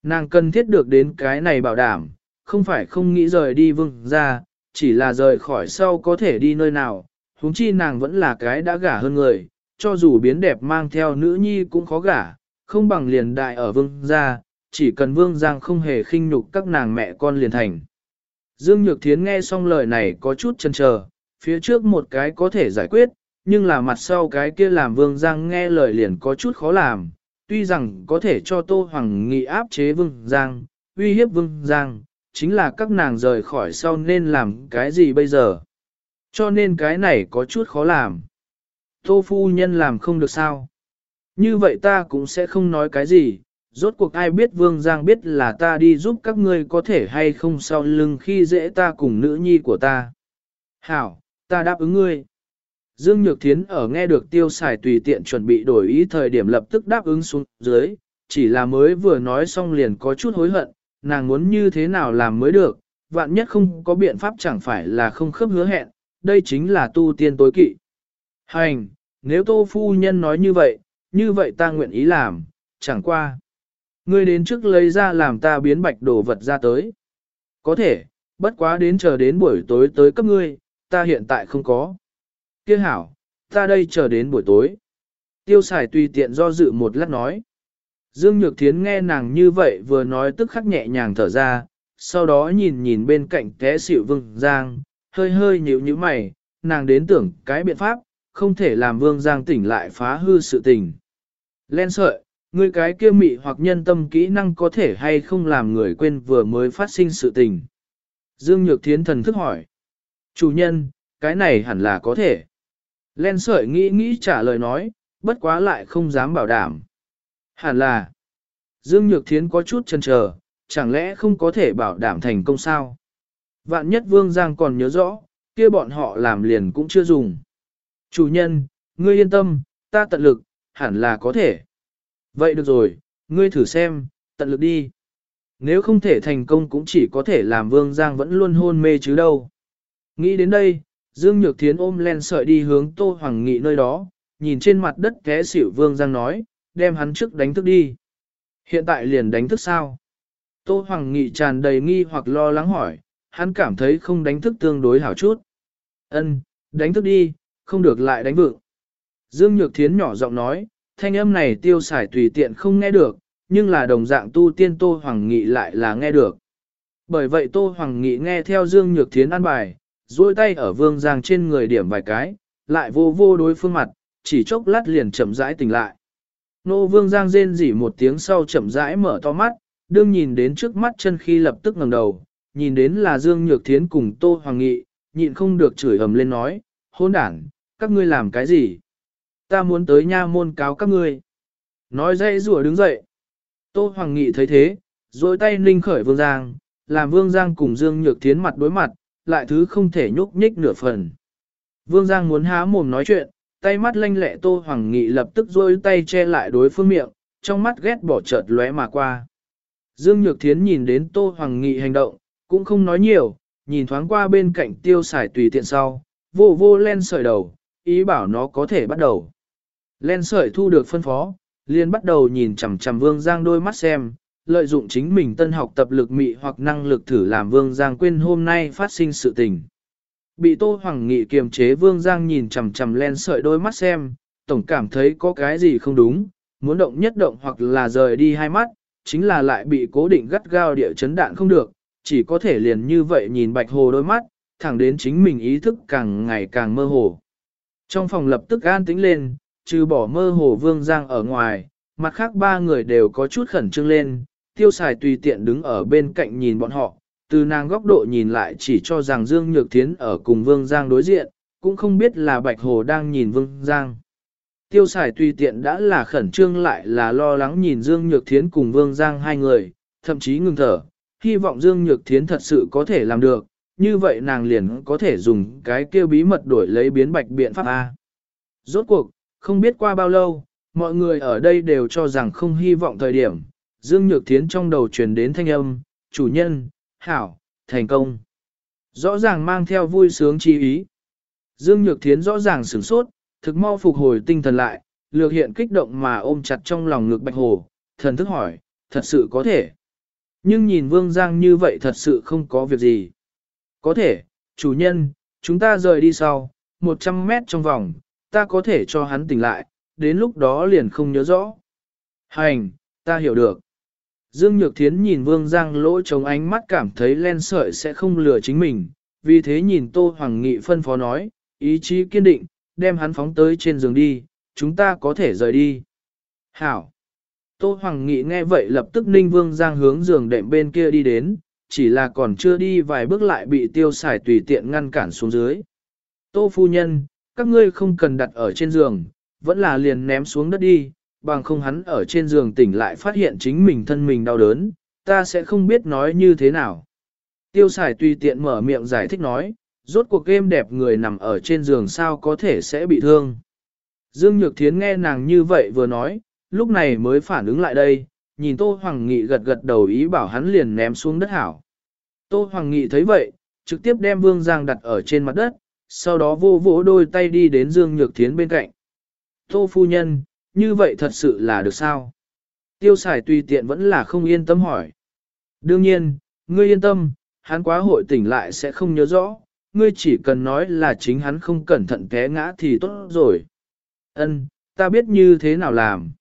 Nàng cần thiết được đến cái này bảo đảm, không phải không nghĩ rời đi Vương ra, chỉ là rời khỏi sau có thể đi nơi nào, huống chi nàng vẫn là cái đã gả hơn người, cho dù biến đẹp mang theo nữ nhi cũng khó gả, không bằng liền đại ở Vương gia. chỉ cần Vương Giang không hề khinh nhục các nàng mẹ con liền thành. Dương Nhược Thiến nghe xong lời này có chút chần chờ, phía trước một cái có thể giải quyết, nhưng là mặt sau cái kia làm Vương Giang nghe lời liền có chút khó làm. Tuy rằng có thể cho Tô Hoàng Nghị áp chế Vương Giang, uy hiếp Vương Giang, chính là các nàng rời khỏi sau nên làm cái gì bây giờ. Cho nên cái này có chút khó làm. Tô Phu Nhân làm không được sao. Như vậy ta cũng sẽ không nói cái gì, rốt cuộc ai biết Vương Giang biết là ta đi giúp các ngươi có thể hay không sau lưng khi dễ ta cùng nữ nhi của ta. Hảo, ta đáp ứng ngươi. Dương Nhược Thiến ở nghe được tiêu xài tùy tiện chuẩn bị đổi ý thời điểm lập tức đáp ứng xuống dưới, chỉ là mới vừa nói xong liền có chút hối hận, nàng muốn như thế nào làm mới được, vạn nhất không có biện pháp chẳng phải là không khớp hứa hẹn, đây chính là tu tiên tối kỵ. Hành, nếu tô phu nhân nói như vậy, như vậy ta nguyện ý làm, chẳng qua. Ngươi đến trước lấy ra làm ta biến bạch đồ vật ra tới. Có thể, bất quá đến chờ đến buổi tối tới cấp ngươi, ta hiện tại không có. Kia hảo, ta đây chờ đến buổi tối. Tiêu xài tùy tiện do dự một lát nói. Dương Nhược Thiến nghe nàng như vậy vừa nói tức khắc nhẹ nhàng thở ra, sau đó nhìn nhìn bên cạnh té xỉu vương giang, hơi hơi nhíu như mày, nàng đến tưởng cái biện pháp, không thể làm vương giang tỉnh lại phá hư sự tình. Len sợi, người cái kia mị hoặc nhân tâm kỹ năng có thể hay không làm người quên vừa mới phát sinh sự tình. Dương Nhược Thiến thần thức hỏi. Chủ nhân, cái này hẳn là có thể. Len sợi nghĩ nghĩ trả lời nói, bất quá lại không dám bảo đảm. Hẳn là. Dương Nhược Thiến có chút chần chờ, chẳng lẽ không có thể bảo đảm thành công sao? Vạn nhất Vương Giang còn nhớ rõ, kia bọn họ làm liền cũng chưa dùng. Chủ nhân, ngươi yên tâm, ta tận lực, hẳn là có thể. Vậy được rồi, ngươi thử xem, tận lực đi. Nếu không thể thành công cũng chỉ có thể làm Vương Giang vẫn luôn hôn mê chứ đâu. Nghĩ đến đây, Dương Nhược Thiến ôm len sợi đi hướng Tô Hoàng Nghị nơi đó, nhìn trên mặt đất té xỉu Vương Giang nói, đem hắn trước đánh thức đi. Hiện tại liền đánh thức sao? Tô Hoàng Nghị tràn đầy nghi hoặc lo lắng hỏi, hắn cảm thấy không đánh thức tương đối hảo chút. Ân, đánh thức đi, không được lại đánh vượng. Dương Nhược Thiến nhỏ giọng nói, thanh âm này tiêu xài tùy tiện không nghe được, nhưng là đồng dạng tu tiên Tô Hoàng Nghị lại là nghe được. Bởi vậy Tô Hoàng Nghị nghe theo Dương Nhược Thiến ăn bài, duỗi tay ở Vương Giang trên người điểm vài cái, lại vô vô đối phương mặt, chỉ chốc lát liền chậm rãi tỉnh lại. Nô Vương Giang rên rỉ một tiếng sau chậm rãi mở to mắt, đương nhìn đến trước mắt chân khi lập tức ngẩng đầu, nhìn đến là Dương Nhược Thiến cùng Tô Hoàng Nghị, nhịn không được chửi ầm lên nói, hôn đảng, các ngươi làm cái gì? Ta muốn tới nha môn cáo các ngươi. Nói dây rùa đứng dậy. Tô Hoàng Nghị thấy thế, dối tay ninh khởi Vương Giang, làm Vương Giang cùng Dương Nhược Thiến mặt đối mặt, lại thứ không thể nhúc nhích nửa phần. Vương Giang muốn há mồm nói chuyện, tay mắt lanh lẹ Tô Hoàng Nghị lập tức dôi tay che lại đối phương miệng, trong mắt ghét bỏ chợt lóe mà qua. Dương Nhược Thiến nhìn đến Tô Hoàng Nghị hành động, cũng không nói nhiều, nhìn thoáng qua bên cạnh tiêu xài tùy tiện sau, vô vô len sợi đầu, ý bảo nó có thể bắt đầu. Len sợi thu được phân phó, liền bắt đầu nhìn chằm chằm Vương Giang đôi mắt xem, lợi dụng chính mình tân học tập lực mị hoặc năng lực thử làm Vương Giang quên hôm nay phát sinh sự tình. Bị Tô Hoàng Nghị kiềm chế Vương Giang nhìn chằm chằm len sợi đôi mắt xem, tổng cảm thấy có cái gì không đúng, muốn động nhất động hoặc là rời đi hai mắt, chính là lại bị cố định gắt gao địa chấn đạn không được, chỉ có thể liền như vậy nhìn bạch hồ đôi mắt, thẳng đến chính mình ý thức càng ngày càng mơ hồ. Trong phòng lập tức an tĩnh lên, trừ bỏ mơ hồ Vương Giang ở ngoài, mặt khác ba người đều có chút khẩn trương lên, tiêu xài tùy tiện đứng ở bên cạnh nhìn bọn họ, từ nàng góc độ nhìn lại chỉ cho rằng Dương Nhược Thiến ở cùng Vương Giang đối diện, cũng không biết là Bạch Hồ đang nhìn Vương Giang. Tiêu xài tùy tiện đã là khẩn trương lại là lo lắng nhìn Dương Nhược Thiến cùng Vương Giang hai người, thậm chí ngừng thở, hy vọng Dương Nhược Thiến thật sự có thể làm được, như vậy nàng liền có thể dùng cái kia bí mật đổi lấy biến bạch biện pháp A. Rốt cuộc, không biết qua bao lâu, mọi người ở đây đều cho rằng không hy vọng thời điểm, Dương Nhược Thiến trong đầu truyền đến thanh âm, chủ nhân, hảo, thành công. Rõ ràng mang theo vui sướng chi ý. Dương Nhược Thiến rõ ràng sửng sốt, thực mau phục hồi tinh thần lại, lược hiện kích động mà ôm chặt trong lòng ngực bạch hồ, thần thức hỏi, thật sự có thể. Nhưng nhìn Vương Giang như vậy thật sự không có việc gì. Có thể, chủ nhân, chúng ta rời đi sau, 100 mét trong vòng, ta có thể cho hắn tỉnh lại, đến lúc đó liền không nhớ rõ. Hành, ta hiểu được. Dương Nhược Thiến nhìn Vương Giang lỗ trống ánh mắt cảm thấy len sợi sẽ không lừa chính mình, vì thế nhìn Tô Hoàng Nghị phân phó nói, ý chí kiên định, đem hắn phóng tới trên giường đi, chúng ta có thể rời đi. Hảo! Tô Hoàng Nghị nghe vậy lập tức ninh Vương Giang hướng giường đệm bên kia đi đến, chỉ là còn chưa đi vài bước lại bị tiêu xài tùy tiện ngăn cản xuống dưới. Tô Phu Nhân, các ngươi không cần đặt ở trên giường, vẫn là liền ném xuống đất đi, bằng không hắn ở trên giường tỉnh lại phát hiện chính mình thân mình đau đớn, ta sẽ không biết nói như thế nào. Tiêu xài tùy tiện mở miệng giải thích nói, rốt cuộc game đẹp người nằm ở trên giường sao có thể sẽ bị thương. Dương Nhược Thiến nghe nàng như vậy vừa nói, lúc này mới phản ứng lại đây, nhìn Tô Hoàng Nghị gật gật đầu ý bảo hắn liền ném xuống đất hảo. Tô Hoàng Nghị thấy vậy, trực tiếp đem Vương Giang đặt ở trên mặt đất, sau đó vô vỗ đôi tay đi đến Dương Nhược Thiến bên cạnh. Tô Phu Nhân, như vậy thật sự là được sao? Tiêu xài tùy tiện vẫn là không yên tâm hỏi. Đương nhiên, ngươi yên tâm, hắn quá hội tỉnh lại sẽ không nhớ rõ, ngươi chỉ cần nói là chính hắn không cẩn thận té ngã thì tốt rồi. Ân, ta biết như thế nào làm.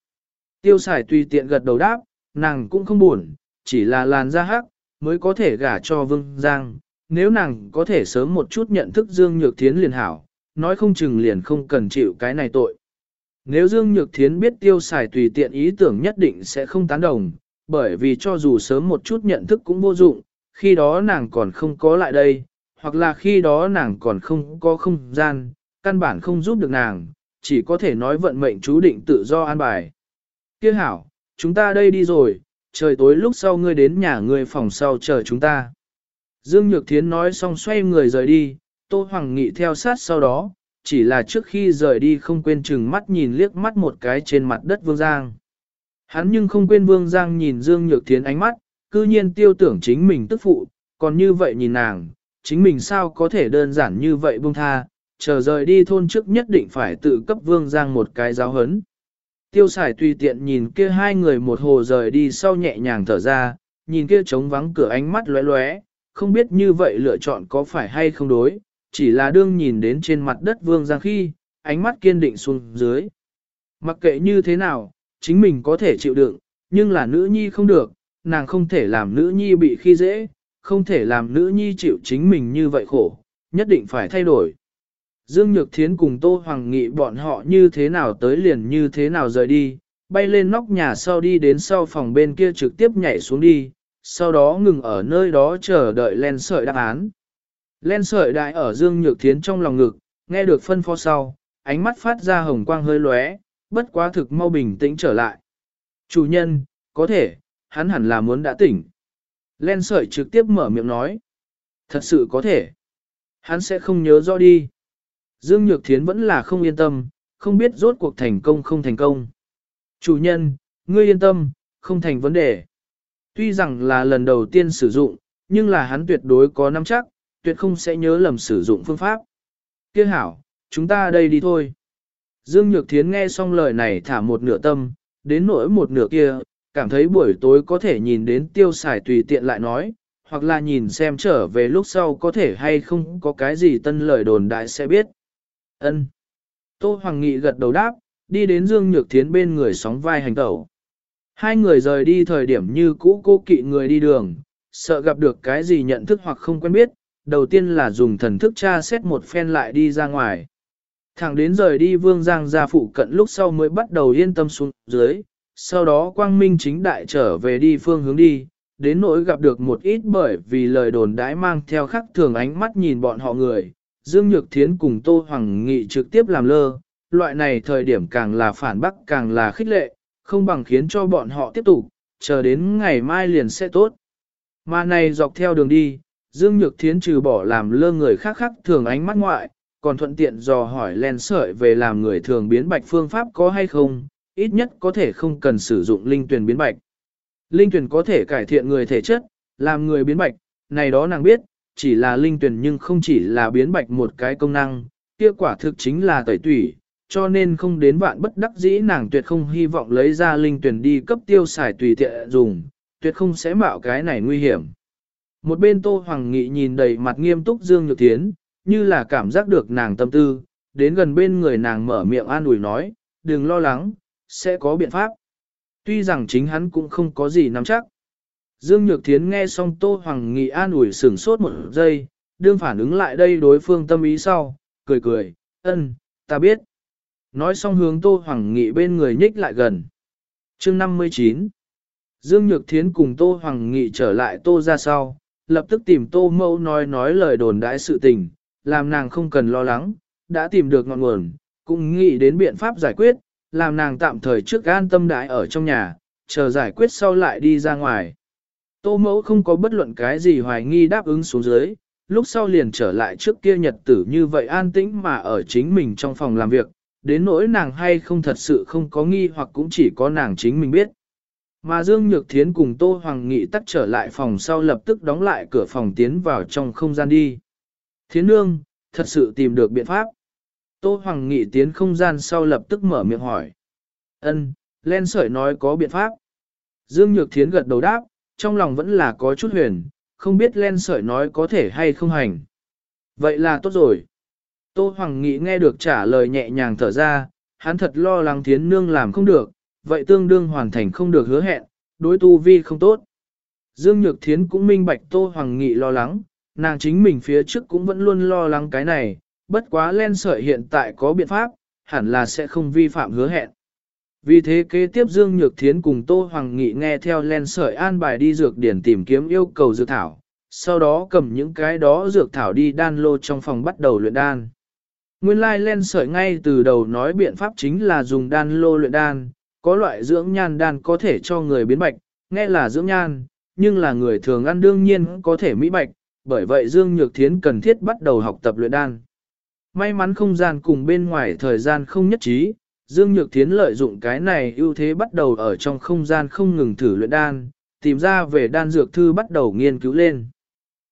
Tiêu xài tùy tiện gật đầu đáp, nàng cũng không buồn, chỉ là làn da hắc, mới có thể gả cho Vương Giang. Nếu nàng có thể sớm một chút nhận thức Dương Nhược Thiến liền hảo, nói không chừng liền không cần chịu cái này tội. Nếu Dương Nhược Thiến biết tiêu xài tùy tiện ý tưởng nhất định sẽ không tán đồng, bởi vì cho dù sớm một chút nhận thức cũng vô dụng, khi đó nàng còn không có lại đây, hoặc là khi đó nàng còn không có không gian, căn bản không giúp được nàng, chỉ có thể nói vận mệnh chú định tự do an bài. Kia hảo, chúng ta đây đi rồi, trời tối lúc sau ngươi đến nhà ngươi phòng sau chờ chúng ta. Dương Nhược Thiến nói xong xoay người rời đi, Tô Hoàng Nghị theo sát sau đó, chỉ là trước khi rời đi không quên chừng mắt nhìn liếc mắt một cái trên mặt đất Vương Giang. Hắn nhưng không quên Vương Giang nhìn Dương Nhược Thiến ánh mắt, cư nhiên tiêu tưởng chính mình tức phụ, còn như vậy nhìn nàng, chính mình sao có thể đơn giản như vậy buông tha, chờ rời đi thôn trước nhất định phải tự cấp Vương Giang một cái giáo hấn. Tiêu sải tùy tiện nhìn kia hai người một hồ rời đi sau nhẹ nhàng thở ra, nhìn kia trống vắng cửa ánh mắt lóe lóe, không biết như vậy lựa chọn có phải hay không đối, chỉ là đương nhìn đến trên mặt đất Vương Giang khi, ánh mắt kiên định xuống dưới. Mặc kệ như thế nào, chính mình có thể chịu đựng, nhưng là nữ nhi không được, nàng không thể làm nữ nhi bị khi dễ, không thể làm nữ nhi chịu chính mình như vậy khổ, nhất định phải thay đổi. Dương Nhược Thiến cùng Tô Hoàng Nghị bọn họ như thế nào tới liền như thế nào rời đi, bay lên nóc nhà sau đi đến sau phòng bên kia trực tiếp nhảy xuống đi, sau đó ngừng ở nơi đó chờ đợi len sợi đáp án. Len sợi đại ở Dương Nhược Thiến trong lòng ngực, nghe được phân phó sau, ánh mắt phát ra hồng quang hơi lóe, bất quá thực mau bình tĩnh trở lại. Chủ nhân, có thể, hắn hẳn là muốn đã tỉnh. Len sợi trực tiếp mở miệng nói. Thật sự có thể. Hắn sẽ không nhớ rõ đi. Dương Nhược Thiến vẫn là không yên tâm, không biết rốt cuộc thành công không thành công. Chủ nhân, ngươi yên tâm, không thành vấn đề. Tuy rằng là lần đầu tiên sử dụng, nhưng là hắn tuyệt đối có nắm chắc, tuyệt không sẽ nhớ lầm sử dụng phương pháp. Kia hảo, chúng ta đây đi thôi. Dương Nhược Thiến nghe xong lời này thả một nửa tâm, đến nỗi một nửa kia, cảm thấy buổi tối có thể nhìn đến tiêu xài tùy tiện lại nói, hoặc là nhìn xem trở về lúc sau có thể hay không có cái gì tân lời đồn đại sẽ biết. Ân. Tô Hoàng Nghị gật đầu đáp, đi đến Dương Nhược Thiến bên người sóng vai hành tẩu. Hai người rời đi thời điểm như cũ cô kỵ người đi đường, sợ gặp được cái gì nhận thức hoặc không quen biết, đầu tiên là dùng thần thức tra xét một phen lại đi ra ngoài. Thẳng đến rời đi Vương Giang ra phụ cận lúc sau mới bắt đầu yên tâm xuống dưới, sau đó Quang Minh chính đại trở về đi phương hướng đi, đến nỗi gặp được một ít bởi vì lời đồn đãi mang theo khắc thường ánh mắt nhìn bọn họ người, Dương Nhược Thiến cùng Tô Hoàng Nghị trực tiếp làm lơ, loại này thời điểm càng là phản bác càng là khích lệ, không bằng khiến cho bọn họ tiếp tục, chờ đến ngày mai liền sẽ tốt. Mà này dọc theo đường đi, Dương Nhược Thiến trừ bỏ làm lơ người khác khác thường ánh mắt ngoại, còn thuận tiện dò hỏi len sợi về làm người thường biến bạch phương pháp có hay không, ít nhất có thể không cần sử dụng linh tuyển biến bạch. Linh tuyển có thể cải thiện người thể chất, làm người biến bạch, này đó nàng biết, chỉ là linh tuyển nhưng không chỉ là biến bạch một cái công năng, kia quả thực chính là tẩy tủy, cho nên không đến vạn bất đắc dĩ nàng tuyệt không hy vọng lấy ra linh tuyển đi cấp tiêu xài tùy tiện dùng, tuyệt không sẽ mạo cái này nguy hiểm. Một bên Tô Hoàng Nghị nhìn đầy mặt nghiêm túc Dương Nhược Thiến, như là cảm giác được nàng tâm tư, đến gần bên người nàng mở miệng an ủi nói, đừng lo lắng, sẽ có biện pháp. Tuy rằng chính hắn cũng không có gì nắm chắc. Dương Nhược Thiến nghe xong Tô Hoàng Nghị an ủi sửng sốt một giây, đương phản ứng lại đây đối phương tâm ý sau, cười cười, ân, ta biết. Nói xong hướng Tô Hoàng Nghị bên người nhích lại gần. chương 59 Dương Nhược Thiến cùng Tô Hoàng Nghị trở lại Tô ra sau, lập tức tìm Tô Mẫu nói nói lời đồn đãi sự tình, làm nàng không cần lo lắng, đã tìm được ngọn nguồn, cũng nghĩ đến biện pháp giải quyết, làm nàng tạm thời trước an tâm đãi ở trong nhà, chờ giải quyết sau lại đi ra ngoài. Tô Mẫu không có bất luận cái gì hoài nghi đáp ứng xuống dưới, lúc sau liền trở lại trước kia nhật tử như vậy an tĩnh mà ở chính mình trong phòng làm việc, đến nỗi nàng hay không thật sự không có nghi hoặc cũng chỉ có nàng chính mình biết. Mà Dương Nhược Thiến cùng Tô Hoàng Nghị tắt trở lại phòng sau lập tức đóng lại cửa phòng tiến vào trong không gian đi. Thiến Nương, thật sự tìm được biện pháp. Tô Hoàng Nghị tiến không gian sau lập tức mở miệng hỏi. Ân, len sợi nói có biện pháp. Dương Nhược Thiến gật đầu đáp, trong lòng vẫn là có chút huyền, không biết len sợi nói có thể hay không hành. Vậy là tốt rồi. Tô Hoàng Nghị nghe được trả lời nhẹ nhàng thở ra, hắn thật lo lắng Thiến Nương làm không được, vậy tương đương hoàn thành không được hứa hẹn, đối tu vi không tốt. Dương Nhược Thiến cũng minh bạch Tô Hoàng Nghị lo lắng, nàng chính mình phía trước cũng vẫn luôn lo lắng cái này, bất quá len sợi hiện tại có biện pháp, hẳn là sẽ không vi phạm hứa hẹn. Vì thế kế tiếp Dương Nhược Thiến cùng Tô Hoàng Nghị nghe theo len sợi an bài đi dược điển tìm kiếm yêu cầu dược thảo, sau đó cầm những cái đó dược thảo đi đan lô trong phòng bắt đầu luyện đan. Nguyên lai len sợi ngay từ đầu nói biện pháp chính là dùng đan lô luyện đan, có loại dưỡng nhan đan có thể cho người biến bạch, nghe là dưỡng nhan, nhưng là người thường ăn đương nhiên có thể mỹ bạch, bởi vậy Dương Nhược Thiến cần thiết bắt đầu học tập luyện đan. May mắn không gian cùng bên ngoài thời gian không nhất trí, Dương Nhược Thiến lợi dụng cái này ưu thế bắt đầu ở trong không gian không ngừng thử luyện đan, tìm ra về đan dược thư bắt đầu nghiên cứu lên.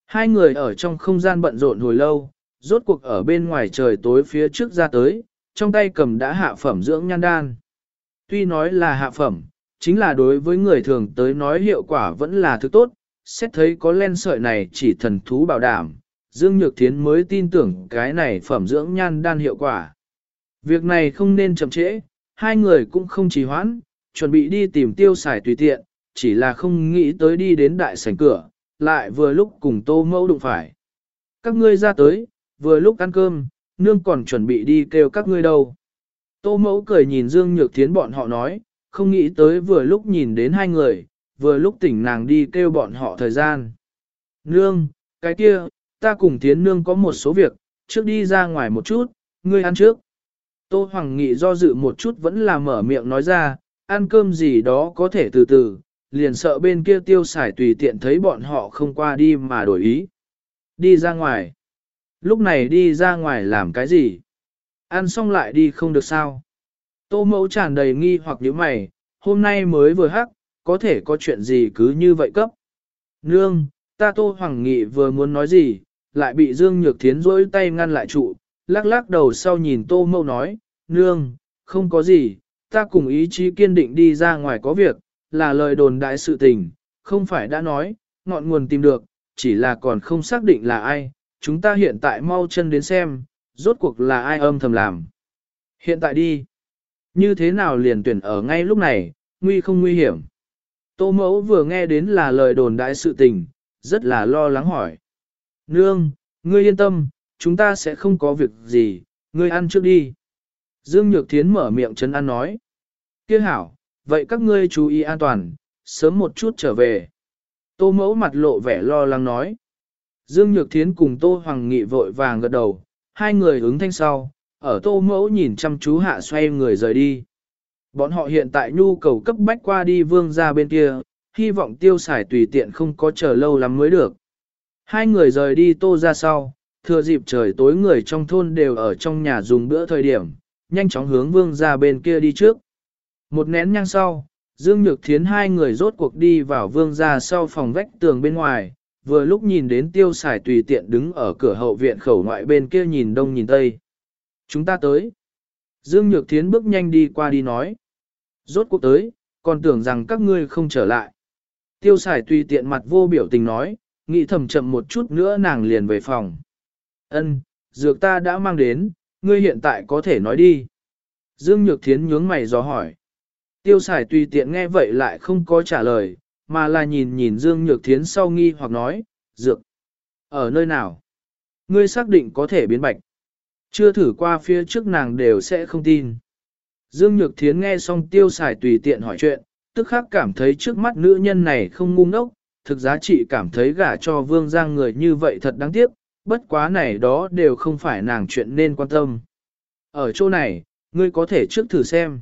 Hai người ở trong không gian bận rộn hồi lâu, rốt cuộc ở bên ngoài trời tối phía trước ra tới, trong tay cầm đã hạ phẩm dưỡng nhan đan. Tuy nói là hạ phẩm, chính là đối với người thường tới nói hiệu quả vẫn là thứ tốt, xét thấy có len sợi này chỉ thần thú bảo đảm, Dương Nhược Thiến mới tin tưởng cái này phẩm dưỡng nhan đan hiệu quả. Việc này không nên chậm trễ, hai người cũng không trì hoãn, chuẩn bị đi tìm tiêu xài tùy tiện, chỉ là không nghĩ tới đi đến đại sảnh cửa, lại vừa lúc cùng tô mẫu đụng phải. Các ngươi ra tới, vừa lúc ăn cơm, nương còn chuẩn bị đi kêu các ngươi đâu. Tô mẫu cười nhìn Dương Nhược Thiến bọn họ nói, không nghĩ tới vừa lúc nhìn đến hai người, vừa lúc tỉnh nàng đi kêu bọn họ thời gian. Nương, cái kia, ta cùng Thiến nương có một số việc, trước đi ra ngoài một chút, ngươi ăn trước. Tô Hoàng Nghị do dự một chút vẫn là mở miệng nói ra, ăn cơm gì đó có thể từ từ, liền sợ bên kia tiêu xài tùy tiện thấy bọn họ không qua đi mà đổi ý. Đi ra ngoài. Lúc này đi ra ngoài làm cái gì? Ăn xong lại đi không được sao? Tô mẫu tràn đầy nghi hoặc nhíu mày, hôm nay mới vừa hắc, có thể có chuyện gì cứ như vậy cấp. Nương, ta Tô Hoàng Nghị vừa muốn nói gì, lại bị Dương Nhược Thiến rỗi tay ngăn lại trụ, lắc lắc đầu sau nhìn Tô mâu nói, Nương, không có gì, ta cùng ý chí kiên định đi ra ngoài có việc, là lời đồn đại sự tình, không phải đã nói, ngọn nguồn tìm được, chỉ là còn không xác định là ai, chúng ta hiện tại mau chân đến xem, rốt cuộc là ai âm thầm làm. Hiện tại đi. Như thế nào liền tuyển ở ngay lúc này, nguy không nguy hiểm. Tô mẫu vừa nghe đến là lời đồn đại sự tình, rất là lo lắng hỏi. Nương, ngươi yên tâm, chúng ta sẽ không có việc gì, ngươi ăn trước đi. Dương Nhược Thiến mở miệng chấn an nói. Kia hảo, vậy các ngươi chú ý an toàn, sớm một chút trở về. Tô mẫu mặt lộ vẻ lo lắng nói. Dương Nhược Thiến cùng Tô Hoàng Nghị vội vàng gật đầu, hai người ứng thanh sau, ở Tô mẫu nhìn chăm chú hạ xoay người rời đi. Bọn họ hiện tại nhu cầu cấp bách qua đi vương ra bên kia, hy vọng tiêu xài tùy tiện không có chờ lâu lắm mới được. Hai người rời đi Tô ra sau, thừa dịp trời tối người trong thôn đều ở trong nhà dùng bữa thời điểm, nhanh chóng hướng vương ra bên kia đi trước. Một nén nhang sau, Dương Nhược Thiến hai người rốt cuộc đi vào vương ra sau phòng vách tường bên ngoài, vừa lúc nhìn đến tiêu xài tùy tiện đứng ở cửa hậu viện khẩu ngoại bên kia nhìn đông nhìn tây. Chúng ta tới. Dương Nhược Thiến bước nhanh đi qua đi nói. Rốt cuộc tới, còn tưởng rằng các ngươi không trở lại. Tiêu xài tùy tiện mặt vô biểu tình nói, nghĩ thầm chậm một chút nữa nàng liền về phòng. Ân, dược ta đã mang đến, ngươi hiện tại có thể nói đi. Dương Nhược Thiến nhướng mày dò hỏi. Tiêu xài tùy tiện nghe vậy lại không có trả lời, mà là nhìn nhìn Dương Nhược Thiến sau nghi hoặc nói, dược. Ở nơi nào? Ngươi xác định có thể biến bạch. Chưa thử qua phía trước nàng đều sẽ không tin. Dương Nhược Thiến nghe xong tiêu xài tùy tiện hỏi chuyện, tức khắc cảm thấy trước mắt nữ nhân này không ngu ngốc, thực giá trị cảm thấy gả cho vương giang người như vậy thật đáng tiếc, bất quá này đó đều không phải nàng chuyện nên quan tâm. Ở chỗ này, ngươi có thể trước thử xem.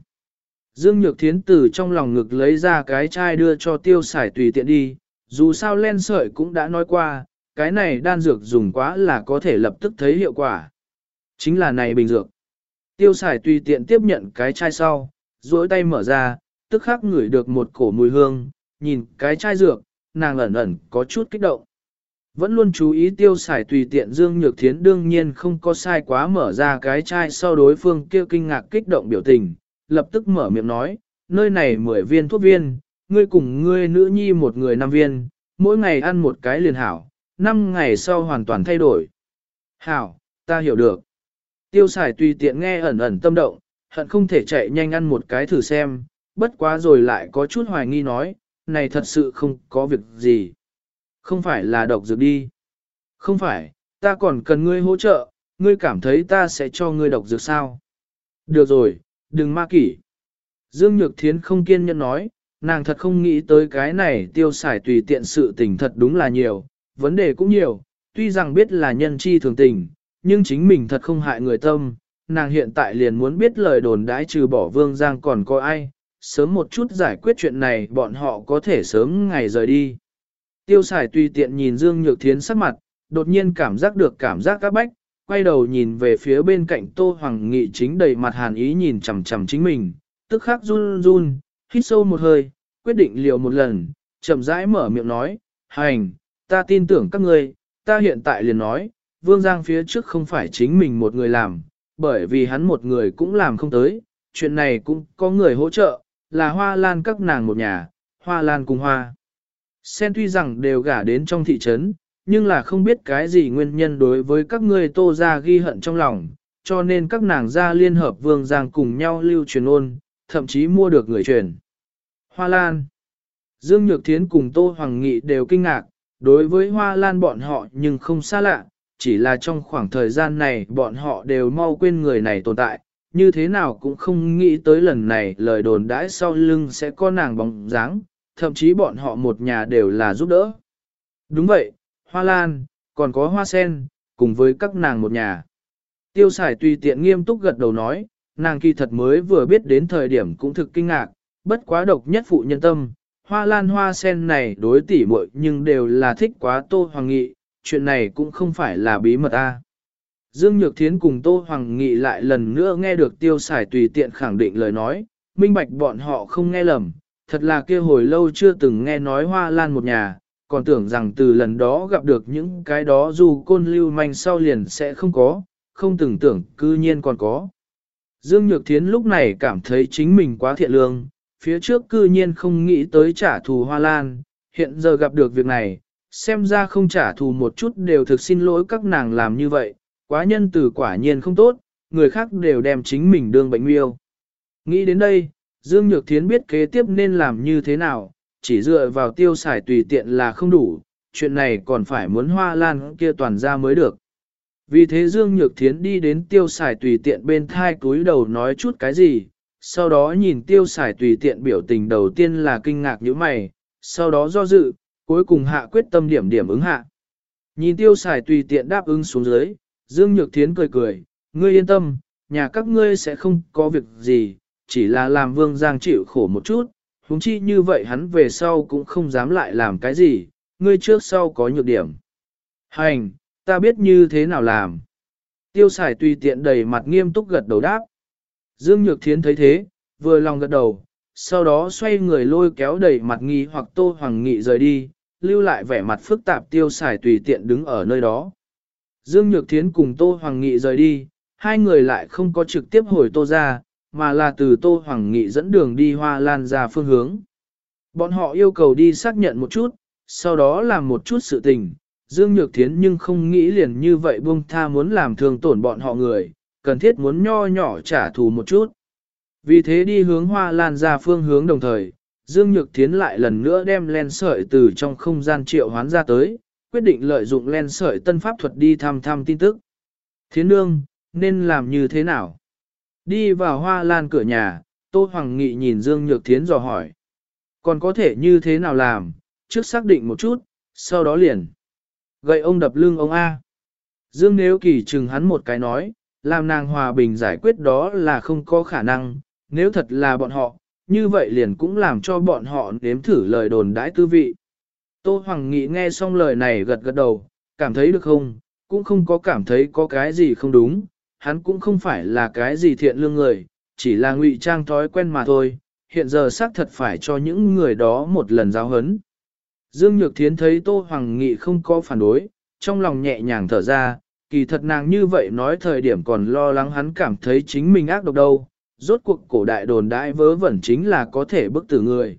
Dương Nhược Thiến từ trong lòng ngực lấy ra cái chai đưa cho tiêu xài tùy tiện đi, dù sao len sợi cũng đã nói qua, cái này đan dược dùng quá là có thể lập tức thấy hiệu quả. Chính là này bình dược. Tiêu xài tùy tiện tiếp nhận cái chai sau, duỗi tay mở ra, tức khắc ngửi được một cổ mùi hương, nhìn cái chai dược, nàng ẩn ẩn có chút kích động. Vẫn luôn chú ý tiêu xài tùy tiện Dương Nhược Thiến đương nhiên không có sai quá mở ra cái chai sau đối phương kia kinh ngạc kích động biểu tình, lập tức mở miệng nói, nơi này mười viên thuốc viên, ngươi cùng ngươi nữ nhi một người năm viên, mỗi ngày ăn một cái liền hảo, năm ngày sau hoàn toàn thay đổi. Hảo, ta hiểu được. Tiêu xài tùy tiện nghe ẩn ẩn tâm động, hận không thể chạy nhanh ăn một cái thử xem, bất quá rồi lại có chút hoài nghi nói, này thật sự không có việc gì. Không phải là độc dược đi. Không phải, ta còn cần ngươi hỗ trợ, ngươi cảm thấy ta sẽ cho ngươi độc dược sao. Được rồi, đừng ma kỷ. Dương Nhược Thiến không kiên nhẫn nói, nàng thật không nghĩ tới cái này tiêu xài tùy tiện sự tình thật đúng là nhiều, vấn đề cũng nhiều, tuy rằng biết là nhân chi thường tình, nhưng chính mình thật không hại người tâm, nàng hiện tại liền muốn biết lời đồn đãi trừ bỏ vương giang còn có ai, sớm một chút giải quyết chuyện này bọn họ có thể sớm ngày rời đi. Tiêu xài tùy tiện nhìn Dương Nhược Thiến sắc mặt, đột nhiên cảm giác được cảm giác các bách, quay đầu nhìn về phía bên cạnh Tô Hoàng Nghị chính đầy mặt hàn ý nhìn chằm chằm chính mình, tức khắc run run, hít sâu một hơi, quyết định liều một lần, chậm rãi mở miệng nói, hành, ta tin tưởng các ngươi, ta hiện tại liền nói, Vương Giang phía trước không phải chính mình một người làm, bởi vì hắn một người cũng làm không tới, chuyện này cũng có người hỗ trợ, là hoa lan các nàng một nhà, hoa lan cùng hoa. Sen tuy rằng đều gả đến trong thị trấn, nhưng là không biết cái gì nguyên nhân đối với các ngươi tô ra ghi hận trong lòng, cho nên các nàng ra liên hợp vương giang cùng nhau lưu truyền ôn, thậm chí mua được người truyền. Hoa Lan Dương Nhược Thiến cùng Tô Hoàng Nghị đều kinh ngạc, đối với Hoa Lan bọn họ nhưng không xa lạ, chỉ là trong khoảng thời gian này bọn họ đều mau quên người này tồn tại, như thế nào cũng không nghĩ tới lần này lời đồn đãi sau lưng sẽ có nàng bóng dáng, thậm chí bọn họ một nhà đều là giúp đỡ. Đúng vậy, Hoa Lan, còn có Hoa Sen, cùng với các nàng một nhà. Tiêu sải tùy tiện nghiêm túc gật đầu nói, nàng kỳ thật mới vừa biết đến thời điểm cũng thực kinh ngạc, bất quá độc nhất phụ nhân tâm. Hoa lan hoa sen này đối tỉ muội nhưng đều là thích quá Tô Hoàng Nghị, chuyện này cũng không phải là bí mật a. Dương Nhược Thiến cùng Tô Hoàng Nghị lại lần nữa nghe được tiêu xài tùy tiện khẳng định lời nói, minh bạch bọn họ không nghe lầm, thật là kia hồi lâu chưa từng nghe nói hoa lan một nhà, còn tưởng rằng từ lần đó gặp được những cái đó dù côn lưu manh sau liền sẽ không có, không từng tưởng cư nhiên còn có. Dương Nhược Thiến lúc này cảm thấy chính mình quá thiện lương, phía trước cư nhiên không nghĩ tới trả thù hoa lan, hiện giờ gặp được việc này, xem ra không trả thù một chút đều thực xin lỗi các nàng làm như vậy, quá nhân từ quả nhiên không tốt, người khác đều đem chính mình đương bệnh miêu. Nghĩ đến đây, Dương Nhược Thiến biết kế tiếp nên làm như thế nào, chỉ dựa vào tiêu xài tùy tiện là không đủ, chuyện này còn phải muốn hoa lan kia toàn ra mới được. Vì thế Dương Nhược Thiến đi đến tiêu xài tùy tiện bên thai túi đầu nói chút cái gì, sau đó nhìn tiêu xài tùy tiện biểu tình đầu tiên là kinh ngạc như mày, sau đó do dự, cuối cùng hạ quyết tâm điểm điểm ứng hạ. Nhìn tiêu xài tùy tiện đáp ứng xuống dưới, Dương Nhược Thiến cười cười, ngươi yên tâm, nhà các ngươi sẽ không có việc gì, chỉ là làm vương giang chịu khổ một chút, huống chi như vậy hắn về sau cũng không dám lại làm cái gì, ngươi trước sau có nhược điểm. Hành, ta biết như thế nào làm. Tiêu xài tùy tiện đầy mặt nghiêm túc gật đầu đáp. Dương Nhược Thiến thấy thế, vừa lòng gật đầu, sau đó xoay người lôi kéo đầy mặt nghi hoặc tô hoàng nghị rời đi, lưu lại vẻ mặt phức tạp tiêu xài tùy tiện đứng ở nơi đó. Dương Nhược Thiến cùng Tô Hoàng Nghị rời đi, hai người lại không có trực tiếp hồi Tô ra, mà là từ Tô Hoàng Nghị dẫn đường đi Hoa Lan ra phương hướng. Bọn họ yêu cầu đi xác nhận một chút, sau đó làm một chút sự tình, Dương Nhược Thiến nhưng không nghĩ liền như vậy buông tha muốn làm thương tổn bọn họ người, cần thiết muốn nho nhỏ trả thù một chút. Vì thế đi hướng hoa lan ra phương hướng đồng thời, Dương Nhược Thiến lại lần nữa đem len sợi từ trong không gian triệu hoán ra tới, quyết định lợi dụng len sợi tân pháp thuật đi thăm thăm tin tức. Thiến nương, nên làm như thế nào? Đi vào hoa lan cửa nhà, Tô Hoàng Nghị nhìn Dương Nhược Thiến dò hỏi. Còn có thể như thế nào làm, trước xác định một chút, sau đó liền. Gậy ông đập lưng ông A. Dương Nếu Kỳ chừng hắn một cái nói, làm nàng hòa bình giải quyết đó là không có khả năng, nếu thật là bọn họ, như vậy liền cũng làm cho bọn họ nếm thử lời đồn đãi tư vị. Tô Hoàng Nghị nghe xong lời này gật gật đầu, cảm thấy được không, cũng không có cảm thấy có cái gì không đúng, hắn cũng không phải là cái gì thiện lương người, chỉ là ngụy trang thói quen mà thôi, hiện giờ xác thật phải cho những người đó một lần giáo hấn. Dương Nhược Thiến thấy Tô Hoàng Nghị không có phản đối, trong lòng nhẹ nhàng thở ra, kỳ thật nàng như vậy nói thời điểm còn lo lắng hắn cảm thấy chính mình ác độc đâu, rốt cuộc cổ đại đồn đại vớ vẩn chính là có thể bức tử người.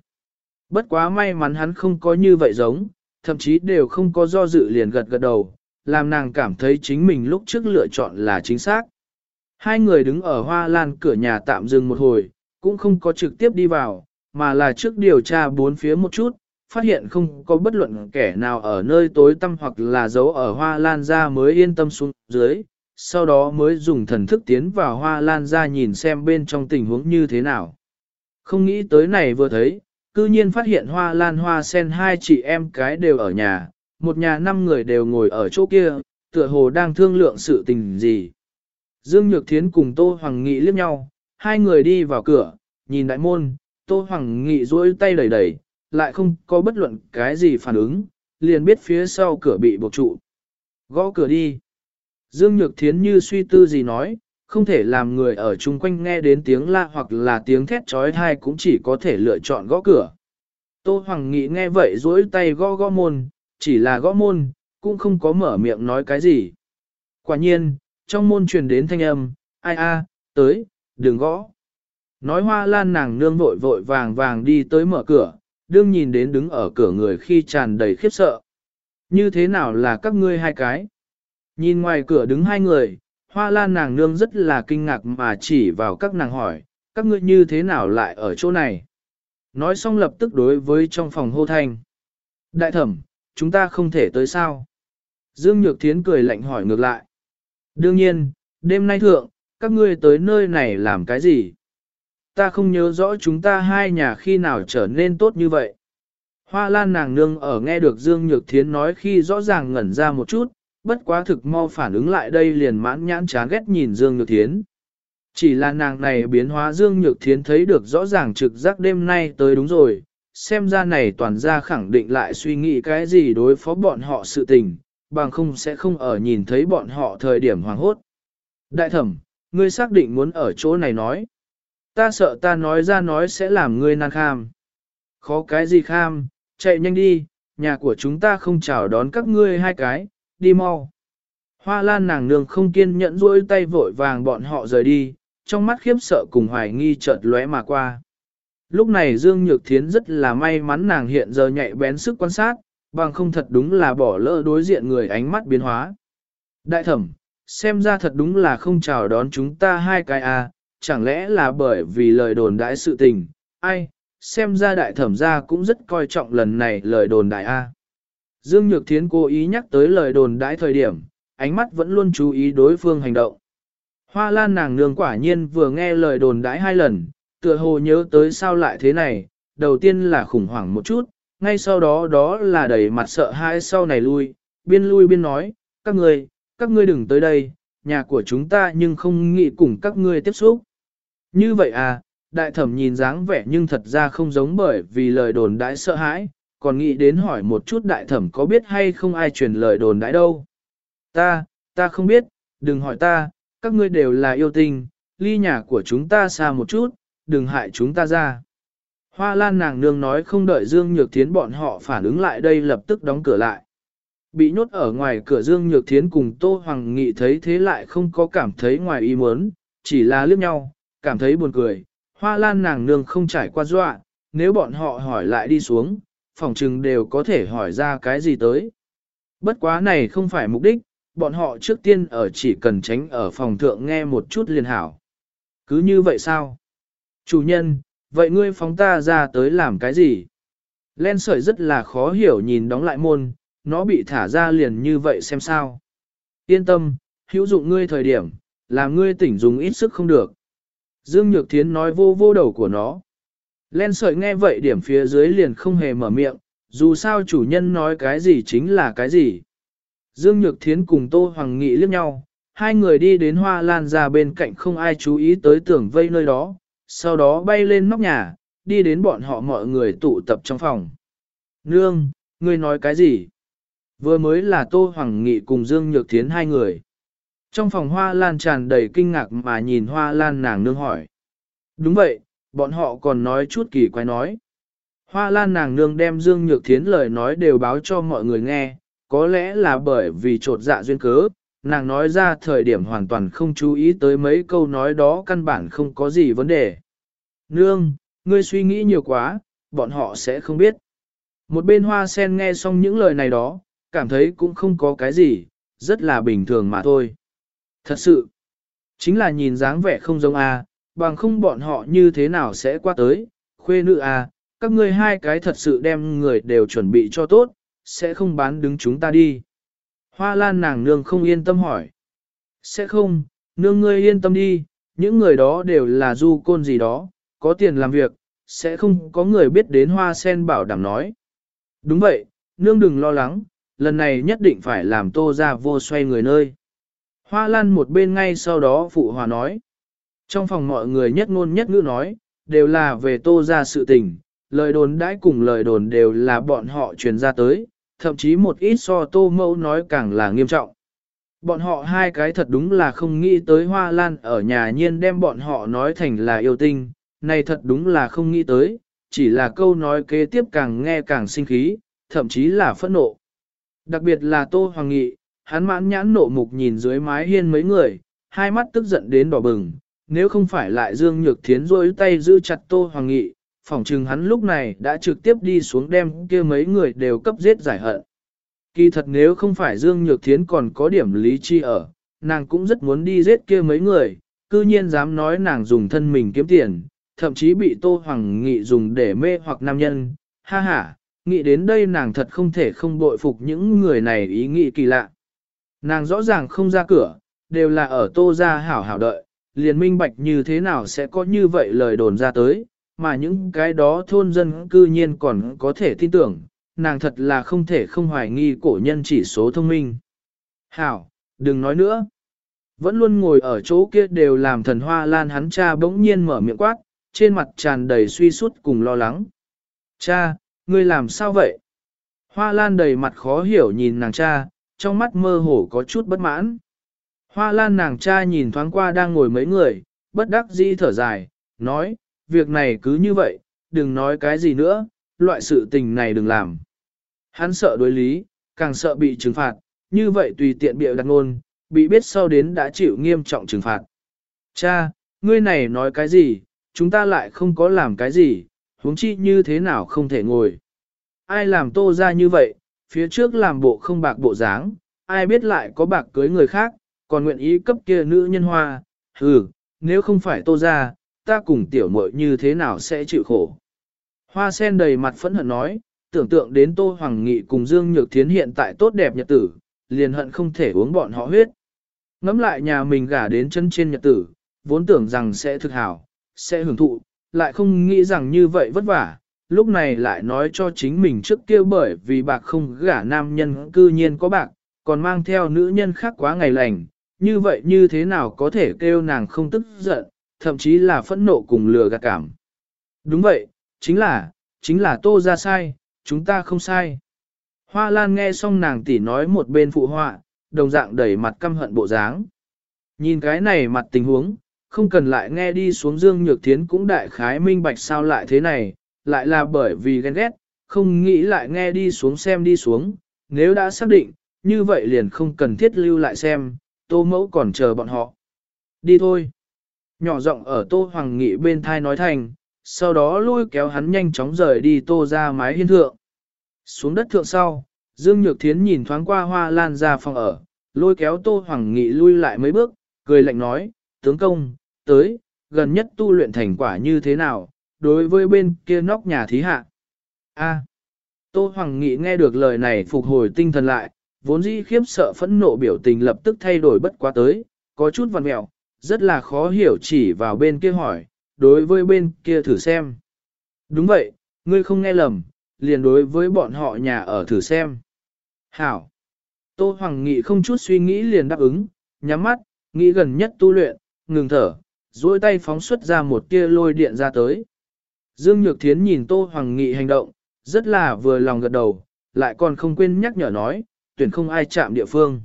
Bất quá may mắn hắn không có như vậy giống, thậm chí đều không có do dự liền gật gật đầu, làm nàng cảm thấy chính mình lúc trước lựa chọn là chính xác. Hai người đứng ở hoa lan cửa nhà tạm dừng một hồi, cũng không có trực tiếp đi vào, mà là trước điều tra bốn phía một chút, phát hiện không có bất luận kẻ nào ở nơi tối tăm hoặc là giấu ở hoa lan ra mới yên tâm xuống dưới, sau đó mới dùng thần thức tiến vào hoa lan ra nhìn xem bên trong tình huống như thế nào. Không nghĩ tới này vừa thấy, cư nhiên phát hiện hoa lan hoa sen hai chị em cái đều ở nhà, một nhà năm người đều ngồi ở chỗ kia, tựa hồ đang thương lượng sự tình gì. Dương Nhược Thiến cùng Tô Hoàng Nghị liếc nhau, hai người đi vào cửa, nhìn đại môn, Tô Hoàng Nghị duỗi tay đẩy đẩy, lại không có bất luận cái gì phản ứng, liền biết phía sau cửa bị buộc trụ. Gõ cửa đi. Dương Nhược Thiến như suy tư gì nói, không thể làm người ở chung quanh nghe đến tiếng la hoặc là tiếng thét trói thai cũng chỉ có thể lựa chọn gõ cửa. Tô Hoàng Nghị nghe vậy duỗi tay gõ gõ môn, chỉ là gõ môn, cũng không có mở miệng nói cái gì. Quả nhiên, trong môn truyền đến thanh âm, ai a, tới, đừng gõ. Nói hoa lan nàng nương vội vội vàng vàng đi tới mở cửa, đương nhìn đến đứng ở cửa người khi tràn đầy khiếp sợ. Như thế nào là các ngươi hai cái? Nhìn ngoài cửa đứng hai người, hoa lan nàng nương rất là kinh ngạc mà chỉ vào các nàng hỏi, các ngươi như thế nào lại ở chỗ này? Nói xong lập tức đối với trong phòng hô thanh. Đại thẩm, chúng ta không thể tới sao? Dương Nhược Thiến cười lạnh hỏi ngược lại. Đương nhiên, đêm nay thượng, các ngươi tới nơi này làm cái gì? Ta không nhớ rõ chúng ta hai nhà khi nào trở nên tốt như vậy. Hoa lan nàng nương ở nghe được Dương Nhược Thiến nói khi rõ ràng ngẩn ra một chút, bất quá thực mau phản ứng lại đây liền mãn nhãn chán ghét nhìn Dương Nhược Thiến. Chỉ là nàng này biến hóa Dương Nhược Thiến thấy được rõ ràng trực giác đêm nay tới đúng rồi, xem ra này toàn ra khẳng định lại suy nghĩ cái gì đối phó bọn họ sự tình, bằng không sẽ không ở nhìn thấy bọn họ thời điểm hoàng hốt. Đại thẩm, ngươi xác định muốn ở chỗ này nói. Ta sợ ta nói ra nói sẽ làm ngươi nan kham. Khó cái gì kham, chạy nhanh đi, nhà của chúng ta không chào đón các ngươi hai cái, đi mau. Hoa lan nàng nương không kiên nhẫn duỗi tay vội vàng bọn họ rời đi, trong mắt khiếp sợ cùng hoài nghi chợt lóe mà qua. Lúc này Dương Nhược Thiến rất là may mắn nàng hiện giờ nhạy bén sức quan sát, bằng không thật đúng là bỏ lỡ đối diện người ánh mắt biến hóa. Đại thẩm, xem ra thật đúng là không chào đón chúng ta hai cái à, chẳng lẽ là bởi vì lời đồn đại sự tình, ai, xem ra đại thẩm gia cũng rất coi trọng lần này lời đồn đại a. Dương Nhược Thiến cố ý nhắc tới lời đồn đại thời điểm, ánh mắt vẫn luôn chú ý đối phương hành động. Hoa lan nàng nương quả nhiên vừa nghe lời đồn đãi hai lần, tựa hồ nhớ tới sao lại thế này, đầu tiên là khủng hoảng một chút, ngay sau đó đó là đầy mặt sợ hãi sau này lui, biên lui biên nói, các ngươi, các ngươi đừng tới đây, nhà của chúng ta nhưng không nghĩ cùng các ngươi tiếp xúc. Như vậy à, đại thẩm nhìn dáng vẻ nhưng thật ra không giống bởi vì lời đồn đãi sợ hãi, còn nghĩ đến hỏi một chút đại thẩm có biết hay không ai truyền lời đồn đãi đâu. Ta, ta không biết, đừng hỏi ta, các ngươi đều là yêu tình, ly nhà của chúng ta xa một chút, đừng hại chúng ta ra. Hoa lan nàng nương nói không đợi Dương Nhược Thiến bọn họ phản ứng lại đây lập tức đóng cửa lại. Bị nhốt ở ngoài cửa Dương Nhược Thiến cùng Tô Hoàng Nghị thấy thế lại không có cảm thấy ngoài ý muốn, chỉ là liếc nhau, cảm thấy buồn cười. Hoa lan nàng nương không trải qua dọa, nếu bọn họ hỏi lại đi xuống, phòng trừng đều có thể hỏi ra cái gì tới. Bất quá này không phải mục đích, bọn họ trước tiên ở chỉ cần tránh ở phòng thượng nghe một chút liền hảo. Cứ như vậy sao? Chủ nhân, vậy ngươi phóng ta ra tới làm cái gì? Len sợi rất là khó hiểu nhìn đóng lại môn, nó bị thả ra liền như vậy xem sao. Yên tâm, hữu dụng ngươi thời điểm, làm ngươi tỉnh dùng ít sức không được. Dương Nhược Thiến nói vô vô đầu của nó. Len sợi nghe vậy điểm phía dưới liền không hề mở miệng, dù sao chủ nhân nói cái gì chính là cái gì. Dương Nhược Thiến cùng Tô Hoàng Nghị liếc nhau, hai người đi đến hoa lan ra bên cạnh không ai chú ý tới tưởng vây nơi đó, sau đó bay lên nóc nhà, đi đến bọn họ mọi người tụ tập trong phòng. Nương, ngươi nói cái gì? Vừa mới là Tô Hoàng Nghị cùng Dương Nhược Thiến hai người. Trong phòng hoa lan tràn đầy kinh ngạc mà nhìn hoa lan nàng nương hỏi. Đúng vậy, bọn họ còn nói chút kỳ quái nói. Hoa lan nàng nương đem Dương Nhược Thiến lời nói đều báo cho mọi người nghe, có lẽ là bởi vì trột dạ duyên cớ, nàng nói ra thời điểm hoàn toàn không chú ý tới mấy câu nói đó căn bản không có gì vấn đề. Nương, ngươi suy nghĩ nhiều quá, bọn họ sẽ không biết. Một bên hoa sen nghe xong những lời này đó, cảm thấy cũng không có cái gì, rất là bình thường mà thôi. Thật sự, chính là nhìn dáng vẻ không giống a, bằng không bọn họ như thế nào sẽ qua tới, khuê nữ a, các ngươi hai cái thật sự đem người đều chuẩn bị cho tốt, sẽ không bán đứng chúng ta đi. Hoa lan nàng nương không yên tâm hỏi. Sẽ không, nương ngươi yên tâm đi, những người đó đều là du côn gì đó, có tiền làm việc, sẽ không có người biết đến hoa sen bảo đảm nói. Đúng vậy, nương đừng lo lắng, lần này nhất định phải làm tô ra vô xoay người nơi. Hoa lan một bên ngay sau đó phụ hòa nói. Trong phòng mọi người nhất ngôn nhất ngữ nói, đều là về tô ra sự tình, lời đồn đãi cùng lời đồn đều là bọn họ truyền ra tới, thậm chí một ít so tô mẫu nói càng là nghiêm trọng. Bọn họ hai cái thật đúng là không nghĩ tới hoa lan ở nhà nhiên đem bọn họ nói thành là yêu tinh, này thật đúng là không nghĩ tới, chỉ là câu nói kế tiếp càng nghe càng sinh khí, thậm chí là phẫn nộ. Đặc biệt là Tô Hoàng Nghị, hắn mãn nhãn nộ mục nhìn dưới mái hiên mấy người, hai mắt tức giận đến đỏ bừng, nếu không phải lại Dương Nhược Thiến rôi tay giữ chặt Tô Hoàng Nghị, phỏng chừng hắn lúc này đã trực tiếp đi xuống đem kia mấy người đều cấp giết giải hận. Kỳ thật nếu không phải Dương Nhược Thiến còn có điểm lý chi ở, nàng cũng rất muốn đi giết kia mấy người, cư nhiên dám nói nàng dùng thân mình kiếm tiền, thậm chí bị Tô Hoàng Nghị dùng để mê hoặc nam nhân, ha ha, nghĩ đến đây nàng thật không thể không bội phục những người này ý nghĩ kỳ lạ. Nàng rõ ràng không ra cửa, đều là ở Tô ra hảo hảo đợi, liền minh bạch như thế nào sẽ có như vậy lời đồn ra tới, mà những cái đó thôn dân cư nhiên còn có thể tin tưởng, nàng thật là không thể không hoài nghi cổ nhân chỉ số thông minh. Hảo, đừng nói nữa. Vẫn luôn ngồi ở chỗ kia đều làm thần hoa lan hắn cha bỗng nhiên mở miệng quát, trên mặt tràn đầy suy sút cùng lo lắng. Cha, ngươi làm sao vậy? Hoa lan đầy mặt khó hiểu nhìn nàng cha, trong mắt mơ hồ có chút bất mãn. Hoa lan nàng cha nhìn thoáng qua đang ngồi mấy người, bất đắc dĩ thở dài, nói, việc này cứ như vậy, đừng nói cái gì nữa, loại sự tình này đừng làm. Hắn sợ đối lý, càng sợ bị trừng phạt, như vậy tùy tiện bịa đặt ngôn, bị biết sau đến đã chịu nghiêm trọng trừng phạt. Cha, ngươi này nói cái gì, chúng ta lại không có làm cái gì, huống chi như thế nào không thể ngồi. Ai làm tô ra như vậy, phía trước làm bộ không bạc bộ dáng, ai biết lại có bạc cưới người khác, còn nguyện ý cấp kia nữ nhân hoa, hừ, nếu không phải tô ra, ta cùng tiểu muội như thế nào sẽ chịu khổ. Hoa sen đầy mặt phẫn hận nói, tưởng tượng đến Tô Hoàng Nghị cùng Dương Nhược Thiến hiện tại tốt đẹp nhật tử, liền hận không thể uống bọn họ huyết. Ngắm lại nhà mình gả đến chân trên nhật tử, vốn tưởng rằng sẽ thực hảo, sẽ hưởng thụ, lại không nghĩ rằng như vậy vất vả, lúc này lại nói cho chính mình trước kia bởi vì bạc không gả nam nhân cư nhiên có bạc, còn mang theo nữ nhân khác quá ngày lành, như vậy như thế nào có thể kêu nàng không tức giận, thậm chí là phẫn nộ cùng lừa gạt cảm. Đúng vậy, chính là, chính là tô ra sai, chúng ta không sai. Hoa Lan nghe xong nàng tỷ nói một bên phụ họa, đồng dạng đẩy mặt căm hận bộ dáng. Nhìn cái này mặt tình huống, không cần lại nghe đi xuống Dương Nhược Thiến cũng đại khái minh bạch sao lại thế này, lại là bởi vì ghen ghét, không nghĩ lại nghe đi xuống xem đi xuống, nếu đã xác định, như vậy liền không cần thiết lưu lại xem, tô mẫu còn chờ bọn họ. Đi thôi. Nhỏ giọng ở tô hoàng nghị bên thai nói thành, sau đó lôi kéo hắn nhanh chóng rời đi tô ra mái hiên thượng. Xuống đất thượng sau, Dương Nhược Thiến nhìn thoáng qua hoa lan ra phòng ở, lôi kéo tô hoàng nghị lui lại mấy bước, cười lạnh nói, tướng công, tới, gần nhất tu luyện thành quả như thế nào, đối với bên kia nóc nhà thí hạ. A. Tô Hoàng Nghị nghe được lời này phục hồi tinh thần lại, vốn dĩ khiếp sợ phẫn nộ biểu tình lập tức thay đổi bất quá tới, có chút vằn mẹo, rất là khó hiểu chỉ vào bên kia hỏi, đối với bên kia thử xem. Đúng vậy, ngươi không nghe lầm, liền đối với bọn họ nhà ở thử xem. Hảo. Tô Hoàng Nghị không chút suy nghĩ liền đáp ứng, nhắm mắt, nghĩ gần nhất tu luyện, ngừng thở, duỗi tay phóng xuất ra một tia lôi điện ra tới. Dương Nhược Thiến nhìn Tô Hoàng Nghị hành động, rất là vừa lòng gật đầu, lại còn không quên nhắc nhở nói, tuyển không ai chạm địa phương.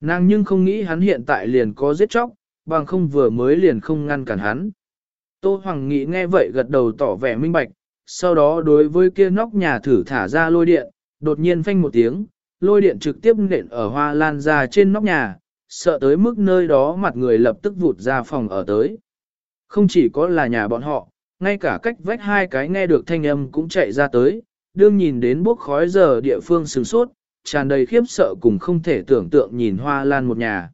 Nàng nhưng không nghĩ hắn hiện tại liền có giết chóc, bằng không vừa mới liền không ngăn cản hắn. Tô Hoàng Nghị nghe vậy gật đầu tỏ vẻ minh bạch, sau đó đối với kia nóc nhà thử thả ra lôi điện, đột nhiên phanh một tiếng, lôi điện trực tiếp nện ở hoa lan ra trên nóc nhà, sợ tới mức nơi đó mặt người lập tức vụt ra phòng ở tới. Không chỉ có là nhà bọn họ, ngay cả cách vách hai cái nghe được thanh âm cũng chạy ra tới, đương nhìn đến bốc khói giờ địa phương sừng sốt, tràn đầy khiếp sợ cùng không thể tưởng tượng nhìn hoa lan một nhà.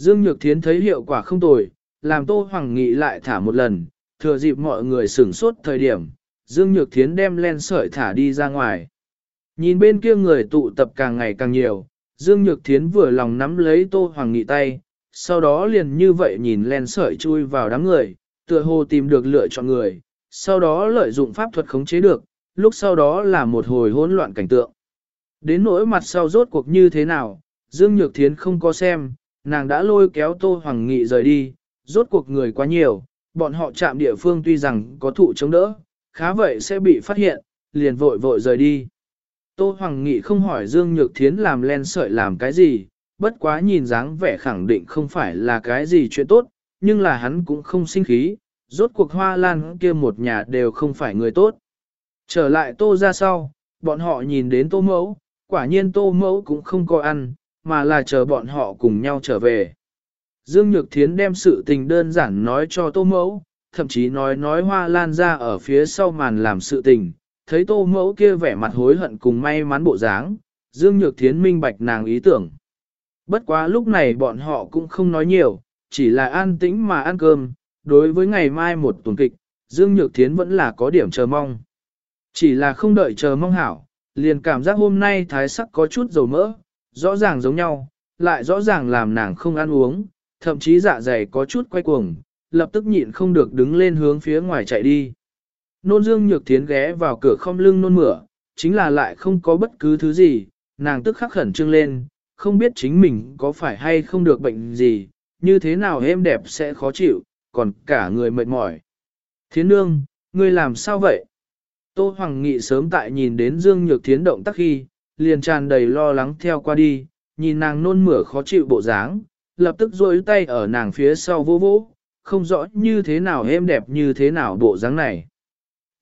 Dương Nhược Thiến thấy hiệu quả không tồi, làm Tô Hoàng Nghị lại thả một lần, thừa dịp mọi người sửng sốt thời điểm, Dương Nhược Thiến đem len sợi thả đi ra ngoài. Nhìn bên kia người tụ tập càng ngày càng nhiều, Dương Nhược Thiến vừa lòng nắm lấy Tô Hoàng Nghị tay, sau đó liền như vậy nhìn len sợi chui vào đám người, tựa hồ tìm được lựa chọn người, sau đó lợi dụng pháp thuật khống chế được, lúc sau đó là một hồi hỗn loạn cảnh tượng. Đến nỗi mặt sau rốt cuộc như thế nào, Dương Nhược Thiến không có xem, nàng đã lôi kéo Tô Hoàng Nghị rời đi, rốt cuộc người quá nhiều, bọn họ chạm địa phương tuy rằng có thụ chống đỡ, khá vậy sẽ bị phát hiện, liền vội vội rời đi. Tô Hoàng Nghị không hỏi Dương Nhược Thiến làm len sợi làm cái gì, bất quá nhìn dáng vẻ khẳng định không phải là cái gì chuyện tốt, nhưng là hắn cũng không sinh khí, rốt cuộc hoa lan kia một nhà đều không phải người tốt. Trở lại tô ra sau, bọn họ nhìn đến tô mẫu, quả nhiên tô mẫu cũng không có ăn, mà là chờ bọn họ cùng nhau trở về. Dương Nhược Thiến đem sự tình đơn giản nói cho tô mẫu, thậm chí nói nói hoa lan ra ở phía sau màn làm sự tình, thấy tô mẫu kia vẻ mặt hối hận cùng may mắn bộ dáng, Dương Nhược Thiến minh bạch nàng ý tưởng. Bất quá lúc này bọn họ cũng không nói nhiều, chỉ là an tĩnh mà ăn cơm, đối với ngày mai một tuần kịch, Dương Nhược Thiến vẫn là có điểm chờ mong. Chỉ là không đợi chờ mong hảo, liền cảm giác hôm nay thái sắc có chút dầu mỡ, rõ ràng giống nhau, lại rõ ràng làm nàng không ăn uống, thậm chí dạ dày có chút quay cuồng, lập tức nhịn không được đứng lên hướng phía ngoài chạy đi. Nôn Dương Nhược Thiến ghé vào cửa không lưng nôn mửa, chính là lại không có bất cứ thứ gì, nàng tức khắc khẩn trương lên, không biết chính mình có phải hay không được bệnh gì, như thế nào êm đẹp sẽ khó chịu, còn cả người mệt mỏi. Thiến nương, ngươi làm sao vậy? Tô Hoàng Nghị sớm tại nhìn đến Dương Nhược Thiến động tác khi, liền tràn đầy lo lắng theo qua đi, nhìn nàng nôn mửa khó chịu bộ dáng, lập tức duỗi tay ở nàng phía sau vô vỗ, không rõ như thế nào êm đẹp như thế nào bộ dáng này.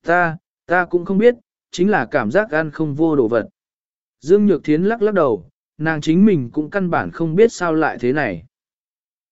Ta, ta cũng không biết, chính là cảm giác ăn không vô đồ vật. Dương Nhược Thiến lắc lắc đầu, nàng chính mình cũng căn bản không biết sao lại thế này.